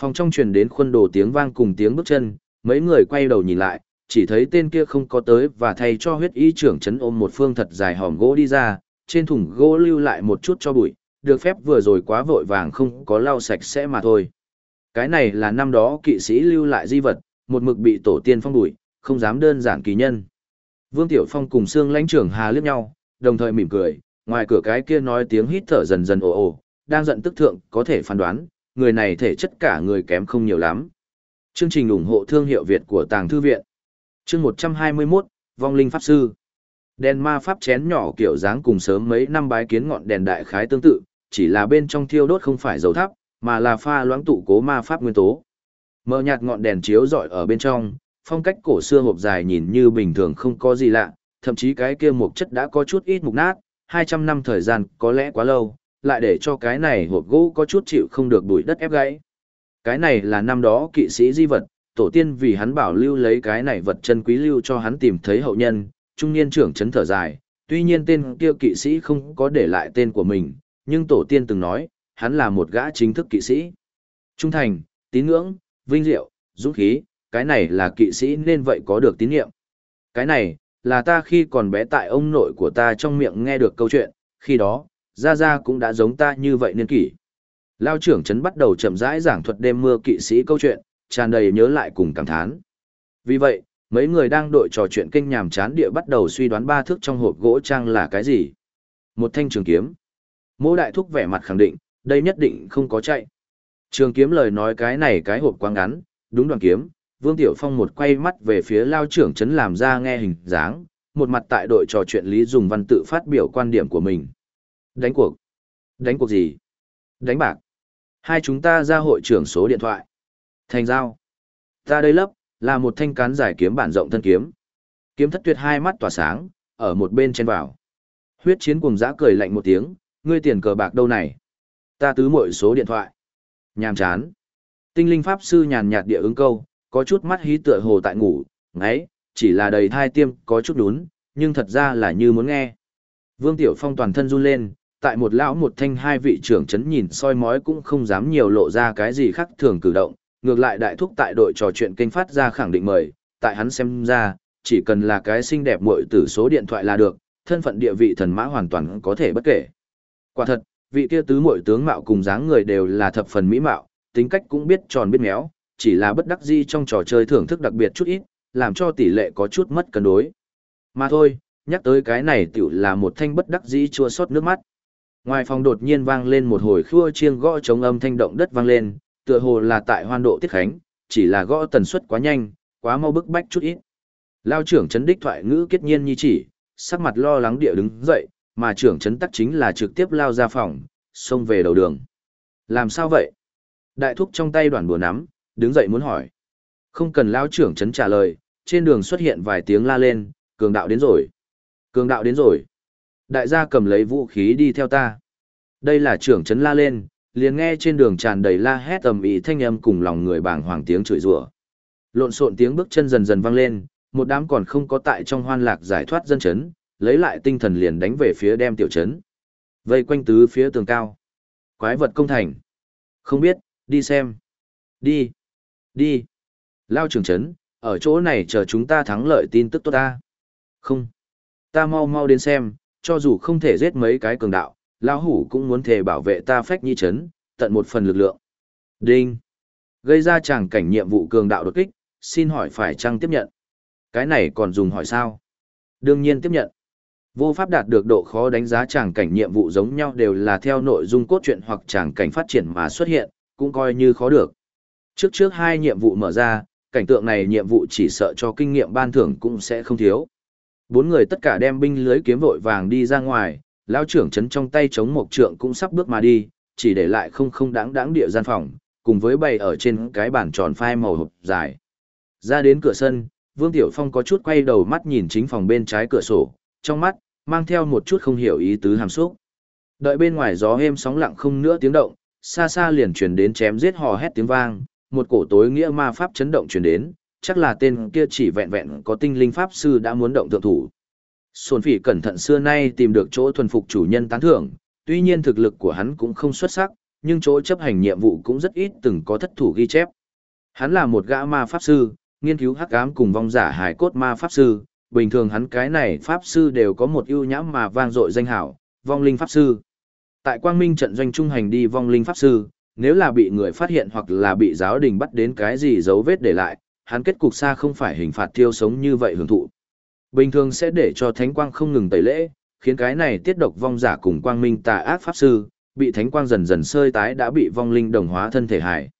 Phòng trong truyền đến khuôn đồ tiếng vang cùng tiếng bước chân, mấy người quay đầu nhìn lại, chỉ thấy tên kia không có tới và thay cho huyết y trưởng chấn ôm một phương thật dài hòm gỗ đi ra, trên thùng gỗ lưu lại một chút cho bụi, được phép vừa rồi quá vội vàng không có lau sạch sẽ mà thôi. Cái này là năm đó kỵ sĩ lưu lại di vật, một mực bị tổ tiên phong bụi, không dám đơn giản kỳ nhân. Vương Tiểu Phong cùng Sương lãnh trưởng hà liếc nhau, đồng thời mỉm cười, ngoài cửa cái kia nói tiếng hít thở dần dần ồ ồ, đang giận tức thượng có thể phán đoán, người này thể chất cả người kém không nhiều lắm. Chương trình ủng hộ thương hiệu Việt của Tàng Thư Viện Chương 121, Vong Linh Pháp Sư Đèn ma pháp chén nhỏ kiểu dáng cùng sớm mấy năm bái kiến ngọn đèn đại khái tương tự, chỉ là bên trong thiêu đốt không phải dầu thắp, mà là pha loãng tụ cố ma pháp nguyên tố. Mờ nhạt ngọn đèn chiếu rọi ở bên trong, phong cách cổ xưa hộp dài nhìn như bình thường không có gì lạ, thậm chí cái kia mục chất đã có chút ít mục nát, 200 năm thời gian có lẽ quá lâu, lại để cho cái này hộp gỗ có chút chịu không được bụi đất ép gãy. Cái này là năm đó kỵ sĩ di vật, tổ tiên vì hắn bảo lưu lấy cái này vật chân quý lưu cho hắn tìm thấy hậu nhân, trung niên trưởng chấn thở dài, tuy nhiên tên kia kỵ sĩ không có để lại tên của mình, nhưng tổ tiên từng nói, hắn là một gã chính thức kỵ sĩ. Trung thành, tín ngưỡng, vinh diệu, dũng khí, cái này là kỵ sĩ nên vậy có được tín nhiệm. Cái này, là ta khi còn bé tại ông nội của ta trong miệng nghe được câu chuyện, khi đó, Gia Gia cũng đã giống ta như vậy niên kỷ. Lao trưởng trấn bắt đầu chậm rãi giảng thuật đêm mưa kỵ sĩ câu chuyện, tràn đầy nhớ lại cùng cảm thán. Vì vậy, mấy người đang đội trò chuyện kinh nhàm chán địa bắt đầu suy đoán ba thước trong hộp gỗ trang là cái gì. Một thanh trường kiếm. Mỗ đại thúc vẻ mặt khẳng định, đây nhất định không có chạy. Trường kiếm lời nói cái này cái hộp quá ngắn, đúng đoàn kiếm, Vương Tiểu Phong một quay mắt về phía lao trưởng trấn làm ra nghe hình dáng, một mặt tại đội trò chuyện Lý Dùng Văn tự phát biểu quan điểm của mình. Đánh cuộc. Đánh cuộc gì? Đánh bạc. Hai chúng ta ra hội trưởng số điện thoại. Thành giao. Ta đây lấp, là một thanh cán giải kiếm bản rộng thân kiếm. Kiếm thất tuyệt hai mắt tỏa sáng, ở một bên trên vào. Huyết chiến cùng giã cười lạnh một tiếng, ngươi tiền cờ bạc đâu này? Ta tứ mỗi số điện thoại. Nhàm chán. Tinh linh pháp sư nhàn nhạt địa ứng câu, có chút mắt hí tựa hồ tại ngủ, ngáy, chỉ là đầy thai tiêm, có chút đún, nhưng thật ra là như muốn nghe. Vương Tiểu Phong toàn thân run lên, tại một lão một thanh hai vị trưởng chấn nhìn soi mói cũng không dám nhiều lộ ra cái gì khác thường cử động, ngược lại đại thúc tại đội trò chuyện kênh phát ra khẳng định mời, tại hắn xem ra, chỉ cần là cái xinh đẹp muội tử số điện thoại là được, thân phận địa vị thần mã hoàn toàn có thể bất kể. Quả thật, vị kia tứ muội tướng mạo cùng dáng người đều là thập phần mỹ mạo, tính cách cũng biết tròn biết méo, chỉ là bất đắc di trong trò chơi thưởng thức đặc biệt chút ít, làm cho tỷ lệ có chút mất cân đối. Mà thôi, nhắc tới cái này tiểu là một thanh bất đắc dĩ chua xót nước mắt. Ngoài phòng đột nhiên vang lên một hồi khua chiêng gõ chống âm thanh động đất vang lên, tựa hồ là tại hoan độ tiết khánh, chỉ là gõ tần suất quá nhanh, quá mau bức bách chút ít. Lao trưởng chấn đích thoại ngữ kết nhiên như chỉ, sắc mặt lo lắng địa đứng dậy, mà trưởng chấn tắc chính là trực tiếp lao ra phòng, xông về đầu đường. Làm sao vậy? Đại thúc trong tay đoàn bùa nắm, đứng dậy muốn hỏi. Không cần lao trưởng chấn trả lời, trên đường xuất hiện vài tiếng la lên, cường đạo đến rồi. Cường đạo đến rồi. Đại gia cầm lấy vũ khí đi theo ta. Đây là trưởng chấn la lên, liền nghe trên đường tràn đầy la hét tầm ý thanh âm cùng lòng người bàng hoàng tiếng chửi rủa. Lộn xộn tiếng bước chân dần dần vang lên, một đám còn không có tại trong hoan lạc giải thoát dân chấn, lấy lại tinh thần liền đánh về phía đem tiểu chấn. Vây quanh tứ phía tường cao. Quái vật công thành. Không biết, đi xem. Đi. Đi. Lao trưởng chấn, ở chỗ này chờ chúng ta thắng lợi tin tức tốt ta. Không. Ta mau mau đến xem, cho dù không thể giết mấy cái cường đạo, lão hủ cũng muốn thề bảo vệ ta phách nhi chấn, tận một phần lực lượng. Đinh. Gây ra chàng cảnh nhiệm vụ cường đạo đột kích, xin hỏi phải chăng tiếp nhận? Cái này còn dùng hỏi sao? Đương nhiên tiếp nhận. Vô pháp đạt được độ khó đánh giá chàng cảnh nhiệm vụ giống nhau đều là theo nội dung cốt truyện hoặc chàng cảnh phát triển mà xuất hiện, cũng coi như khó được. Trước trước hai nhiệm vụ mở ra, cảnh tượng này nhiệm vụ chỉ sợ cho kinh nghiệm ban thưởng cũng sẽ không thiếu. Bốn người tất cả đem binh lưới kiếm vội vàng đi ra ngoài, lão trưởng chấn trong tay chống một trượng cũng sắp bước mà đi, chỉ để lại không không đáng đáng địa gian phòng, cùng với bày ở trên cái bàn tròn phai màu hộp dài. Ra đến cửa sân, Vương Tiểu Phong có chút quay đầu mắt nhìn chính phòng bên trái cửa sổ, trong mắt, mang theo một chút không hiểu ý tứ hàm xúc. Đợi bên ngoài gió êm sóng lặng không nữa tiếng động, xa xa liền truyền đến chém giết hò hét tiếng vang, một cổ tối nghĩa ma pháp chấn động truyền đến, chắc là tên kia chỉ vẹn vẹn có tinh linh pháp sư đã muốn động thượng thủ. Sồn phỉ cẩn thận xưa nay tìm được chỗ thuần phục chủ nhân tán thưởng, tuy nhiên thực lực của hắn cũng không xuất sắc, nhưng chỗ chấp hành nhiệm vụ cũng rất ít từng có thất thủ ghi chép. Hắn là một gã ma pháp sư, nghiên cứu hắc ám cùng vong giả hài cốt ma pháp sư, bình thường hắn cái này pháp sư đều có một ưu nhãm mà vang dội danh hảo, vong linh pháp sư. Tại quang minh trận doanh trung hành đi vong linh pháp sư, nếu là bị người phát hiện hoặc là bị giáo đình bắt đến cái gì dấu vết để lại, hắn kết cục xa không phải hình phạt tiêu sống như vậy hưởng thụ. Bình thường sẽ để cho thánh quang không ngừng tẩy lễ, khiến cái này tiết độc vong giả cùng quang minh tà ác pháp sư, bị thánh quang dần dần sơi tái đã bị vong linh đồng hóa thân thể hải.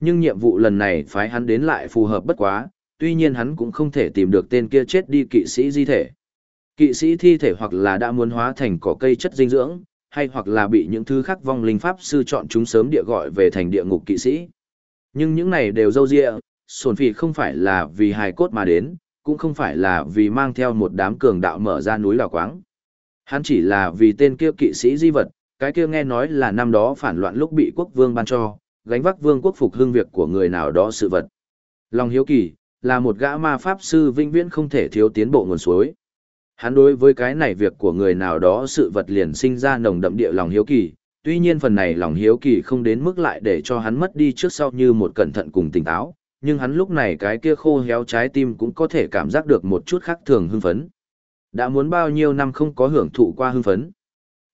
Nhưng nhiệm vụ lần này phái hắn đến lại phù hợp bất quá, tuy nhiên hắn cũng không thể tìm được tên kia chết đi kỵ sĩ di thể. Kỵ sĩ thi thể hoặc là đã muốn hóa thành cỏ cây chất dinh dưỡng, hay hoặc là bị những thứ khác vong linh pháp sư chọn chúng sớm địa gọi về thành địa ngục kỵ sĩ. Nhưng những này đều dâu dịa, sồn phỉ không phải là vì hài cốt mà đến, cũng không phải là vì mang theo một đám cường đạo mở ra núi đào quáng. Hắn chỉ là vì tên kia kỵ sĩ di vật, cái kia nghe nói là năm đó phản loạn lúc bị quốc vương ban cho, gánh vác vương quốc phục hương việc của người nào đó sự vật. Lòng hiếu kỳ, là một gã ma pháp sư vinh viễn không thể thiếu tiến bộ nguồn suối. Hắn đối với cái này việc của người nào đó sự vật liền sinh ra nồng đậm địa lòng hiếu kỳ, tuy nhiên phần này lòng hiếu kỳ không đến mức lại để cho hắn mất đi trước sau như một cẩn thận cùng tỉnh táo, nhưng hắn lúc này cái kia khô héo trái tim cũng có thể cảm giác được một chút khác thường hưng phấn. Đã muốn bao nhiêu năm không có hưởng thụ qua hưng phấn.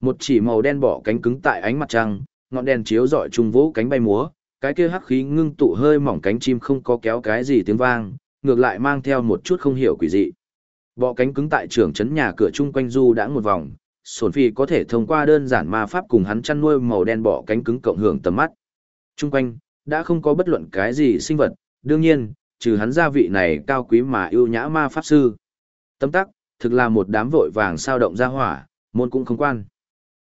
Một chỉ màu đen bỏ cánh cứng tại ánh mặt trăng, ngọn đèn chiếu rọi trung vũ cánh bay múa, cái kia hắc khí ngưng tụ hơi mỏng cánh chim không có kéo cái gì tiếng vang, ngược lại mang theo một chút không hiểu quỷ dị. Bọ cánh cứng tại trưởng trấn nhà cửa chung quanh du đã một vòng, sồn phi có thể thông qua đơn giản ma pháp cùng hắn chăn nuôi màu đen bọ cánh cứng cộng hưởng tầm mắt. Chung quanh, đã không có bất luận cái gì sinh vật, đương nhiên, trừ hắn gia vị này cao quý mà ưu nhã ma pháp sư. Tấm tắc, thực là một đám vội vàng sao động ra hỏa, môn cũng không quan.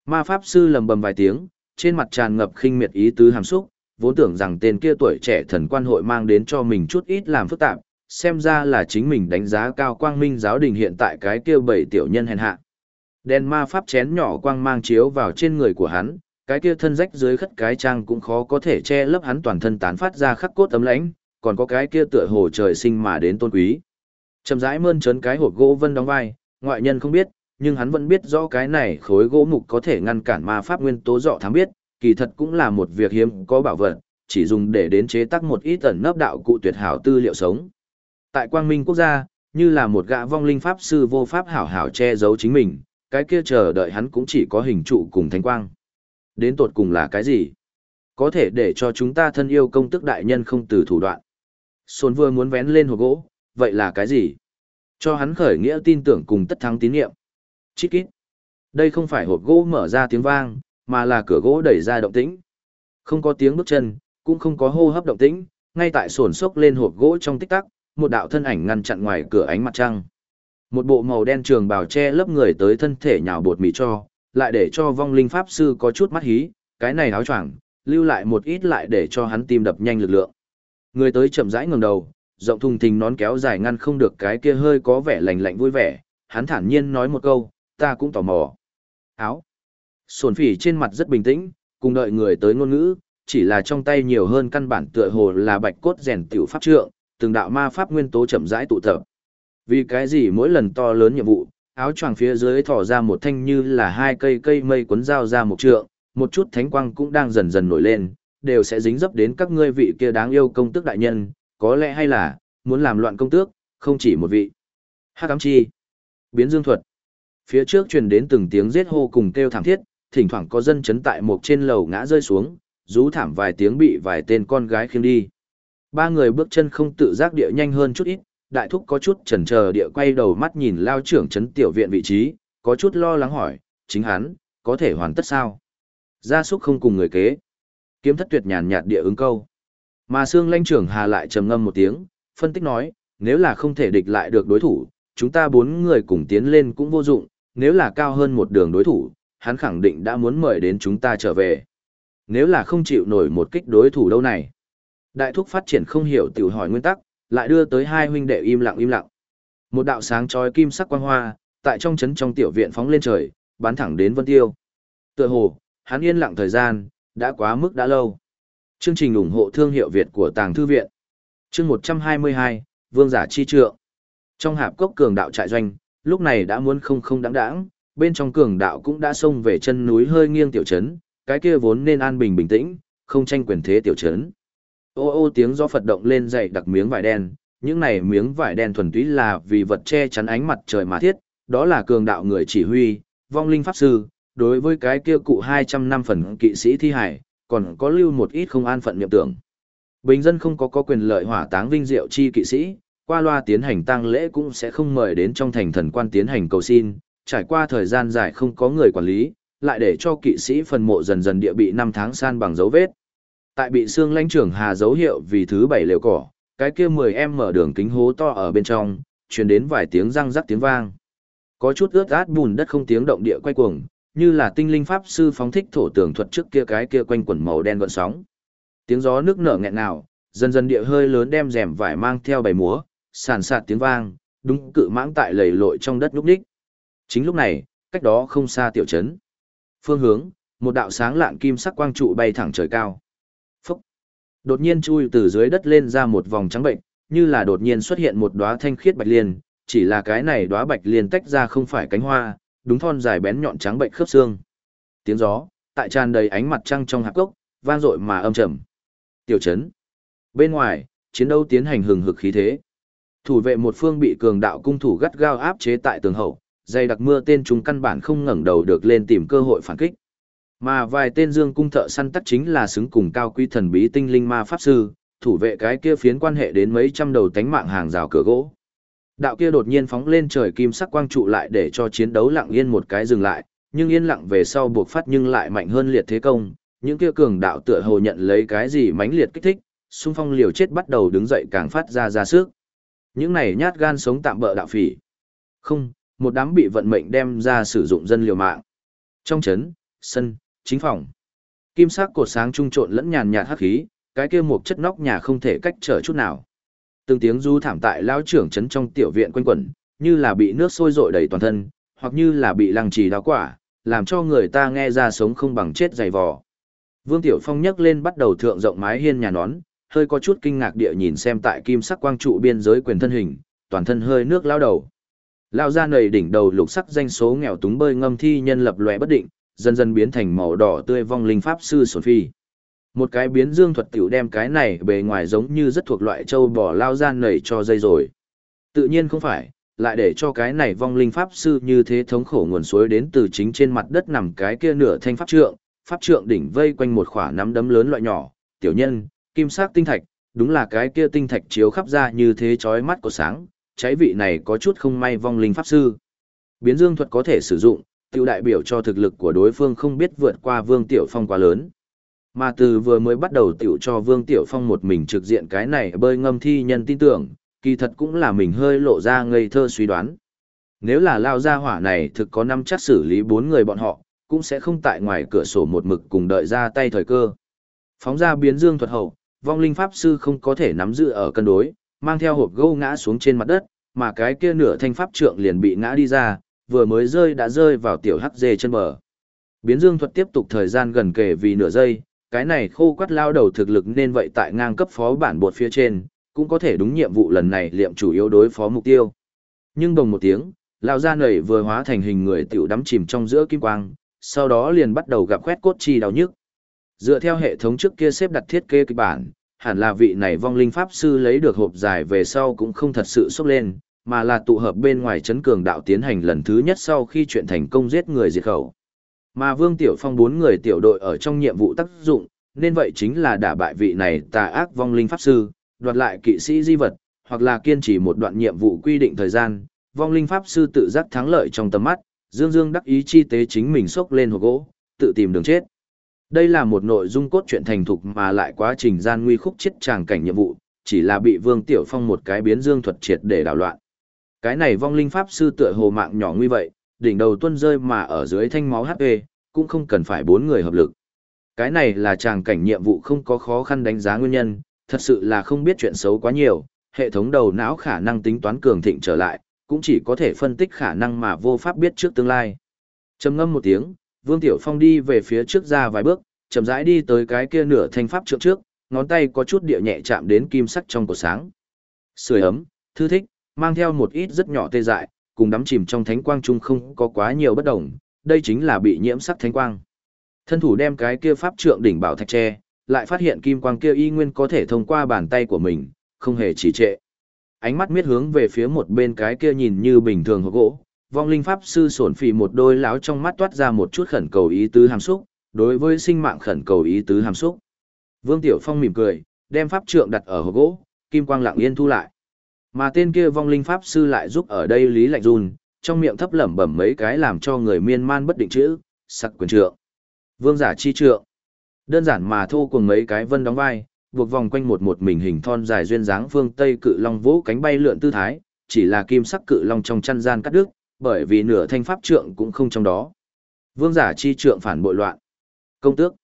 Ma pháp sư lầm bầm vài tiếng, trên mặt tràn ngập khinh miệt ý tứ hàm xúc, vốn tưởng rằng tên kia tuổi trẻ thần quan hội mang đến cho mình chút ít làm phức tạp, xem ra là chính mình đánh giá cao quang minh giáo đình hiện tại cái kia bảy tiểu nhân hèn hạ. Đèn ma pháp chén nhỏ quang mang chiếu vào trên người của hắn, cái kia thân rách dưới khất cái trang cũng khó có thể che lấp hắn toàn thân tán phát ra khắc cốt tấm lãnh, còn có cái kia tựa hồ trời sinh mà đến tôn quý. trầm rãi mơn trớn cái hộp gỗ vân đóng vai, ngoại nhân không biết, nhưng hắn vẫn biết rõ cái này khối gỗ mục có thể ngăn cản ma pháp nguyên tố dọ thám biết, kỳ thật cũng là một việc hiếm có bảo vật, chỉ dùng để đến chế tác một ít ẩn nấp đạo cụ tuyệt hảo tư liệu sống. Tại quang minh quốc gia, như là một gã vong linh pháp sư vô pháp hảo hảo che giấu chính mình, cái kia chờ đợi hắn cũng chỉ có hình trụ cùng thánh quang. Đến tột cùng là cái gì? Có thể để cho chúng ta thân yêu công tức đại nhân không từ thủ đoạn. Sồn vừa muốn vén lên hộp gỗ, vậy là cái gì? Cho hắn khởi nghĩa tin tưởng cùng tất thắng tín nhiệm. Chít kít. Đây không phải hộp gỗ mở ra tiếng vang, mà là cửa gỗ đẩy ra động tĩnh. Không có tiếng bước chân, cũng không có hô hấp động tĩnh, ngay tại sồn sốc lên hộp gỗ trong tích tắc, một đạo thân ảnh ngăn chặn ngoài cửa ánh mặt trăng. Một bộ màu đen trường bào che lấp người tới thân thể nhào bột mì cho, lại để cho vong linh pháp sư có chút mắt hí, cái này áo choàng, lưu lại một ít lại để cho hắn tim đập nhanh lực lượng. Người tới chậm rãi ngẩng đầu, rộng thùng thình nón kéo dài ngăn không được cái kia hơi có vẻ lạnh lạnh vui vẻ, hắn thản nhiên nói một câu, ta cũng tò mò. Áo. Sồn phỉ trên mặt rất bình tĩnh, cùng đợi người tới ngôn ngữ, chỉ là trong tay nhiều hơn căn bản tựa hồ là bạch cốt rèn tiểu pháp trượng, từng đạo ma pháp nguyên tố chậm rãi tụ tập. Vì cái gì mỗi lần to lớn nhiệm vụ, áo choàng phía dưới thỏ ra một thanh như là hai cây cây mây cuốn dao ra một trượng, một chút thánh quang cũng đang dần dần nổi lên, đều sẽ dính dấp đến các ngươi vị kia đáng yêu công tước đại nhân, có lẽ hay là, muốn làm loạn công tước, không chỉ một vị. Hắc ám chi, biến dương thuật. Phía trước truyền đến từng tiếng giết hô cùng kêu thảm thiết, thỉnh thoảng có dân chấn tại một trên lầu ngã rơi xuống, rú thảm vài tiếng bị vài tên con gái khiêng đi. Ba người bước chân không tự giác địa nhanh hơn chút ít, đại thúc có chút chần chờ địa quay đầu mắt nhìn lao trưởng trấn tiểu viện vị trí, có chút lo lắng hỏi, chính hắn, có thể hoàn tất sao? Gia súc không cùng người kế. Kiếm thất tuyệt nhàn nhạt địa ứng câu. Mà xương lanh trưởng hà lại trầm ngâm một tiếng, phân tích nói, nếu là không thể địch lại được đối thủ, chúng ta bốn người cùng tiến lên cũng vô dụng, nếu là cao hơn một đường đối thủ, hắn khẳng định đã muốn mời đến chúng ta trở về. Nếu là không chịu nổi một kích đối thủ đâu này. Đại thúc phát triển không hiểu tiểu hỏi nguyên tắc, lại đưa tới hai huynh đệ im lặng im lặng. Một đạo sáng chói kim sắc quang hoa, tại trong chấn trong tiểu viện phóng lên trời, bắn thẳng đến Vân Tiêu. Tựa hồ, hắn yên lặng thời gian, đã quá mức đã lâu. Chương trình ủng hộ thương hiệu Việt của Tàng Thư Viện. Chương 122, Vương giả chi trượng. Trong hạp cốc cường đạo trại doanh, lúc này đã muốn không không đáng đáng, bên trong cường đạo cũng đã xông về chân núi hơi nghiêng tiểu trấn, cái kia vốn nên an bình bình tĩnh, không tranh quyền thế tiểu trấn. Ô ô tiếng gió Phật động lên dậy đặc miếng vải đen, những này miếng vải đen thuần túy là vì vật che chắn ánh mặt trời mà thiết, đó là cường đạo người chỉ huy, vong linh pháp sư, đối với cái kia cụ 200 năm phần kỵ sĩ thi hải, còn có lưu một ít không an phận niệm tưởng. Bình dân không có có quyền lợi hỏa táng vinh diệu chi kỵ sĩ, qua loa tiến hành tang lễ cũng sẽ không mời đến trong thành thần quan tiến hành cầu xin, trải qua thời gian dài không có người quản lý, lại để cho kỵ sĩ phần mộ dần dần địa bị năm tháng san bằng dấu vết. Tại bị xương lãnh trưởng hà dấu hiệu vì thứ bảy lều cỏ, cái kia 10 em mở đường kính hố to ở bên trong, truyền đến vài tiếng răng rắc tiếng vang. Có chút ướt át bùn đất không tiếng động địa quay cuồng, như là tinh linh pháp sư phóng thích thổ tường thuật trước kia cái kia quanh quẩn màu đen gợn sóng. Tiếng gió nước nở nghẹn nào dần dần địa hơi lớn đem rèm vải mang theo bảy múa, sàn sạt tiếng vang, đúng cự mãng tại lầy lội trong đất lúc đích. Chính lúc này, cách đó không xa tiểu trấn. Phương hướng, một đạo sáng lạng kim sắc quang trụ bay thẳng trời cao. Phúc! Đột nhiên chui từ dưới đất lên ra một vòng trắng bệnh, như là đột nhiên xuất hiện một đóa thanh khiết bạch liên, chỉ là cái này đóa bạch liên tách ra không phải cánh hoa, đúng thon dài bén nhọn trắng bệnh khớp xương. Tiếng gió, tại tràn đầy ánh mặt trăng trong hạp gốc, vang dội mà âm trầm. Tiểu trấn. Bên ngoài, chiến đấu tiến hành hừng hực khí thế. Thủ vệ một phương bị cường đạo cung thủ gắt gao áp chế tại tường hậu, dày đặc mưa tên chúng căn bản không ngẩng đầu được lên tìm cơ hội phản kích. Mà vài tên dương cung thợ săn tắc chính là xứng cùng cao quý thần bí tinh linh ma pháp sư, thủ vệ cái kia phiến quan hệ đến mấy trăm đầu tánh mạng hàng rào cửa gỗ. Đạo kia đột nhiên phóng lên trời kim sắc quang trụ lại để cho chiến đấu lặng yên một cái dừng lại, nhưng yên lặng về sau buộc phát nhưng lại mạnh hơn liệt thế công, những kia cường đạo tựa hồ nhận lấy cái gì mãnh liệt kích thích, xung phong liều chết bắt đầu đứng dậy càng phát ra ra sức. Những này nhát gan sống tạm bỡ đạo phỉ. Không, một đám bị vận mệnh đem ra sử dụng dân liều mạng. Trong trấn, sân, chính phòng. Kim sắc cột sáng trung trộn lẫn nhàn nhạt hắc khí, cái kia một chất nóc nhà không thể cách trở chút nào. Từng tiếng du thảm tại lão trưởng trấn trong tiểu viện quanh quẩn, như là bị nước sôi rội đầy toàn thân, hoặc như là bị lăng trì đau quả, làm cho người ta nghe ra sống không bằng chết dày vò. Vương Tiểu Phong nhấc lên bắt đầu thượng rộng mái hiên nhà nón, hơi có chút kinh ngạc địa nhìn xem tại kim sắc quang trụ biên giới quyền thân hình, toàn thân hơi nước lao đầu. Lao ra nầy đỉnh đầu lục sắc danh số nghèo túng bơi ngâm thi nhân lập lòe bất định, dần dần biến thành màu đỏ tươi vong linh pháp sư Sophie. phi. Một cái biến dương thuật tiểu đem cái này bề ngoài giống như rất thuộc loại châu bò lao gian nảy cho dây rồi. Tự nhiên không phải, lại để cho cái này vong linh pháp sư như thế thống khổ nguồn suối đến từ chính trên mặt đất nằm cái kia nửa thanh pháp trượng, pháp trượng đỉnh vây quanh một khỏa nắm đấm lớn loại nhỏ, tiểu nhân, kim sắc tinh thạch, đúng là cái kia tinh thạch chiếu khắp ra như thế chói mắt của sáng, cháy vị này có chút không may vong linh pháp sư. Biến dương thuật có thể sử dụng, tiêu đại biểu cho thực lực của đối phương không biết vượt qua Vương Tiểu Phong quá lớn. Mà từ vừa mới bắt đầu tiểu cho Vương Tiểu Phong một mình trực diện cái này bơi ngâm thi nhân tin tưởng, kỳ thật cũng là mình hơi lộ ra ngây thơ suy đoán. Nếu là lao ra hỏa này thực có năm chắc xử lý bốn người bọn họ, cũng sẽ không tại ngoài cửa sổ một mực cùng đợi ra tay thời cơ. Phóng ra biến dương thuật hậu, vong linh pháp sư không có thể nắm giữ ở cân đối, mang theo hộp gâu ngã xuống trên mặt đất, mà cái kia nửa thanh pháp trượng liền bị ngã đi ra, vừa mới rơi đã rơi vào tiểu hắc dê chân bờ. Biến dương thuật tiếp tục thời gian gần kể vì nửa giây, cái này khô quắt lao đầu thực lực nên vậy tại ngang cấp phó bản bột phía trên, cũng có thể đúng nhiệm vụ lần này liệm chủ yếu đối phó mục tiêu. Nhưng đồng một tiếng, lao ra nảy vừa hóa thành hình người tiểu đắm chìm trong giữa kim quang, sau đó liền bắt đầu gặp quét cốt chi đau nhức. Dựa theo hệ thống trước kia xếp đặt thiết kế kịch bản, hẳn là vị này vong linh pháp sư lấy được hộp dài về sau cũng không thật sự sốc lên, mà là tụ hợp bên ngoài chấn cường đạo tiến hành lần thứ nhất sau khi chuyện thành công giết người diệt khẩu. Mà Vương Tiểu Phong bốn người tiểu đội ở trong nhiệm vụ tác dụng, nên vậy chính là đả bại vị này tà ác vong linh pháp sư, đoạt lại kỵ sĩ di vật, hoặc là kiên trì một đoạn nhiệm vụ quy định thời gian, vong linh pháp sư tự giác thắng lợi trong tầm mắt, Dương Dương đắc ý chi tế chính mình xốc lên hộp gỗ, tự tìm đường chết. Đây là một nội dung cốt truyện thành thục mà lại quá trình gian nguy khúc chết tràng cảnh nhiệm vụ, chỉ là bị Vương Tiểu Phong một cái biến dương thuật triệt để đảo loạn. Cái này vong linh pháp sư tựa hồ mạng nhỏ nguy vậy, đỉnh đầu tuân rơi mà ở dưới thanh máu HP, cũng không cần phải bốn người hợp lực. Cái này là chàng cảnh nhiệm vụ không có khó khăn đánh giá nguyên nhân, thật sự là không biết chuyện xấu quá nhiều, hệ thống đầu não khả năng tính toán cường thịnh trở lại, cũng chỉ có thể phân tích khả năng mà vô pháp biết trước tương lai. Trầm ngâm một tiếng, Vương Tiểu Phong đi về phía trước ra vài bước, chậm rãi đi tới cái kia nửa thanh pháp trượng trước, ngón tay có chút địa nhẹ chạm đến kim sắc trong cổ sáng. Sưởi ấm, thư thích, mang theo một ít rất nhỏ tê dại, cùng đắm chìm trong thánh quang chung không có quá nhiều bất đồng, đây chính là bị nhiễm sắc thánh quang. Thân thủ đem cái kia pháp trượng đỉnh bảo thạch tre, lại phát hiện kim quang kia y nguyên có thể thông qua bàn tay của mình, không hề trì trệ. Ánh mắt miết hướng về phía một bên cái kia nhìn như bình thường hộp gỗ, vong linh pháp sư sổn phì một đôi láo trong mắt toát ra một chút khẩn cầu ý tứ hàm xúc, đối với sinh mạng khẩn cầu ý tứ hàm xúc. Vương Tiểu Phong mỉm cười, đem pháp trượng đặt ở hộp gỗ, kim quang lặng yên thu lại. Mà tên kia vong linh pháp sư lại giúp ở đây lý lạnh run, trong miệng thấp lẩm bẩm mấy cái làm cho người miên man bất định chữ, sặc quyền trượng. Vương giả chi trượng. Đơn giản mà thô cùng mấy cái vân đóng vai, buộc vòng quanh một một mình hình thon dài duyên dáng phương Tây cự long vỗ cánh bay lượn tư thái, chỉ là kim sắc cự long trong chăn gian cắt đứt, bởi vì nửa thanh pháp trượng cũng không trong đó. Vương giả chi trượng phản bội loạn. Công tước.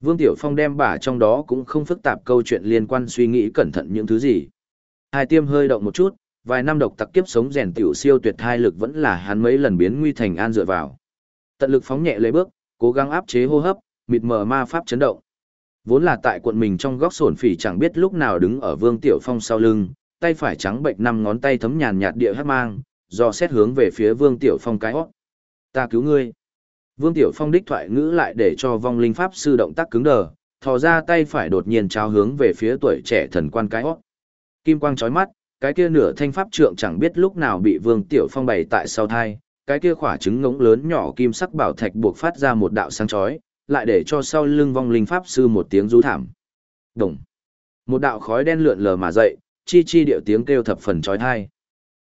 Vương Tiểu Phong đem bả trong đó cũng không phức tạp câu chuyện liên quan suy nghĩ cẩn thận những thứ gì. Hai tiêm hơi động một chút, vài năm độc tặc kiếp sống rèn tiểu siêu tuyệt thai lực vẫn là hắn mấy lần biến nguy thành an dựa vào. Tận lực phóng nhẹ lấy bước, cố gắng áp chế hô hấp, mịt mờ ma pháp chấn động. Vốn là tại quận mình trong góc sổn phỉ chẳng biết lúc nào đứng ở Vương Tiểu Phong sau lưng, tay phải trắng bệnh năm ngón tay thấm nhàn nhạt địa hát mang, do xét hướng về phía Vương Tiểu Phong cái hót. Ta cứu ngươi. Vương Tiểu Phong đích thoại ngữ lại để cho vong linh pháp sư động tác cứng đờ, thò ra tay phải đột nhiên trao hướng về phía tuổi trẻ thần quan cái hót. Kim quang chói mắt, cái kia nửa thanh pháp trượng chẳng biết lúc nào bị Vương Tiểu Phong bày tại sau thai, cái kia khỏa trứng ngỗng lớn nhỏ kim sắc bảo thạch buộc phát ra một đạo sáng chói, lại để cho sau lưng vong linh pháp sư một tiếng rú thảm. Đồng. Một đạo khói đen lượn lờ mà dậy, chi chi điệu tiếng kêu thập phần chói tai.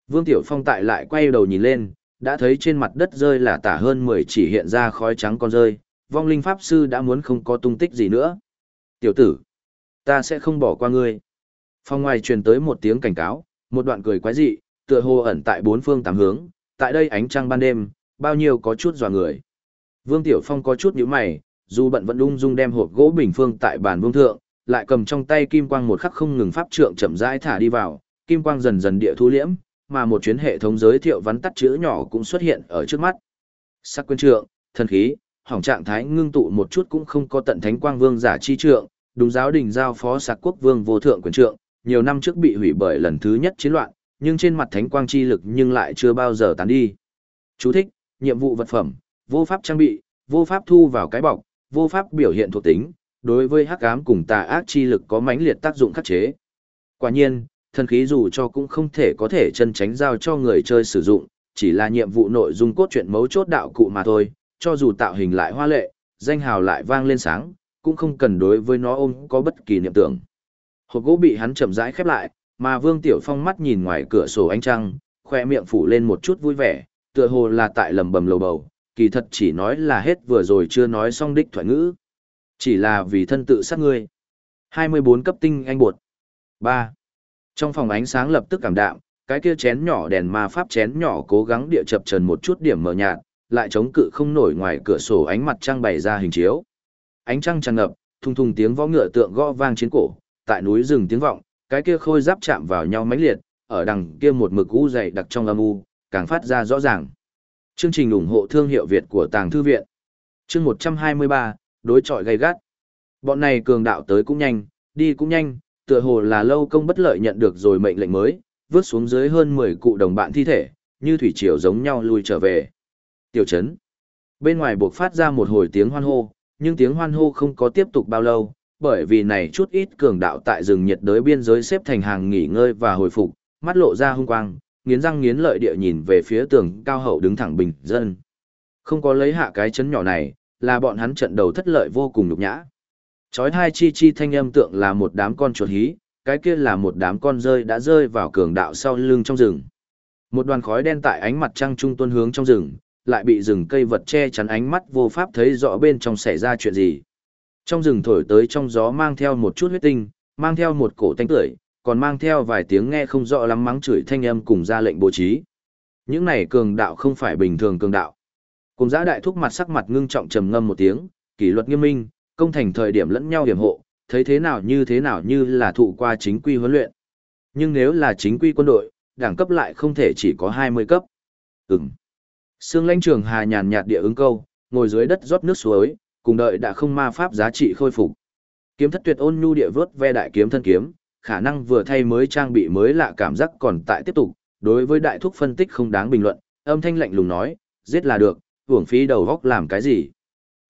Vương Tiểu Phong tại lại quay đầu nhìn lên, đã thấy trên mặt đất rơi là tả hơn 10 chỉ hiện ra khói trắng con rơi, vong linh pháp sư đã muốn không có tung tích gì nữa. Tiểu tử, ta sẽ không bỏ qua ngươi. Phong ngoài truyền tới một tiếng cảnh cáo, một đoạn cười quái dị, tựa hồ ẩn tại bốn phương tám hướng, tại đây ánh trăng ban đêm, bao nhiêu có chút dò người. Vương Tiểu Phong có chút nhíu mày, dù bận vẫn ung dung đem hộp gỗ bình phương tại bàn vương thượng, lại cầm trong tay kim quang một khắc không ngừng pháp trượng chậm rãi thả đi vào, kim quang dần dần địa thu liễm, mà một chuyến hệ thống giới thiệu vắn tắt chữ nhỏ cũng xuất hiện ở trước mắt. Sắc quyền trượng, thần khí, hỏng trạng thái ngưng tụ một chút cũng không có tận thánh quang vương giả chi trượng, đúng giáo đình giao phó sạc quốc vương vô thượng quyền trượng, nhiều năm trước bị hủy bởi lần thứ nhất chiến loạn, nhưng trên mặt thánh quang chi lực nhưng lại chưa bao giờ tán đi. Chú thích, nhiệm vụ vật phẩm, vô pháp trang bị, vô pháp thu vào cái bọc, vô pháp biểu hiện thuộc tính, đối với hắc ám cùng tà ác chi lực có mãnh liệt tác dụng khắc chế. Quả nhiên, thần khí dù cho cũng không thể có thể chân tránh giao cho người chơi sử dụng, chỉ là nhiệm vụ nội dung cốt truyện mấu chốt đạo cụ mà thôi, cho dù tạo hình lại hoa lệ, danh hào lại vang lên sáng, cũng không cần đối với nó ôm có bất kỳ niệm tưởng. Hộp gỗ bị hắn chậm rãi khép lại, mà Vương Tiểu Phong mắt nhìn ngoài cửa sổ ánh trăng, khoe miệng phủ lên một chút vui vẻ, tựa hồ là tại lầm bầm lầu bầu, kỳ thật chỉ nói là hết vừa rồi chưa nói xong đích thoại ngữ. Chỉ là vì thân tự sát ngươi. 24 cấp tinh anh bột. 3. Trong phòng ánh sáng lập tức cảm đạm, cái kia chén nhỏ đèn ma pháp chén nhỏ cố gắng địa chập trần một chút điểm mờ nhạt, lại chống cự không nổi ngoài cửa sổ ánh mặt trăng bày ra hình chiếu. Ánh trăng tràn ngập, thùng thùng tiếng võ ngựa tượng gõ vang trên cổ, tại núi rừng tiếng vọng, cái kia khôi giáp chạm vào nhau mãnh liệt, ở đằng kia một mực u dày đặc trong âm u, càng phát ra rõ ràng. Chương trình ủng hộ thương hiệu Việt của Tàng Thư Viện. Chương 123, đối chọi gay gắt. Bọn này cường đạo tới cũng nhanh, đi cũng nhanh, tựa hồ là lâu công bất lợi nhận được rồi mệnh lệnh mới, vớt xuống dưới hơn 10 cụ đồng bạn thi thể, như thủy triều giống nhau lui trở về. Tiểu trấn. Bên ngoài buộc phát ra một hồi tiếng hoan hô, nhưng tiếng hoan hô không có tiếp tục bao lâu, bởi vì này chút ít cường đạo tại rừng nhiệt đới biên giới xếp thành hàng nghỉ ngơi và hồi phục, mắt lộ ra hung quang, nghiến răng nghiến lợi địa nhìn về phía tường cao hậu đứng thẳng bình dân. Không có lấy hạ cái chấn nhỏ này, là bọn hắn trận đầu thất lợi vô cùng nhục nhã. Chói hai chi chi thanh âm tượng là một đám con chuột hí, cái kia là một đám con rơi đã rơi vào cường đạo sau lưng trong rừng. Một đoàn khói đen tại ánh mặt trăng trung tuân hướng trong rừng, lại bị rừng cây vật che chắn ánh mắt vô pháp thấy rõ bên trong xảy ra chuyện gì. Trong rừng thổi tới trong gió mang theo một chút huyết tinh, mang theo một cổ tanh tưởi, còn mang theo vài tiếng nghe không rõ lắm mắng chửi thanh âm cùng ra lệnh bố trí. Những này cường đạo không phải bình thường cường đạo. Cùng giã đại thúc mặt sắc mặt ngưng trọng trầm ngâm một tiếng, kỷ luật nghiêm minh, công thành thời điểm lẫn nhau điểm hộ, thấy thế nào như thế nào như là thụ qua chính quy huấn luyện. Nhưng nếu là chính quy quân đội, đẳng cấp lại không thể chỉ có 20 cấp. Ừm. Sương lãnh trường hà nhàn nhạt địa ứng câu, ngồi dưới đất rót nước suối, cùng đợi đã không ma pháp giá trị khôi phục. Kiếm thất tuyệt ôn nhu địa vớt ve đại kiếm thân kiếm, khả năng vừa thay mới trang bị mới lạ cảm giác còn tại tiếp tục, đối với đại thúc phân tích không đáng bình luận, âm thanh lạnh lùng nói, giết là được, hưởng phí đầu góc làm cái gì.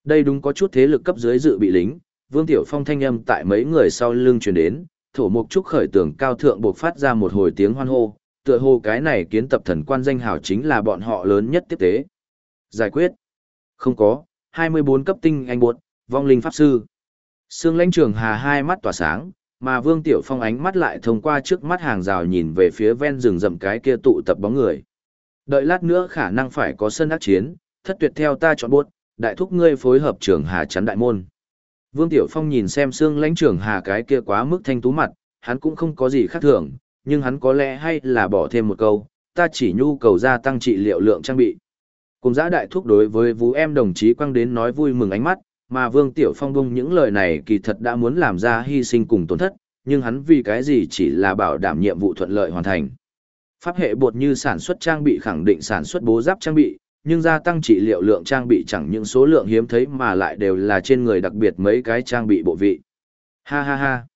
Đây đúng có chút thế lực cấp dưới dự bị lính, Vương Tiểu Phong thanh âm tại mấy người sau lưng truyền đến, thổ mục trúc khởi tưởng cao thượng buộc phát ra một hồi tiếng hoan hô, tựa hồ cái này kiến tập thần quan danh hào chính là bọn họ lớn nhất tiếp tế. Giải quyết. Không có, 24 cấp tinh anh buột, vong linh pháp sư. Sương lãnh trường hà hai mắt tỏa sáng, mà Vương Tiểu Phong ánh mắt lại thông qua trước mắt hàng rào nhìn về phía ven rừng rậm cái kia tụ tập bóng người. Đợi lát nữa khả năng phải có sân ác chiến, thất tuyệt theo ta chọn buốt, đại thúc ngươi phối hợp trưởng hà chắn đại môn. Vương Tiểu Phong nhìn xem xương lãnh trưởng hà cái kia quá mức thanh tú mặt, hắn cũng không có gì khác thường, nhưng hắn có lẽ hay là bỏ thêm một câu, ta chỉ nhu cầu gia tăng trị liệu lượng trang bị. Cùng giã đại thúc đối với vũ em đồng chí quăng đến nói vui mừng ánh mắt, mà Vương Tiểu Phong bung những lời này kỳ thật đã muốn làm ra hy sinh cùng tổn thất, nhưng hắn vì cái gì chỉ là bảo đảm nhiệm vụ thuận lợi hoàn thành. Pháp hệ bột như sản xuất trang bị khẳng định sản xuất bố giáp trang bị, nhưng gia tăng trị liệu lượng trang bị chẳng những số lượng hiếm thấy mà lại đều là trên người đặc biệt mấy cái trang bị bộ vị. Ha ha ha.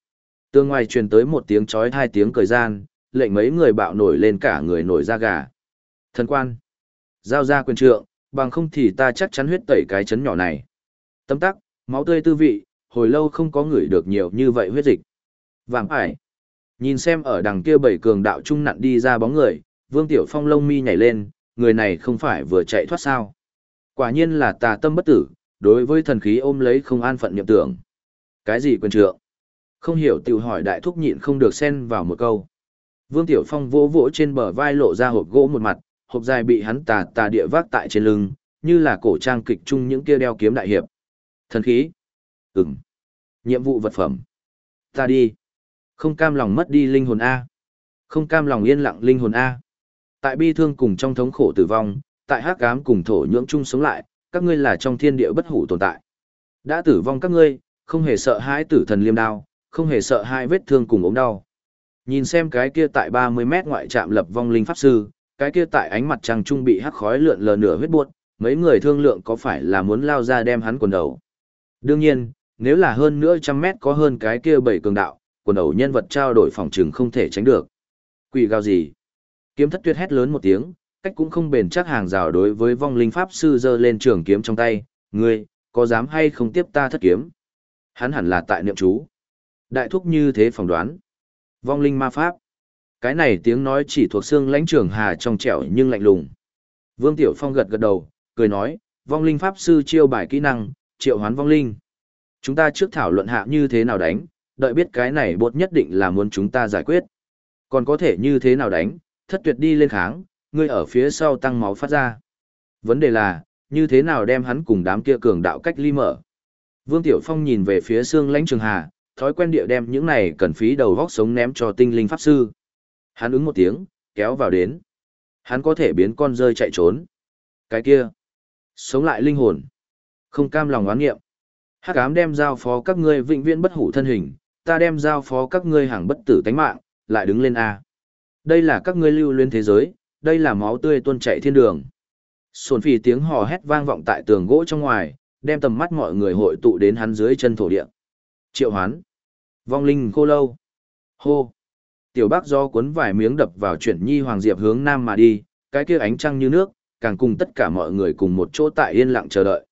Tương ngoài truyền tới một tiếng chói hai tiếng cười gian, lệnh mấy người bạo nổi lên cả người nổi da gà. Thần quan. Giao ra quyền trượng, bằng không thì ta chắc chắn huyết tẩy cái chấn nhỏ này. Tâm tắc, máu tươi tư vị, hồi lâu không có người được nhiều như vậy huyết dịch. Vàng ải. Nhìn xem ở đằng kia bảy cường đạo trung nặn đi ra bóng người, Vương Tiểu Phong lông mi nhảy lên, người này không phải vừa chạy thoát sao. Quả nhiên là tà tâm bất tử, đối với thần khí ôm lấy không an phận niệm tưởng. Cái gì quyền trượng? Không hiểu tiểu hỏi đại thúc nhịn không được xen vào một câu. Vương Tiểu Phong vỗ vỗ trên bờ vai lộ ra hộp gỗ một mặt, hộp dài bị hắn tà tà địa vác tại trên lưng, như là cổ trang kịch chung những kia đeo kiếm đại hiệp. Thần khí. Ừm. Nhiệm vụ vật phẩm. Ta đi. Không cam lòng mất đi linh hồn A. Không cam lòng yên lặng linh hồn A. Tại bi thương cùng trong thống khổ tử vong, tại hắc ám cùng thổ nhưỡng chung sống lại, các ngươi là trong thiên địa bất hủ tồn tại. Đã tử vong các ngươi, không hề sợ hãi tử thần liêm đao, không hề sợ hai vết thương cùng ốm đau. Nhìn xem cái kia tại 30 mét ngoại trạm lập vong linh pháp sư, cái kia tại ánh mặt trăng trung bị hắc khói lượn lờ nửa huyết buốt, mấy người thương lượng có phải là muốn lao ra đem hắn quần đầu. Đương nhiên, nếu là hơn nữa trăm mét có hơn cái kia bảy cường đạo, quần đầu nhân vật trao đổi phòng trường không thể tránh được. Quỷ gào gì? Kiếm thất tuyệt hét lớn một tiếng, cách cũng không bền chắc hàng rào đối với vong linh pháp sư giơ lên trường kiếm trong tay, ngươi, có dám hay không tiếp ta thất kiếm? Hắn hẳn là tại niệm chú. Đại thúc như thế phỏng đoán. Vong linh ma pháp. Cái này tiếng nói chỉ thuộc xương lãnh trưởng hà trong trẻo nhưng lạnh lùng. Vương Tiểu Phong gật gật đầu, cười nói, vong linh pháp sư chiêu bài kỹ năng, triệu hoán vong linh. Chúng ta trước thảo luận hạ như thế nào đánh, đợi biết cái này bột nhất định là muốn chúng ta giải quyết. Còn có thể như thế nào đánh, thất tuyệt đi lên kháng, ngươi ở phía sau tăng máu phát ra. Vấn đề là, như thế nào đem hắn cùng đám kia cường đạo cách ly mở. Vương Tiểu Phong nhìn về phía xương lãnh trường hà, thói quen địa đem những này cần phí đầu vóc sống ném cho tinh linh pháp sư. Hắn ứng một tiếng, kéo vào đến. Hắn có thể biến con rơi chạy trốn. Cái kia, sống lại linh hồn. Không cam lòng oán nghiệm. Hắc ám đem giao phó các ngươi vĩnh viễn bất hủ thân hình, ta đem giao phó các ngươi hàng bất tử tánh mạng, lại đứng lên A. Đây là các ngươi lưu luyến thế giới, đây là máu tươi tuôn chảy thiên đường. Sồn phì tiếng hò hét vang vọng tại tường gỗ trong ngoài, đem tầm mắt mọi người hội tụ đến hắn dưới chân thổ địa. Triệu hoán. Vong linh khô lâu. Hô. Tiểu bác do cuốn vài miếng đập vào chuyển nhi hoàng diệp hướng nam mà đi, cái kia ánh trăng như nước, càng cùng tất cả mọi người cùng một chỗ tại yên lặng chờ đợi.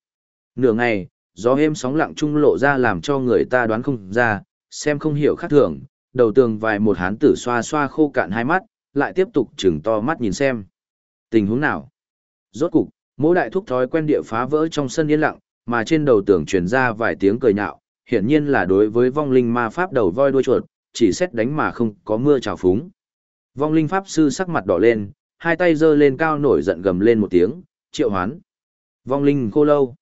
Nửa ngày, gió êm sóng lặng trung lộ ra làm cho người ta đoán không ra, xem không hiểu khác thường, đầu tường vài một hán tử xoa xoa khô cạn hai mắt, lại tiếp tục chừng to mắt nhìn xem. Tình huống nào? Rốt cục, mỗi đại thúc thói quen địa phá vỡ trong sân yên lặng, mà trên đầu tường truyền ra vài tiếng cười nhạo, hiển nhiên là đối với vong linh ma pháp đầu voi đuôi chuột, chỉ xét đánh mà không có mưa trào phúng. Vong linh pháp sư sắc mặt đỏ lên, hai tay giơ lên cao nổi giận gầm lên một tiếng, triệu hoán. Vong linh khô lâu.